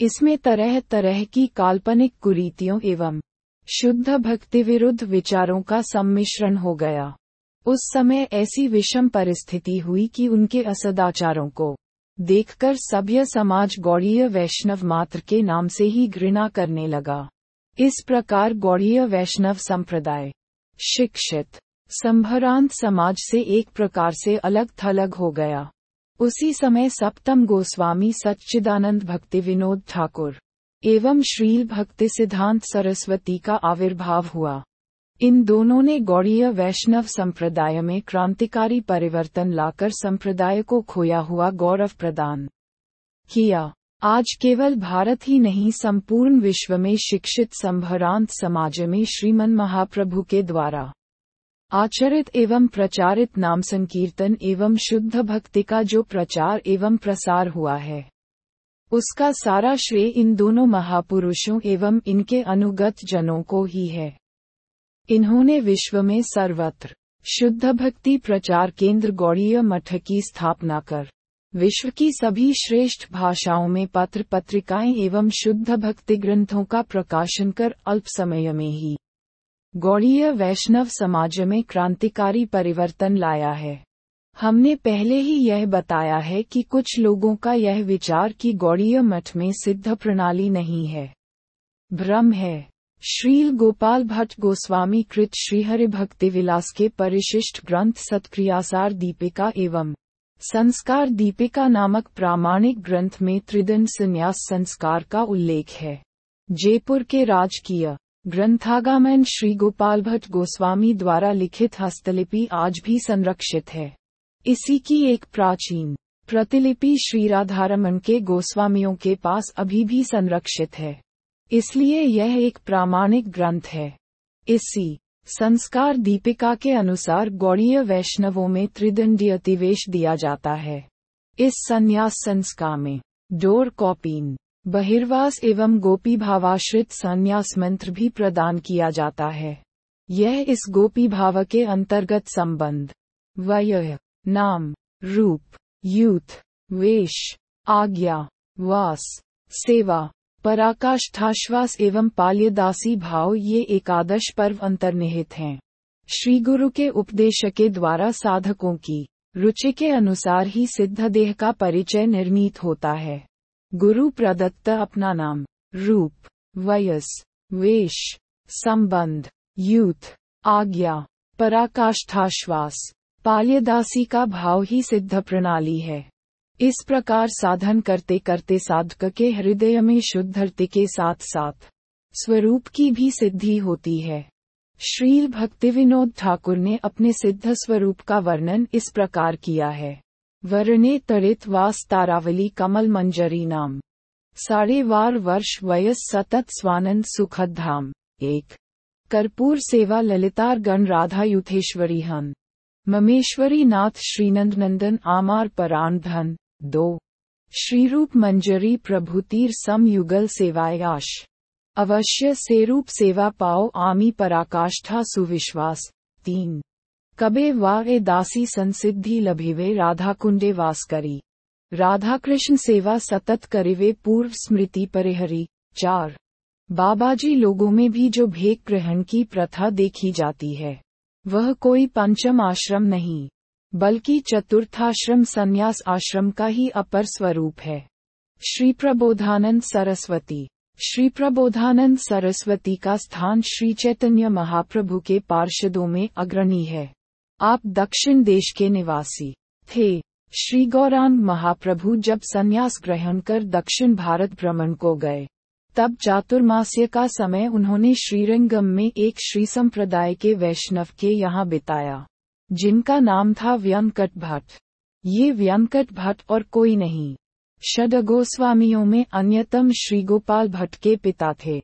Speaker 1: इसमें तरह तरह की काल्पनिक कुरीतियों एवं शुद्ध भक्ति विरुद्ध विचारों का सम्मिश्रण हो गया। उस समय ऐसी विषम परिस्थिति हुई कि उनके असदाचारों को देखकर सभ्य समाज गौड़ीय वैष्णव मात्र के नाम से ही घृणा करने लगा। इस प्रकार गौड़ीय वैष्णव संप्रदाय, शिक्षित, संभरांत समाज से एक प्रकार से अलग थलग हो गया। उसी समय सप्तम गोस्वामी सच्चिदानंद भक्ति विनोद ठाकुर एवं श्रील भक्ति सिद्धांत सरस्वती का आविर्भाव हुआ। इन दोनों ने गौड़ीय वैष्णव संप्रदाय में क्रांतिकारी परिवर्तन लाकर संप्रदाय को खोया हुआ गौरव प्रदान किया। आज केवल भारत ही नहीं, संपूर्ण विश्व में शिक्षित संभरांत समाज में श्रीमन महाप्रभु के द्वारा आचरित एवं प्रचारित नाम संकीर्तन एवं शुद्ध भक्ति का जो प्रचार एवं प्रसार हुआ है। उसका सारा श्रेय इन दोनों महापुरुषों एवं इनके अनुगत जनों को ही है। इन्होंने विश्व में सर्वत्र शुद्ध भक्ति प्रचार केंद्र गौड़ीय मठ की स्थापना कर, विश्व की सभी श्रेष्ठ भाषाओं में पत्र पत्रिकाएँ एवं शुद्ध भक्ति ग्रंथों का प्रकाशन कर अल्प समय में ही गौड़ीय वैष्णव समाज में क्रांतिकारी परिवर्तन लाया है। हमने पहले ही यह बताया है कि कुछ लोगों का यह विचार कि गौड़ीय मठ में सिद्ध प्रणाली नहीं है। भ्रम है। श्रील गोपाल भट्ट गोस्वामी कृत श्रीहरि भक्ति विलास के परिशिष्ट ग्रंथ सत्क्रियासार दीपिका एवं संस्कार दीपिका नामक प्रामाणिक ग्रंथ में त्रिदंड संन्यास संस्कार का उल्लेख है। जयपुर के राजकीय ग्रंथागामन श्री गोपाल भट्ट गोस्वामी द्वारा लिखित हस्तलिपि आज भी संरक्षित है। इसी की एक प्राचीन प्रतिलिपि श्री राधारमण के गोस्वामियों के पास अभी भी संरक्षित है। इसलिए यह एक प्रामाणिक ग्रंथ है। इसी संस्कार दीपिका के अनुसार गौड़ीय वैष्णवों में त्रिदंडी अतिवेश दिया जाता है। इस संन्यास संस्कार में डोर कॉपीन, बहिर्वास एवं गोपी भावाश्रित संन्यास मंत्र भी प्रदान किया जाता है। यह इस गोपी भाव के अंतर्गत संबंध, वय नाम, रूप, यूथ, वेश, आज्ञा, वास, सेवा, पराकाष्ठाश्वास एवं पाल्यदासी भाव ये एकादश पर्व अंतर्निहित हैं। श्री गुरु के उपदेश के द्वारा साधकों की रुचि के अनुसार ही सिद्ध देह का परिचय निर्णीत होता है। गुरु प्रदत्त अपना नाम, रूप, वयस, वेश, संबंध, यूथ, आज्ञा, पराकाष्ठाश्वास पाल्यदासी का भाव ही सिद्ध प्रणाली है। इस प्रकार साधन करते करते साधक के हृदय में शुद्धरति के साथ साथ स्वरूप की भी सिद्धि होती है। श्रील भक्ति विनोद ठाकुर ने अपने सिद्ध स्वरूप का वर्णन इस प्रकार किया है। वर्णे तरित वास तारावली कमल मंजरी नाम। साढ़े वार वर्ष वयस सतत स्वानंद सुखद धाम। एक। कर्पूर सेवा ललितार गण राधा युथेश्वरी हन। ममेश्वरी नाथ श्रीनंद नंदन आमार परान धन दो। श्रीरूप मंजरी प्रभुतीर समयुगल सेवायाश। अवश्य से रूप सेवा पाओ आमी पराकाष्ठा सुविश्वास। तीन। कबे वाए दासी संसिद्धि लभिवे राधा कुंडे वास करी राधा कृष्ण सेवा सतत करिवे पूर्व स्मृति परिहरी। चार। बाबाजी लोगों में भी जो भेक ग्रहण की प्रथा देखी जाती है। वह कोई पंचम आश्रम नहीं, बल्कि चतुर्थाश्रम संन्यास आश्रम का ही अपर स्वरूप है। श्री प्रबोधानंद सरस्वती। श्री प्रबोधानंद सरस्वती का स्थान श्री चैतन्य महाप्रभु के पार्षदों में अग्रणी है। आप दक्षिण देश के निवासी थे। श्री गौरांग महाप्रभु जब संन्यास ग्रहण कर दक्षिण भारत भ्रमण को गए तब चातुर्मास्य का समय उन्होंने श्रीरंगम में एक श्री संप्रदाय के वैष्णव के यहाँ बिताया, जिनका नाम था व्यंकट भट्ट ये व्यंकट भट्ट और कोई नहीं षड गोस्वामियों में अन्यतम श्री गोपाल भट्ट के पिता थे।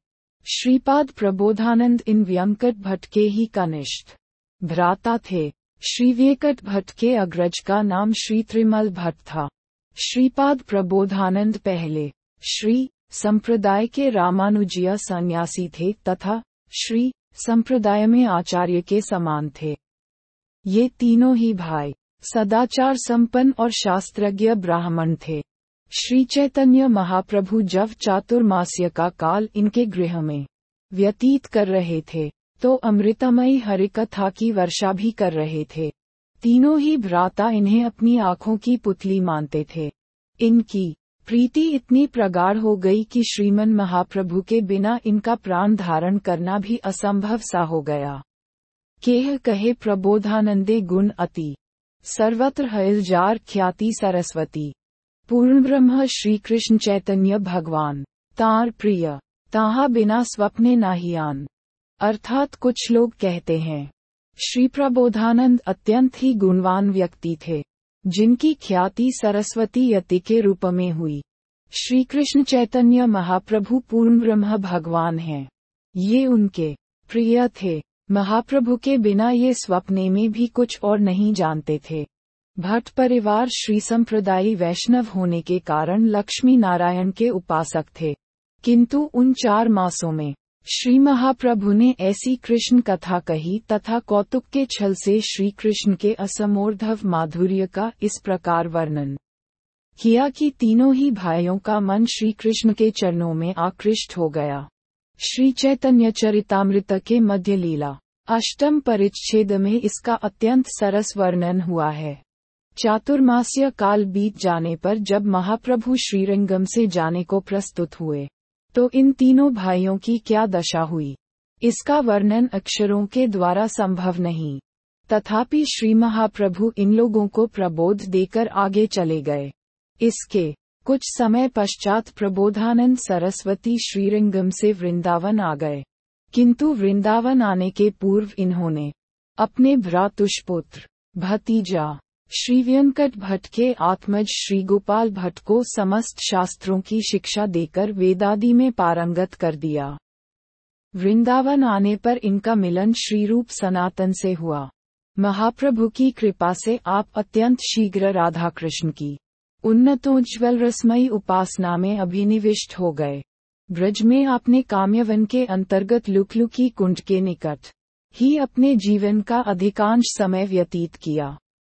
Speaker 1: श्रीपाद प्रबोधानंद इन व्यंकट भट्ट के ही कनिष्ठ भ्राता थे। श्री वेकट भट्ट के अग्रज का नाम श्री त्रिमल भट्ट था। श्रीपाद प्रबोधानंद पहले, श्री संप्रदाय के रामानुजिया सन्यासी थे तथा श्री संप्रदाय में आचार्य के समान थे। ये तीनों ही भाई सदाचार संपन्न और शास्त्रज्ञ ब्राह्मण थे। श्री चैतन्य महाप्रभु जब चातुर्मास्य का काल इनके गृह में व्यतीत कर रहे थे तो अमृतमयी हरिकथा की वर्षा भी कर रहे थे। तीनों ही भ्राता इन्हें अपनी आँखों की पुतली मानते थे। इनकी प्रीति इतनी प्रगाढ़ हो गई कि श्रीमन महाप्रभु के बिना इनका प्राण धारण करना भी असंभव सा हो गया। केह कहे, प्रबोधानंदे गुण अति। सर्वत्र हलजार ख्याति सरस्वती। पूर्ण ब्रह्म श्री कृष्ण चैतन्य भगवान। तार प्रिय। ताहा बिना स्वप्ने नाहियान अर्थात कुछ लोग कहते हैं, श्री प्रबोधानंद अत्यंत ही गुणवान व्यक्ति थे। जिनकी ख्याति सरस्वती यति के रूप में हुई। श्री कृष्ण चैतन्य महाप्रभु पूर्ण ब्रह्म भगवान हैं। ये उनके प्रिय थे। महाप्रभु के बिना ये स्वप्ने में भी कुछ और नहीं जानते थे। भट्ट परिवार श्री संप्रदायी वैष्णव होने के कारण लक्ष्मी नारायण के उपासक थे। किंतु उन चार मासों में श्री महाप्रभु ने ऐसी कृष्ण कथा कही तथा कौतुक के छल से श्री कृष्ण के असमोर्धव माधुर्य का इस प्रकार वर्णन किया कि तीनों ही भाइयों का मन श्री कृष्ण के चरणों में आकृष्ट हो गया। श्री चैतन्य चरितामृत के मध्य लीला, अष्टम परिच्छेद में इसका अत्यंत सरस वर्णन हुआ है। चातुर्मास्य काल बीत जाने पर जब महाप्रभु श्रीरंगम से जाने को प्रस्तुत हुए तो इन तीनों भाइयों की क्या दशा हुई? इसका वर्णन अक्षरों के द्वारा संभव नहीं। तथापि श्री महाप्रभु इन लोगों को प्रबोध देकर आगे चले गए। इसके कुछ समय पश्चात प्रबोधानंद सरस्वती श्रीरंगम से वृंदावन आ गए। किंतु वृंदावन आने के पूर्व इन्होंने अपने भ्रातुष्पुत्र, भतीजा श्री व्यंकट भट्ट के आत्मज श्री गोपाल भट्ट को समस्त शास्त्रों की शिक्षा देकर वेदादि में पारंगत कर दिया। वृंदावन आने पर इनका मिलन श्री रूप सनातन से हुआ। महाप्रभु की कृपा से आप अत्यंत शीघ्र राधा कृष्ण की उन्नतोज्वल रसमयी उपासना में अभिनिविष्ट हो गए। ब्रज में आपने काम्यवन के अंतर्गत लुकलुकी कुंड के निकट ही अपने जीवन का अधिकांश समय व्यतीत किया।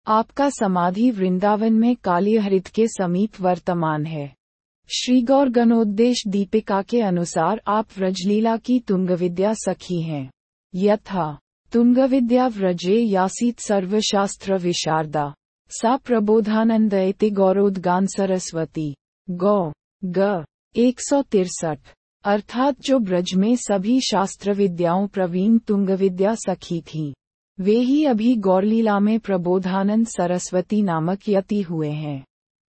Speaker 1: आपका समाधि वृंदावन में कालीहरित के समीप वर्तमान है। श्री गौर गणोद्देश दीपिका के अनुसार आप व्रजलीला की तुंगविद्या सखी हैं। यथा, तुंगविद्या व्रजे यासीत सर्वशास्त्र विशारदा। सा प्रबोधानंद इति गौरोद्गान सरस्वती। गौ, ग, एक सौ तिरसठ। अर्थात जो ब्रज में सभी शास्त्र विद्याओं प्रवीण तुंग विद्या सखी थी। वे ही अभी गौरलीला में प्रबोधानंद सरस्वती नामक यति हुए हैं।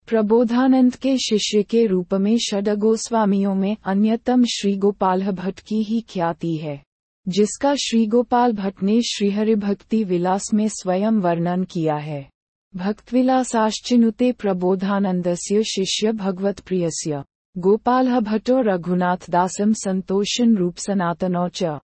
Speaker 1: प्रबोधानंद के शिष्य के रूप में षड गोस्वामियों में अन्यतम श्री गोपाल भट्ट की ही ख्याति है, जिसका श्री गोपाल भट्ट ने श्रीहरि भक्ति विलास में स्वयं वर्णन किया है। भक्तविलासाश्चिनुते प्रबोधानंदस्य शिष्य भगवत प्रियस्य गोपाल भट्टो रघुनाथ दासम संतोषन रूप सनातनौ च।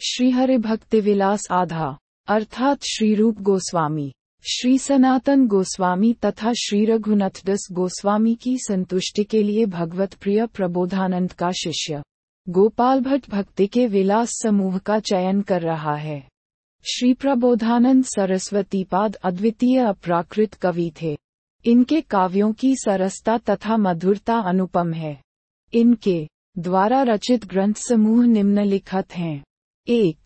Speaker 1: श्रीहरि भक्ति विलास आधा। अर्थात श्री रूप गोस्वामी। श्री सनातन गोस्वामी तथा श्री रघुनाथदास गोस्वामी की संतुष्टि के लिए भगवत प्रिय प्रबोधानंद का शिष्य। गोपाल भट्ट भक्ति के विलास समूह का चयन कर रहा है। श्री प्रबोधानंद सरस्वती पाद अद्वितीय अपराकृत कवि थे। इनके काव्यों की सरसता तथा मधुरता अनुपम है। इनके द्वारा रचित ग्रंथ समूह निम्नलिखित हैं। एक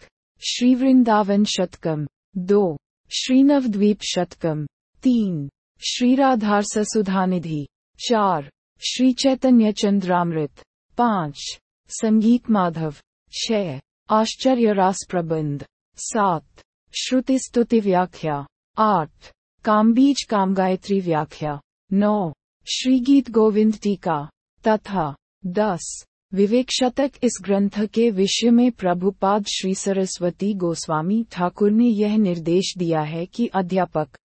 Speaker 1: श्री वृंदावन शतकम, दो श्री नवद्वीप शतकम, तीन श्री राधार ससुधानिधि चार श्री चैतन्य चंद्रामृत, पाँच, संगीत माधव छह आश्चर्य रास प्रबंध, सात, श्रुति स्तुति व्याख्या, आठ, कामबीज काम गायत्री व्याख्या, नौ श्री गीत गोविंद टीका, तथा, दस विवेक शतक इस ग्रंथ के विषय में प्रभुपाद श्री सरस्वती गोस्वामी ठाकुर ने यह निर्देश दिया है कि अध्यापक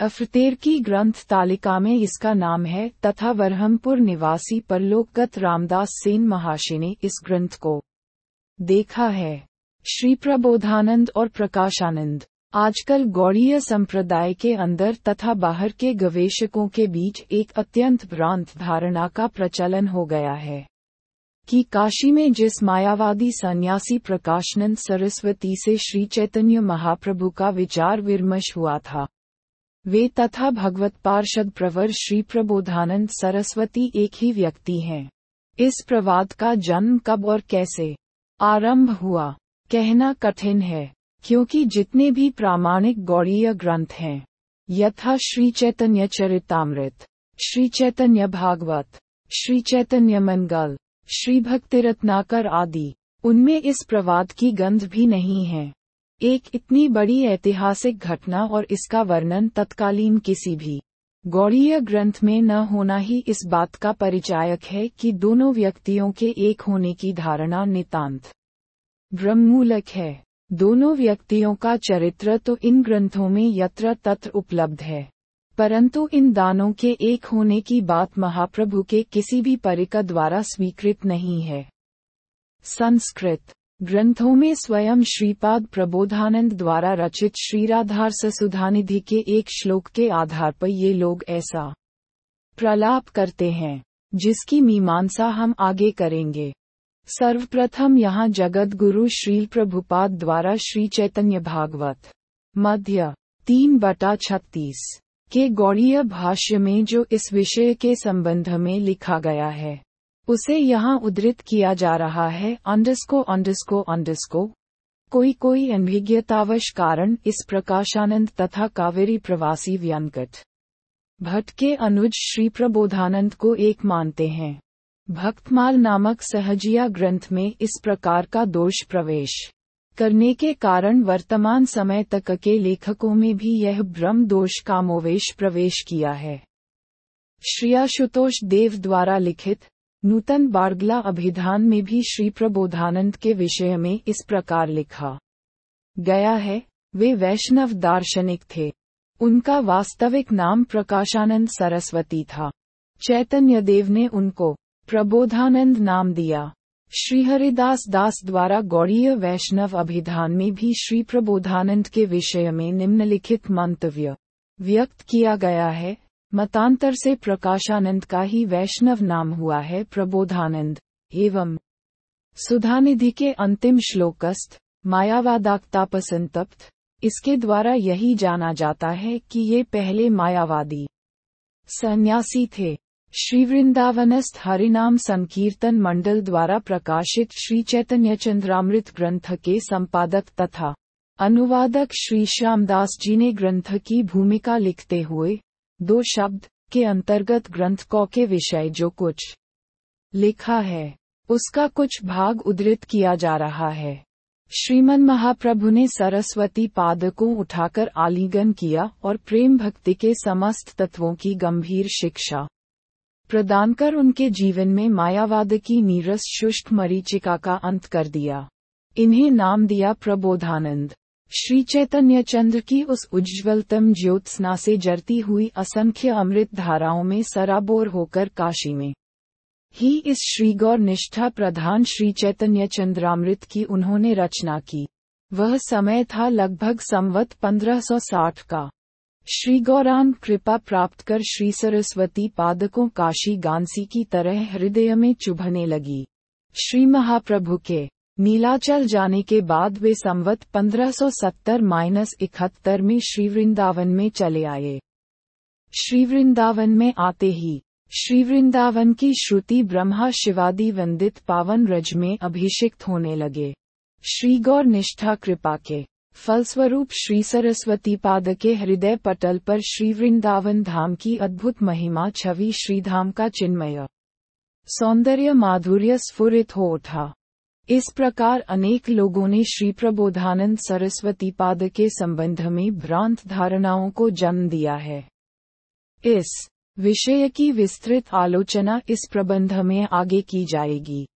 Speaker 1: अफ्रतेर की ग्रंथ तालिका में इसका नाम है तथा वरहमपुर निवासी परलोकगत रामदास सेन महाशय ने इस ग्रंथ को देखा है। श्री प्रबोधानंद और प्रकाशानंद, आजकल गौड़ीय संप्रदाय के अंदर तथा बाहर के गवेषकों के बीच एक अत्यंत भ्रांत धारणा का प्रचलन हो गया है। कि काशी में जिस मायावादी सन्यासी प्रकाशनंद सरस्वती से श्री चैतन्य महाप्रभु का विचार विमर्श हुआ था, वे तथा भगवत पार्षद प्रवर श्री प्रबोधानंद सरस्वती एक ही व्यक्ति हैं। इस प्रवाद का जन्म कब और कैसे? आरंभ हुआ। कहना कठिन है, क्योंकि जितने भी प्रामाणिक गौड़ीय ग्रंथ हैं, यथा श्री चैतन्य चरितामृत, श्री चैतन्य भागवत, श्री चैतन्य मंगल श्री भक्ति रत्नाकर आदि। उनमें इस प्रवाद की गंध भी नहीं है। एक इतनी बड़ी ऐतिहासिक घटना और इसका वर्णन तत्कालीन किसी भी गौड़ीय ग्रंथ में न होना ही इस बात का परिचायक है कि दोनों व्यक्तियों के एक होने की धारणा नितांत ब्रह्मूलक है। दोनों व्यक्तियों का चरित्र तो इन ग्रंथों में यत्र तत्र उपलब्ध है। परंतु इन दानों के एक होने की बात महाप्रभु के किसी भी परिकर द्वारा स्वीकृत नहीं है। संस्कृत ग्रंथों में स्वयं श्रीपाद प्रबोधानंद द्वारा रचित श्रीराधार ससुधानिधि के एक श्लोक के आधार पर ये लोग ऐसा प्रलाप करते हैं, जिसकी मीमांसा हम आगे करेंगे। सर्वप्रथम यहाँ जगत गुरु श्री प्रभुपाद द्वारा श्री चैतन्य भागवत, मध्य, तीन बटा छत्तीस। के गौड़ीय भाष्य में जो इस विषय के संबंध में लिखा गया है, उसे यहाँ उद्धृत किया जा रहा है अंडस्को अंडस्को अंडस्को कोई कोई अनभिज्ञतावश कारण इस प्रकाशानंद तथा कावेरी प्रवासी व्यंकट। भट्ट के अनुज श्री प्रबोधानंद को एक मानते हैं। भक्तमाल नामक सहजिया ग्रंथ में इस प्रकार का दोष प्रवेश। करने के कारण वर्तमान समय तक के लेखकों में भी यह ब्रह्म दोष का मोवेश प्रवेश किया है। श्रियाशुतोष देव द्वारा लिखित नूतन बारगला अभिधान में भी श्री प्रबोधानंद के विषय में इस प्रकार लिखा गया है, वे वैष्णव दार्शनिक थे। उनका वास्तविक नाम प्रकाशानंद सरस्वती था। चैतन्य देव ने उनको प्रबोधानंद नाम दिया। श्रीहरिदास दास द्वारा गौड़ीय वैष्णव अभिधान में भी श्री प्रबोधानंद के विषय में निम्नलिखित मंतव्य व्यक्त किया गया है, मतांतर से प्रकाशानंद का ही वैष्णव नाम हुआ है प्रबोधानंद, एवं सुधानिधि के अंतिम श्लोकस्थ, मायावादाक्तापसंतप्त, इसके द्वारा यही जाना जाता है कि ये पहले मायावादी सन्यासी थे। श्री वृंदावनस्थ हरिनाम संकीर्तन मंडल द्वारा प्रकाशित श्री चैतन्य चंद्रामृत ग्रंथ के संपादक तथा अनुवादक श्री श्यामदास जी ने ग्रंथ की भूमिका लिखते हुए दो शब्द के अंतर्गत ग्रंथ कौ के विषय जो कुछ लिखा है, उसका कुछ भाग उद्धृत किया जा रहा है। श्रीमन महाप्रभु ने सरस्वती पाद को उठाकर आलिंगन किया और प्रेम भक्ति के समस्त तत्वों की गंभीर शिक्षा प्रदान कर उनके जीवन में मायावाद की नीरस शुष्क मरीचिका का अंत कर दिया। इन्हें नाम दिया प्रबोधानंद। श्री चैतन्य चंद्र की उस उज्ज्वलतम ज्योत्सना से जरती हुई असंख्य अमृत धाराओं में सराबोर होकर काशी में। ही इस श्री गौर निष्ठा प्रधान श्री चैतन्य चंद्रामृत की उन्होंने रचना की। वह समय था लगभग संवत 1560 का। श्री गौरान कृपा प्राप्त कर श्री सरस्वती पादकों काशी गांसी की तरह हृदय में चुभने लगी। श्री महाप्रभु के नीलाचल जाने के बाद वे संवत 1570 माइनस इकहत्तर में श्री वृंदावन में चले आए। श्री वृंदावन में आते ही, श्री वृंदावन की श्रुति ब्रह्मा शिवादि वंदित पावन रज में अभिषिक्त होने लगे। श्री गौर निष्ठा कृपा के फलस्वरूप श्री सरस्वती पाद के हृदय पटल पर श्री वृंदावन धाम की अद्भुत महिमा छवि श्रीधाम का चिन्मय। सौंदर्य माधुर्य स्फुरित हो उठा। इस प्रकार अनेक लोगों ने श्री प्रबोधानंद सरस्वती पाद के संबंध में भ्रांत धारणाओं को जन्म दिया है। इस विषय की विस्तृत आलोचना इस प्रबंध में आगे की जाएगी।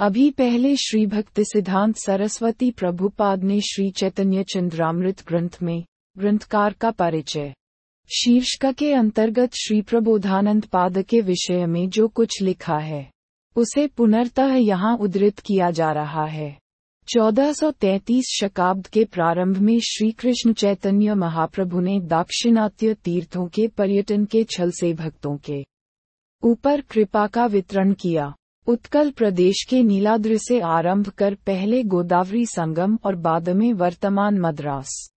Speaker 1: अभी पहले श्री भक्ति सिद्धांत सरस्वती प्रभुपाद ने श्री चैतन्य चंद्रामृत ग्रंथ में, ग्रंथकार का परिचय। शीर्षक के अंतर्गत श्री प्रबोधानंद पाद के विषय में जो कुछ लिखा है, उसे पुनर्तः यहाँ उद्धृत किया जा रहा है। 1433 शकाब्द के प्रारंभ में श्री कृष्ण चैतन्य महाप्रभु ने दाक्षिणात्य तीर्थों के पर्यटन के छल से भक्तों के ऊपर कृपा का वितरण किया। उत्कल प्रदेश के नीलाद्र से आरंभ कर पहले गोदावरी संगम और बाद में वर्तमान मद्रास।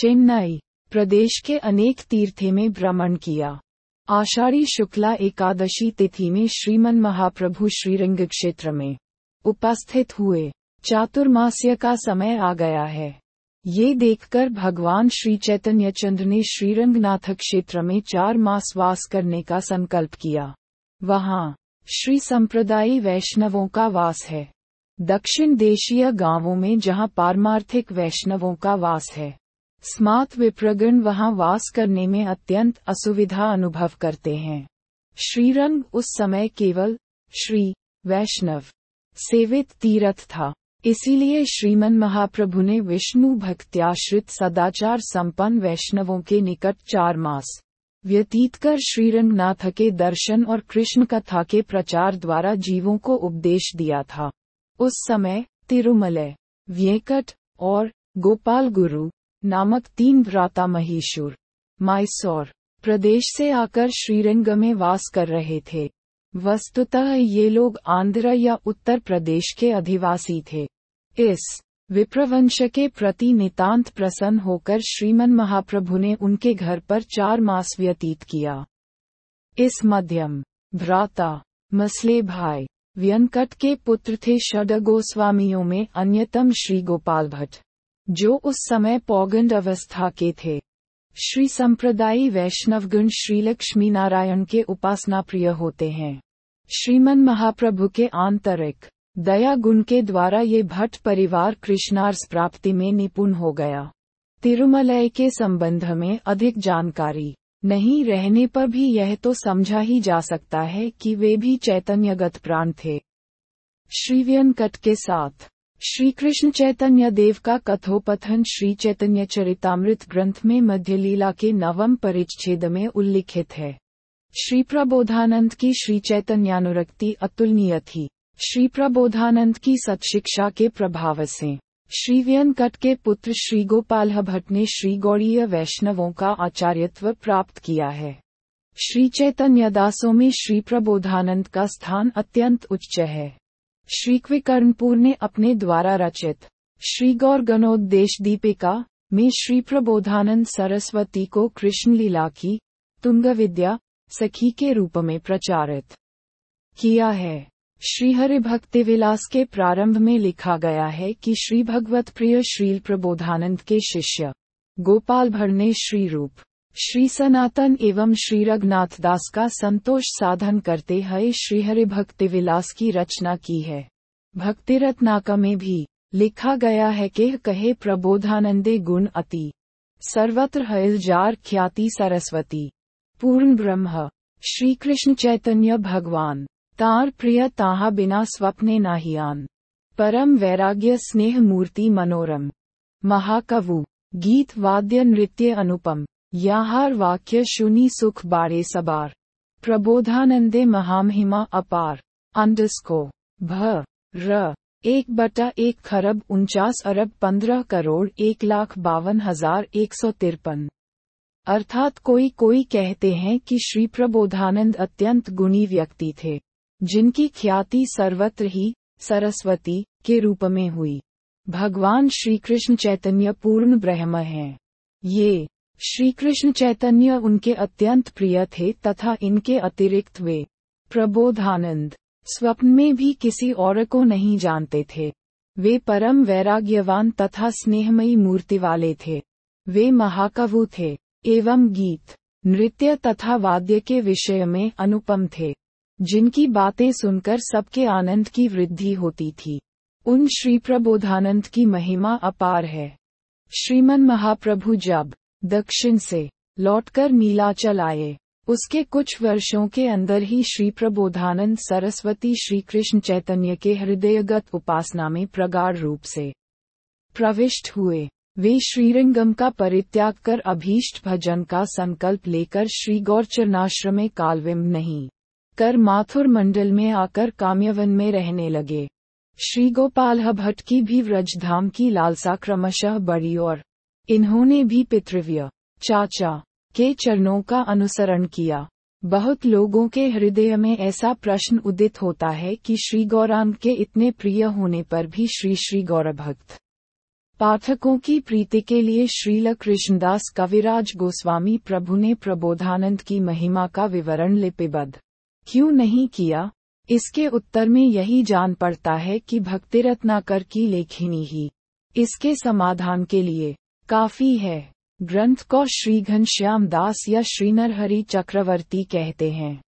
Speaker 1: चेन्नई, प्रदेश के अनेक तीर्थे में भ्रमण किया। आषाढ़ी शुक्ला एकादशी तिथि में श्रीमन महाप्रभु श्रीरंग क्षेत्र में उपस्थित हुए। चातुर्मास्य का समय आ गया है। ये देखकर भगवान श्री चैतन्य चंद्र ने श्रीरंगनाथ क्षेत्र में चार मास वास करने का संकल्प किया। वहाँ श्री संप्रदायी वैष्णवों का वास है। दक्षिण देशीय गाँवों में जहाँ पारमार्थिक वैष्णवों का वास है। स्मार्त विप्रगण वहाँ वास करने में अत्यंत असुविधा अनुभव करते हैं। श्रीरंग उस समय केवल श्री वैष्णव सेवित तीर्थ था। इसीलिए श्रीमन महाप्रभु ने विष्णु भक्त्याश्रित सदाचार संपन्न वैष्णवों के निकट चार मास व्यतीत कर श्रीरंगनाथ के दर्शन और कृष्ण कथा के प्रचार द्वारा जीवों को उपदेश दिया था। उस समय तिरुमलय व्यकट और गोपाल गुरु नामक तीन भ्राता महीशुर माइसौर प्रदेश से आकर श्रीरंग में वास कर रहे थे। वस्तुतः ये लोग आंध्र या उत्तर प्रदेश के अधिवासी थे। इस विप्रवंश के प्रति नितांत प्रसन्न होकर श्रीमन महाप्रभु ने उनके घर पर चार मास व्यतीत किया। इस मध्यम, भ्राता, मसले भाई व्यंकट के पुत्र थे षड गोस्वामियों में अन्यतम श्री गोपाल भट्ट, जो उस समय पौगंड अवस्था के थे। श्री संप्रदायी वैष्णवगुण श्री लक्ष्मी नारायण के उपासना प्रिय होते हैं। श्रीमन महाप्रभु के आंतरिक दया गुण के द्वारा ये भट्ट परिवार कृष्णार्स प्राप्ति में निपुण हो गया। तिरुमलय के संबंध में अधिक जानकारी। नहीं रहने पर भी यह तो समझा ही जा सकता है कि वे भी चैतन्यगत प्राण थे। श्री व्यंकट के साथ। श्री कृष्ण चैतन्य देव का कथोपथन श्री चैतन्य चरितामृत ग्रंथ में मध्य लीला के नवम परिच्छेद में उल्लिखित है। श्री प्रबोधानंद की श्री चैतन्यानुरक्ति अतुलनीय थी। श्री प्रबोधानंद की सत्शिक्षा के प्रभाव से। श्री व्यंकट के पुत्र श्री गोपाल भट्ट ने श्री गौड़ीय वैष्णवों का आचार्यत्व प्राप्त किया है। श्री चैतन्य दासों में श्री प्रबोधानंद का स्थान अत्यंत उच्च है। श्री क्विकर्णपुर ने अपने द्वारा रचित श्री गौर गणोद्देश दीपिका में श्री प्रबोधानंद सरस्वती को कृष्ण लीला की तुंग विद्या सखी के रूप में प्रचारित किया है। श्रीहरि भक्ति विलास के प्रारंभ में लिखा गया है कि श्री भगवत प्रिय श्रील प्रबोधानंद के शिष्य, गोपाल भर ने श्री रूप श्री सनातन एवं श्री रघुनाथ दास का संतोष साधन करते हुए श्रीहरि भक्ति विलास की रचना की है। भक्ति रत्नाका में भी लिखा गया है कि कहे, प्रबोधानंदे गुण अति, सर्वत्र हल जार ख्याति सरस्वती, पूर्ण ब्रह्म श्री कृष्ण चैतन्य भगवान। तार प्रिय ताहा बिना स्वप्ने नाहियान परम वैराग्य स्नेह मूर्ति मनोरम। महाकवु। गीत वाद्य नृत्य अनुपम। याहार वाक्य शुनि सुख बारे सबार। प्रबोधानंदे महामहिमा अपार। अंडस्को भ। र। एक बटा एक खरब उनचास अरब पंद्रह करोड़ एक लाख बावन हज़ार एक सौ तिरपन। अर्थात कोई कोई कहते हैं कि श्री प्रबोधानंद अत्यंत गुणी व्यक्ति थे। जिनकी ख्याति सर्वत्र ही सरस्वती के रूप में हुई। भगवान श्री कृष्ण चैतन्य पूर्ण ब्रह्म हैं। ये श्री कृष्ण चैतन्य उनके अत्यंत प्रिय थे तथा इनके अतिरिक्त वे प्रबोधानंद स्वप्न में भी किसी और को नहीं जानते थे। वे परम वैराग्यवान तथा स्नेहमयी मूर्ति वाले थे। वे महाकवु थे एवं गीत, नृत्य तथा वाद्य के विषय में अनुपम थे। जिनकी बातें सुनकर सबके आनंद की वृद्धि होती थी। उन श्री प्रबोधानंद की महिमा अपार है। श्रीमन महाप्रभु जब दक्षिण से लौटकर नीलाचल आए, उसके कुछ वर्षों के अंदर ही श्री प्रबोधानंद सरस्वती श्री कृष्ण चैतन्य के हृदयगत उपासना में प्रगाढ़ रूप से प्रविष्ट हुए। वे श्रीरंगम का परित्याग कर अभीष्ट भजन का संकल्प लेकर श्री गौरचरणाश्रम में कालविम नहीं कर माथुर मंडल में आकर काम्यवन में रहने लगे। श्री गोपाल भट्ट की भी व्रजधाम की लालसा क्रमशः बढ़ी और इन्होंने भी पितृव्य, चाचा, के चरणों का अनुसरण किया। बहुत लोगों के हृदय में ऐसा प्रश्न उदित होता है कि श्री गौरांग के इतने प्रिय होने पर भी श्री श्री गौरभक्त पाठकों की प्रीति के लिए श्रील कृष्णदास कविराज गोस्वामी प्रभु ने प्रबोधानंद की महिमा का विवरण लिपिबद्ध क्यों नहीं किया? इसके उत्तर में यही जान पड़ता है कि भक्ति रत्नाकर की लेखिनी ही। इसके समाधान के लिए काफ़ी है। ग्रंथ को श्री घनश्याम दास या श्री नरहरि चक्रवर्ती कहते हैं।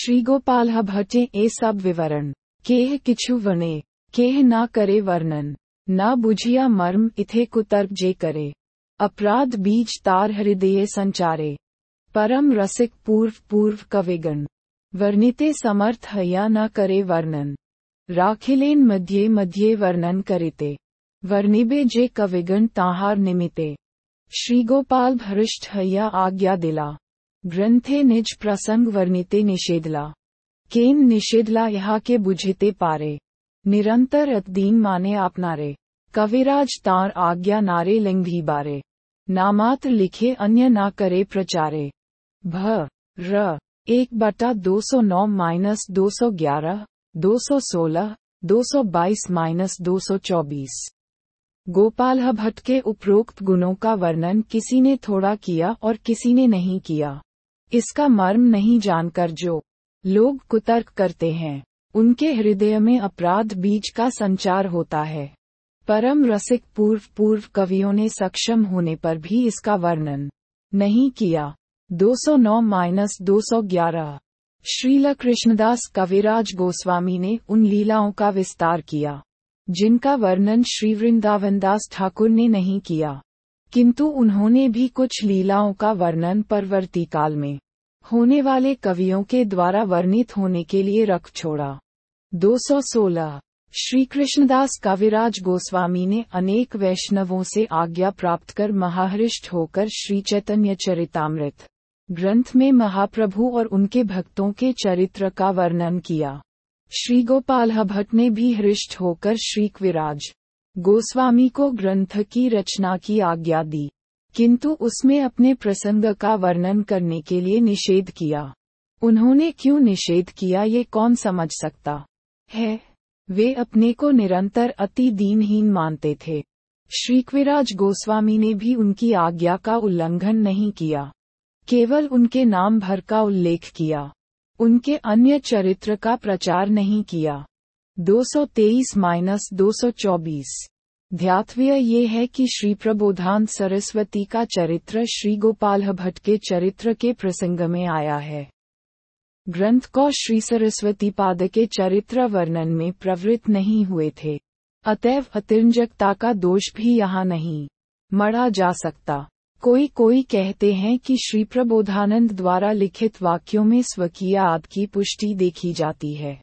Speaker 1: श्री गोपाल भट्टे ए सब विवरण। केह किछु वने, केह ना करे वर्णन। न बुझिया मर्म इथे कुतर्क जे करे। अपराध बीज तार हृदय संचारे। परम रसिक पूर्व पूर्व कविगण। वर्णिते समर्थ या न करे वर्णन। राखिलेन मध्ये मध्ये वर्णन करिते। वर्णिबे जे कविगण ताहार निमिते। श्रीगोपाल भरिष्ठ हया आज्ञा दिला। ग्रंथे निज प्रसंग वर्णिते निषेधला। केन निषेधला यहाँ के बुझिते पारे। निरंतर अतदीन माने आपनारे। कविराज तार आज्ञा नारे लिंग भी बारे। नामात्र लिखे अन्य ना करे प्रचारे। भ, र एक बटा दो सौ नौ माइनस दो सौ ग्यारह, दो सौ सोलह, दो सौ बाईस माइनस दो सौ चौबीस। गोपाल भट्ट के उपरोक्त गुणों का वर्णन किसी ने थोड़ा किया और किसी ने नहीं किया। इसका मर्म नहीं जानकर जो लोग कुतर्क करते हैं, उनके हृदय में अपराध बीज का संचार होता है। परम रसिक पूर्व पूर्व कवियों ने सक्षम होने पर भी इसका वर्णन नहीं किया। 209 माइनस दो श्रीला कृष्णदास कविराज गोस्वामी ने उन लीलाओं का विस्तार किया, जिनका वर्णन श्री वृंदावन दास ठाकुर ने नहीं किया। किंतु उन्होंने भी कुछ लीलाओं का वर्णन परवर्ती काल में होने वाले कवियों के द्वारा वर्णित होने के लिए रख छोड़ा। 216 श्री कृष्णदास कविराज गोस्वामी ने अनेक वैष्णवों से आज्ञा प्राप्त कर महाहृष्ट होकर श्री चैतन्य चरितामृत ग्रंथ में महाप्रभु और उनके भक्तों के चरित्र का वर्णन किया। श्री गोपाल भट्ट ने भी हृष्ट होकर श्री क्विराज गोस्वामी को ग्रंथ की रचना की आज्ञा दी, किंतु उसमें अपने प्रसंग का वर्णन करने के लिए निषेध किया। उन्होंने क्यों निषेध किया ये कौन समझ सकता? है। वे अपने को निरंतर अति दीनहीन मानते थे। श्रीक्विराज गोस्वामी ने भी उनकी आज्ञा का उल्लंघन नहीं किया। केवल उनके नाम भर का उल्लेख किया। उनके अन्य चरित्र का प्रचार नहीं किया। 223 माइनस दो ध्यात्व्य ये है कि श्री प्रबोधान सरस्वती का चरित्र श्री गोपाल भट्ट के चरित्र के प्रसंग में आया है। ग्रंथ को श्री सरस्वती पाद के चरित्र वर्णन में प्रवृत्त नहीं हुए थे। अतएव अतिरंजकता का दोष भी यहाँ नहीं। मढ़ा जा सकता। कोई कोई कहते हैं कि श्री प्रबोधानंद द्वारा लिखित वाक्यों में स्वकीय आद की पुष्टि देखी जाती है।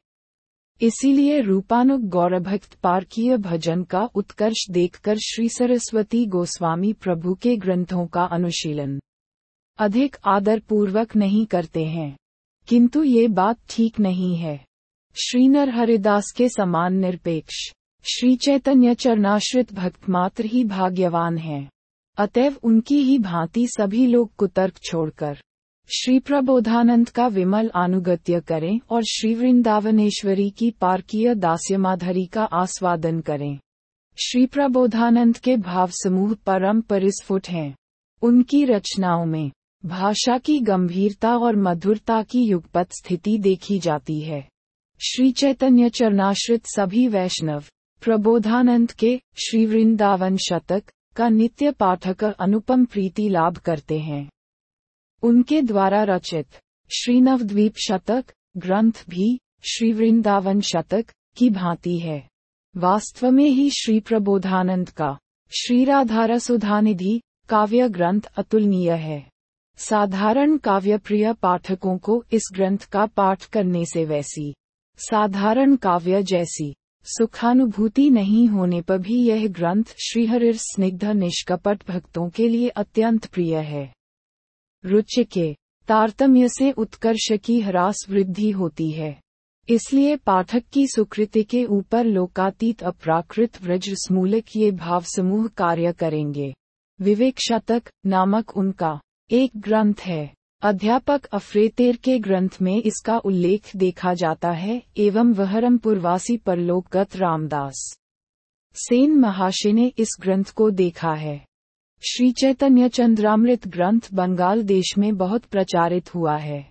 Speaker 1: इसीलिए रूपानुग गौरभक्त पार्कीय भजन का उत्कर्ष देखकर श्री सरस्वती गोस्वामी प्रभु के ग्रंथों का अनुशीलन अधिक आदर पूर्वक नहीं करते हैं। किंतु ये बात ठीक नहीं है। श्रीनर हरिदास के समान निरपेक्ष, श्री चैतन्य चरणाश्रित भक्त मात्र ही भाग्यवान हैं। अतएव उनकी ही भांति सभी लोग कुतर्क छोड़कर श्री प्रबोधानंद का विमल अनुगत्य करें और श्री वृंदावनेश्वरी की पार्कीय दास्यमाधरी का आस्वादन करें। श्री प्रबोधानंद के भाव समूह परम परिस्फुट हैं। उनकी रचनाओं में भाषा की गंभीरता और मधुरता की युगपत स्थिति देखी जाती है। श्री चैतन्य चरणाश्रित सभी वैष्णव प्रबोधानंद के श्री वृंदावन शतक का नित्य पाठक अनुपम प्रीति लाभ करते हैं। उनके द्वारा रचित श्रीनवद्वीप शतक ग्रंथ भी श्री वृंदावन शतक की भांति है। वास्तव में ही श्री प्रबोधानंद का श्री राधारा सुधानिधि काव्य ग्रंथ अतुलनीय है। साधारण काव्यप्रिय पाठकों को इस ग्रंथ का पाठ करने से वैसी साधारण काव्य जैसी सुखानुभूति नहीं होने पर भी यह ग्रंथ श्रीहरिर स्निग्ध निष्कपट भक्तों के लिए अत्यंत प्रिय है। रुचि के तारतम्य से उत्कर्ष की ह्रास वृद्धि होती है। इसलिए पाठक की सुकृति के ऊपर लोकातीत अपराकृत व्रज स्मूलक ये भाव समूह कार्य करेंगे। विवेक शतक नामक उनका एक ग्रंथ है। अध्यापक अफ्रेतेर के ग्रंथ में इसका उल्लेख देखा जाता है, एवं वहरमपुरवासी परलोकगत रामदास। सेन महाशय ने इस ग्रंथ को देखा है। श्री चैतन्य चंद्रामृत ग्रंथ बंगाल देश में बहुत प्रचारित हुआ है।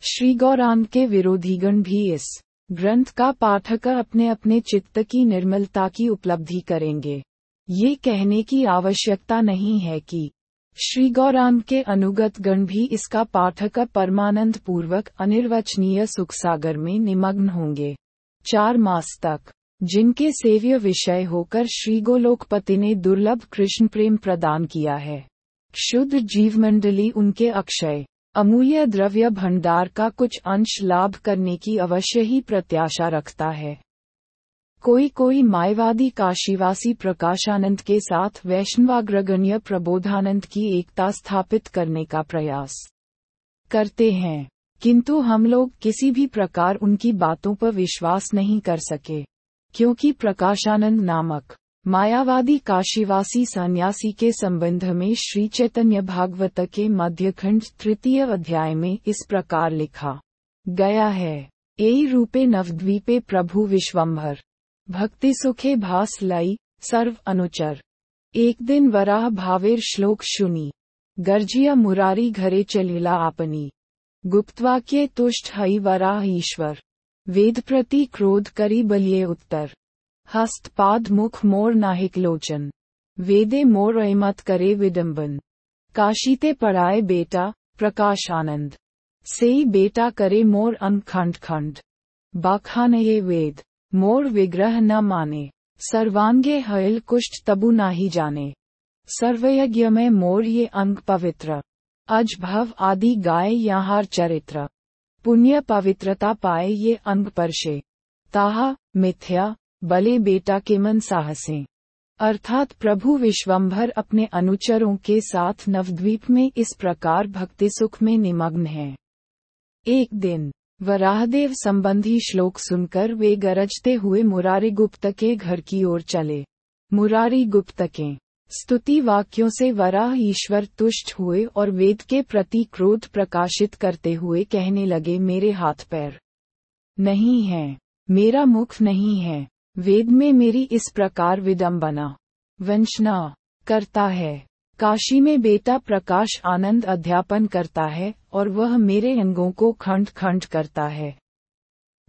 Speaker 1: श्री गौरांग के विरोधीगण भी इस ग्रंथ का पाठक अपने अपने चित्त की निर्मलता की उपलब्धि करेंगे। ये कहने की आवश्यकता नहीं है कि श्री गौरांग के अनुगत गण भी इसका पाठक परमानंद पूर्वक अनिर्वचनीय सुख सागर में निमग्न होंगे। चार मास तक, जिनके सेव्य विषय होकर श्री गोलोकपति ने दुर्लभ कृष्ण प्रेम प्रदान किया है। शुद्ध जीव मंडली उनके अक्षय, अमूल्य द्रव्य भंडार का कुछ अंश लाभ करने की अवश्य ही प्रत्याशा रखता है। कोई कोई मायवादी काशीवासी प्रकाशानंद के साथ वैष्णवाग्रगण्य प्रबोधानंद की एकता स्थापित करने का प्रयास करते हैं। किंतु हम लोग किसी भी प्रकार उनकी बातों पर विश्वास नहीं कर सके, क्योंकि प्रकाशानंद नामक मायावादी काशीवासी सन्यासी के संबंध में श्री चैतन्य भागवत के मध्यखंड तृतीय अध्याय में इस प्रकार लिखा गया है। ए रूपे नवद्वीपे प्रभु विश्वम्भर भक्ति सुखे भास लाई, सर्व अनुचर। एक दिन वराह भावेर श्लोक शुनी गर्जिया मुरारी घरे चलीला आपनी। गुप्तवाक्य तुष्ट हई वराह ईश्वर। वेद प्रति क्रोध करी बलिये उत्तर। हस्तपाद मुख मोर नाहिक लोचन। वेदे मोर अमत करे विडम्बन काशीते पढ़ाए बेटा, प्रकाश आनंद। से बेटा करे मोर अंग खंड। खंड बाखानये वेद। मोर विग्रह न माने। सर्वांगे हयल कुष्ठ तबु नाही जाने। सर्वयज्ञ में मोर ये अंग पवित्र। अज भव आदि गाय यहार चरित्र। पुण्य पवित्रता पाए ये अंग परशे। ताहा, मिथ्या, बले बेटा के मन साहसे। अर्थात प्रभु विश्वम्भर अपने अनुचरों के साथ नवद्वीप में इस प्रकार भक्ति सुख में निमग्न है। एक दिन। वराहदेव संबंधी श्लोक सुनकर वे गरजते हुए मुरारी गुप्त के घर की ओर चले। मुरारी गुप्त के स्तुति वाक्यों से वराह ईश्वर तुष्ट हुए और वेद के प्रति क्रोध प्रकाशित करते हुए कहने लगे, मेरे हाथ पैर नहीं है, मेरा मुख नहीं है, वेद में मेरी इस प्रकार विडम्बना वंशना करता है। काशी में बेटा प्रकाश आनंद अध्यापन करता है और वह मेरे अंगों को खंड खंड करता है।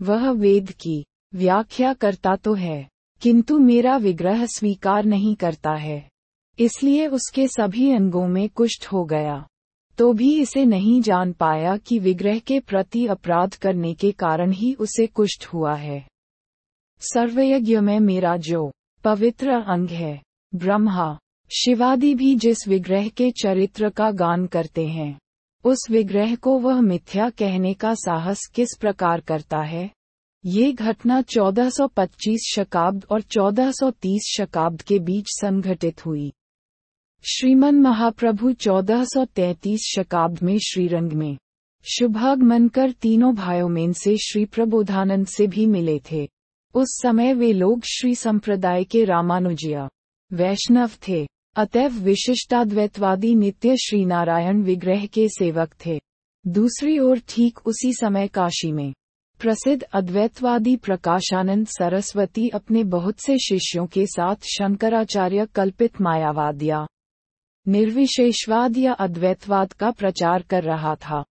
Speaker 1: वह वेद की व्याख्या करता तो है, किंतु मेरा विग्रह स्वीकार नहीं करता है। इसलिए उसके सभी अंगों में कुष्ठ हो गया। तो भी इसे नहीं जान पाया कि विग्रह के प्रति अपराध करने के कारण ही उसे कुष्ठ हुआ है। सर्वयज्ञ में मेरा जो पवित्र अंग है, ब्रह्मा, शिवादि भी जिस विग्रह के चरित्र का गान करते हैं उस विग्रह को वह मिथ्या कहने का साहस किस प्रकार करता है? ये घटना 1425 शकाब्द और 1430 शकाब्द के बीच संघटित हुई। श्रीमन महाप्रभु 1433 शकाब्द में श्रीरंग में। शुभागमन कर तीनों भाइयों में से श्री प्रबोधानंद से भी मिले थे। उस समय वे लोग श्री संप्रदाय के रामानुजिया, वैष्णव थे। अतएव विशिष्टाद्वैतवादी नित्य श्री नारायण विग्रह के सेवक थे। दूसरी ओर ठीक उसी समय काशी में प्रसिद्ध अद्वैतवादी प्रकाशानंद सरस्वती अपने बहुत से शिष्यों के साथ शंकराचार्य कल्पित मायावादिया निर्विशेषवाद या अद्वैतवाद का प्रचार कर रहा था।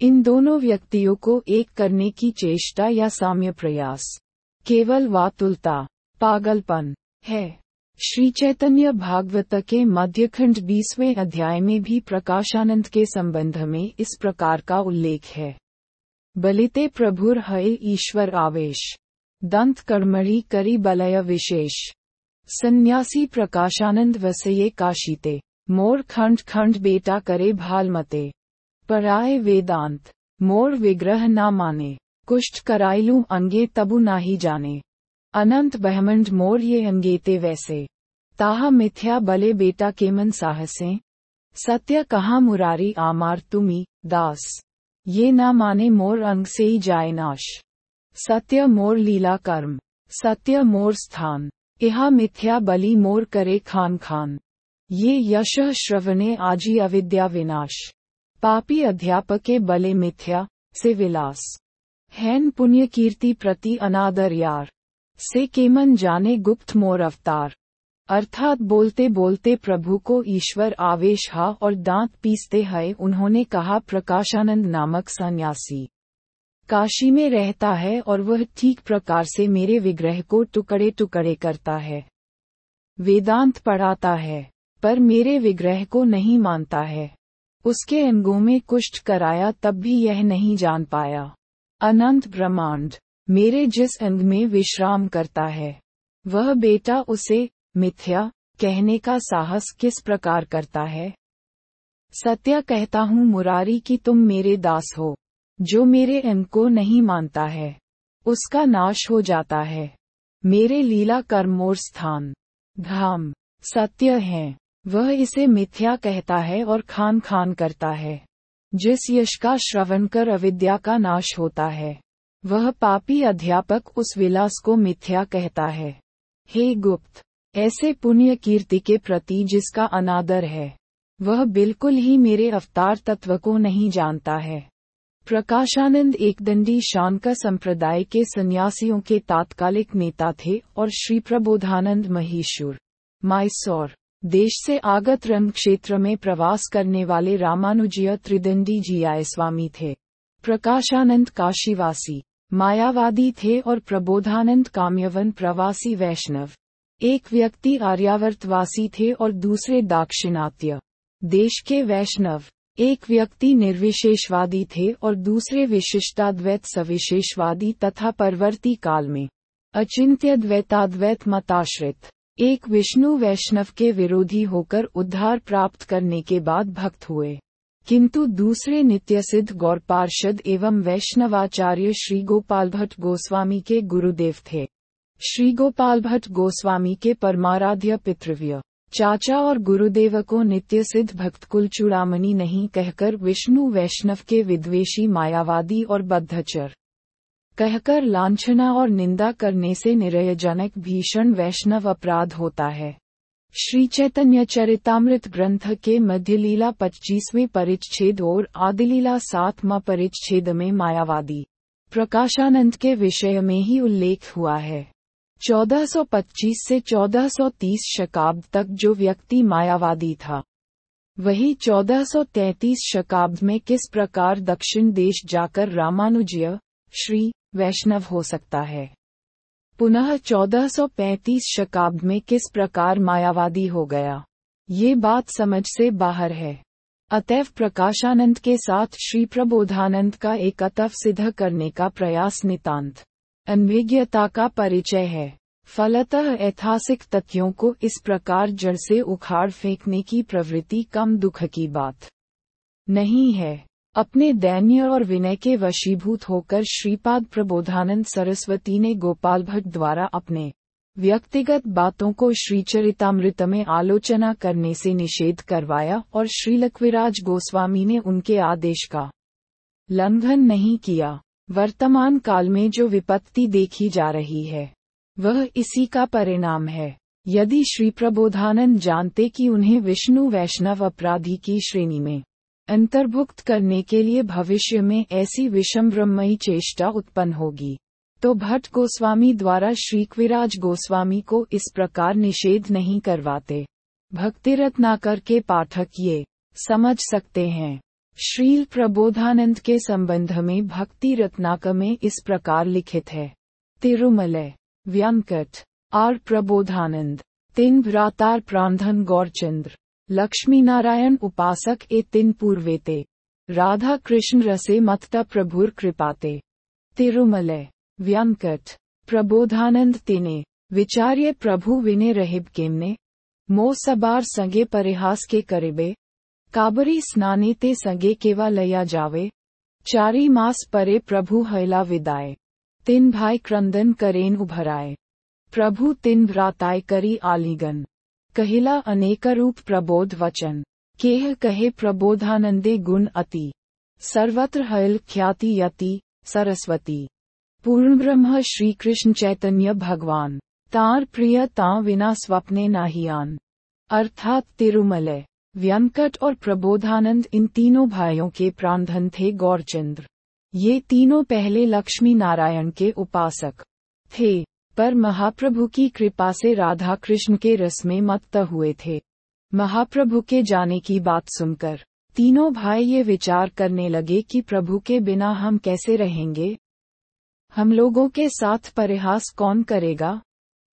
Speaker 1: इन दोनों व्यक्तियों को एक करने की चेष्टा या साम्य प्रयास, केवल वातुलता, पागलपन, है। श्री चैतन्य भागवत के मध्यखंड बीसवें अध्याय में भी प्रकाशानंद के संबंध में इस प्रकार का उल्लेख है। बलिते प्रभुर हय ईश्वर आवेश, दंत कर्मणि करी बलय विशेष। सन्यासी प्रकाशानंद वसये काशीते, मोर खंड खंड बेटा करे भाल मते पराए वेदांत, मोर विग्रह ना माने, कुष्ठ कराइलू अंगे तबु ना ही जाने। अनंत बहमंड मोर ये अंगेते वैसे। ताहा मिथ्या बले बेटा के मन साहसे। सत्य कहा मुरारी आमार तुमी, दास। ये ना माने मोर अंग से ही जाए नाश। सत्य मोर लीला कर्म। सत्य मोर स्थान। इहा मिथ्या बलि मोर करे खान खान। ये यश श्रवणे आजी अविद्या विनाश। पापी अध्यापके बले मिथ्या से विलास। हैन पुण्य कीर्ति प्रति अनादर यार। से केमन जाने गुप्त मोर अवतार। अर्थात बोलते बोलते प्रभु को ईश्वर आवेश हा और दांत पीसते है उन्होंने कहा, प्रकाशानंद नामक सन्यासी, काशी में रहता है और वह ठीक प्रकार से मेरे विग्रह को टुकड़े टुकड़े करता है। वेदांत पढ़ाता है, पर मेरे विग्रह को नहीं मानता है। उसके अंगों में कुष्ठ कराया तब भी यह नहीं जान पाया। अनंत ब्रह्मांड मेरे जिस अंग में विश्राम करता है, वह बेटा उसे मिथ्या कहने का साहस किस प्रकार करता है? सत्य कहता हूँ, मुरारी कि तुम मेरे दास हो, जो मेरे अंग को नहीं मानता है, उसका नाश हो जाता है। मेरे लीला कर्मोर स्थान, धाम, सत्य है। वह इसे मिथ्या कहता है और खान खान करता है, जिस यश का श्रवण कर अविद्या का नाश होता है। वह पापी अध्यापक उस विलास को मिथ्या कहता है। हे गुप्त, ऐसे पुण्य कीर्ति के प्रति जिसका अनादर है, वह बिल्कुल ही मेरे अवतार तत्व को नहीं जानता है। प्रकाशानंद एक दंडी शानका संप्रदाय के सन्यासियों के तात्कालिक नेता थे और श्री प्रबोधानंद महीशुर माइसौर, देश से आगत रंग क्षेत्र में प्रवास करने वाले रामानुजीय त्रिदंडी जी आय स्वामी थे। प्रकाशानंद काशीवासी मायावादी थे और प्रबोधानंद काम्यवन प्रवासी वैष्णव। एक व्यक्ति आर्यावर्तवासी थे और दूसरे दाक्षिणात्य। देश के वैष्णव। एक व्यक्ति निर्विशेषवादी थे और दूसरे विशिष्टाद्वैत सविशेषवादी तथा परवर्ती काल में। अचिंत्य द्वैताद्वैत मताश्रित। एक विष्णु वैष्णव के विरोधी होकर उद्धार प्राप्त करने के बाद भक्त हुए। किंतु दूसरे नित्य सिद्ध गौर पार्षद एवं वैष्णवाचार्य श्री गोपाल भट्ट गोस्वामी के गुरुदेव थे। श्री गोपाल भट्ट गोस्वामी के परमाराध्य पितृव्य। चाचा और गुरुदेव को नित्य सिद्ध भक्त कुल चूड़ामणि नहीं कहकर विष्णु वैष्णव के विद्वेषी मायावादी और बद्धचर। कहकर लांछना और निंदा करने से निरयजनक भीषण वैष्णव अपराध होता है। श्री चैतन्य चरितामृत ग्रंथ के मध्य लीला पच्चीसवें परिच्छेद और आदिलीला सातवा परिच्छेद में मायावादी, प्रकाशानंद के विषय में ही उल्लेख हुआ है। 1425 से 1430 शकाब्द तक जो व्यक्ति मायावादी था, वही 1433 शकाब्द में किस प्रकार दक्षिण देश जाकर रामानुजय, श्री, वैष्णव हो सकता है। पुनः 1435 शकाब्द में किस प्रकार मायावादी हो गया? ये बात समझ से बाहर है। अतएव प्रकाशानंद के साथ श्री प्रबोधानंद का एक अतव सिद्ध करने का प्रयास नितांत। अनभिज्ञता का परिचय है। फलतः ऐतिहासिक तथ्यों को इस प्रकार जड़ से उखाड़ फेंकने की प्रवृत्ति कम दुख की बात नहीं है। अपने दैन्य और विनय के वशीभूत होकर श्रीपाद प्रबोधानंद सरस्वती ने गोपाल भट्ट द्वारा अपने व्यक्तिगत बातों को श्रीचरितामृत में आलोचना करने से निषेध करवाया और श्री लक्विराज गोस्वामी ने उनके आदेश का लंघन नहीं किया। वर्तमान काल में जो विपत्ति देखी जा रही है, वह इसी का परिणाम है। यदि श्री प्रबोधानंद जानते कि उन्हें विष्णु वैष्णव अपराधी की श्रेणी में अंतर्भुक्त करने के लिए भविष्य में ऐसी विषम ब्रह्मयी चेष्टा उत्पन्न होगी। तो भट्ट गोस्वामी द्वारा श्री क्विराज गोस्वामी को इस प्रकार निषेध नहीं करवाते। भक्ति रत्नाकर के पाठक ये समझ सकते हैं। श्रील प्रबोधानंद के संबंध में भक्ति रत्नाक में इस प्रकार लिखित है। तिरुमलय व्यंकट, आर प्रबोधानंद, तिन भ्रातार प्रांधन गौरचंद्र। लक्ष्मी नारायण उपासक ए तिन पूर्वेते। राधा कृष्ण रसे मत्ता प्रभुर कृपाते। तिरुमलय व्यंकट, प्रबोधानंद तिने, विचार्य प्रभु विने रहिब केमने। मो सबार संगे परिहास के करिबे। काबरी स्नाने ते संगे केवा लया जावे। चारी मास परे प्रभु हैला विदाय तिन भाई क्रंदन करेन उभराए। प्रभु तिन भ्राताय करी आलिगन। कहिला अनेक रूप प्रबोध वचन। केह कहे प्रबोधानंदे गुण अति। सर्वत्र हल ख्याति यति, सरस्वती। पूर्ण ब्रह्म श्री कृष्ण चैतन्य भगवान। तार प्रिय ता विना स्वप्ने नाहियान। अर्थात तिरुमलय व्यंकट और प्रबोधानंद इन तीनों भाइयों के प्राणधन थे गौरचंद्र। ये तीनों पहले लक्ष्मी नारायण के उपासक। थे। पर महाप्रभु की कृपा से राधा कृष्ण के रस में मत्त हुए थे। महाप्रभु के जाने की बात सुनकर तीनों भाई ये विचार करने लगे कि प्रभु के बिना हम कैसे रहेंगे? हम लोगों के साथ परिहास कौन करेगा?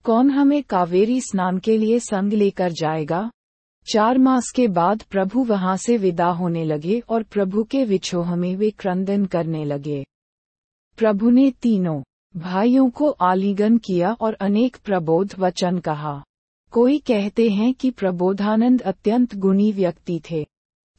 Speaker 1: कौन हमें कावेरी स्नान के लिए संग लेकर जाएगा? चार मास के बाद प्रभु वहाँ से विदा होने लगे और प्रभु के विछोह में वे क्रंदन करने लगे। प्रभु ने तीनों भाइयों को आलिंगन किया और अनेक प्रबोध वचन कहा। कोई कहते हैं कि प्रबोधानंद अत्यंत गुणी व्यक्ति थे।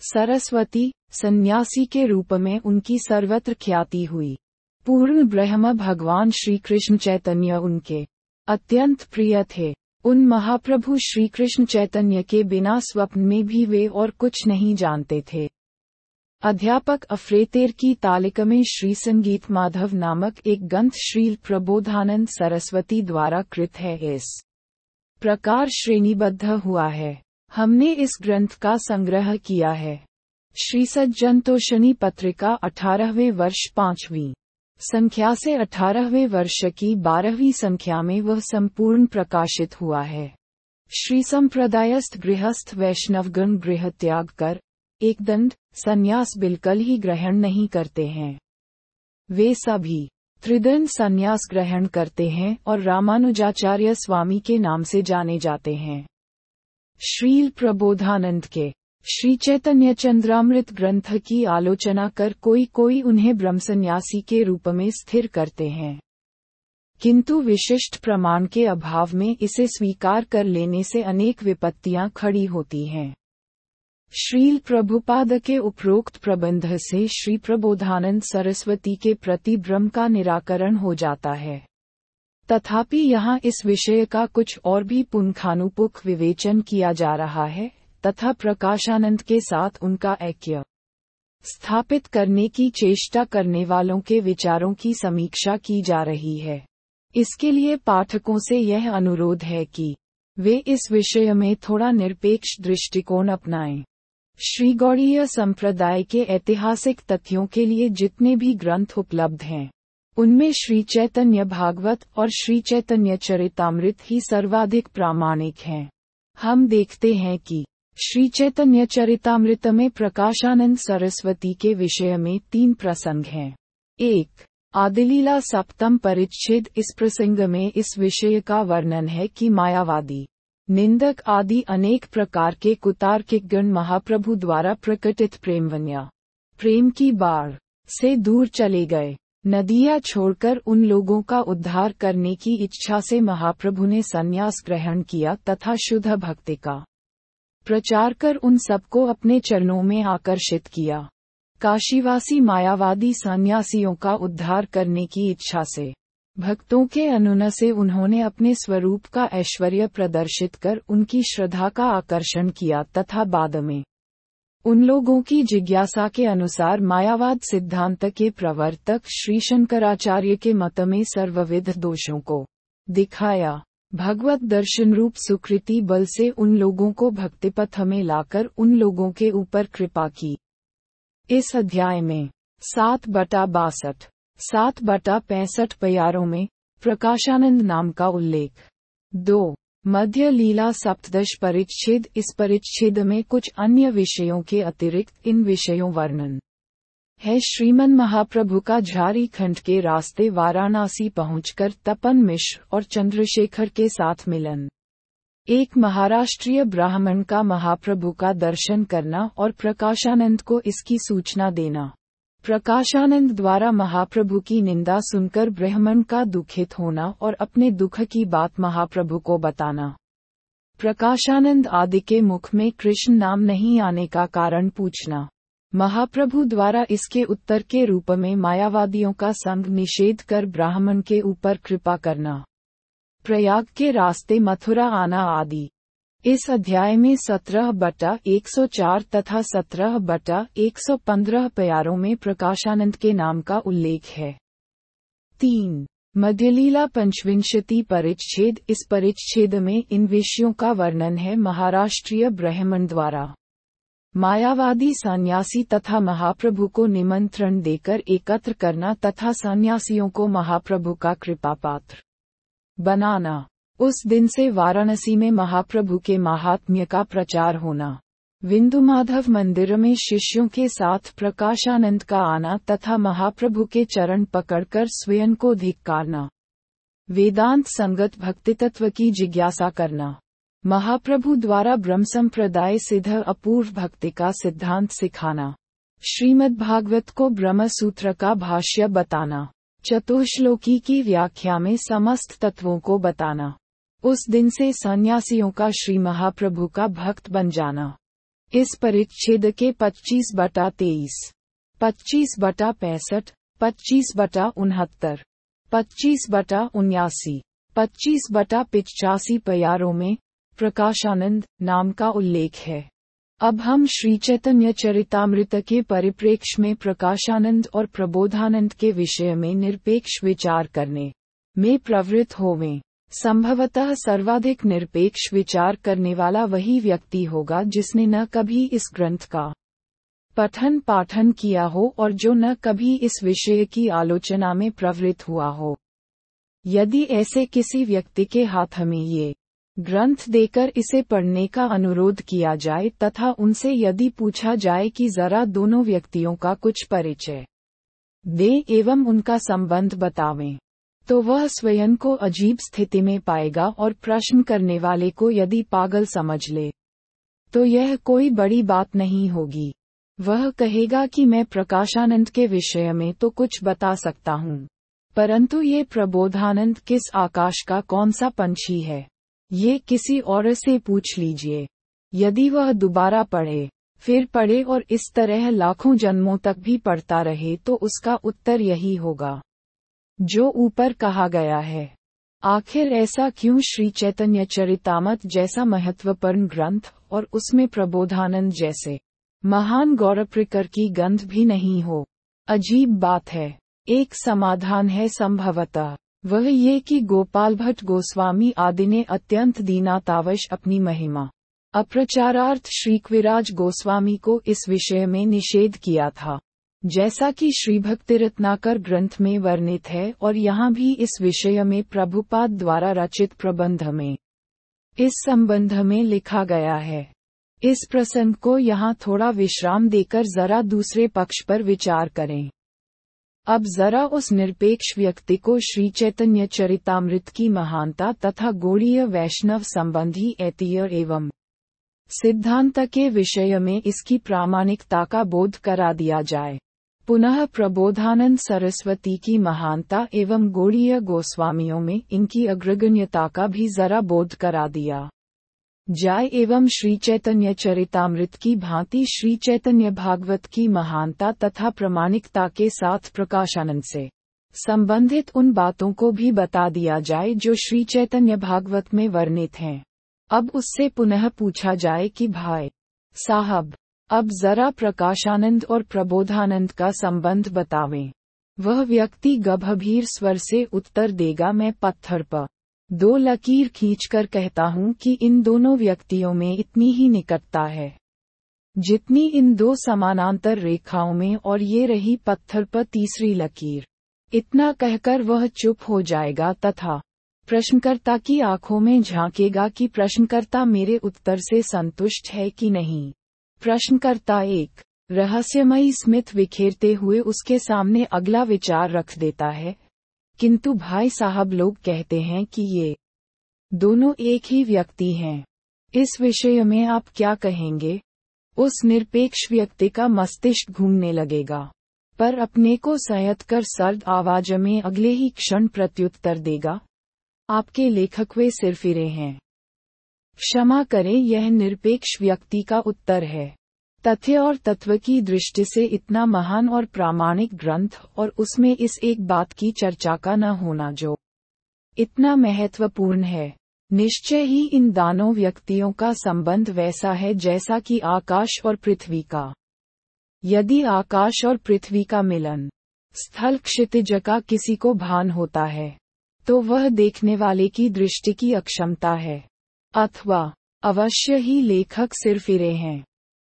Speaker 1: सरस्वती, सन्यासी के रूप में उनकी सर्वत्र ख्याति हुई। पूर्ण ब्रह्म भगवान श्री कृष्ण चैतन्य उनके अत्यंत प्रिय थे। उन महाप्रभु श्री कृष्ण चैतन्य के बिना स्वप्न में भी वे और कुछ नहीं जानते थे। अध्यापक अफ्रेतेर की तालिका में श्री संगीत माधव नामक एक ग्रंथ श्रील प्रबोधानंद सरस्वती द्वारा कृत है। इस प्रकार श्रेणीबद्ध हुआ है। हमने इस ग्रंथ का संग्रह किया है। श्री सज्जनतोषणी पत्रिका अठारहवें वर्ष पांचवी संख्या से अठारहवें वर्ष की बारहवीं संख्या में वह संपूर्ण प्रकाशित हुआ है। श्री संप्रदायस्थ गृहस्थ वैष्णवगण गृह त्याग कर, एक दंड संन्यास बिल्कुल ही ग्रहण नहीं करते हैं। वे सभी त्रिदंड संन्यास ग्रहण करते हैं और रामानुजाचार्य स्वामी के नाम से जाने जाते हैं। श्रील प्रबोधानंद के श्री चैतन्य चंद्रामृत ग्रंथ की आलोचना कर कोई कोई उन्हें ब्रह्मसन्यासी के रूप में स्थिर करते हैं। किंतु विशिष्ट प्रमाण के अभाव में इसे स्वीकार कर लेने से अनेक विपत्तियाँ खड़ी होती हैं। श्रील प्रभुपाद के उपरोक्त प्रबंध से श्री प्रबोधानंद सरस्वती के प्रति ब्रह्म का निराकरण हो जाता है तथापि यहाँ इस विषय का कुछ और भी पुनखानुपुख विवेचन किया जा रहा है, तथा प्रकाशानंद के साथ उनका ऐक्य स्थापित करने की चेष्टा करने वालों के विचारों की समीक्षा की जा रही है इसके लिए पाठकों से यह अनुरोध है कि वे इस विषय में थोड़ा निरपेक्ष दृष्टिकोण अपनाएँ। श्री गौड़ीय संप्रदाय के ऐतिहासिक तथ्यों के लिए जितने भी ग्रंथ उपलब्ध हैं, उनमें श्री चैतन्य भागवत और श्री चैतन्य चरितमृत ही सर्वाधिक प्रामाणिक हैं। हम देखते हैं कि श्री चैतन्य चरितमृत में प्रकाशानंद सरस्वती के विषय में तीन प्रसंग हैं। एक, आदिलीला सप्तम परिच्छेद इस प्रसंग में इस विषय का वर्णन है कि मायावादी निंदक आदि अनेक प्रकार के कुतार्किक गण महाप्रभु द्वारा प्रकटित प्रेमवन्या। प्रेम की बाढ़ से दूर चले गए। नदियाँ छोड़कर उन लोगों का उद्धार करने की इच्छा से महाप्रभु ने संन्यास ग्रहण किया तथा शुद्ध भक्ति का प्रचार कर उन सबको अपने चरणों में आकर्षित किया। काशीवासी मायावादी सन्यासियों का उद्धार करने की इच्छा से भक्तों के अनुन से उन्होंने अपने स्वरूप का ऐश्वर्य प्रदर्शित कर उनकी श्रद्धा का आकर्षण किया तथा बाद में उन लोगों की जिज्ञासा के अनुसार मायावाद सिद्धांत के प्रवर्तक श्री शंकराचार्य के मत में सर्वविध दोषों को दिखाया। भगवत दर्शन रूप सुकृति बल से उन लोगों को भक्तिपथ में लाकर उन लोगों के ऊपर कृपा की। इस अध्याय में सात बटा बासठ सात बटा पैंसठ प्यारों में प्रकाशानंद नाम का उल्लेख। दो, मध्य लीला सप्तदश परिच्छेद। इस परिच्छेद में कुछ अन्य विषयों के अतिरिक्त इन विषयों वर्णन है। श्रीमन महाप्रभु का झारीखंड के रास्ते वाराणसी पहुंचकर तपन मिश्र और चंद्रशेखर के साथ मिलन। एक महाराष्ट्रीय ब्राह्मण का महाप्रभु का दर्शन करना और प्रकाशानंद को इसकी सूचना देना। प्रकाशानंद द्वारा महाप्रभु की निंदा सुनकर ब्राह्मण का दुखित होना और अपने दुख की बात महाप्रभु को बताना। प्रकाशानंद आदि के मुख में कृष्ण नाम नहीं आने का कारण पूछना। महाप्रभु द्वारा इसके उत्तर के रूप में मायावादियों का संग निषेध कर ब्राह्मण के ऊपर कृपा करना। प्रयाग के रास्ते मथुरा आना आदि। इस अध्याय में सत्रह बटा 104 तथा सत्रह बटा 115 प्यारों में प्रकाशानंद के नाम का उल्लेख है। तीन, मध्यलीला पंचविंशति परिच्छेद। इस परिच्छेद में इन विषयों का वर्णन है महाराष्ट्रीय ब्राह्मण द्वारा। मायावादी सन्यासी तथा महाप्रभु को निमंत्रण देकर एकत्र करना तथा सन्यासियों को महाप्रभु का कृपा पात्र बनाना उस दिन से वाराणसी में महाप्रभु के महात्म्य का प्रचार होना। विंदु माधव मंदिर में शिष्यों के साथ प्रकाशानंद का आना तथा महाप्रभु के चरण पकड़कर स्वयं को धिक्कारना। वेदांत संगत भक्तितत्व की जिज्ञासा करना। महाप्रभु द्वारा ब्रह्म संप्रदाय सिद्ध अपूर्व भक्ति का सिद्धांत सिखाना। श्रीमद् भागवत को ब्रह्म सूत्र का भाष्य बताना। चतुश्लोकी की व्याख्या में समस्त तत्वों को बताना। उस दिन से सन्यासियों का श्री महाप्रभु का भक्त बन जाना। इस परिच्छेद के 25 बटा तेईस, पच्चीस बटा पैंसठ, पच्चीस बटा उनहत्तर, पच्चीस बटा उन्यासी, पच्चीस बटा पिचासी प्यारों में प्रकाशानंद नाम का उल्लेख है। अब हम श्री चैतन्य चरितामृत के परिप्रेक्ष्य में प्रकाशानंद और प्रबोधानंद के विषय में निरपेक्ष विचार करने में प्रवृत्त होवें। संभवतः सर्वाधिक निरपेक्ष विचार करने वाला वही व्यक्ति होगा जिसने न कभी इस ग्रंथ का पठन पाठन किया हो और जो न कभी इस विषय की आलोचना में प्रवृत्त हुआ हो। यदि ऐसे किसी व्यक्ति के हाथ में ये ग्रंथ देकर इसे पढ़ने का अनुरोध किया जाए तथा उनसे यदि पूछा जाए कि जरा दोनों व्यक्तियों का कुछ परिचय दे एवं उनका संबंध बतावें। तो वह स्वयं को अजीब स्थिति में पाएगा और प्रश्न करने वाले को यदि पागल समझ ले तो यह कोई बड़ी बात नहीं होगी। वह कहेगा कि मैं प्रकाशानंद के विषय में तो कुछ बता सकता हूँ, परंतु ये प्रबोधानंद किस आकाश का कौन सा पंछी है, ये किसी और से पूछ लीजिए। यदि वह दोबारा पढ़े, फिर पढ़े और इस तरह लाखों जन्मों तक भी पढ़ता रहे तो उसका उत्तर यही होगा। जो ऊपर कहा गया है। आखिर ऐसा क्यों श्री चैतन्य चरितामत जैसा महत्वपूर्ण ग्रंथ और उसमें प्रबोधानंद जैसे महान गौरवप्रिकर की गंध भी नहीं हो? अजीब बात है। एक समाधान है संभवतः। वह ये कि गोपाल भट्ट गोस्वामी आदि ने अत्यंत दीनातावश अपनी महिमा, अप्रचारार्थ श्री क्विराज गोस्वामी को इस विषय में निषेध किया था। जैसा कि श्री भक्ति रत्नाकर ग्रंथ में वर्णित है और यहाँ भी इस विषय में प्रभुपाद द्वारा रचित प्रबंध में, इस संबंध में लिखा गया है। इस प्रसंग को यहाँ थोड़ा विश्राम देकर जरा दूसरे पक्ष पर विचार करें। अब जरा उस निरपेक्ष व्यक्ति को श्री चैतन्य चरितामृत की महानता तथा गोड़ीय वैष्णव संबंधी ऐतिह्य एवं सिद्धांत के विषय में इसकी प्रामाणिकता का बोध करा दिया जाए। पुनः प्रबोधानंद सरस्वती की महानता एवं गौड़ीय गोस्वामियों में इनकी अग्रगण्यता का भी जरा बोध करा दिया। जाय एवं श्री चैतन्य चरितामृत की भांति श्री चैतन्य भागवत की महानता तथा प्रमाणिकता के साथ प्रकाशानंद से संबंधित उन बातों को भी बता दिया जाए जो श्री चैतन्य भागवत में वर्णित हैं। अब उससे पुनः पूछा जाए कि भाई साहब अब जरा प्रकाशानंद और प्रबोधानंद का संबंध बतावें। वह व्यक्ति गभीर स्वर से उत्तर देगा, मैं पत्थर पर। दो लकीर खींचकर कहता हूँ कि इन दोनों व्यक्तियों में इतनी ही निकटता है। जितनी इन दो समानांतर रेखाओं में और ये रही पत्थर पर तीसरी लकीर। इतना कहकर वह चुप हो जाएगा तथा प्रश्नकर्ता की आँखों में झांकेगा कि प्रश्नकर्ता मेरे उत्तर से संतुष्ट है कि नहीं। प्रश्नकर्ता एक, रहस्यमयी स्मित विखेरते हुए उसके सामने अगला विचार रख देता है। किंतु भाई साहब लोग कहते हैं कि ये दोनों एक ही व्यक्ति हैं। इस विषय में आप क्या कहेंगे? उस निरपेक्ष व्यक्ति का मस्तिष्क घूमने लगेगा, पर अपने को संयत कर सर्द आवाज़ में अगले ही क्षण प्रत्युत्तर देगा। आपके लेखक वे सिरफिरे हैं। क्षमा करें, यह निरपेक्ष व्यक्ति का उत्तर है। तथ्य और तत्व की दृष्टि से इतना महान और प्रामाणिक ग्रंथ और उसमें इस एक बात की चर्चा का न होना जो इतना महत्वपूर्ण है। निश्चय ही इन दानों व्यक्तियों का संबंध वैसा है जैसा कि आकाश और पृथ्वी का। यदि आकाश और पृथ्वी का मिलन स्थल क्षितिज का किसी को भान होता है तो वह देखने वाले की दृष्टि की अक्षमता है। अथवा, अवश्य ही लेखक सिरफिरे हैं।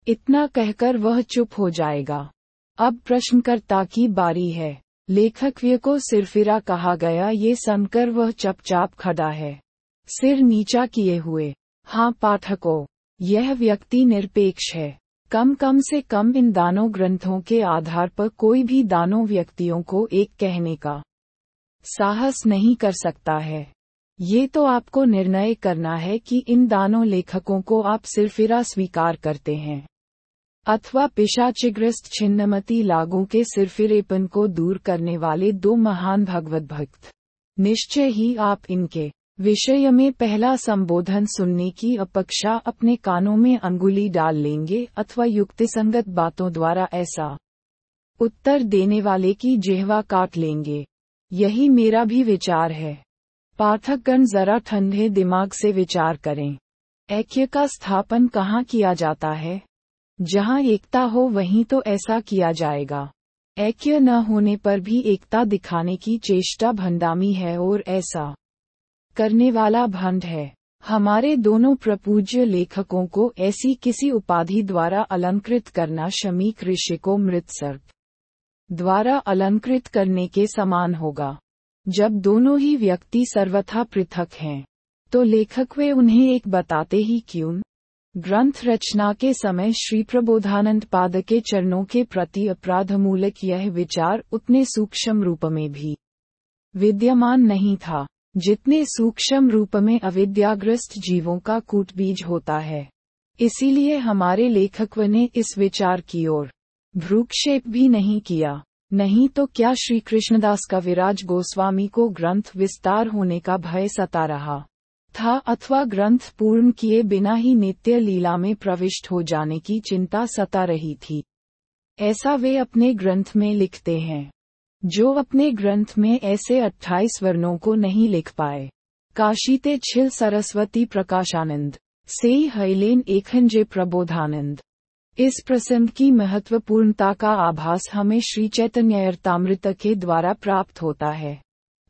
Speaker 1: इतना कहकर वह चुप हो जाएगा। अब प्रश्नकर्ता की बारी है। लेखकव्य को सिरफिरा कहा गया ये सुनकर वह चपचाप खड़ा है। सिर नीचा किए हुए। हाँ पाठकों, यह व्यक्ति निरपेक्ष है। कम कम से कम इन दानों ग्रंथों के आधार पर कोई भी दानों व्यक्तियों को एक कहने का साहस नहीं कर सकता है। ये तो आपको निर्णय करना है कि इन दानों लेखकों को आप सिरफिरा स्वीकार करते हैं। अथवा पिशाचिग्रस्त छिन्नमती लागों के सिरफिरेपन को दूर करने वाले दो महान भगवत भक्त। निश्चय ही आप इनके विषय में पहला संबोधन सुनने की अपेक्षा अपने कानों में अंगुली डाल लेंगे अथवा युक्तिसंगत बातों द्वारा ऐसा उत्तर देने वाले की जेहवा काट लेंगे। यही मेरा भी विचार है। पाठकगण जरा ठंडे दिमाग से विचार करें। ऐक्य का स्थापन कहाँ किया जाता है? जहाँ एकता हो वहीं तो ऐसा किया जाएगा। ऐक्य न होने पर भी एकता दिखाने की चेष्टा भंडामी है और ऐसा करने वाला भंड है। हमारे दोनों प्रपूज्य लेखकों को ऐसी किसी उपाधि द्वारा अलंकृत करना शमीक ऋषि को मृत सर्प द्वारा अलंकृत करने के समान होगा। जब दोनों ही व्यक्ति सर्वथा पृथक हैं तो लेखक वे उन्हें एक बताते ही क्यों? ग्रंथ रचना के समय श्री प्रबोधानंद पाद के चरणों के प्रति अपराधमूलक यह विचार उतने सूक्ष्म रूप में भी विद्यमान नहीं था, जितने सूक्ष्म रूप में अविद्याग्रस्त जीवों का कूट बीज होता है। इसीलिए हमारे लेखक ने इस विचार की ओर भ्रूक्षेप भी नहीं किया। नहीं तो क्या श्री कृष्णदास का विराज गोस्वामी को ग्रंथ विस्तार होने का भय सता रहा? था अथवा ग्रंथ पूर्ण किए बिना ही नित्य लीला में प्रविष्ट हो जाने की चिंता सता रही थी। ऐसा वे अपने ग्रंथ में लिखते हैं। जो अपने ग्रंथ में ऐसे 28 वर्णों को नहीं लिख पाए। काशीते छिल सरस्वती प्रकाशानंद। से हैलेन एकहंजे प्रबोधानंद। इस प्रसंग की महत्वपूर्णता का आभास हमें श्री चैतन्यतामृत के द्वारा प्राप्त होता है।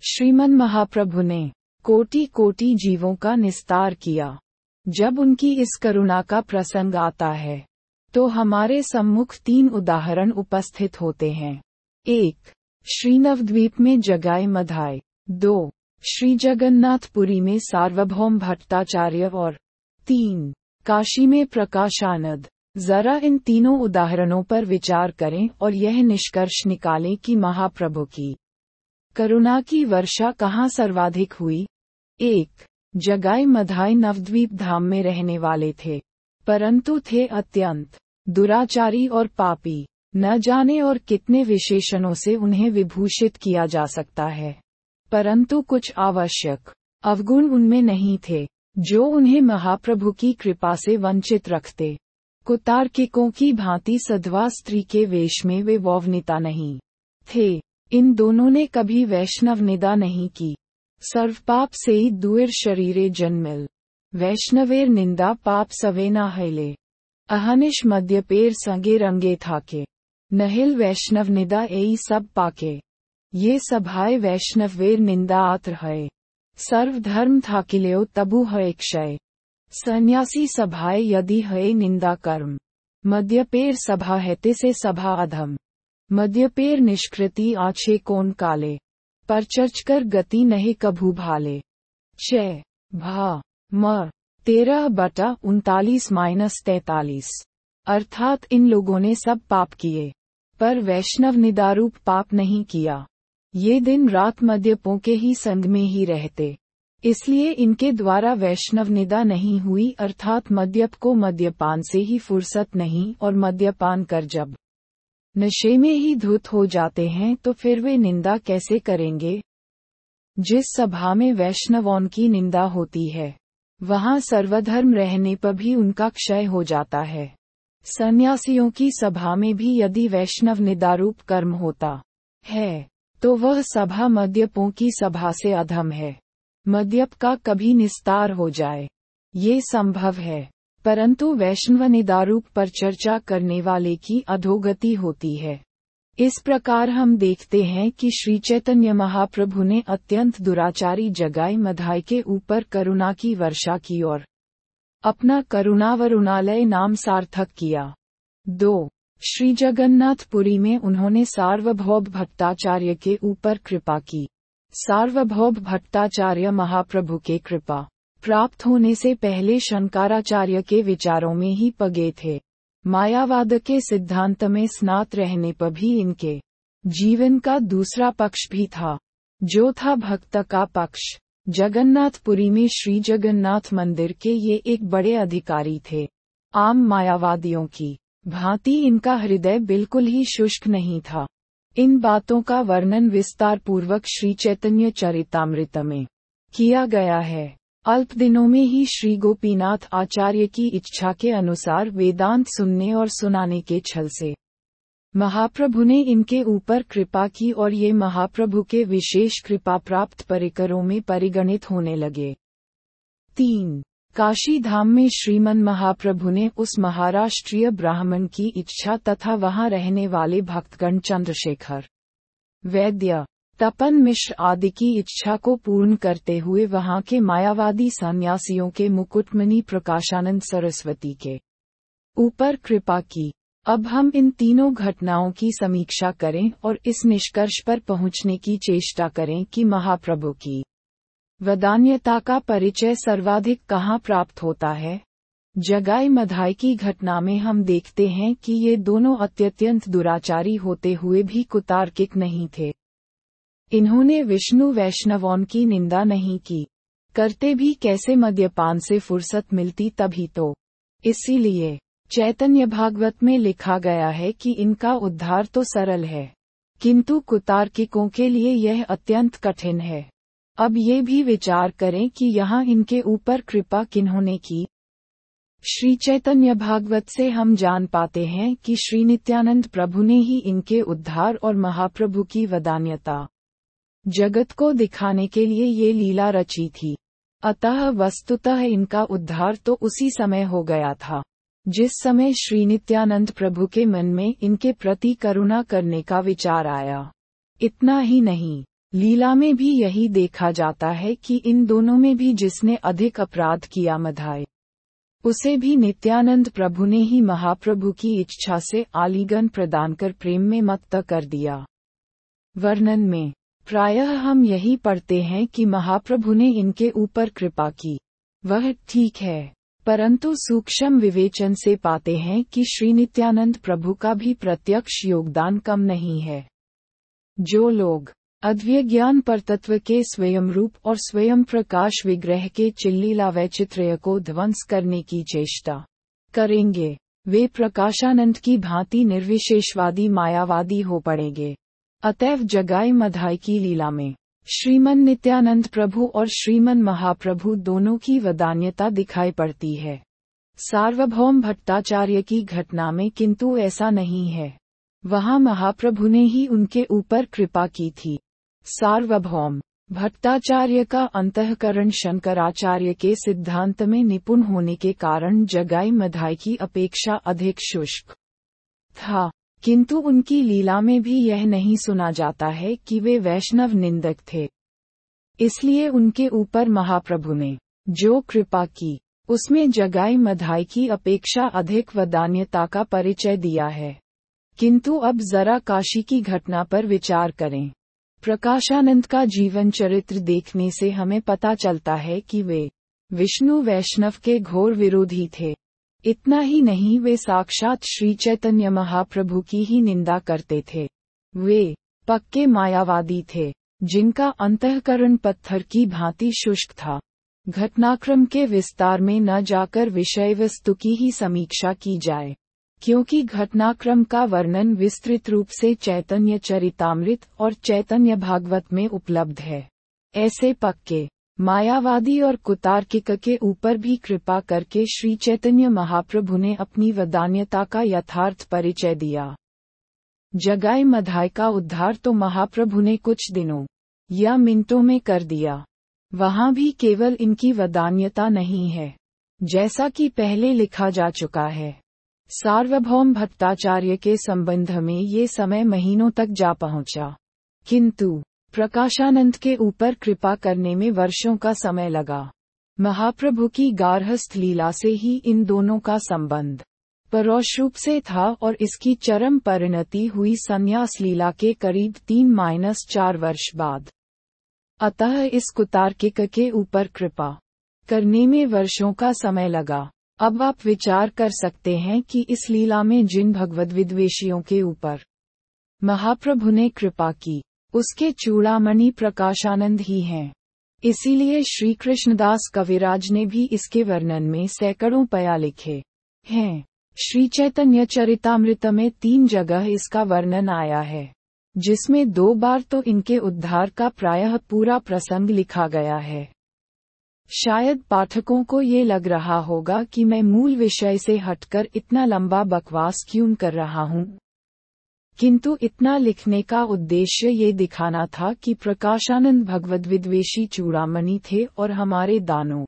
Speaker 1: श्रीमन महाप्रभु ने कोटि कोटि जीवों का निस्तार किया। जब उनकी इस करुणा का प्रसंग आता है तो हमारे सम्मुख तीन उदाहरण उपस्थित होते हैं। एक, श्रीनवद्वीप में जगाए मधाए। दो श्री जगन्नाथपुरी में सार्वभौम भट्टाचार्य और तीन, काशी में प्रकाशानद। जरा इन तीनों उदाहरणों पर विचार करें और यह निष्कर्ष निकालें कि महाप्रभु की करुणा की वर्षा कहाँ सर्वाधिक हुई। एक, जगाई मधाई नवद्वीप धाम में रहने वाले थे। परंतु थे अत्यंत दुराचारी और पापी। न जाने और कितने विशेषणों से उन्हें विभूषित किया जा सकता है। परंतु कुछ आवश्यक अवगुण उनमें नहीं थे, जो उन्हें महाप्रभु की कृपा से वंचित रखते। कुतार्किकों की भांति सधवा स्त्री के वेश में वे वौवनिता नहीं थे। इन दोनों ने कभी वैष्णव निदा नहीं की। सर्वपाप से ही दुर शरीरे जन्मिल। वैष्णवेर निंदा पाप सवे सवेना हैले अहनिश मध्यपेर संगे रंगे थाके। नहिल वैष्णव निदा एई सब पाके। ये सभाए वैष्णव वेर निंदा आत्र है सर्व धर्म था किले तबु है क्षय सन्यासी सभाए यदि है निंदा कर्म। मध्यपेर सभा है से सभा अधम। मध्यपेर निष्कृति आछे कौन काले। पर चर्च कर गति नहीं कभू भाले। च भा, म, तेरह बटा उनतालीस माइनस तैतालीस। अर्थात इन लोगों ने सब पाप किए। पर वैष्णव निदारूप पाप नहीं किया। ये दिन रात मद्यपों के ही संग में ही रहते। इसलिए इनके द्वारा वैष्णव निदा नहीं हुई, अर्थात मद्यप को मद्यपान से ही फुर्सत नहीं, और मद्यपान कर जब नशे में ही धुत हो जाते हैं तो फिर वे निंदा कैसे करेंगे? जिस सभा में वैष्णवों की निंदा होती है, वहाँ सर्वधर्म रहने पर भी उनका क्षय हो जाता है। सन्यासियों की सभा में भी यदि वैष्णव निदारूप कर्म होता है तो वह सभा मद्यपों की सभा से अधम है। मद्यप का कभी निस्तार हो जाए। ये संभव है। परंतु वैष्णव निदारूप पर चर्चा करने वाले की अधोगति होती है। इस प्रकार हम देखते हैं कि श्री चैतन्य महाप्रभु ने अत्यंत दुराचारी जगाई मधाई के ऊपर करुणा की वर्षा की और अपना करुणा वरुणालय नाम सार्थक किया। दो, श्री जगन्नाथपुरी में उन्होंने सार्वभौम भट्टाचार्य के ऊपर कृपा की। सार्वभौम भट्टाचार्य महाप्रभु के कृपा प्राप्त होने से पहले शंकराचार्य के विचारों में ही पगे थे। मायावाद के सिद्धांत में स्नात रहने पर भी इनके जीवन का दूसरा पक्ष भी था। जो था भक्त का पक्ष, जगन्नाथपुरी में श्री जगन्नाथ मंदिर के ये एक बड़े अधिकारी थे। आम मायावादियों की भांति इनका हृदय बिल्कुल ही शुष्क नहीं था। इन बातों का वर्णन विस्तार पूर्वक श्री चैतन्य चरितामृत में किया गया है। अल्प दिनों में ही श्री गोपीनाथ आचार्य की इच्छा के अनुसार वेदांत सुनने और सुनाने के छल से महाप्रभु ने इनके ऊपर कृपा की और ये महाप्रभु के विशेष कृपा प्राप्त परिकरों में परिगणित होने लगे। तीन काशी धाम में श्रीमन महाप्रभु ने उस महाराष्ट्रीय ब्राह्मण की इच्छा तथा वहाँ रहने वाले भक्तगण चंद्रशेखर, वैद्य, तपन मिश्र आदि की इच्छा को पूर्ण करते हुए वहाँ के मायावादी सन्यासियों के मुकुटमणि प्रकाशानंद सरस्वती के ऊपर कृपा की। अब हम इन तीनों घटनाओं की समीक्षा करें और इस निष्कर्ष पर पहुँचने की चेष्टा करें कि महाप्रभु की वदान्यता का परिचय सर्वाधिक कहाँ प्राप्त होता है? जगाई मधाई की घटना में हम देखते हैं कि ये दोनों अत्यंत दुराचारी होते हुए भी कुतार्किक नहीं थे। इन्होंने विष्णु वैष्णवों की निंदा नहीं की। करते भी कैसे मद्यपान से फुर्सत मिलती तभी तो। इसीलिए, चैतन्य भागवत में लिखा गया है कि इनका उद्धार तो सरल है, किंतु कुतार्किकों के लिए यह अत्यंत कठिन है। अब ये भी विचार करें कि यहाँ इनके ऊपर कृपा किन्होंने की। श्री चैतन्य भागवत से हम जान पाते हैं कि श्री नित्यानंद प्रभु ने ही इनके उद्धार और महाप्रभु की वदान्यता। जगत को दिखाने के लिए ये लीला रची थी। अतः वस्तुतः इनका उद्धार तो उसी समय हो गया था, जिस समय श्री नित्यानंद प्रभु के मन में इनके प्रति करुणा करने का विचार आया। इतना ही नहीं। लीला में भी यही देखा जाता है कि इन दोनों में भी जिसने अधिक अपराध किया मधाए उसे भी नित्यानंद प्रभु ने ही महाप्रभु की इच्छा से आलिगन प्रदान कर प्रेम में मत्त कर दिया। वर्णन में, प्रायः हम यही पढ़ते हैं कि महाप्रभु ने इनके ऊपर कृपा की। वह ठीक है, परंतु सूक्ष्म विवेचन से पाते हैं कि श्री नित्यानंद प्रभु का भी प्रत्यक्ष योगदान कम नहीं है। जो लोग अद्वय ज्ञान पर तत्व के स्वयं रूप और स्वयं प्रकाश विग्रह के चिल्लीला वैचित्र्य को ध्वंस करने की चेष्टा करेंगे। वे प्रकाशानंद की भांति निर्विशेषवादी मायावादी हो पड़ेंगे। अतएव जगाई मधाई की लीला में श्रीमन नित्यानंद प्रभु और श्रीमन महाप्रभु दोनों की वदान्यता दिखाई पड़ती है। सार्वभौम भट्टाचार्य की घटना में किंतु ऐसा नहीं है। वहाँ महाप्रभु ने ही उनके ऊपर कृपा की थी। सार्वभौम। भट्टाचार्य का अंतकरण शंकराचार्य के सिद्धांत में निपुण होने के कारण जगाई मधाई की अपेक्षा अधिक शुष्क था। किंतु उनकी लीला में भी यह नहीं सुना जाता है कि वे वैष्णव निंदक थे। इसलिए उनके ऊपर महाप्रभु ने जो कृपा की, उसमें जगाई मधाई की अपेक्षा अधिक वदान्यता का परिचय दिया है। किंतु अब जरा काशी की घटना पर विचार करें। प्रकाशानंद का जीवन चरित्र देखने से हमें पता चलता है कि वे विष्णु वैष्णव के घोर विरोधी थे। इतना ही नहीं, वे साक्षात श्री चैतन्य महाप्रभु की ही निंदा करते थे। वे पक्के मायावादी थे, जिनका अंतकरण पत्थर की भांति शुष्क था। घटनाक्रम के विस्तार में न जाकर विषय वस्तु की ही समीक्षा की जाए। क्योंकि घटनाक्रम का वर्णन विस्तृत रूप से चैतन्य चरितामृत और चैतन्य भागवत में उपलब्ध है। ऐसे पक्के, मायावादी और कुतार्किक के ऊपर भी कृपा करके श्री चैतन्य महाप्रभु ने अपनी वदान्यता का यथार्थ परिचय दिया। जगाई मधाई का उद्धार तो महाप्रभु ने कुछ दिनों या मिनटों में कर दिया। वहाँ भी केवल इनकी वदान्यता नहीं है, जैसा कि पहले लिखा जा चुका है। सार्वभौम भट्टाचार्य के संबंध में ये समय महीनों तक जा पहुँचा। किंतु, प्रकाशानंद के ऊपर कृपा करने में वर्षों का समय लगा। महाप्रभु की गार्हस्थ लीला से ही इन दोनों का संबंध परोक्ष रूप से था और इसकी चरम परिणति हुई संन्यास लीला के करीब तीन माइनस चार वर्ष बाद। अतः इस कुतार्किक के ऊपर कृपा करने में वर्षों का समय लगा। अब आप विचार कर सकते हैं कि इस लीला में जिन भगवद विद्वेशियों के ऊपर महाप्रभु ने कृपा की, उसके चूड़ामणि प्रकाशानंद ही हैं। इसीलिए श्री कृष्णदास कविराज ने भी इसके वर्णन में सैकड़ों पया लिखे हैं। श्री चैतन्य चरितामृत में तीन जगह इसका वर्णन आया है, जिसमें दो बार तो इनके उद्धार का प्रायः पूरा प्रसंग लिखा गया है। शायद पाठकों को ये लग रहा होगा कि मैं मूल विषय से हटकर इतना लंबा बकवास क्यों कर रहा हूँ। किंतु इतना लिखने का उद्देश्य ये दिखाना था कि प्रकाशानंद भगवद विद्वेशी चूड़ामणि थे और हमारे दानों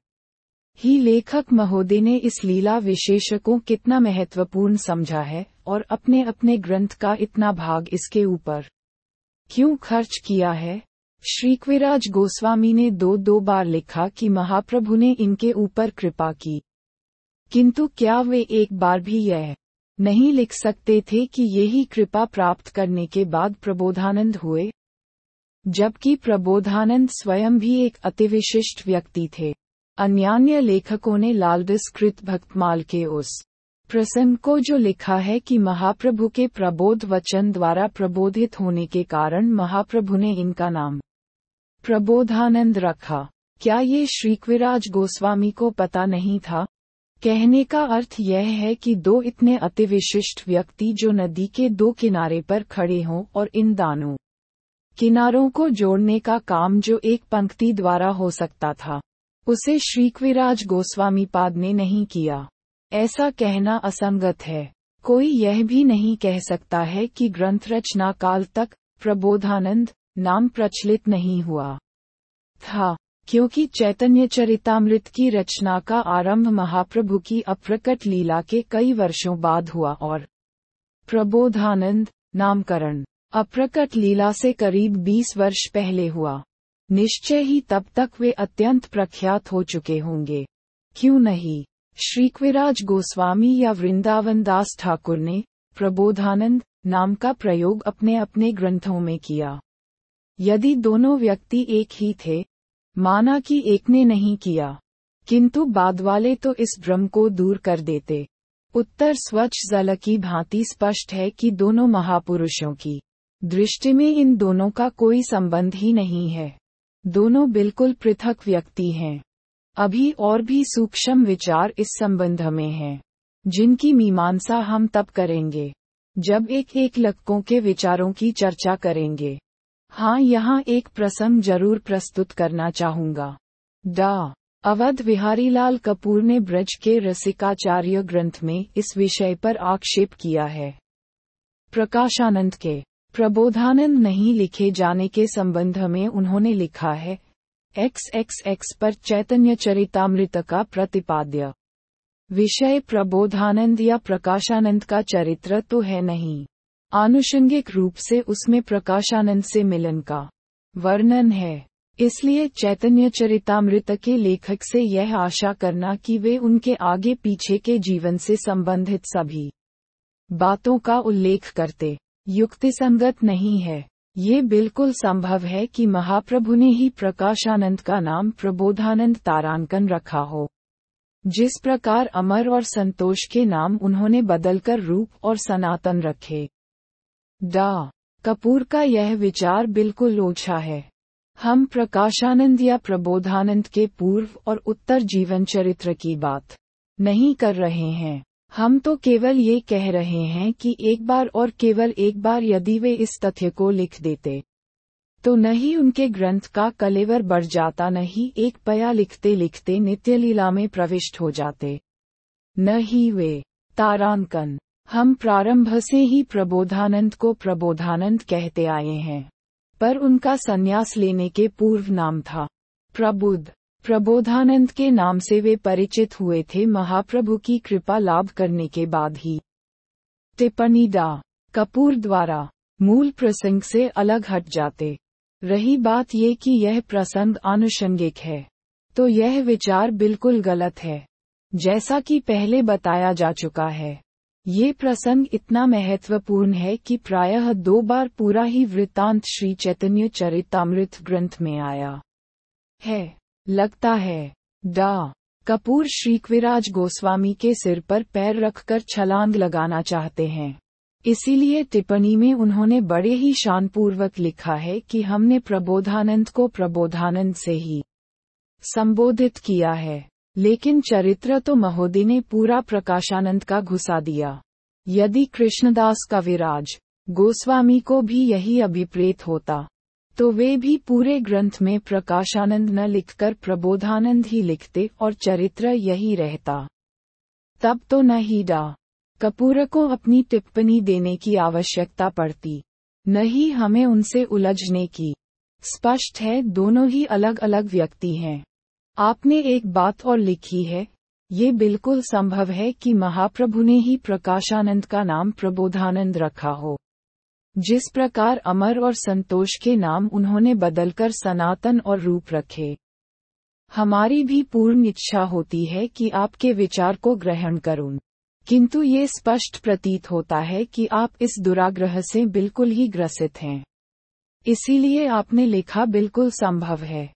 Speaker 1: ही लेखक महोदय ने इस लीला विशेष को कितना महत्वपूर्ण समझा है और अपने अपने ग्रंथ का इतना भाग इसके ऊपर क्यों खर्च किया है? श्रीकविराज गोस्वामी ने दो दो बार लिखा कि महाप्रभु ने इनके ऊपर कृपा की। किंतु क्या वे एक बार भी यह नहीं लिख सकते थे कि यही कृपा प्राप्त करने के बाद प्रबोधानंद हुए? जबकि प्रबोधानंद स्वयं भी एक अतिविशिष्ट व्यक्ति थे। अन्यान्य लेखकों ने लालडस कृत भक्तमाल के उस प्रसंग को जो लिखा है कि महाप्रभु के प्रबोध वचन द्वारा प्रबोधित होने के कारण महाप्रभु ने इनका नाम प्रबोधानंद रखा। क्या ये श्रीकविराज गोस्वामी को पता नहीं था? कहने का अर्थ यह है कि दो इतने अतिविशिष्ट व्यक्ति जो नदी के दो किनारे पर खड़े हों और इन दानों, किनारों को जोड़ने का काम जो एक पंक्ति द्वारा हो सकता था, उसे श्रीकविराज गोस्वामी पाद ने नहीं किया। ऐसा कहना असंगत है। कोई यह भी नहीं कह सकता है कि ग्रंथ रचना काल तक प्रबोधानंद नाम प्रचलित नहीं हुआ। था, क्योंकि चैतन्य चरितामृत की रचना का आरंभ महाप्रभु की अप्रकट लीला के कई वर्षों बाद हुआ और प्रबोधानंद नामकरण अप्रकट लीला से करीब 20 वर्ष पहले हुआ। निश्चय ही तब तक वे अत्यंत प्रख्यात हो चुके होंगे। क्यों नहीं? श्रीकविराज गोस्वामी या वृंदावन दास ठाकुर ने प्रबोधानंद नाम का प्रयोग अपने अपने ग्रंथों में किया। यदि दोनों व्यक्ति एक ही थे, माना कि एक ने नहीं किया, किंतु बाद वाले तो इस भ्रम को दूर कर देते। उत्तर स्वच्छ जल की भांति स्पष्ट है कि दोनों महापुरुषों की दृष्टि में इन दोनों का कोई संबंध ही नहीं है। दोनों बिल्कुल पृथक व्यक्ति हैं। अभी और भी सूक्ष्म विचार इस संबंध में हैं, जिनकी मीमांसा हम तब करेंगे, जब एक एक लक्कों के विचारों की चर्चा करेंगे। हाँ यहाँ एक प्रसंग ज़रूर प्रस्तुत करना चाहूँगा। डा. अवध विहारी लाल कपूर ने ब्रज के रसिकाचार्य ग्रंथ में इस विषय पर आक्षेप किया है। प्रकाशानंद के प्रबोधानंद नहीं लिखे जाने के संबंध में उन्होंने लिखा है, एक्स एक्स एक्स पर चैतन्य चरितामृत का प्रतिपाद्य। विषय प्रबोधानंद या प्रकाशानंद का चरित्र तो है नहीं। आनुषंगिक रूप से उसमें प्रकाशानंद से मिलन का वर्णन है। इसलिए चैतन्य चरितामृत के लेखक से यह आशा करना कि वे उनके आगे पीछे के जीवन से संबंधित सभी बातों का उल्लेख करते। युक्ति संगत नहीं है। ये बिल्कुल संभव है कि महाप्रभु ने ही प्रकाशानंद का नाम प्रबोधानंद तारांकन रखा हो। जिस प्रकार अमर और संतोष के नाम उन्होंने बदलकर रूप और सनातन रखे डा कपूर का यह विचार बिल्कुल ओछा है। हम प्रकाशानंद या प्रबोधानंद के पूर्व और उत्तर जीवन चरित्र की बात नहीं कर रहे हैं। हम तो केवल ये कह रहे हैं कि एक बार और केवल एक बार यदि वे इस तथ्य को लिख देते तो न ही उनके ग्रंथ का कलेवर बढ़ जाता, न ही एक पया लिखते लिखते नित्य लीला में प्रविष्ट हो जाते। न ही वे, तारांकन हम प्रारंभ से ही प्रबोधानंद को प्रबोधानंद कहते आए हैं। पर उनका संन्यास लेने के पूर्व नाम था। प्रबुद्ध। प्रबोधानंद के नाम से वे परिचित हुए थे महाप्रभु की कृपा लाभ करने के बाद ही। टिप्पणी डा। कपूर द्वारा। मूल प्रसंग से अलग हट जाते। रही बात ये कि यह प्रसंग आनुषंगिक है। तो यह विचार बिल्कुल गलत है। जैसा कि पहले बताया जा चुका है। ये प्रसंग इतना महत्वपूर्ण है कि प्रायः दो बार पूरा ही वृत्तांत श्री चैतन्य चरितमृत ग्रंथ में आया है। लगता है, डा. कपूर श्रीकविराज गोस्वामी के सिर पर पैर रखकर छलांग लगाना चाहते हैं। इसीलिए टिप्पणी में उन्होंने बड़े ही शानपूर्वक लिखा है कि हमने प्रबोधानंद को प्रबोधानंद से ही संबोधित किया है। लेकिन चरित्र तो महोदय ने पूरा प्रकाशानंद का घुसा दिया। यदि कृष्णदास का विराज गोस्वामी को भी यही अभिप्रेत होता तो वे भी पूरे ग्रंथ में प्रकाशानंद न लिखकर प्रबोधानंद ही लिखते और चरित्र यही रहता। तब तो न ही डा। कपूर को अपनी टिप्पणी देने की आवश्यकता पड़ती, न ही हमें उनसे उलझने की। स्पष्ट है, दोनों ही अलग अलग व्यक्ति हैं। आपने एक बात और लिखी है। ये बिल्कुल संभव है कि महाप्रभु ने ही प्रकाशानंद का नाम प्रबोधानंद रखा हो। जिस प्रकार अमर और संतोष के नाम उन्होंने बदलकर सनातन और रूप रखे। हमारी भी पूर्ण इच्छा होती है कि आपके विचार को ग्रहण करूँ। किंतु ये स्पष्ट प्रतीत होता है कि आप इस दुराग्रह से बिल्कुल ही ग्रसित हैं। इसीलिए आपने लिखा बिल्कुल संभव है।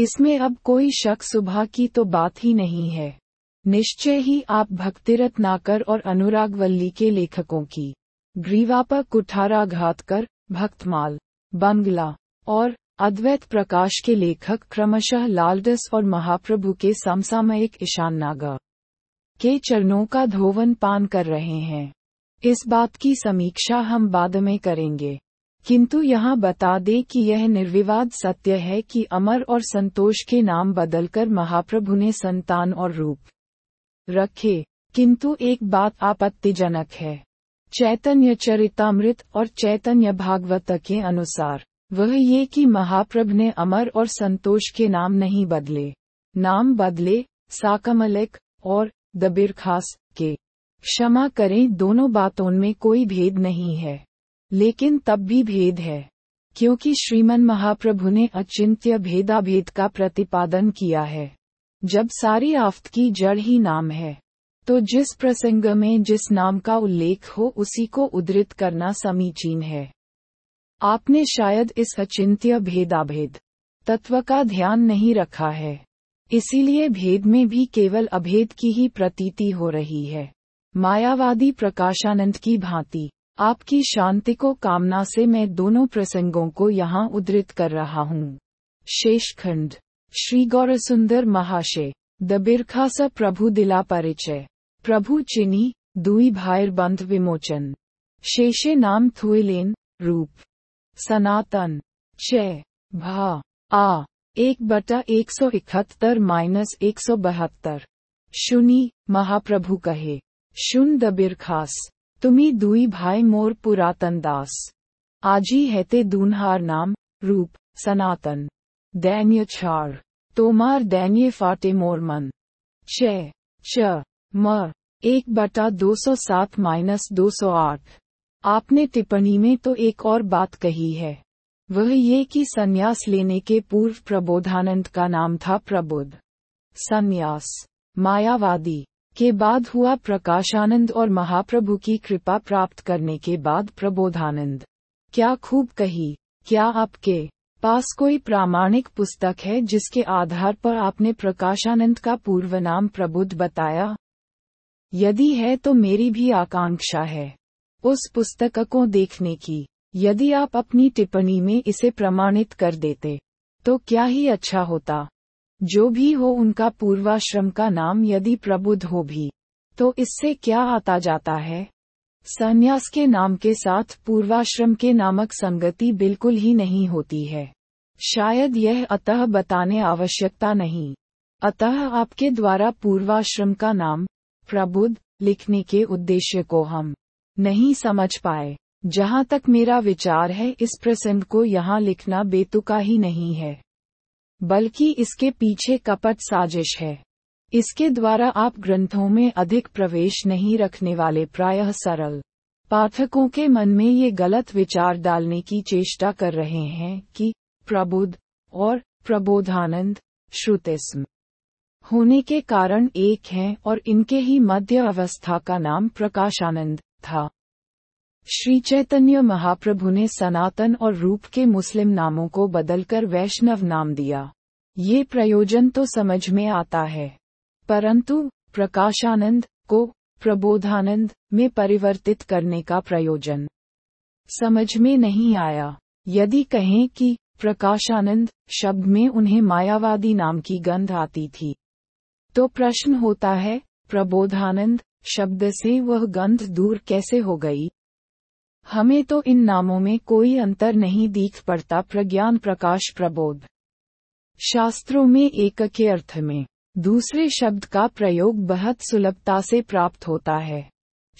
Speaker 1: इसमें अब कोई शक सुबह की तो बात ही नहीं है। निश्चय ही आप भक्तिरत नाकर और अनुरागवल्ली के लेखकों की। ग्रीवा पर कुठाराघात कर, भक्तमाल, बंगला, और अद्वैत प्रकाश के लेखक क्रमशः लालडस और महाप्रभु के समसामयिक ईशान नागा के चरणों का धोवन पान कर रहे हैं। इस बात की समीक्षा हम बाद में करेंगे। किंतु यहाँ बता दे कि यह निर्विवाद सत्य है कि अमर और संतोष के नाम बदलकर महाप्रभु ने संतान और रूप रखे। किंतु एक बात आपत्तिजनक है। चैतन्य चरितमृत और चैतन्य भागवत के अनुसार, वह ये कि महाप्रभु ने अमर और संतोष के नाम नहीं बदले। नाम बदले, साकमलिक और दबिरखास के। क्षमा करें, दोनों बातों में कोई भेद नहीं है। लेकिन तब भी भेद है, क्योंकि श्रीमन महाप्रभु ने अचिंत्य भेदाभेद का प्रतिपादन किया है। जब सारी आफ्त की जड़ ही नाम है तो जिस प्रसंग में जिस नाम का उल्लेख हो उसी को उद्धृत करना समीचीन है। आपने शायद इस अचिंत्य भेदाभेद तत्व का ध्यान नहीं रखा है, इसीलिए भेद में भी केवल अभेद की ही प्रतीति हो रही है। मायावादी प्रकाशानंद की भांति। आपकी शांति को कामना से मैं दोनों प्रसंगों को यहाँ उद्धृत कर रहा हूँ। शेषखंड। श्री गौर सुंदर महाशय। द बिरखास प्रभु दिला परिचय प्रभु चिनी, दुई भाईर बंध विमोचन। शेषे नाम थुएलेन, रूप। सनातन। च भा। आ। एक बटा एक सौ इकहत्तर माइनस एक सौ बहत्तर। शुनी, महाप्रभु कहे। शुन द बिरखास। तुम्ही दुई भाई मोर पुरातन दास। आजी हेते दूनहार नाम, रूप, सनातन। दैन्य छाड़। तोमार दैन्य फाटे मोर मन। च च म। एक बटा दो सौ सात माइनस दो सौ आठ। आपने टिप्पणी में तो एक और बात कही है। वह ये कि संन्यास लेने के पूर्व प्रबोधानंद का नाम था प्रबुद्ध संन्यास। मायावादी। के बाद हुआ प्रकाशानंद और महाप्रभु की कृपा प्राप्त करने के बाद प्रबोधानंद। क्या खूब कही, क्या आपके पास कोई प्रामाणिक पुस्तक है जिसके आधार पर आपने प्रकाशानंद का पूर्व नाम प्रबुद्ध बताया? यदि है तो मेरी भी आकांक्षा है उस पुस्तक को देखने की। यदि आप अपनी टिप्पणी में इसे प्रमाणित कर देते तो क्या ही अच्छा होता। जो भी हो उनका पूर्वाश्रम का नाम यदि प्रबुद्ध हो भी तो इससे क्या आता जाता है? संन्यास के नाम के साथ पूर्वाश्रम के नामक संगति बिल्कुल ही नहीं होती है। शायद यह अतः बताने आवश्यकता नहीं। अतः आपके द्वारा पूर्वाश्रम का नाम, प्रबुद्ध, लिखने के उद्देश्य को हम नहीं समझ पाए। जहाँ तक मेरा विचार है, इस प्रसंग को यहाँ लिखना बेतुका ही नहीं है। बल्कि इसके पीछे कपट साजिश है। इसके द्वारा आप ग्रंथों में अधिक प्रवेश नहीं रखने वाले प्रायः सरल पाठकों के मन में ये गलत विचार डालने की चेष्टा कर रहे हैं कि प्रबुद्ध और प्रबोधानंद श्रुतिस्म होने के कारण एक हैं और इनके ही मध्य अवस्था का नाम प्रकाशानंद था। श्री चैतन्य महाप्रभु ने सनातन और रूप के मुस्लिम नामों को बदलकर वैष्णव नाम दिया। ये प्रयोजन तो समझ में आता है। परंतु, प्रकाशानंद को प्रबोधानंद में परिवर्तित करने का प्रयोजन समझ में नहीं आया। यदि कहें कि प्रकाशानंद शब्द में उन्हें मायावादी नाम की गंध आती थी तो प्रश्न होता है, प्रबोधानंद शब्द से वह गंध दूर कैसे हो गई? हमें तो इन नामों में कोई अंतर नहीं दिख पड़ता प्रज्ञान प्रकाश प्रबोध। शास्त्रों में एक के अर्थ में, दूसरे शब्द का प्रयोग बहुत सुलभता से प्राप्त होता है।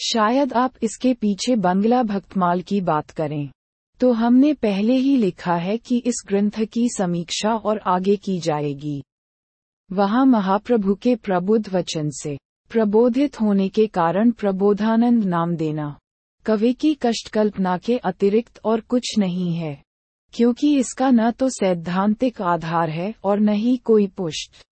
Speaker 1: शायद आप इसके पीछे बंगला भक्तमाल की बात करें। तो हमने पहले ही लिखा है कि इस ग्रंथ की समीक्षा और आगे की जाएगी। वहाँ महाप्रभु के प्रबुद्ध वचन से, प्रबोधित होने के कारण प्रबोधानंद नाम देना। कवि की कष्टकल्पना के अतिरिक्त और कुछ नहीं है। क्योंकि इसका न तो सैद्धांतिक आधार है और न ही कोई पुष्ट।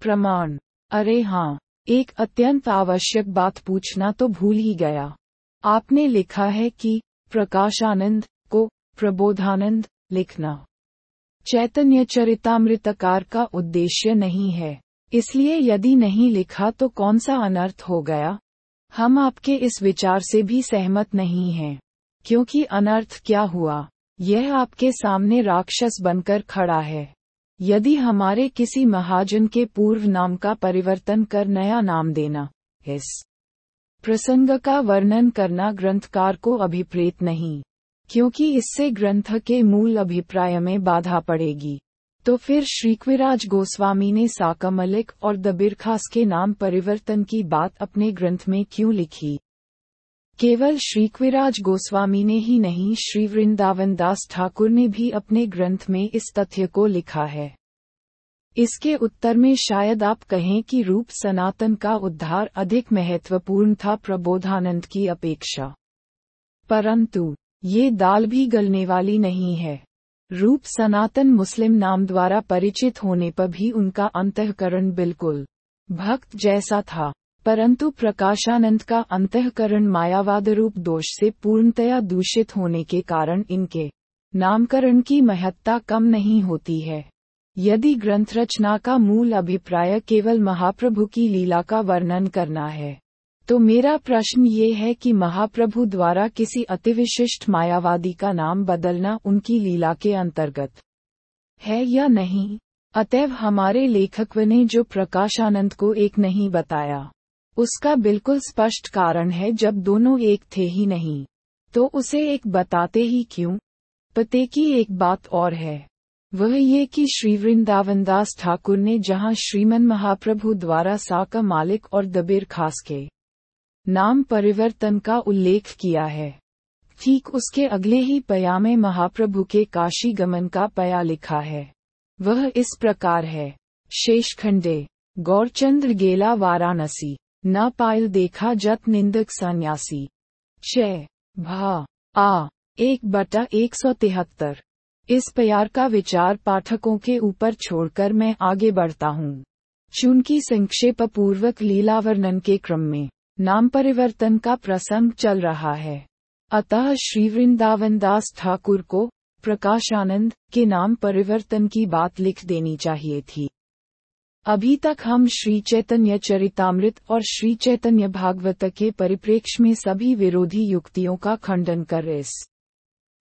Speaker 1: प्रमाण। अरे हाँ एक अत्यंत आवश्यक बात पूछना तो भूल ही गया। आपने लिखा है कि प्रकाशानंद को प्रबोधानंद लिखना। चैतन्य चरितामृतकार का उद्देश्य नहीं है। इसलिए यदि नहीं लिखा तो कौन सा अनर्थ हो गया? हम आपके इस विचार से भी सहमत नहीं हैं। क्योंकि अनर्थ क्या हुआ? यह आपके सामने राक्षस बनकर खड़ा है। यदि हमारे किसी महाजन के पूर्व नाम का परिवर्तन कर नया नाम देना, इस प्रसंग का वर्णन करना ग्रंथकार को अभिप्रेत नहीं, क्योंकि इससे ग्रंथ के मूल अभिप्राय में बाधा पड़ेगी। तो फिर श्रीक्विराज गोस्वामी ने साकमलिक और दबिरखास के नाम परिवर्तन की बात अपने ग्रंथ में क्यों लिखी? केवल श्रीक्विराज गोस्वामी ने ही नहीं, श्री वृंदावन दास ठाकुर ने भी अपने ग्रंथ में इस तथ्य को लिखा है। इसके उत्तर में शायद आप कहें कि रूप सनातन का उद्धार अधिक महत्वपूर्ण था प्रबोधानंद की अपेक्षा। परंतु, ये दाल भी गलने वाली नहीं है। रूप सनातन मुस्लिम नाम द्वारा परिचित होने पर भी उनका अंतकरण बिल्कुल भक्त जैसा था, परंतु प्रकाशानंद का अंतकरण मायावाद रूप दोष से पूर्णतया दूषित होने के कारण इनके नामकरण की महत्ता कम नहीं होती है। यदि ग्रंथ रचना का मूल अभिप्राय केवल महाप्रभु की लीला का वर्णन करना है तो मेरा प्रश्न ये है कि महाप्रभु द्वारा किसी अतिविशिष्ट मायावादी का नाम बदलना उनकी लीला के अंतर्गत है या नहीं? अतएव हमारे लेखक ने जो प्रकाशानंद को एक नहीं बताया, उसका बिल्कुल स्पष्ट कारण है जब दोनों एक थे ही नहीं तो उसे एक बताते ही क्यों? पते की एक बात और है, वह ये कि श्री वृंदावन दास ठाकुर ने जहाँ श्रीमन महाप्रभु द्वारा साका मालिक और दबीर खास के नाम परिवर्तन का उल्लेख किया है। ठीक उसके अगले ही पया में महाप्रभु के काशी गमन का पया लिखा है। वह इस प्रकार है। शेषखंडे, गौरचंद्र गेला वाराणसी, न पायल देखा जत निंदक सन्यासी। च भा, आ, एक बटा एक सौ तिहत्तर। इस प्यार का विचार पाठकों के ऊपर छोड़कर मैं आगे बढ़ता हूँ। चूँकि संक्षेप पूर्वक लीला वर्णन के क्रम में। नाम परिवर्तन का प्रसंग चल रहा है। अतः श्री वृंदावन दास ठाकुर को प्रकाशानंद के नाम परिवर्तन की बात लिख देनी चाहिए थी। अभी तक हम श्री चैतन्य चरितामृत और श्री चैतन्य भागवत के परिप्रेक्ष्य में सभी विरोधी युक्तियों का खंडन कर इस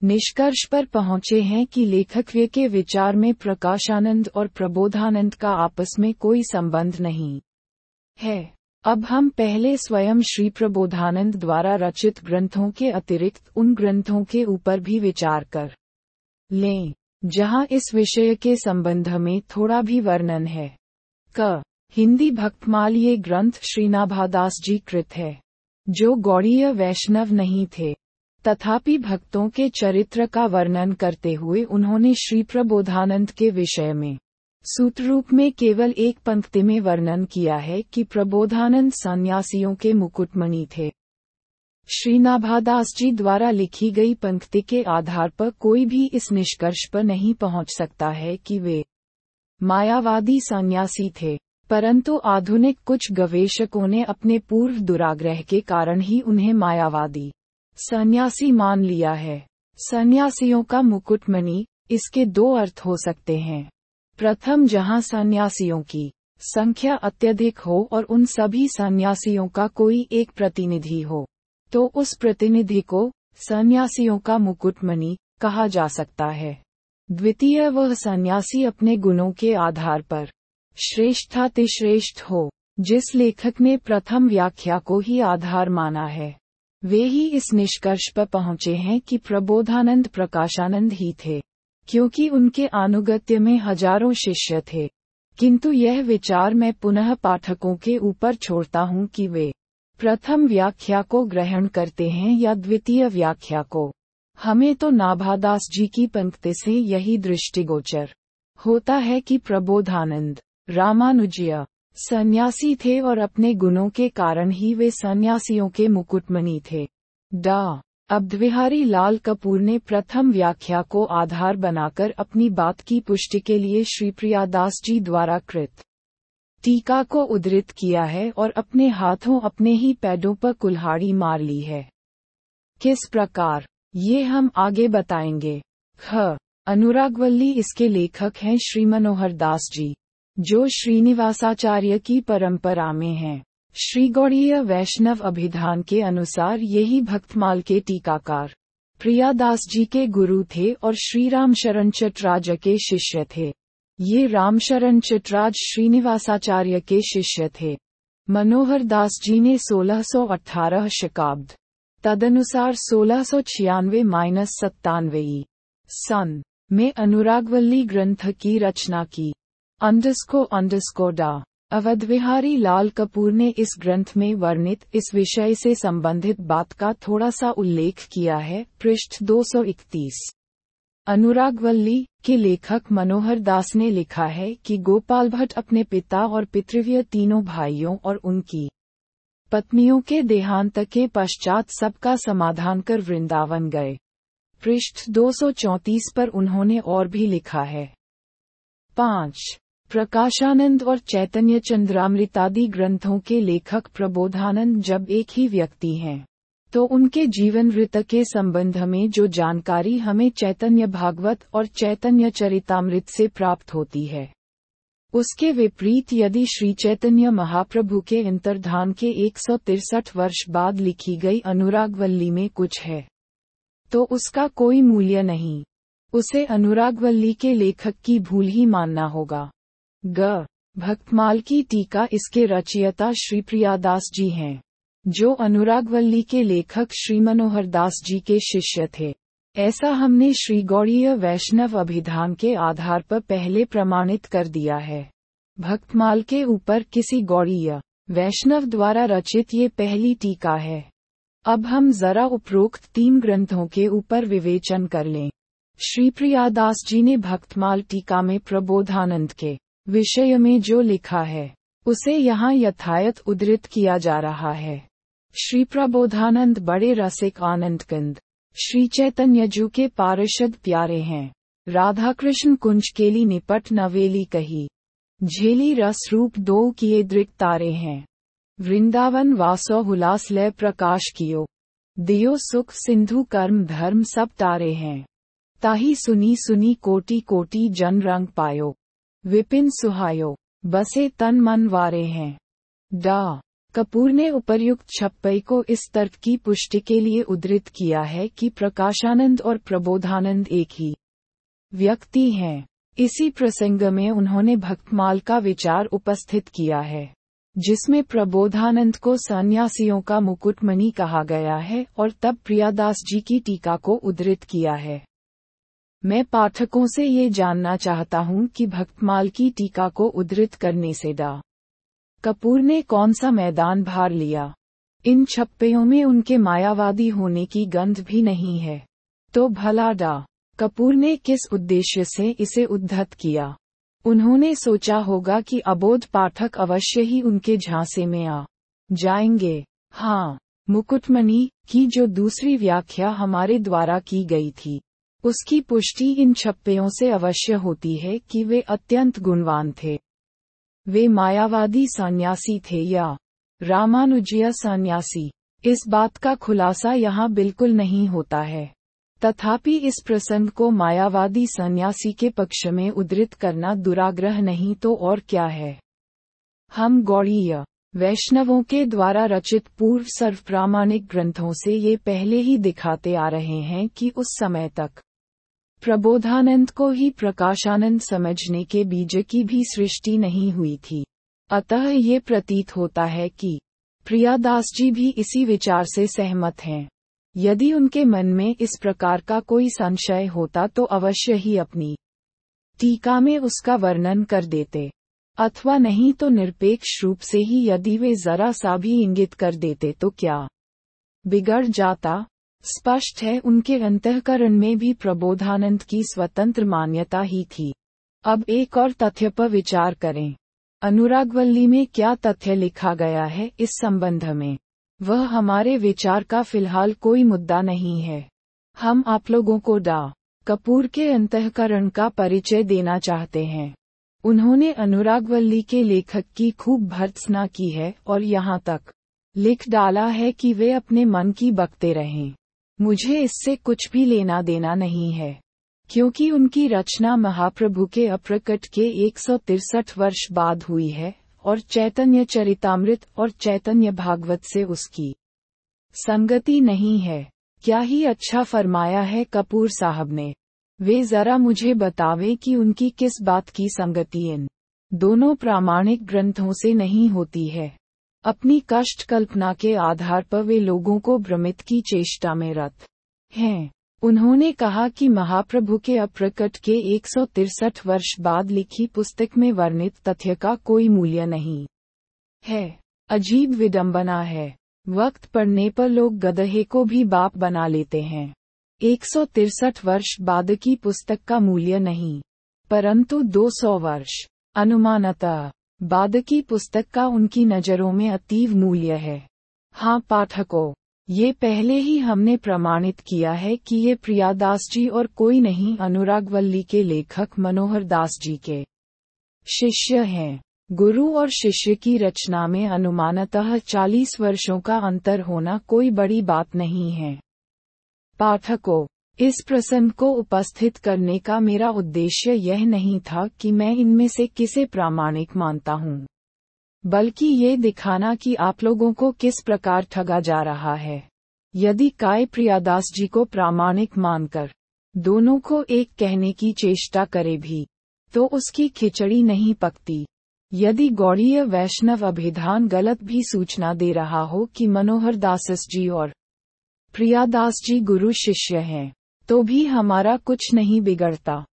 Speaker 1: निष्कर्ष पर पहुँचे हैं कि लेखकव्य के विचार में प्रकाशानंद और प्रबोधानंद का आपस में कोई संबंध नहीं है। अब हम पहले स्वयं श्री प्रबोधानंद द्वारा रचित ग्रंथों के अतिरिक्त उन ग्रंथों के ऊपर भी विचार कर लें, जहाँ इस विषय के संबंध में थोड़ा भी वर्णन है। क. हिंदी भक्तमाल ये ग्रंथ श्रीनाभादास जी कृत है, जो गौड़ीय वैष्णव नहीं थे। तथापि भक्तों के चरित्र का वर्णन करते हुए उन्होंने श्री प्रबोधानंद के विषय में सूत्र रूप में केवल एक पंक्ति में वर्णन किया है कि प्रबोधानंद सन्यासियों के मुकुटमणि थे। श्री नाभादास जी द्वारा लिखी गई पंक्ति के आधार पर कोई भी इस निष्कर्ष पर नहीं पहुँच सकता है कि वे मायावादी सन्यासी थे। परंतु आधुनिक कुछ गवेषकों ने अपने पूर्व दुराग्रह के कारण ही उन्हें मायावादी सन्यासी मान लिया है। सन्यासियों का मुकुटमणि, इसके दो अर्थ हो सकते हैं। प्रथम जहाँ सन्यासियों की संख्या अत्यधिक हो और उन सभी सन्यासियों का कोई एक प्रतिनिधि हो तो उस प्रतिनिधि को सन्यासियों का मुकुटमणि कहा जा सकता है। द्वितीय, वह सन्यासी अपने गुणों के आधार पर श्रेष्ठातिश्रेष्ठ हो, जिस लेखक ने प्रथम व्याख्या को ही आधार माना है। वे ही इस निष्कर्ष पर पहुँचे हैं कि प्रबोधानंद प्रकाशानंद ही थे। क्योंकि उनके अनुगत्य में हज़ारों शिष्य थे। किंतु यह विचार मैं पुनः पाठकों के ऊपर छोड़ता हूँ कि वे प्रथम व्याख्या को ग्रहण करते हैं या द्वितीय व्याख्या को। हमें तो नाभादास जी की पंक्ति से यही दृष्टिगोचर होता है कि प्रबोधानंद, रामानुजय, सन्यासी थे और अपने गुणों के कारण ही वे सन्यासियों के मुकुटमणि थे। डा. अब्दविहारी लाल कपूर ने प्रथम व्याख्या को आधार बनाकर अपनी बात की पुष्टि के लिए श्री प्रियादास जी द्वारा कृत। टीका को उद्धृत किया है और अपने हाथों अपने ही पैडों पर कुल्हाड़ी मार ली है। किस प्रकार? ये हम आगे बताएँगे। ख. अनुरागवल्ली इसके लेखक हैं श्री मनोहर दास जी, जो श्रीनिवासाचार्य की परंपरा में हैं। श्री गौड़ीय वैष्णव अभिधान के अनुसार यही भक्तमाल के टीकाकार प्रियादास जी के गुरु थे और श्री राम शरण चटराज के शिष्य थे। ये राम शरण चटराज श्रीनिवासाचार्य के शिष्य थे। मनोहर दास जी ने 1618 शकाब्द, तदनुसार सोलह सौ छियानवे माइनस सत्तानवे सन, में अनुरागवल्ली ग्रंथ की रचना की। अंडस्को अंडस्को डा। अवधविहारी लाल कपूर ने इस ग्रंथ में वर्णित इस विषय से संबंधित बात का थोड़ा सा उल्लेख किया है, पृष्ठ 231 अनुरागवल्ली के लेखक मनोहर दास ने लिखा है कि गोपाल भट्ट अपने पिता और पितृव्य तीनों भाइयों और उनकी पत्नियों के देहांत के पश्चात सबका समाधान कर वृंदावन गए। पृष्ठ 234 पर उन्होंने और भी लिखा है। पाँच। प्रकाशानंद और चैतन्य चंद्रामृतादि ग्रंथों के लेखक प्रबोधानंद जब एक ही व्यक्ति हैं तो उनके जीवन वृत्त के संबंध में जो जानकारी हमें चैतन्य भागवत और चैतन्य चरितामृत से प्राप्त होती है, उसके विपरीत यदि श्री चैतन्य महाप्रभु के इंतर्धान के एक वर्ष बाद लिखी गई अनुरागवल्ली में कुछ है तो उसका कोई मूल्य नहीं। उसे अनुरागवल्ली के लेखक की भूल ही मानना होगा। ग. भक्तमाल की टीका इसके रचयिता श्री प्रियादास जी हैं, जो अनुरागवल्ली के लेखक श्री मनोहर दास जी के शिष्य थे। ऐसा हमने श्री गौड़ीय वैष्णव अभिधान के आधार पर पहले प्रमाणित कर दिया है। भक्तमाल के ऊपर किसी गौड़ीय वैष्णव द्वारा रचित ये पहली टीका है। अब हम जरा उपरोक्त तीन ग्रंथों के ऊपर विवेचन कर लें। श्री प्रियादास जी ने भक्तमाल टीका में प्रबोधानंद के विषय में जो लिखा है, उसे यहाँ यथायत उद्धृत किया जा रहा है। श्री प्रबोधानंद बड़े रसिक आनंदकंद श्री चैतन्य जू के पार्षद प्यारे हैं। राधा कृष्ण कुंज केली निपट नवेली कही। झेली रस रूप दो किए दृक तारे हैं। वृंदावन वासो हुलास लय प्रकाश कियो। दियो सुख सिंधु कर्म धर्म सब तारे हैं। ताही सुनी सुनी कोटि कोटि जन रंग पायो। विपिन सुहायो, बसे तन मन वारे हैं। डा, कपूर ने उपर्युक्त छप्पई को इस तर्क की पुष्टि के लिए उद्धृत किया है कि प्रकाशानंद और प्रबोधानंद एक ही व्यक्ति हैं। इसी प्रसंग में उन्होंने भक्तमाल का विचार उपस्थित किया है, जिसमें प्रबोधानंद को सन्यासियों का मुकुटमणि कहा गया है और तब प्रियादास जी की टीका को उद्धृत किया है। मैं पाठकों से ये जानना चाहता हूँ कि भक्तमाल की टीका को उद्धृत करने से डा. कपूर ने कौन सा मैदान भार लिया? इन छप्पयों में उनके मायावादी होने की गंध भी नहीं है। तो भला डा. कपूर ने किस उद्देश्य से इसे उद्धत किया? उन्होंने सोचा होगा कि अबोध पाठक अवश्य ही उनके झांसे में आ जाएँगे। हाँ मुकुटमणि की जो दूसरी व्याख्या हमारे द्वारा की गई थी। उसकी पुष्टि इन छप्पयों से अवश्य होती है कि वे अत्यंत गुणवान थे। वे मायावादी सन्यासी थे या रामानुजय सन्यासी। इस बात का खुलासा यहाँ बिल्कुल नहीं होता है। तथापि इस प्रसंग को मायावादी सन्यासी के पक्ष में उद्धृत करना दुराग्रह नहीं तो और क्या है। हम गौड़ीय वैष्णवों के द्वारा रचित पूर्व सर्व प्रामाणिक ग्रंथों से ये पहले ही दिखाते आ रहे हैं कि उस समय तक प्रबोधानंद को ही प्रकाशानंद समझने के बीज की भी सृष्टि नहीं हुई थी। अतः ये प्रतीत होता है कि प्रियादास जी भी इसी विचार से सहमत हैं। यदि उनके मन में इस प्रकार का कोई संशय होता तो अवश्य ही अपनी टीका में उसका वर्णन कर देते। अथवा नहीं तो निरपेक्ष रूप से ही यदि वे जरा सा भी इंगित कर देते तो क्या बिगड़ जाता? स्पष्ट है, उनके अंतकरण में भी प्रबोधानंद की स्वतंत्र मान्यता ही थी। अब एक और तथ्य पर विचार करें। अनुरागवल्ली में क्या तथ्य लिखा गया है इस संबंध में? वह हमारे विचार का फ़िलहाल कोई मुद्दा नहीं है। हम आप लोगों को डा. कपूर के अंतकरण का परिचय देना चाहते हैं। उन्होंने अनुरागवल्ली के लेखक की खूब भर्त्सना की है और यहाँ तक लिख डाला है कि वे अपने मन की बकते रहें। मुझे इससे कुछ भी लेना देना नहीं है। क्योंकि उनकी रचना महाप्रभु के अप्रकट के एक वर्ष बाद हुई है, और चैतन्य चरितामृत और चैतन्य भागवत से उसकी संगति नहीं है। क्या ही अच्छा फरमाया है कपूर साहब ने। वे जरा मुझे बतावे कि उनकी किस बात की संगति इन दोनों प्रामाणिक ग्रंथों से नहीं होती है। अपनी कष्ट कल्पना के आधार पर वे लोगों को भ्रमित की चेष्टा में रत हैं। उन्होंने कहा कि महाप्रभु के अप्रकट के एक वर्ष बाद लिखी पुस्तक में वर्णित तथ्य का कोई मूल्य नहीं है। अजीब विडंबना है। वक्त पड़ने पर लोग गदहे को भी बाप बना लेते हैं। एक वर्ष बाद की पुस्तक का मूल्य नहीं, परंतु 200 वर्ष, अनुमानतः बाद की पुस्तक का उनकी नज़रों में अतीव मूल्य है। हाँ पाठकों, ये पहले ही हमने प्रमाणित किया है कि ये प्रियादास जी और कोई नहीं अनुरागवल्ली के लेखक मनोहर दास जी के शिष्य हैं। गुरु और शिष्य की रचना में अनुमानतः 40 वर्षों का अंतर होना कोई बड़ी बात नहीं है। पाठकों इस प्रसंग को उपस्थित करने का मेरा उद्देश्य यह नहीं था कि मैं इनमें से किसे प्रामाणिक मानता हूँ, बल्कि ये दिखाना कि आप लोगों को किस प्रकार ठगा जा रहा है। यदि काय प्रियादास जी को प्रामाणिक मानकर दोनों को एक कहने की चेष्टा करे भी तो उसकी खिचड़ी नहीं पकती। यदि गौड़ीय वैष्णव अभिधान गलत भी सूचना दे रहा हो कि मनोहर दासस जी और प्रियादास जी गुरु शिष्य हैं तो भी हमारा कुछ नहीं बिगड़ता।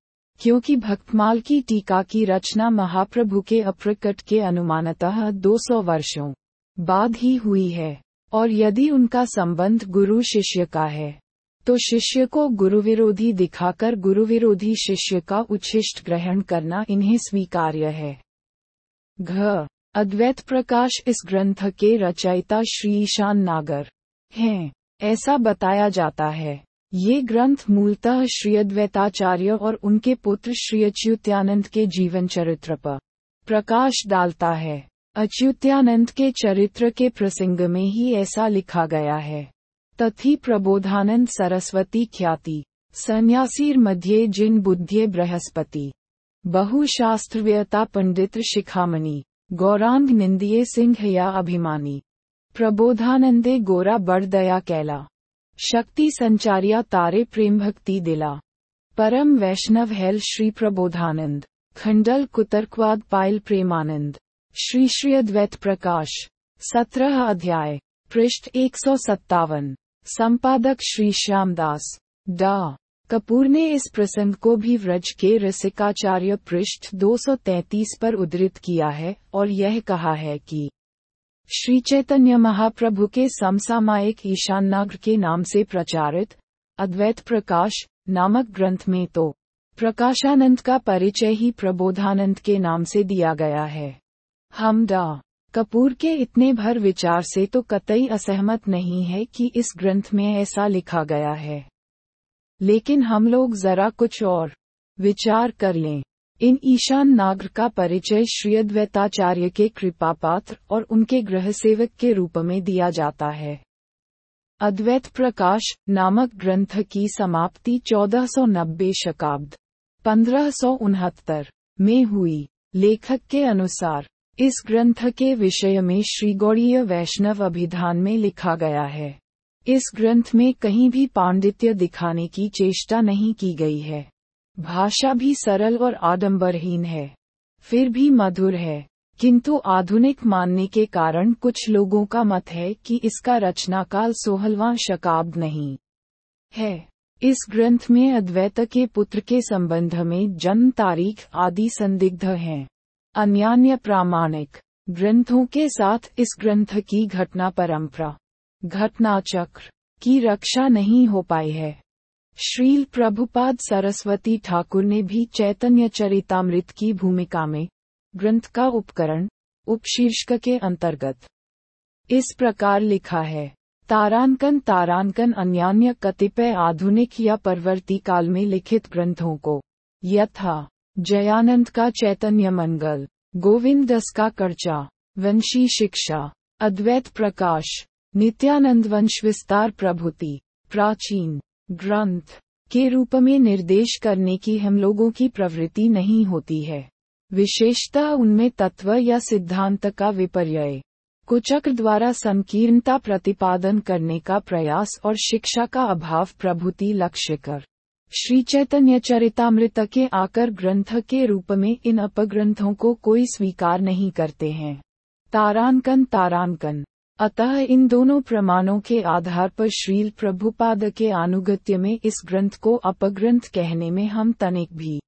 Speaker 1: क्योंकि भक्तमाल की टीका की रचना महाप्रभु के अप्रकट के अनुमानतः 200 वर्षों बाद ही हुई है, और यदि उनका संबंध गुरु शिष्य का है तो शिष्य को गुरु विरोधी दिखाकर गुरु विरोधी शिष्य का उच्छिष्ट ग्रहण करना इन्हें स्वीकार्य है। घ. अद्वैत प्रकाश इस ग्रंथ के रचयिता श्री ईशान नागर हैं, ऐसा बताया जाता है। ये ग्रंथ मूलतः श्री अद्वैताचार्य और उनके पुत्र श्री अच्युत्यानंद के जीवन चरित्र पर प्रकाश डालता है। अच्युत्यानंद के चरित्र के प्रसंग में ही ऐसा लिखा गया है। तथी प्रबोधानंद सरस्वती ख्याति, सन्यासीर मध्य जिन बुद्धि बृहस्पति। बहुशास्त्रव्यता पंडित शिखामणि, गौरांग निंदिये सिंह या अभिमानी। प्रबोधानंदे गोरा बड़ दया कैला। शक्ति संचारिया तारे प्रेम भक्ति दिला। परम वैष्णव हेल श्री प्रबोधानंद। खंडल कुतर्कवाद पायल प्रेमानंद। श्री श्री अद्वैत प्रकाश। सत्रह अध्याय। पृष्ठ एक सौ सत्तावन। संपादक श्री श्यामदास। डा। कपूर ने इस प्रसंग को भी व्रज के रसिकाचार्य पृष्ठ 233 पर उद्धृत किया है और यह कहा है कि श्री चैतन्य महाप्रभु के समसामायिक ईशानाग्र के नाम से प्रचारित अद्वैत प्रकाश नामक ग्रंथ में तो प्रकाशानंद का परिचय ही प्रबोधानंद के नाम से दिया गया है। हम डा. कपूर के इतने भर विचार से तो कतई असहमत नहीं है कि इस ग्रंथ में ऐसा लिखा गया है। लेकिन हम लोग जरा कुछ और विचार कर लें। इन ईशान नागर का परिचय श्री अद्वैताचार्य के कृपा पात्र और उनके ग्रह सेवक के रूप में दिया जाता है। अद्वैत प्रकाश नामक ग्रंथ की समाप्ति 1490 शकाब्द पंद्रह में हुई। लेखक के अनुसार, इस ग्रंथ के विषय में श्री गौड़ीय वैष्णव अभिधान में लिखा गया है। इस ग्रंथ में कहीं भी पांडित्य दिखाने की चेष्टा नहीं की गई है। भाषा भी सरल और आडंबरहीन है। फिर भी मधुर है। किंतु आधुनिक मानने के कारण कुछ लोगों का मत है कि इसका रचनाकाल सोहलवा शकाब्द नहीं है। इस ग्रंथ में अद्वैत के पुत्र के संबंध में जन्म तारीख आदि संदिग्ध हैं। अन्यान्य प्रामाणिक ग्रंथों के साथ इस ग्रंथ की घटना परंपरा घटना चक्र की रक्षा नहीं हो पाई है। श्रील प्रभुपाद सरस्वती ठाकुर ने भी चैतन्य चरितामृत की भूमिका में ग्रंथ का उपकरण, उपशीर्षक के अंतर्गत इस प्रकार लिखा है। तारांकन तारांकन अन्यान्य कतिपय आधुनिक या परवर्ती काल में लिखित ग्रंथों को। यथा, जयानंद का चैतन्य मंगल, गोविंद दस का कर्चा, वंशी शिक्षा, अद्वैत प्रकाश, नित्यानंद वंश विस्तार प्रभुति, प्राचीन ग्रंथ के रूप में निर्देश करने की हम लोगों की प्रवृत्ति नहीं होती है। विशेषता उनमें तत्व या सिद्धांत का विपर्य कुचक्र द्वारा संकीर्णता प्रतिपादन करने का प्रयास और शिक्षा का अभाव प्रभुति लक्ष्य कर। श्री चैतन्य चरितामृत के आकर ग्रंथ के रूप में इन अपग्रंथों को कोई स्वीकार नहीं करते हैं। तारांकन तारांकन। अतः इन दोनों प्रमाणों के आधार पर श्रील प्रभुपाद के अनुगत्य में इस ग्रंथ को अपग्रंथ कहने में हम तनिक भी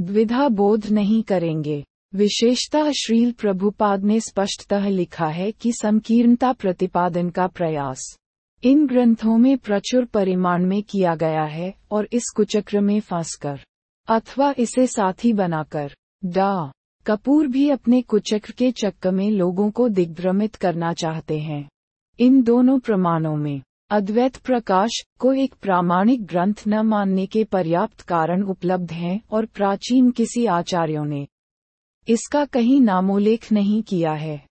Speaker 1: द्विधा बोध नहीं करेंगे। विशेषता श्रील प्रभुपाद ने स्पष्टतः लिखा है कि संकीर्णता प्रतिपादन का प्रयास इन ग्रंथों में प्रचुर परिमाण में किया गया है और इस कुचक्र में फंसकर अथवा इसे साथी बनाकर डा कपूर भी अपने कुचक्र के चक्कर में लोगों को दिग्भ्रमित करना चाहते हैं। इन दोनों प्रमाणों में, अद्वैत प्रकाश को एक प्रामाणिक ग्रंथ न मानने के पर्याप्त कारण उपलब्ध हैं और प्राचीन किसी आचार्यों ने इसका कहीं नामोल्लेख नहीं किया है।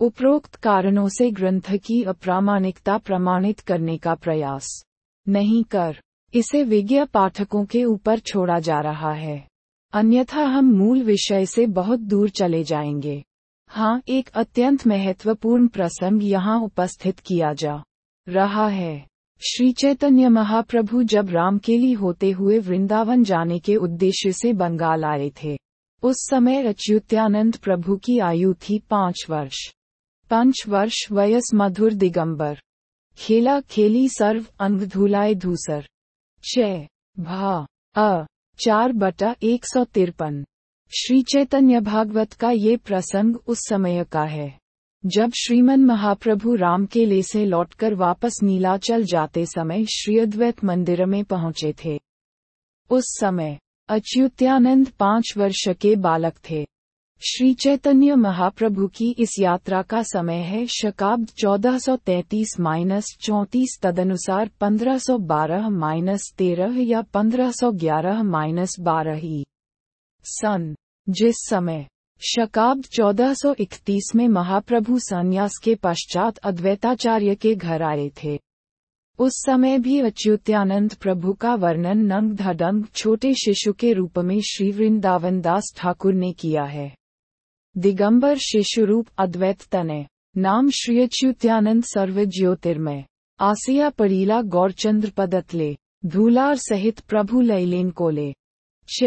Speaker 1: उपरोक्त कारणों से ग्रंथ की अप्रामाणिकता प्रमाणित करने का प्रयास नहीं कर, इसे विज्ञ पाठकों के ऊपर छोड़ा जा रहा है। अन्यथा हम मूल विषय से बहुत दूर चले जाएँगे। हाँ एक अत्यंत महत्वपूर्ण प्रसंग यहाँ उपस्थित किया जा रहा है। श्री चैतन्य महाप्रभु जब राम के लिए होते हुए वृंदावन जाने के उद्देश्य से बंगाल आए थे, उस समय अच्युत्यानंद प्रभु की आयु थी पाँच वर्ष। पाँच वर्ष वयस मधुर दिगंबर। खेला खेली सर्व अंग धूसर। च, भा, अ चार बटा एक सौ तिरपन। श्री चैतन्य भागवत का ये प्रसंग उस समय का है। जब श्रीमन महाप्रभु राम के ले से लौटकर वापस नीलाचल जाते समय श्री अद्वैत मंदिर में पहुँचे थे। उस समय अच्युत्यानंद पाँच वर्ष के बालक थे। श्री चैतन्य महाप्रभु की इस यात्रा का समय है शकाब्द 1433 माइनस चौतीस तदनुसार 1512 माइनस तेरह या 1511 माइनस बारह ही। सन, जिस समय, शकाब्द 1431 में महाप्रभु संन्यास के पश्चात अद्वैताचार्य के घर आए थे। उस समय भी अच्युत्यानंद प्रभु का वर्णन नंग धडंग छोटे शिशु के रूप में श्री वृंदावन दास ठाकुर ने किया है। दिगंबर शिशुरूप अद्वैत तने। नाम श्री अच्युत्यानंद सर्व ज्योतिर्मय। आसिया पड़ीला गौरचंद्र पदतले। धूलार सहित प्रभु लैलेन कोले। च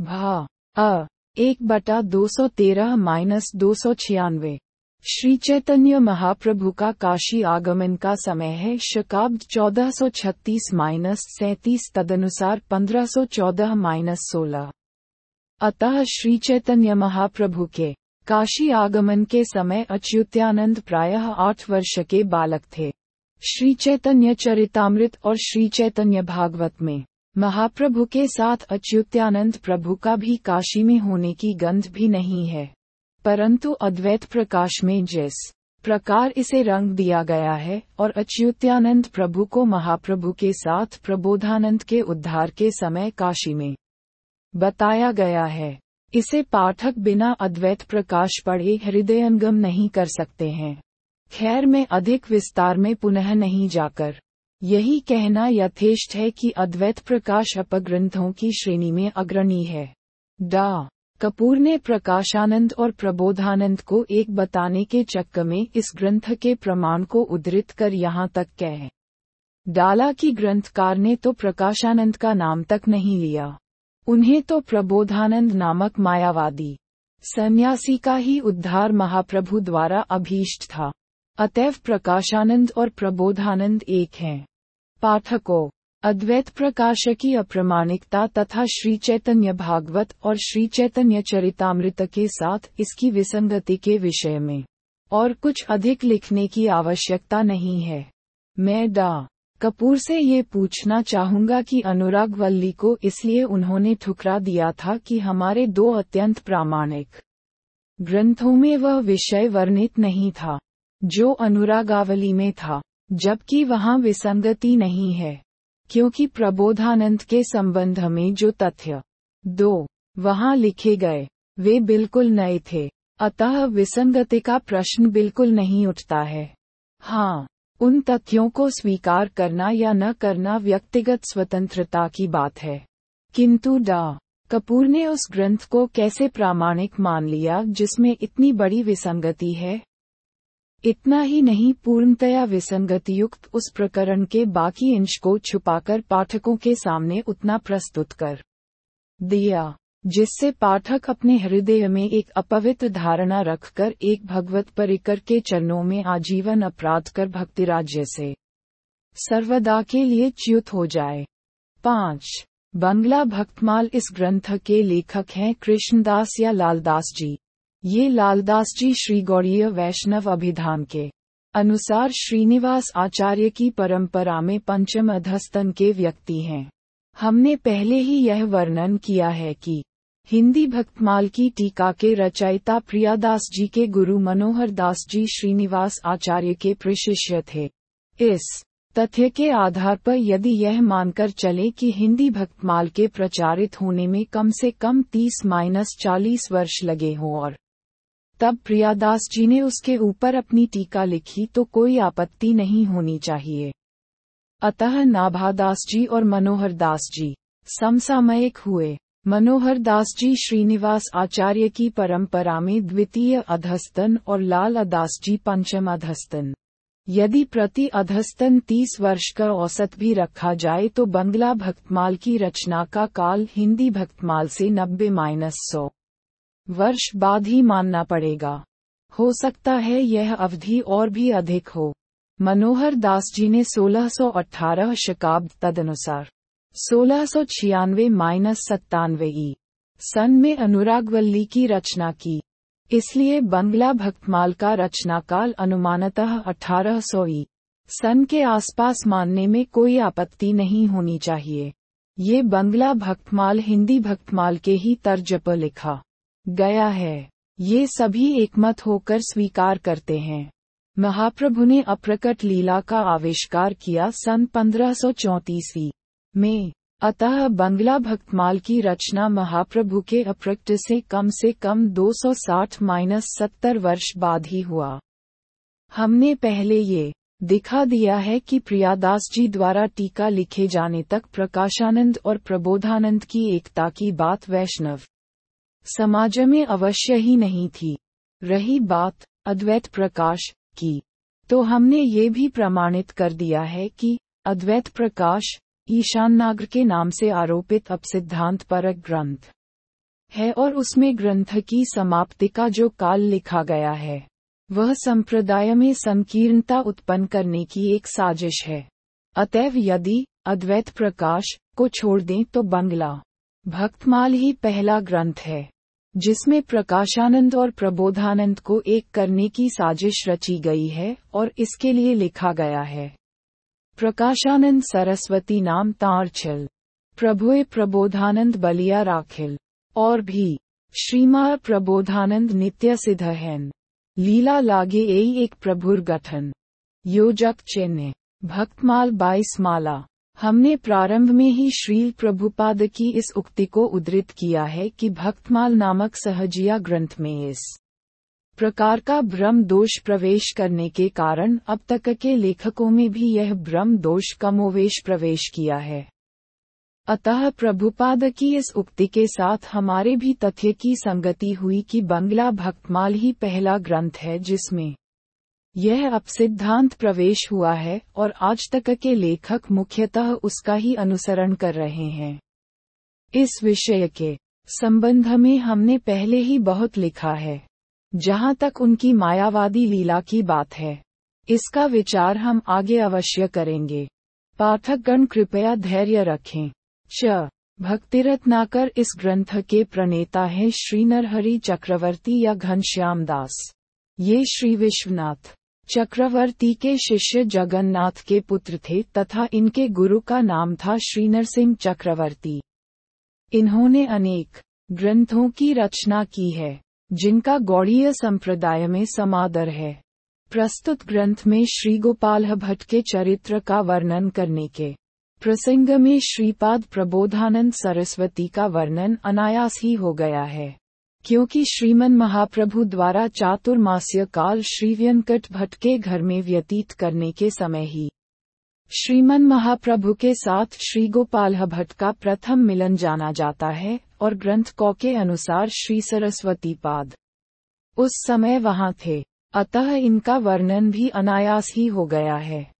Speaker 1: भा। अ। एक बटा दो सौ तेरह माइनस दो सौ छियानवे। श्री चैतन्य महाप्रभु का काशी आगमन का समय है शकाब्द 1436 माइनस सैतीस तदनुसार 1514 माइनस सोलह। अतः श्री चैतन्य महाप्रभु के काशी आगमन के समय अच्युत्यानंद प्रायः आठ वर्ष के बालक थे। श्री चैतन्य चरितामृत और श्री चैतन्य भागवत में महाप्रभु के साथ अच्युत्यानंद प्रभु का भी काशी में होने की गंध भी नहीं है। परंतु अद्वैत प्रकाश में जिस प्रकार इसे रंग दिया गया है और अच्युत्यानंद प्रभु को महाप्रभु के साथ प्रबोधानंद के उद्धार के समय काशी में बताया गया है। इसे पाठक बिना अद्वैत प्रकाश पढ़े हृदयंगम नहीं कर सकते हैं। खैर में अधिक विस्तार में पुनः नहीं जाकर। यही कहना यथेष्ट है कि अद्वैत प्रकाश अपग्रंथों की श्रेणी में अग्रणी है। डा. कपूर ने प्रकाशानंद और प्रबोधानंद को एक बताने के चक्कर में इस ग्रंथ के प्रमाण को उद्धृत कर यहाँ तक कह। डाला कि ग्रंथकार ने तो प्रकाशानंद का नाम तक नहीं लिया। उन्हें तो प्रबोधानंद नामक मायावादी, सन्यासी का ही उद्धार महाप्रभु द्वारा अभीष्ट था। अतएव प्रकाशानंद और प्रबोधानंद एक हैं। पाठकों, अद्वैत प्रकाश की अप्रमाणिकता तथा श्री चैतन्य भागवत और श्री चैतन्य चरितामृत के साथ इसकी विसंगति के विषय में और कुछ अधिक लिखने की आवश्यकता नहीं है। मैं डा. कपूर से ये पूछना चाहूँगा कि अनुराग वल्ली को इसलिए उन्होंने ठुकरा दिया था कि हमारे दो अत्यंत प्रामाणिक ग्रंथों में वह विषय वर्णित नहीं था, जो अनुरागावली में था, जबकि वहाँ विसंगति नहीं है, क्योंकि प्रबोधानंद के संबंध में जो तथ्य दो वहाँ लिखे गए, वे बिल्कुल नए थे, अतः विसंगति का प्रश्न बिल्कुल नहीं उठता है। हाँ उन तथ्यों को स्वीकार करना या न करना व्यक्तिगत स्वतंत्रता की बात है। किंतु डा. कपूर ने उस ग्रंथ को कैसे प्रामाणिक मान लिया, जिसमें इतनी बड़ी विसंगति है? इतना ही नहीं, पूर्णतया विसंगतियुक्त उस प्रकरण के बाकी अंश को छुपाकर पाठकों के सामने उतना प्रस्तुत कर दिया। जिससे पाठक अपने हृदय में एक अपवित्र धारणा रखकर एक भगवत परिकर के चरणों में आजीवन अपराध कर भक्ति राज्य से सर्वदा के लिए च्युत हो जाए। पाँच, बंगला भक्तमाल इस ग्रंथ के लेखक हैं कृष्णदास या लालदास जी। ये लालदास जी श्री गौड़ीय वैष्णव अभिधान के अनुसार श्रीनिवास आचार्य की परंपरा में पंचम अधस्तन के व्यक्ति हैं। हमने पहले ही यह वर्णन किया है कि हिंदी भक्तमाल की टीका के रचयिता प्रियादास जी के गुरु मनोहर दास जी श्रीनिवास आचार्य के प्रशिष्य थे। इस तथ्य के आधार पर यदि यह मानकर चले कि हिंदी भक्तमाल के प्रचारित होने में कम से कम 30 माइनस चालीस वर्ष लगे हों और तब प्रियादास जी ने उसके ऊपर अपनी टीका लिखी तो कोई आपत्ति नहीं होनी चाहिए। अतः नाभादास जी और मनोहर दास जी समसामयिक हुए। मनोहर दास जी श्रीनिवास आचार्य की परंपरा में द्वितीय अधस्तन और लाल अदास जी पंचम अधस्तन। यदि प्रति अधस्तन तीस वर्ष का औसत भी रखा जाए तो बंगला भक्तमाल की रचना का काल हिंदी भक्तमाल से नब्बे माइनस सौ वर्ष बाद ही मानना पड़ेगा। हो सकता है यह अवधि और भी अधिक हो। मनोहर दास जी ने 1618 शकाब्द तदनुसार सोलह सौ छियानवे माइनस सत्तानवे ई। सन में अनुरागवल्ली की रचना की। इसलिए बंगला भक्तमाल का रचनाकाल अनुमानतः 1800 ई। सन के आसपास मानने में कोई आपत्ति नहीं होनी चाहिए। ये बंगला भक्तमाल हिंदी भक्तमाल के ही तर्ज पर लिखा गया है। ये सभी एकमत होकर स्वीकार करते हैं। महाप्रभु ने अप्रकट लीला का आविष्कार किया सन पंद्रह में। अतः बंगला भक्तमाल की रचना महाप्रभु के अप्रकट से कम से कम 260 माइनस सत्तर वर्ष बाद ही हुआ। हमने पहले ये दिखा दिया है कि प्रियादास जी द्वारा टीका लिखे जाने तक प्रकाशानंद और प्रबोधानंद की एकता की बात वैष्णव समाज में अवश्य ही नहीं थी। रही बात अद्वैत प्रकाश की तो हमने ये भी प्रमाणित कर दिया है कि अद्वैत प्रकाश ईशान नागर के नाम से आरोपित अब सिद्धांत परक ग्रंथ है और उसमें ग्रंथ की समाप्ति का जो काल लिखा गया है, वह संप्रदाय में संकीर्णता उत्पन्न करने की एक साजिश है। अतएव यदि अद्वैत प्रकाश को छोड़ दें तो बंगला, भक्तमाल ही पहला ग्रंथ है, जिसमें प्रकाशानंद और प्रबोधानंद को एक करने की साजिश रची गई है और इसके लिए लिखा गया है। प्रकाशानंद सरस्वती नाम तारछल। प्रभुए प्रबोधानंद बलिया राखिल। और भी। श्रीमा प्रबोधानंद नित्य सिद्ध हैन लीला लागे यही एक प्रभुर गठन। योजक चिन्ह। भक्तमाल बाईस माला। हमने प्रारंभ में ही श्रील प्रभुपाद की इस उक्ति को उद्धृत किया है कि भक्तमाल नामक सहजिया ग्रंथ में इस प्रकार का भ्रम दोष प्रवेश करने के कारण अब तक के लेखकों में भी यह भ्रम दोष कमोवेश प्रवेश किया है। अतः प्रभुपाद की इस उक्ति के साथ हमारे भी तथ्य की संगति हुई कि बंगला भक्तमाल ही पहला ग्रंथ है जिसमें यह अब सिद्धांत प्रवेश हुआ है और आज तक के लेखक मुख्यतः उसका ही अनुसरण कर रहे हैं। इस विषय के संबंध में हमने पहले ही बहुत लिखा है। जहाँ तक उनकी मायावादी लीला की बात है। इसका विचार हम आगे अवश्य करेंगे। पाठकगण कृपया धैर्य रखें। च. भक्तिरत्नाकर इस ग्रंथ के प्रणेता हैं श्री नरहरि चक्रवर्ती या घनश्याम दास। ये श्री विश्वनाथ चक्रवर्ती के शिष्य जगन्नाथ के पुत्र थे तथा इनके गुरु का नाम था श्री नरसिंह चक्रवर्ती। इन्होंने अनेक ग्रंथों की रचना की है। जिनका गौड़ीय संप्रदाय में समादर है। प्रस्तुत ग्रंथ में श्री गोपाल भट्ट के चरित्र का वर्णन करने के प्रसंग में श्रीपाद प्रबोधानंद सरस्वती का वर्णन अनायास ही हो गया है, क्योंकि श्रीमन महाप्रभु द्वारा चातुर्मास्य काल श्री व्यंकट भट्ट के घर में व्यतीत करने के समय ही श्रीमन महाप्रभु के साथ श्री गोपाल भट्ट का प्रथम मिलन जाना जाता है और ग्रंथ कौ के अनुसार श्री सरस्वती पाद। उस समय वहाँ थे। अतः इनका वर्णन भी अनायास ही हो गया है।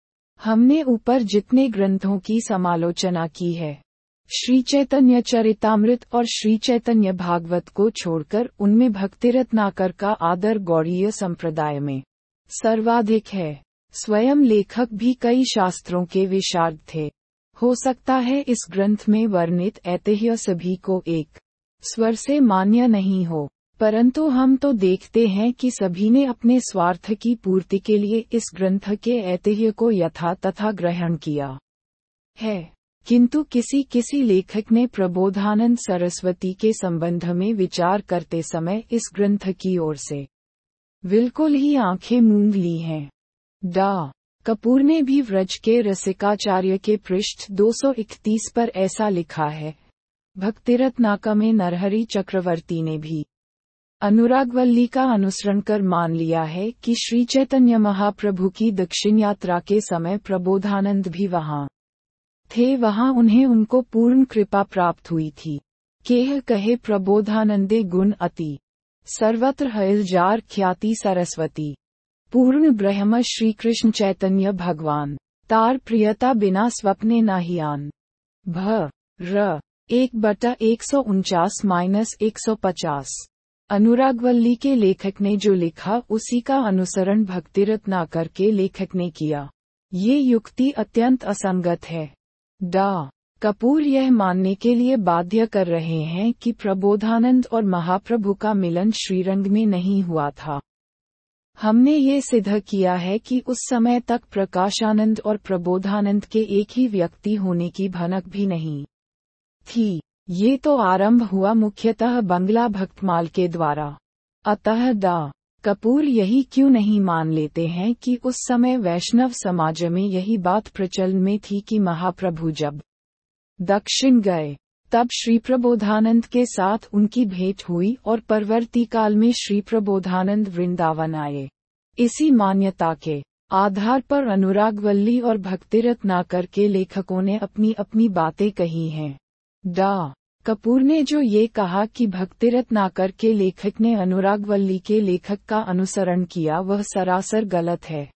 Speaker 1: हमने ऊपर जितने ग्रंथों की समालोचना की है, श्री चैतन्य चरितामृत और श्री चैतन्य भागवत को छोड़कर उनमें भक्तिरत्नाकर का आदर गौड़ीय संप्रदाय में सर्वाधिक है। स्वयं लेखक भी कई शास्त्रों के विशारद थे। हो सकता है इस ग्रंथ में वर्णित ऐतिह्य सभी को एक स्वर से मान्य नहीं हो। परंतु हम तो देखते हैं कि सभी ने अपने स्वार्थ की पूर्ति के लिए इस ग्रंथ के ऐतिह्य को यथा तथा ग्रहण किया है। किंतु किसी किसी लेखक ने प्रबोधानंद सरस्वती के संबंध में विचार करते समय इस ग्रंथ की ओर से बिल्कुल ही आँखें मूंद ली हैं। डा. कपूर ने भी व्रज के रसिकाचार्य के पृष्ठ 231 पर ऐसा लिखा है। भक्तिरत्नाका में नरहरी चक्रवर्ती ने भी अनुरागवल्ली का अनुसरण कर मान लिया है कि श्री चैतन्य महाप्रभु की दक्षिण यात्रा के समय प्रबोधानंद भी वहाँ थे, वहाँ उन्हें उनको पूर्ण कृपा प्राप्त हुई थी। केह कहे प्रबोधानंदे गुण अति, सर्वत्र हलजार ख्याति सरस्वती। पूर्ण ब्रह्म श्री कृष्ण चैतन्य भगवान। तार प्रियता बिना स्वप्ने नाहियान भ। र। एक बटा एक सौ उनचास माइनस एक सौ पचास। अनुरागवल्ली के लेखक ने जो लिखा, उसी का अनुसरण भक्तिरत्नाकर करके लेखक ने किया। ये युक्ति अत्यंत असंगत है। डा। कपूर यह मानने के लिए बाध्य कर रहे हैं कि प्रबोधानंद और महाप्रभु का मिलन श्रीरंग में नहीं हुआ था। हमने ये सिद्ध किया है कि उस समय तक प्रकाशानंद और प्रबोधानंद के एक ही व्यक्ति होने की भनक भी नहीं थी। ये तो आरंभ हुआ मुख्यतः बंगला भक्तमाल के द्वारा। अतः दा कपूर यही क्यों नहीं मान लेते हैं कि उस समय वैष्णव समाज में यही बात प्रचलन में थी कि महाप्रभु जब दक्षिण गए तब श्री प्रबोधानंद के साथ उनकी भेंट हुई और परवर्ती काल में श्री प्रबोधानंद वृंदावन आए। इसी मान्यता के आधार पर अनुरागवल्ली और भक्तिरत्नाकर के लेखकों ने अपनी अपनी बातें कही हैं। डा. कपूर ने जो ये कहा कि भक्तिरत्नाकर के लेखक ने अनुरागवल्ली के लेखक का अनुसरण किया, वह सरासर गलत है।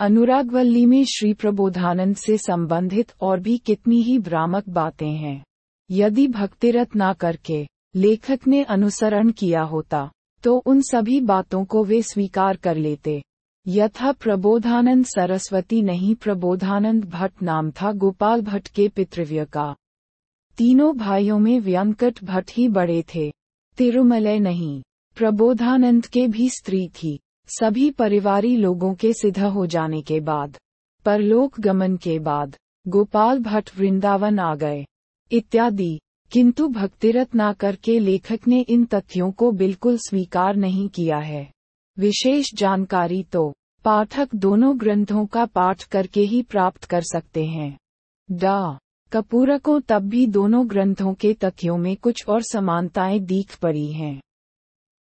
Speaker 1: अनुरागवल्ली में श्री प्रबोधानंद से संबंधित और भी कितनी ही भ्रामक बातें हैं। यदि भक्तिरत्नाकर करके लेखक ने अनुसरण किया होता तो उन सभी बातों को वे स्वीकार कर लेते। यथा प्रबोधानंद सरस्वती नहीं, प्रबोधानंद भट्ट नाम था गोपाल भट्ट के पितृव्य का। तीनों भाइयों में व्यंकट भट्ट ही बड़े थे। तिरुमलय नहीं, प्रबोधानंद के भी स्त्री थी। सभी परिवारी लोगों के सिद्ध हो जाने के बाद परलोक गमन के बाद, गोपाल भट्ट वृंदावन आ गए। इत्यादि। किंतु भक्तिरत्नाकर करके लेखक ने इन तथ्यों को बिल्कुल स्वीकार नहीं किया है। विशेष जानकारी तो पाठक दोनों ग्रंथों का पाठ करके ही प्राप्त कर सकते हैं। डा. कपूर को तब भी दोनों ग्रंथों के तथ्यों में कुछ और समानताएँ दीख पड़ी हैं।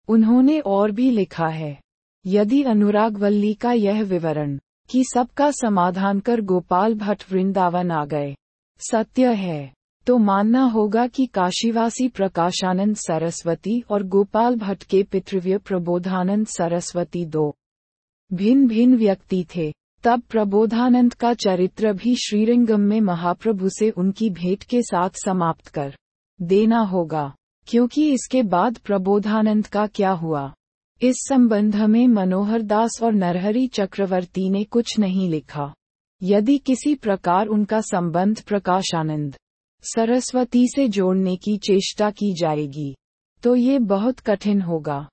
Speaker 1: उन्होंने और भी लिखा है। यदि अनुरागवल्ली का यह विवरण कि सबका समाधान कर गोपाल भट्ट वृंदावन आ गए। सत्य है। तो मानना होगा कि काशीवासी प्रकाशानंद सरस्वती और गोपाल भट्ट के पितृव्य प्रबोधानंद सरस्वती दो भिन्न भिन्न व्यक्ति थे। तब प्रबोधानंद का चरित्र भी श्रीरंगम में महाप्रभु से उनकी भेंट के साथ समाप्त कर देना होगा, क्योंकि इसके बाद प्रबोधानंद का क्या हुआ? इस संबंध में मनोहर दास और नरहरी चक्रवर्ती ने कुछ नहीं लिखा। यदि किसी प्रकार उनका संबंध प्रकाशानंद सरस्वती से जोड़ने की चेष्टा की जाएगी तो ये बहुत कठिन होगा।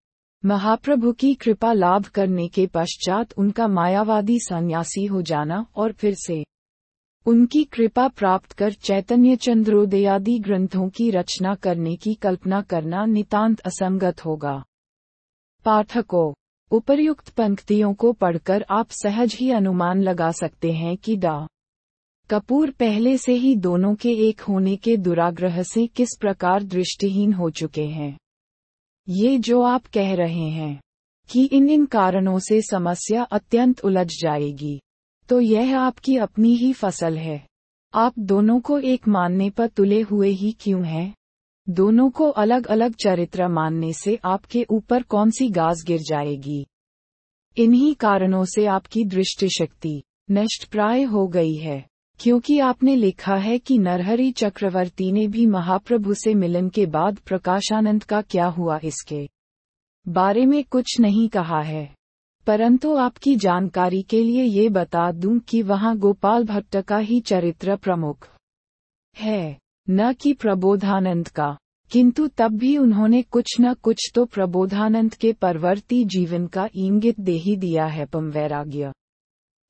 Speaker 1: महाप्रभु की कृपा लाभ करने के पश्चात उनका मायावादी सन्यासी हो जाना और फिर से उनकी कृपा प्राप्त कर चैतन्य चंद्रोदयादि ग्रंथों की रचना करने की कल्पना करना नितांत असंगत होगा। पाठकों, उपर्युक्त पंक्तियों को पढ़कर आप सहज ही अनुमान लगा सकते हैं कि डा. कपूर पहले से ही दोनों के एक होने के दुराग्रह से किस प्रकार दृष्टिहीन हो चुके हैं? ये जो आप कह रहे हैं कि इन इन कारणों से समस्या अत्यंत उलझ जाएगी तो यह आपकी अपनी ही फ़सल है। आप दोनों को एक मानने पर तुले हुए ही क्यों हैं? दोनों को अलग अलग चरित्र मानने से आपके ऊपर कौन सी गाज गिर जाएगी? इन्हीं कारणों से आपकी दृष्टि शक्ति नष्ट प्राय हो गई है। क्योंकि आपने लिखा है कि नरहरि चक्रवर्ती ने भी महाप्रभु से मिलन के बाद प्रकाशानंद का क्या हुआ इसके बारे में कुछ नहीं कहा है। परंतु आपकी जानकारी के लिए ये बता दूँ कि वहाँ गोपाल भट्ट का ही चरित्र प्रमुख है, न कि प्रबोधानंद का। किंतु तब भी उन्होंने कुछ न कुछ तो प्रबोधानंद के परवर्ती जीवन का इंगित दे ही दिया है, पम वैराग्य।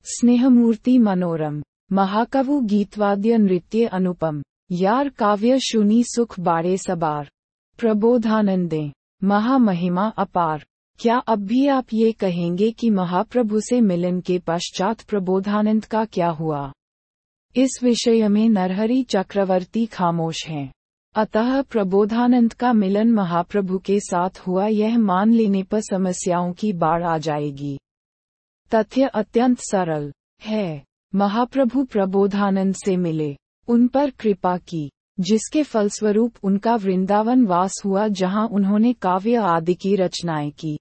Speaker 1: स्नेहमूर्ति मनोरम। महाकवु गीतवाद्य नृत्य अनुपम। यार काव्य शुनी सुख बाड़े सबार। प्रबोधानंदे। महामहिमा अपार। क्या अब भी आप ये कहेंगे कि महाप्रभु से मिलन के पश्चात प्रबोधानंद का क्या हुआ? इस विषय में नरहरी चक्रवर्ती खामोश हैं। अतः प्रबोधानंद का मिलन महाप्रभु के साथ हुआ यह मान लेने पर समस्याओं की बाढ़ आ जाएगी। तथ्य अत्यंत सरल है। महाप्रभु प्रबोधानंद से मिले। उन पर कृपा की, जिसके फलस्वरूप उनका वृंदावन वास हुआ, जहाँ उन्होंने काव्य आदि की रचनाएँ की,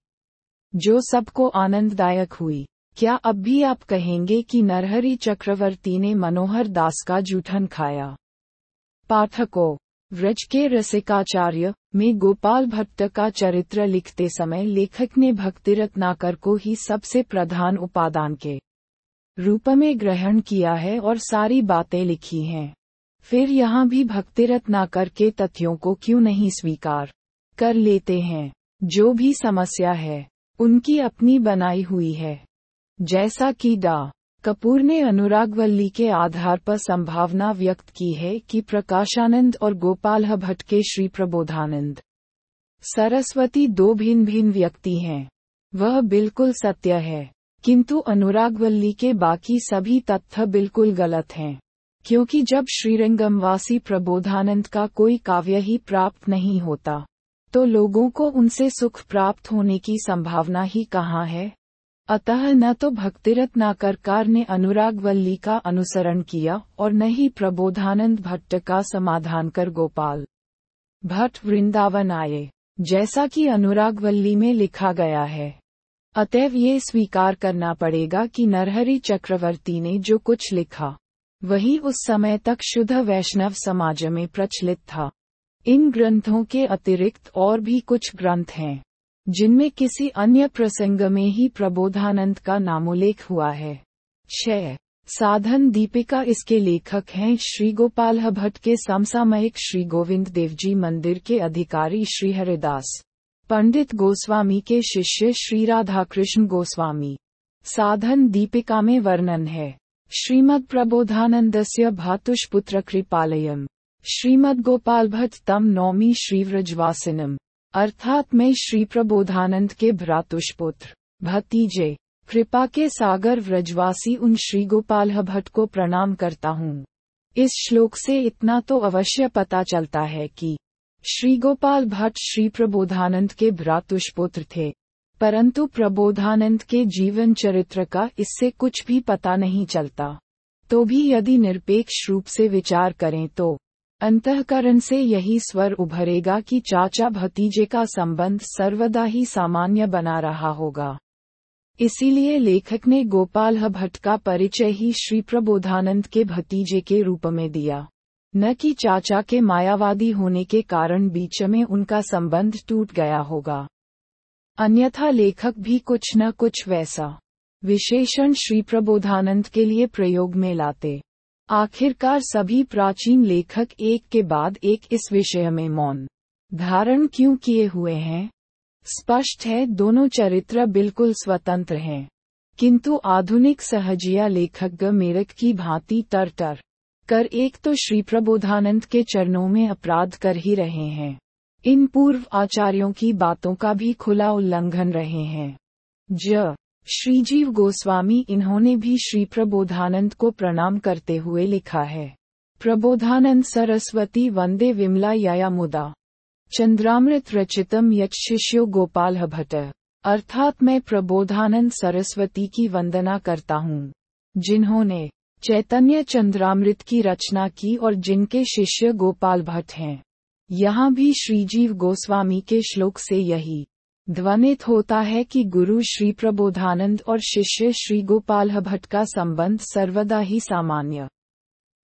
Speaker 1: जो सबको आनंददायक हुई। क्या अब भी आप कहेंगे कि नरहरि चक्रवर्ती ने मनोहर दास का जूठन खाया? पाठकों, व्रज के रसिकाचार्य, में गोपाल भट्ट का चरित्र लिखते समय लेखक ने भक्तिरत्नाकर को ही सबसे प्रधान उपादान के रूप में ग्रहण किया है और सारी बातें लिखी हैं। फिर यहाँ भी भक्तिरत्नाकर करके तथ्यों को क्यों नहीं स्वीकार कर लेते हैं? जो भी समस्या है, उनकी अपनी बनाई हुई है। जैसा कि डा. कपूर ने अनुरागवल्ली के आधार पर संभावना व्यक्त की है कि प्रकाशानंद और गोपाल भट्ट के श्री प्रबोधानंद सरस्वती दो भिन्न भिन्न व्यक्ति हैं। वह बिल्कुल सत्य है। किंतु अनुरागवल्ली के बाकी सभी तथ्य बिल्कुल गलत हैं, क्योंकि जब श्रीरंगमवासी प्रबोधानंद का कोई काव्य ही प्राप्त नहीं होता तो लोगों को उनसे सुख प्राप्त होने की संभावना ही कहाँ है? अतः न तो भक्तिरत नाकरकार ने अनुरागवल्ली का अनुसरण किया और न ही प्रबोधानंद भट्ट का समाधान कर गोपाल भट्ट वृंदावन आए, जैसा कि अनुरागवल्ली में लिखा गया है। अतएव ये स्वीकार करना पड़ेगा कि नरहरि चक्रवर्ती ने जो कुछ लिखा, वही उस समय तक शुद्ध वैष्णव समाज में प्रचलित था। इन ग्रंथों के अतिरिक्त और भी कुछ ग्रंथ हैं, जिनमें किसी अन्य प्रसंग में ही प्रबोधानंद का नामोल्लेख हुआ है। छह साधन दीपिका इसके लेखक हैं श्री गोपाल भट्ट के समसामयिक श्री गोविंद देवजी मंदिर के अधिकारी श्री हरिदास। पंडित गोस्वामी के शिष्य श्री राधा कृष्ण गोस्वामी। साधन दीपिका में वर्णन है। श्रीमद प्रबोधानंदस्य भातुषपुत्र कृपालयम। श्रीमद गोपाल भट्ट तम नौमी श्रीव्रजवासिनम। अर्थात मैं श्री प्रबोधानंद के भ्रातुषपुत्र। भतीजे, कृपा के सागर व्रजवासी उन श्री गोपाल भट्ट को प्रणाम करता हूँ। इस श्लोक से इतना तो अवश्य पता चलता है कि श्री गोपाल भट्ट श्री प्रबोधानंद के भ्रातुष्पुत्र थे। परंतु प्रबोधानंद के जीवन चरित्र का इससे कुछ भी पता नहीं चलता। तो भी यदि निरपेक्ष रूप से विचार करें तो अंतकरण से यही स्वर उभरेगा कि चाचा भतीजे का संबंध सर्वदा ही सामान्य बना रहा होगा। इसीलिए लेखक ने गोपाल भट्ट का परिचय ही श्री प्रबोधानंद के भतीजे के रूप में दिया। न कि चाचा के मायावादी होने के कारण बीच में उनका संबंध टूट गया होगा। अन्यथा लेखक भी कुछ न कुछ वैसा विशेषण श्री प्रबोधानंद के लिए प्रयोग में लाते। आखिरकार सभी प्राचीन लेखक एक के बाद एक इस विषय में मौन। धारण क्यों किए हुए हैं? स्पष्ट है, दोनों चरित्र बिल्कुल स्वतंत्र हैं। किंतु आधुनिक सहजिया लेखक मेरक की भांति तर तर कर एक तो श्री प्रबोधानंद के चरणों में अपराध कर ही रहे हैं। इन पूर्व आचार्यों की बातों का भी खुला उल्लंघन रहे हैं। ज. श्रीजीव गोस्वामी इन्होंने भी श्री प्रबोधानंद को प्रणाम करते हुए लिखा है। प्रबोधानंद सरस्वती वंदे विमला या मुदा। चंद्रामृत रचितम यच शिष्यो गोपाल भट्ट अर्थात मैं प्रबोधानंद सरस्वती की वंदना करता हूँ। जिन्होंने चैतन्य चंद्रामृत की रचना की और जिनके शिष्य गोपाल भट्ट हैं। यहाँ भी श्रीजीव गोस्वामी के श्लोक से यही ध्वनित होता है कि गुरु श्री प्रबोधानंद और शिष्य श्री गोपाल भट्ट का संबंध सर्वदा ही सामान्य।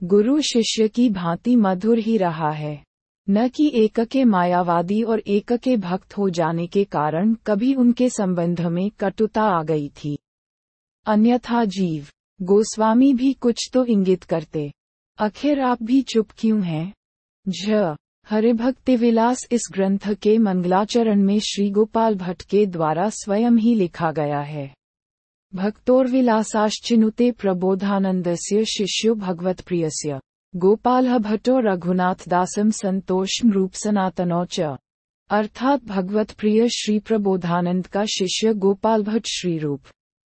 Speaker 1: गुरु शिष्य की भांति मधुर ही रहा है। न कि एक के मायावादी और एक के भक्त हो जाने के कारण कभी उनके संबंध में कटुता आ गई थी। अन्यथा जीव गोस्वामी भी कुछ तो इंगित करते। आखिर आप भी चुप क्यों हैं? झ। हरिभक्ति विलास इस ग्रंथ के मंगलाचरण में श्री गोपाल भट्ट के द्वारा स्वयं ही लिखा गया है। भक्तोर्विलासाश्चिनुते प्रबोधानंदस्य शिष्यो भगवत प्रियस्य गोपाल भट्टो रघुनाथ दासम संतोष रूप सनातनो च। अर्थात भगवत प्रिय श्री प्रबोधानंद का शिष्य गोपाल भट्ट श्री रूप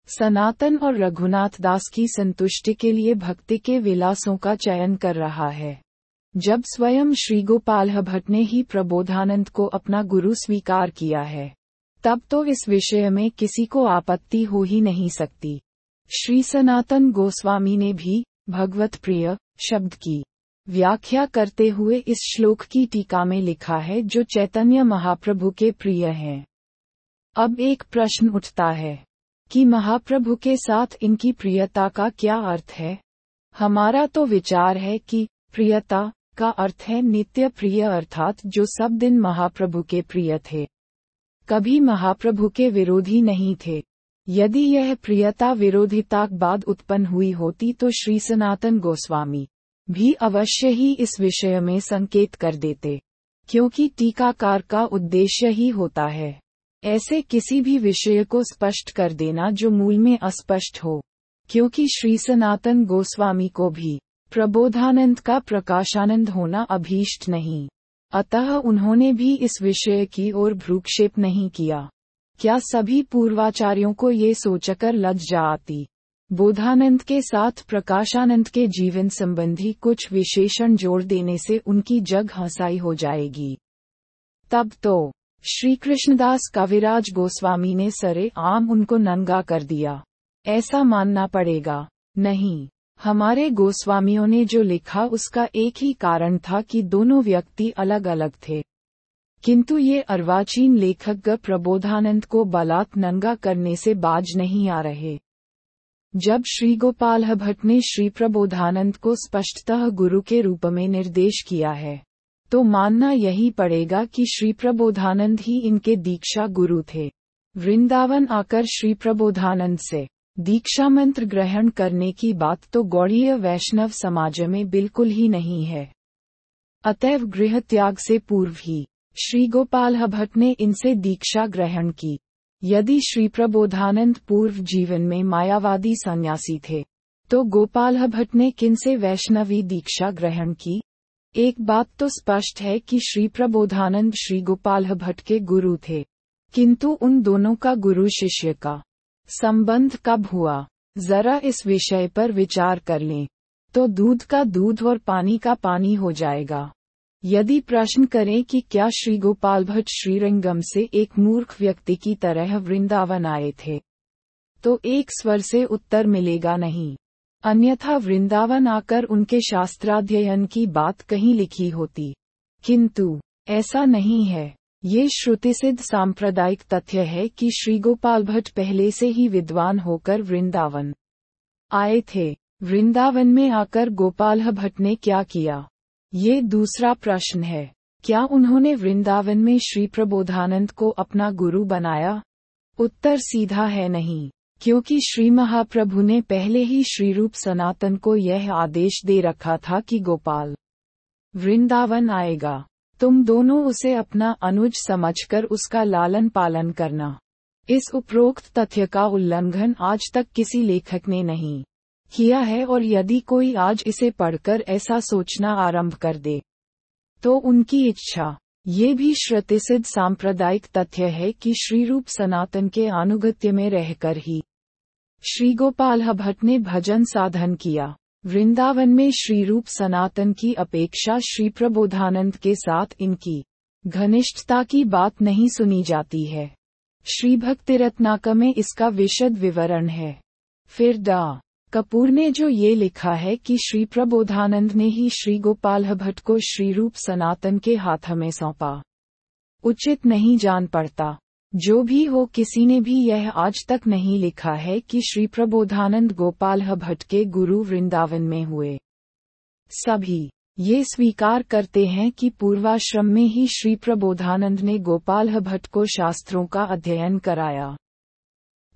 Speaker 1: सनातन और रघुनाथ दास की संतुष्टि के लिए भक्ति के विलासों का चयन कर रहा है। जब स्वयं श्री गोपाल भट्ट ने ही प्रबोधानंद को अपना गुरु स्वीकार किया है, तब तो इस विषय में किसी को आपत्ति हो ही नहीं सकती। श्री सनातन गोस्वामी ने भी भगवत प्रिय शब्द की व्याख्या करते हुए इस श्लोक की टीका में लिखा है जो चैतन्य महाप्रभु के प्रिय हैं। अब एक प्रश्न उठता है। कि महाप्रभु के साथ इनकी प्रियता का क्या अर्थ है? हमारा तो विचार है कि प्रियता का अर्थ है नित्य प्रिय अर्थात जो सब दिन महाप्रभु के प्रिय थे। कभी महाप्रभु के विरोधी नहीं थे। यदि यह प्रियता विरोधिता बाद उत्पन्न हुई होती तो श्री सनातन गोस्वामी भी अवश्य ही इस विषय में संकेत कर देते, क्योंकि टीकाकार का उद्देश्य ही होता है। ऐसे किसी भी विषय को स्पष्ट कर देना जो मूल में अस्पष्ट हो, क्योंकि श्री सनातन गोस्वामी को भी प्रबोधानंद का प्रकाशानंद होना अभीष्ट नहीं। अतः उन्होंने भी इस विषय की ओर भ्रूक्षेप नहीं किया। क्या सभी पूर्वाचार्यों को ये सोचकर लज जा आती बोधानंद के साथ प्रकाशानंद के जीवन संबंधी कुछ विशेषण जोड़ देने से उनकी जग हंसाई हो जाएगी। तब तो श्री कृष्णदास कविराज गोस्वामी ने सरे आम उनको नंगा कर दिया। ऐसा मानना पड़ेगा। नहीं, हमारे गोस्वामियों ने जो लिखा उसका एक ही कारण था कि दोनों व्यक्ति अलग अलग थे। किंतु ये अर्वाचीन लेखक प्रबोधानंद को बलात् नंगा करने से बाज नहीं आ रहे। जब श्री गोपाल भट्ट ने श्री प्रबोधानंद को स्पष्टतः गुरु के रूप में निर्देश किया है तो मानना यही पड़ेगा कि श्री प्रबोधानंद ही इनके दीक्षा गुरु थे। वृंदावन आकर श्री प्रबोधानंद से दीक्षा मंत्र ग्रहण करने की बात तो गौड़ीय वैष्णव समाज में बिल्कुल ही नहीं है। अतएव गृह त्याग से पूर्व ही श्री गोपाल भट्ट ने इनसे दीक्षा ग्रहण की। यदि श्री प्रबोधानंद पूर्व जीवन में मायावादी सन्यासी थे तो गोपाल भट्ट ने किनसे वैष्णवी दीक्षा ग्रहण की? एक बात तो स्पष्ट है कि श्री प्रबोधानंद श्री गोपाल भट्ट के गुरु थे। किंतु उन दोनों का गुरु शिष्य का संबंध कब हुआ? जरा इस विषय पर विचार कर लें। तो दूध का दूध और पानी का पानी हो जाएगा। यदि प्रश्न करें कि क्या श्री गोपाल भट्ट श्रीरंगम से एक मूर्ख व्यक्ति की तरह वृंदावन आए थे? तो एक स्वर से उत्तर मिलेगा नहीं। अन्यथा वृंदावन आकर उनके शास्त्राध्ययन की बात कहीं लिखी होती। किंतु, ऐसा नहीं है। ये श्रुति सिद्ध सांप्रदायिक तथ्य है कि श्री गोपाल भट्ट पहले से ही विद्वान होकर वृंदावन आए थे। वृंदावन में आकर गोपाल भट्ट ने क्या किया? ये दूसरा प्रश्न है। क्या उन्होंने वृंदावन में श्री प्रबोधानंद को अपना गुरु बनाया? उत्तर सीधा है नहीं। क्योंकि श्री महाप्रभु ने पहले ही श्री रूप सनातन को यह आदेश दे रखा था कि गोपाल वृंदावन आएगा। तुम दोनों उसे अपना अनुज समझकर उसका लालन पालन करना। इस उपरोक्त तथ्य का उल्लंघन आज तक किसी लेखक ने नहीं किया है और यदि कोई आज इसे पढ़कर ऐसा सोचना आरंभ कर दे तो उनकी इच्छा। ये भी श्रुतिसिद्ध सांप्रदायिक तथ्य है कि श्री रूप सनातन के अनुगत्य में रहकर ही श्री गोपाल भट्ट ने भजन साधन किया। वृंदावन में श्री रूप सनातन की अपेक्षा श्री प्रबोधानंद के साथ इनकी घनिष्ठता की बात नहीं सुनी जाती है। श्री भक्ति रत्नाक में इसका विशद विवरण है। फिर डा. कपूर ने जो ये लिखा है कि श्री प्रबोधानंद ने ही श्री गोपाल भट्ट को श्री रूप सनातन के हाथ में सौंपा। उचित नहीं जान पड़ता। जो भी हो, किसी ने भी यह आज तक नहीं लिखा है कि श्री प्रबोधानंद गोपाल भट्ट के गुरु वृंदावन में हुए। सभी ये स्वीकार करते हैं कि पूर्वाश्रम में ही श्री प्रबोधानंद ने गोपाल भट्ट को शास्त्रों का अध्ययन कराया।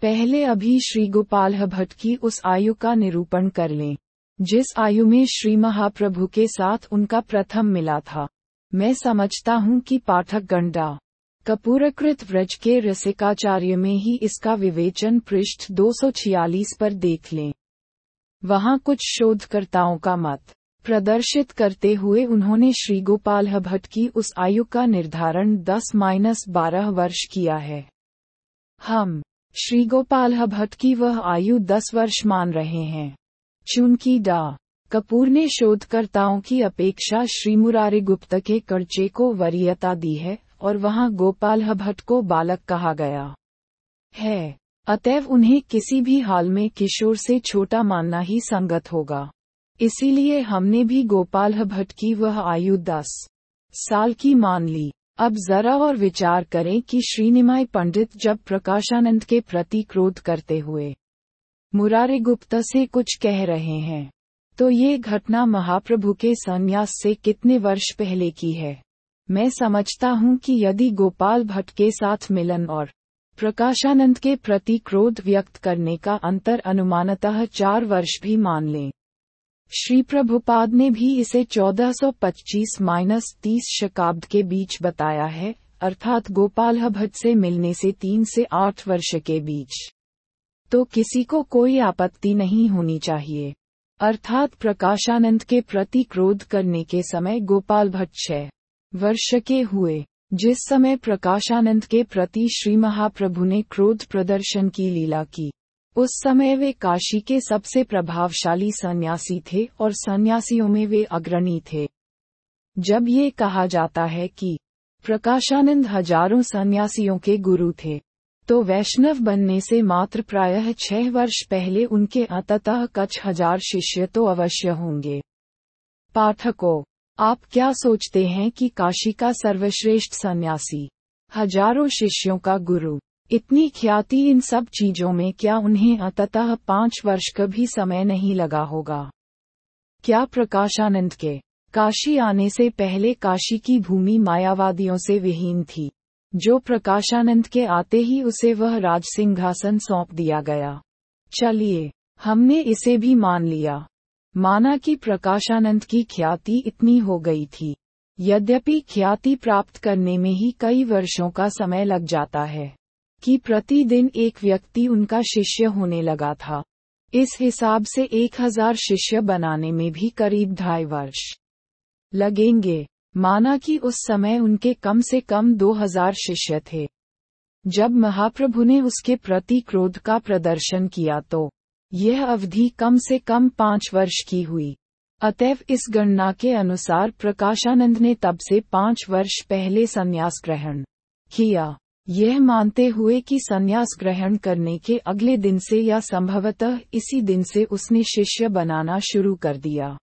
Speaker 1: पहले अभी श्री गोपाल भट्ट की उस आयु का निरूपण कर लें, जिस आयु में श्री महाप्रभु के साथ उनका प्रथम मिला था। मैं समझता हूँ कि पाठक गंडा कपूरकृत व्रज के रसिकाचार्य में ही इसका विवेचन पृष्ठ 246 पर देख लें। वहाँ कुछ शोधकर्ताओं का मत प्रदर्शित करते हुए उन्होंने श्री गोपाल भट्ट की उस आयु का निर्धारण 10 माइनस बारह वर्ष किया है। हम श्री गोपाल भट्ट की वह आयु दस वर्ष मान रहे हैं। चूँकि डा, कपूर ने शोधकर्ताओं की अपेक्षा श्री मुरारी गुप्त के कर्चे को वरीयता दी है और वहाँ गोपाल भट्ट को बालक कहा गया। है। अतएव उन्हें किसी भी हाल में किशोर से छोटा मानना ही संगत होगा। इसीलिए हमने भी गोपाल भट्ट की वह आयु दस साल की मान ली। अब जरा और विचार करें कि श्रीनिमाय पंडित जब प्रकाशानंद के प्रति क्रोध करते हुए मुरारे गुप्ता से कुछ कह रहे हैं तो ये घटना महाप्रभु के संन्यास से कितने वर्ष पहले की है? मैं समझता हूँ कि यदि गोपाल भट्ट के साथ मिलन और प्रकाशानंद के प्रति क्रोध व्यक्त करने का अंतर अनुमानतः चार वर्ष भी मान लें। श्री प्रभुपाद ने भी इसे 1425 माइनस तीस शकाब्द के बीच बताया है, अर्थात गोपाल भट्ट से मिलने से तीन से आठ वर्ष के बीच। तो किसी को कोई आपत्ति नहीं होनी चाहिए। अर्थात प्रकाशानंद के प्रति क्रोध करने के समय गोपाल भट्ट छह वर्ष के हुए, जिस समय प्रकाशानंद के प्रति श्री महाप्रभु ने क्रोध प्रदर्शन की लीला की, उस समय वे काशी के सबसे प्रभावशाली सन्यासी थे और सन्यासियों में वे अग्रणी थे। जब ये कहा जाता है कि प्रकाशानंद हज़ारों सन्यासियों के गुरु थे तो वैष्णव बनने से मात्र प्रायः छह वर्ष पहले उनके अंततः कछ हज़ार शिष्य तो अवश्य होंगे। पाठकों आप क्या सोचते हैं कि काशी का सर्वश्रेष्ठ सन्यासी, हज़ारों शिष्यों का गुरु, इतनी ख्याति इन सब चीज़ों में क्या उन्हें अंततः पाँच वर्ष का भी समय नहीं लगा होगा? क्या प्रकाशानंद के काशी आने से पहले काशी की भूमि मायावादियों से विहीन थी? जो प्रकाशानंद के आते ही उसे वह राज सिंहासन सौंप दिया गया। चलिए, हमने इसे भी मान लिया। माना कि प्रकाशानंद की ख्याति इतनी हो गई थी। यद्यपि ख्याति प्राप्त करने में ही कई वर्षों का समय लग जाता है, कि प्रतिदिन एक व्यक्ति उनका शिष्य होने लगा था। इस हिसाब से एक हज़ार शिष्य बनाने में भी करीब ढाई वर्ष लगेंगे। माना कि उस समय उनके कम से कम दो हज़ार शिष्य थे। जब महाप्रभु ने उसके प्रति क्रोध का प्रदर्शन किया तो यह अवधि कम से कम पाँच वर्ष की हुई। अतएव इस गणना के अनुसार प्रकाशानंद ने तब से पाँच वर्ष पहले संन्यास ग्रहण किया। यह मानते हुए कि संन्यास ग्रहण करने के अगले दिन से या संभवतः इसी दिन से उसने शिष्य बनाना शुरू कर दिया।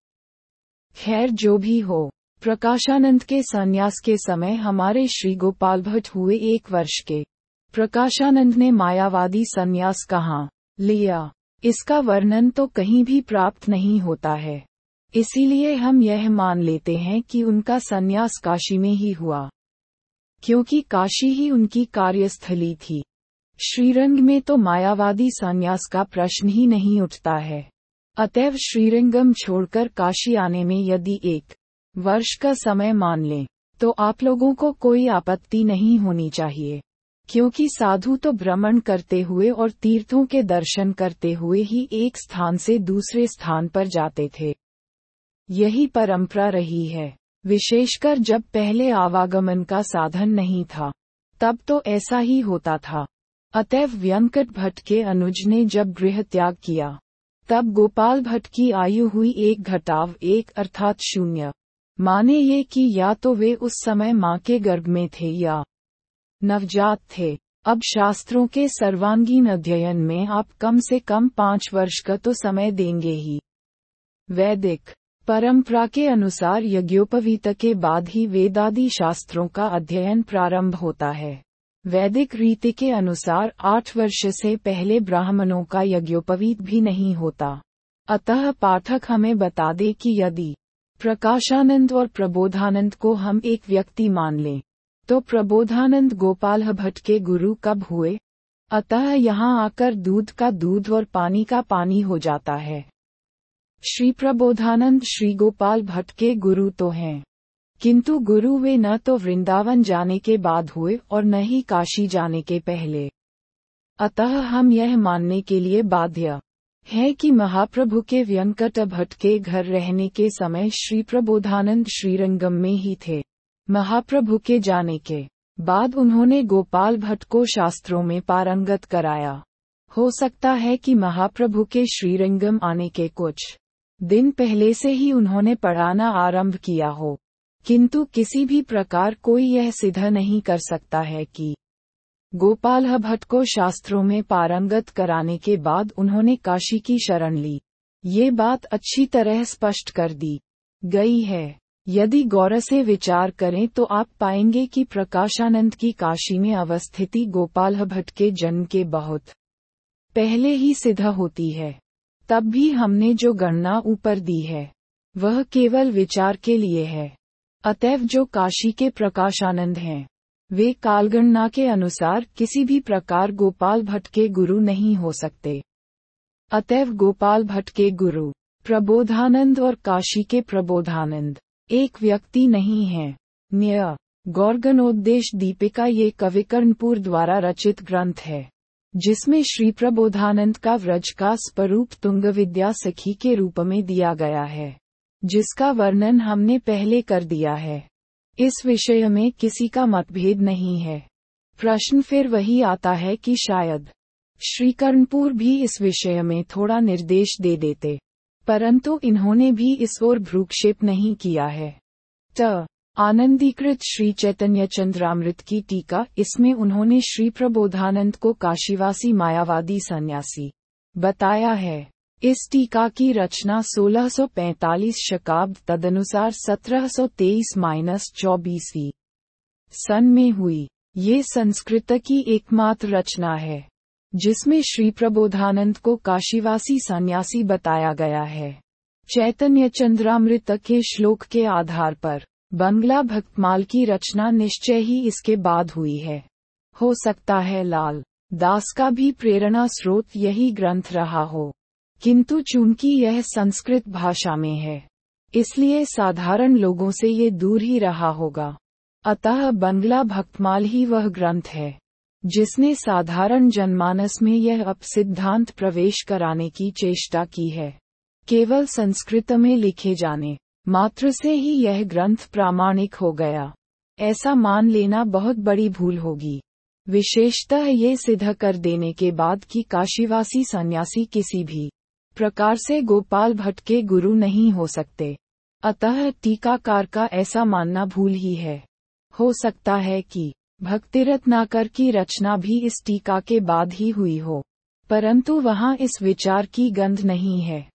Speaker 1: खैर, जो भी हो, प्रकाशानंद के संन्यास के समय हमारे श्री गोपाल भट्ट हुए एक वर्ष के। प्रकाशानंद ने मायावादी संन्यास कहाँ लिया? इसका वर्णन तो कहीं भी प्राप्त नहीं होता है। इसीलिए हम यह मान लेते हैं कि उनका संन्यास काशी में ही हुआ। क्योंकि काशी ही उनकी कार्यस्थली थी। श्रीरंग में तो मायावादी संन्यास का प्रश्न ही नहीं उठता है। अतएव श्रीरंगम छोड़कर काशी आने में यदि एक वर्ष का समय मान लें तो आप लोगों को कोई आपत्ति नहीं होनी चाहिए। क्योंकि साधु तो भ्रमण करते हुए और तीर्थों के दर्शन करते हुए ही एक स्थान से दूसरे स्थान पर जाते थे। यही परंपरा रही है। विशेषकर जब पहले आवागमन का साधन नहीं था, तब तो ऐसा ही होता था। अतएव व्यंकट भट्ट के अनुज ने जब गृह त्याग किया, तब गोपाल भट्ट की आयु हुई एक घटाव एक अर्थात शून्य। माने ये कि या तो वे उस समय माँ के गर्भ में थे या नवजात थे। अब शास्त्रों के सर्वांगीण अध्ययन में आप कम से कम पाँच वर्ष का तो समय देंगे ही। वैदिक परंपरा के अनुसार यज्ञोपवीत के बाद ही वेदादि शास्त्रों का अध्ययन प्रारंभ होता है। वैदिक रीति के अनुसार आठ वर्ष से पहले ब्राह्मणों का यज्ञोपवीत भी नहीं होता। अतः पाठक हमें बता दे कि यदि प्रकाशानंद और प्रबोधानंद को हम एक व्यक्ति मान लें तो प्रबोधानंद गोपाल भट्ट के गुरु कब हुए? अतः यहाँ आकर दूध का दूध और पानी का पानी हो जाता है। श्री प्रबोधानंद श्री गोपाल भट्ट के गुरु तो हैं। किंतु गुरु वे न तो वृंदावन जाने के बाद हुए और न ही काशी जाने के पहले। अतः हम यह मानने के लिए बाध्य है कि महाप्रभु के व्यंकट भट्ट के घर रहने के समय श्री प्रबोधानंद श्रीरंगम में ही थे। महाप्रभु के जाने के बाद उन्होंने गोपाल भट्ट को शास्त्रों में पारंगत कराया। हो सकता है कि महाप्रभु के श्रीरंगम आने के कुछ दिन पहले से ही उन्होंने पढ़ाना आरंभ किया हो। किंतु किसी भी प्रकार कोई यह सिद्ध नहीं कर सकता है कि गोपाल भट्ट को शास्त्रों में पारंगत कराने के बाद उन्होंने काशी की शरण ली। ये बात अच्छी तरह स्पष्ट कर दी गई है। यदि गौर से विचार करें तो आप पाएँगे कि प्रकाशानंद की काशी में अवस्थिति गोपाल भट्ट के जन्म के बहुत पहले ही सिद्ध होती है। तब भी हमने जो गणना ऊपर दी है, वह केवल विचार के लिए है। अतएव जो काशी के प्रकाशानंद हैं, वे कालगणना के अनुसार किसी भी प्रकार गोपाल भट्ट के गुरु नहीं हो सकते। अतएव गोपाल भट्ट के गुरु, प्रबोधानंद और काशी के प्रबोधानंद। एक व्यक्ति नहीं है। न्य। गौरगनोद्देश दीपिका ये कविकर्णपुर द्वारा रचित ग्रंथ है, जिसमें श्री प्रबोधानंद का व्रज का स्वरूप तुंग विद्या सखी के रूप में दिया गया है, जिसका वर्णन हमने पहले कर दिया है। इस विषय में किसी का मतभेद नहीं है। प्रश्न फिर वही आता है कि शायद श्रीकर्णपुर भी इस विषय में थोड़ा निर्देश दे देते। परंतु इन्होंने भी इस ओर भ्रूक्षेप नहीं किया है। ट. आनंदीकृत श्री चैतन्य चंद्रामृत की टीका, इसमें उन्होंने श्री प्रबोधानंद को काशीवासी मायावादी सन्यासी बताया है। इस टीका की रचना 1645 शकाब्द तदनुसार 1723 माइनस चौबीसवीं सन में हुई। ये संस्कृत की एकमात्र रचना है। जिसमें श्री प्रबोधानंद को काशीवासी सन्यासी बताया गया है। चैतन्य चंद्रामृत के श्लोक के आधार पर, बंगला भक्तमाल की रचना निश्चय ही इसके बाद हुई है। हो सकता है लाल, दास का भी प्रेरणा स्रोत यही ग्रंथ रहा हो। किंतु चूँकि यह संस्कृत भाषा में है, इसलिए साधारण लोगों से ये दूर ही रहा होगा। अतः बंगला भक्तमाल ही वह ग्रंथ है। जिसने साधारण जनमानस में यह अप सिद्धांत प्रवेश कराने की चेष्टा की है। केवल संस्कृत में लिखे जाने, मात्र से ही यह ग्रंथ प्रामाणिक हो गया। ऐसा मान लेना बहुत बड़ी भूल होगी। विशेषतः ये सिद्ध कर देने के बाद कि काशीवासी सन्यासी किसी भी प्रकार से गोपाल भट्ट के गुरु नहीं हो सकते। अतः टीकाकार का ऐसा मानना भूल ही है। हो सकता है कि भक्तिरत्नाकर की रचना भी इस टीका के बाद ही हुई हो। परंतु वहाँ इस विचार की गंध नहीं है।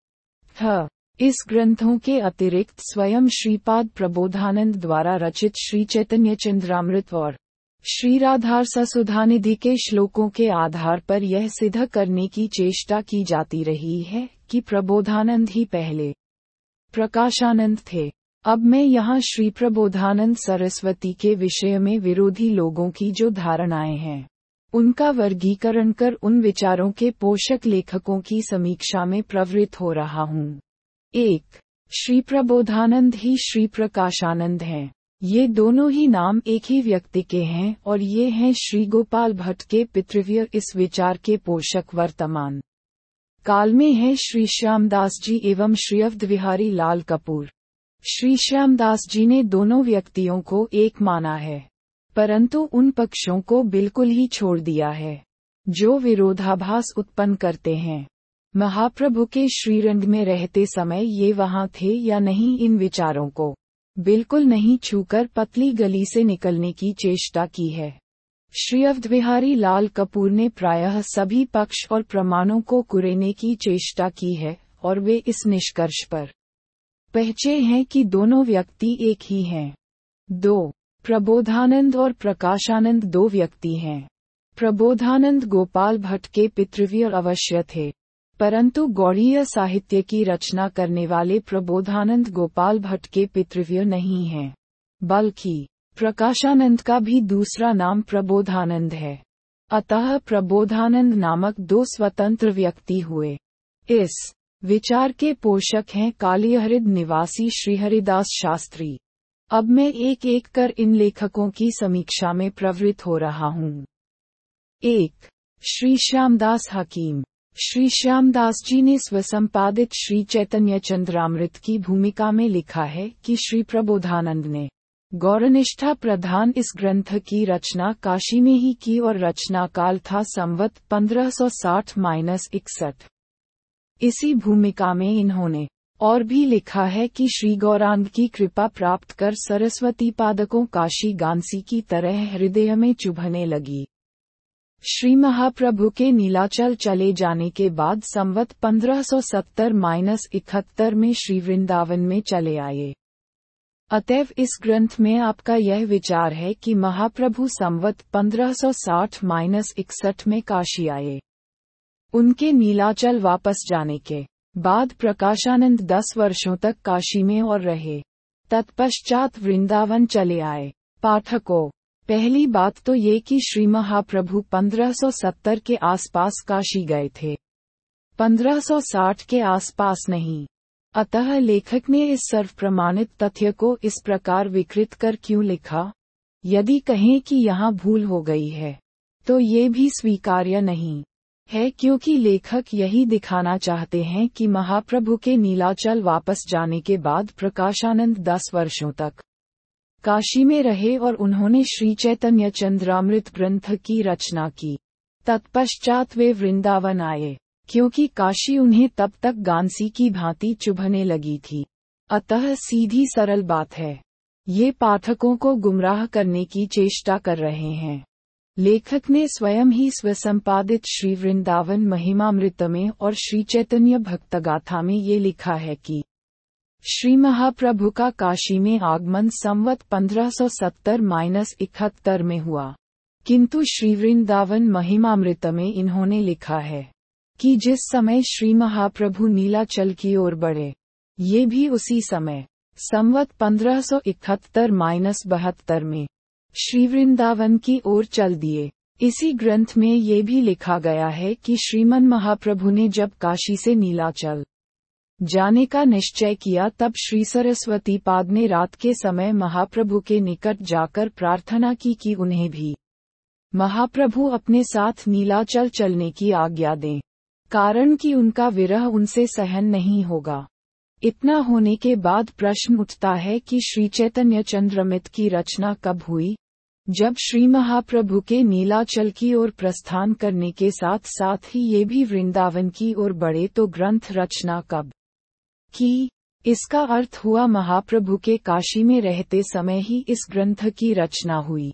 Speaker 1: थ इस ग्रंथों के अतिरिक्त स्वयं श्रीपाद प्रबोधानंद द्वारा रचित श्री चैतन्य चंद्रामृत और श्री राधार ससुधानिधि के श्लोकों के आधार पर यह सिद्ध करने की चेष्टा की जाती रही है कि प्रबोधानंद ही पहले प्रकाशानंद थे। अब मैं यहाँ श्री प्रबोधानंद सरस्वती के विषय में विरोधी लोगों की जो धारणाएँ हैं, उनका वर्गीकरण कर उन विचारों के पोषक लेखकों की समीक्षा में प्रवृत्त हो रहा हूँ। एक, श्री प्रबोधानंद ही श्री प्रकाशानंद हैं। ये दोनों ही नाम एक ही व्यक्ति के हैं और ये हैं श्री गोपाल भट्ट के पितृव्य इस विचार के पोषक वर्तमान। काल में है श्री श्यामदास जी एवं श्री अवध विहारी लाल कपूर। श्री श्यामदास जी ने दोनों व्यक्तियों को एक माना है, परंतु उन पक्षों को बिल्कुल ही छोड़ दिया है, जो विरोधाभास उत्पन्न करते हैं। महाप्रभु के श्रीरंग में रहते समय ये वहाँ थे या नहीं इन विचारों को बिल्कुल नहीं छूकर पतली गली से निकलने की चेष्टा की है। श्री अवधविहारी लाल कपूर ने प्रायः सभी पक्ष और प्रमाणों को कुरेने की चेष्टा की है और वे इस निष्कर्ष पर पहचे हैं कि दोनों व्यक्ति एक ही हैं। दो, प्रबोधानंद और प्रकाशानंद दो व्यक्ति हैं। प्रबोधानंद गोपाल भट्ट के पितृव्य अवश्य थे, परंतु गौड़ीय साहित्य की रचना करने वाले प्रबोधानंद गोपाल भट्ट के पितृव्य नहीं हैं, बल्कि प्रकाशानंद का भी दूसरा नाम प्रबोधानंद है। अतः प्रबोधानंद नामक दो स्वतंत्र व्यक्ति हुए। इस विचार के पोषक हैं कालीहरिद निवासी श्रीहरिदास शास्त्री। अब मैं एक एक कर इन लेखकों की समीक्षा में प्रवृत्त हो रहा हूँ। एक, श्री श्यामदास हकीम। श्री श्यामदास जी ने स्वसंपादित श्री चैतन्य चंद्रामृत की भूमिका में लिखा है कि श्री प्रबोधानंद ने गौरनिष्ठा प्रधान इस ग्रंथ की रचना काशी में ही की और रचना काल था संवत 1560 माइनस इकसठ। इसी भूमिका में इन्होंने और भी लिखा है कि श्री गौरांग की कृपा प्राप्त कर सरस्वती पादकों काशी गांसी की तरह हृदय में चुभने लगी। श्री महाप्रभु के नीलाचल चले जाने के बाद संवत 1570 माइनस इकहत्तर में श्री वृंदावन में चले आए। अतएव इस ग्रंथ में आपका यह विचार है कि महाप्रभु संवत 1560 माइनस इकसठ में काशी आए। उनके नीलाचल वापस जाने के बाद प्रकाशानंद दस वर्षों तक काशी में और रहे। तत्पश्चात वृंदावन चले आए। पाठकों, पहली बात तो ये कि श्री महाप्रभु 1570 के आसपास काशी गए थे। 1560 के आसपास नहीं। अतः लेखक ने इस सर्व प्रमाणित तथ्य को इस प्रकार विकृत कर क्यों लिखा? यदि कहें कि यहाँ भूल हो गई है तो ये भी स्वीकार्य नहीं। है क्योंकि लेखक यही दिखाना चाहते हैं कि महाप्रभु के नीलाचल वापस जाने के बाद प्रकाशानंद दस वर्षों तक काशी में रहे और उन्होंने श्री चैतन्य चंद्रामृत ग्रंथ की रचना की। तत्पश्चात वे वृंदावन आए, क्योंकि काशी उन्हें तब तक गांसी की भांति चुभने लगी थी। अतः सीधी सरल बात है, ये पाठकों को गुमराह करने की चेष्टा कर रहे हैं। लेखक ने स्वयं ही स्वसंपादित श्री वृंदावन महिमामृत में और श्री चैतन्य भक्तगाथा में ये लिखा है कि, श्री महाप्रभु का काशी में आगमन संवत 1570 माइनस इकहत्तर में हुआ। किंतु श्री वृंदावन महिमामृत में इन्होंने लिखा है कि जिस समय श्री महाप्रभु नीलाचल की ओर बढ़े, ये भी उसी समय, संवत 1571 माइनस बहत्तर में श्री वृंदावन की ओर चल दिए। इसी ग्रंथ में ये भी लिखा गया है कि श्रीमन महाप्रभु ने जब काशी से नीलाचल जाने का निश्चय किया, तब श्री सरस्वती पाद ने रात के समय महाप्रभु के निकट जाकर प्रार्थना की कि उन्हें भी महाप्रभु अपने साथ नीलाचल चलने की आज्ञा दें, कारण कि उनका विरह उनसे सहन नहीं होगा। इतना होने के बाद प्रश्न उठता है कि श्री चैतन्य चंद्रमित की रचना कब हुई? जब श्री महाप्रभु के नीलाचल की ओर प्रस्थान करने के साथ साथ ही ये भी वृंदावन की ओर बढ़े तो ग्रंथ रचना कब? की? इसका अर्थ हुआ महाप्रभु के काशी में रहते समय ही इस ग्रंथ की रचना हुई।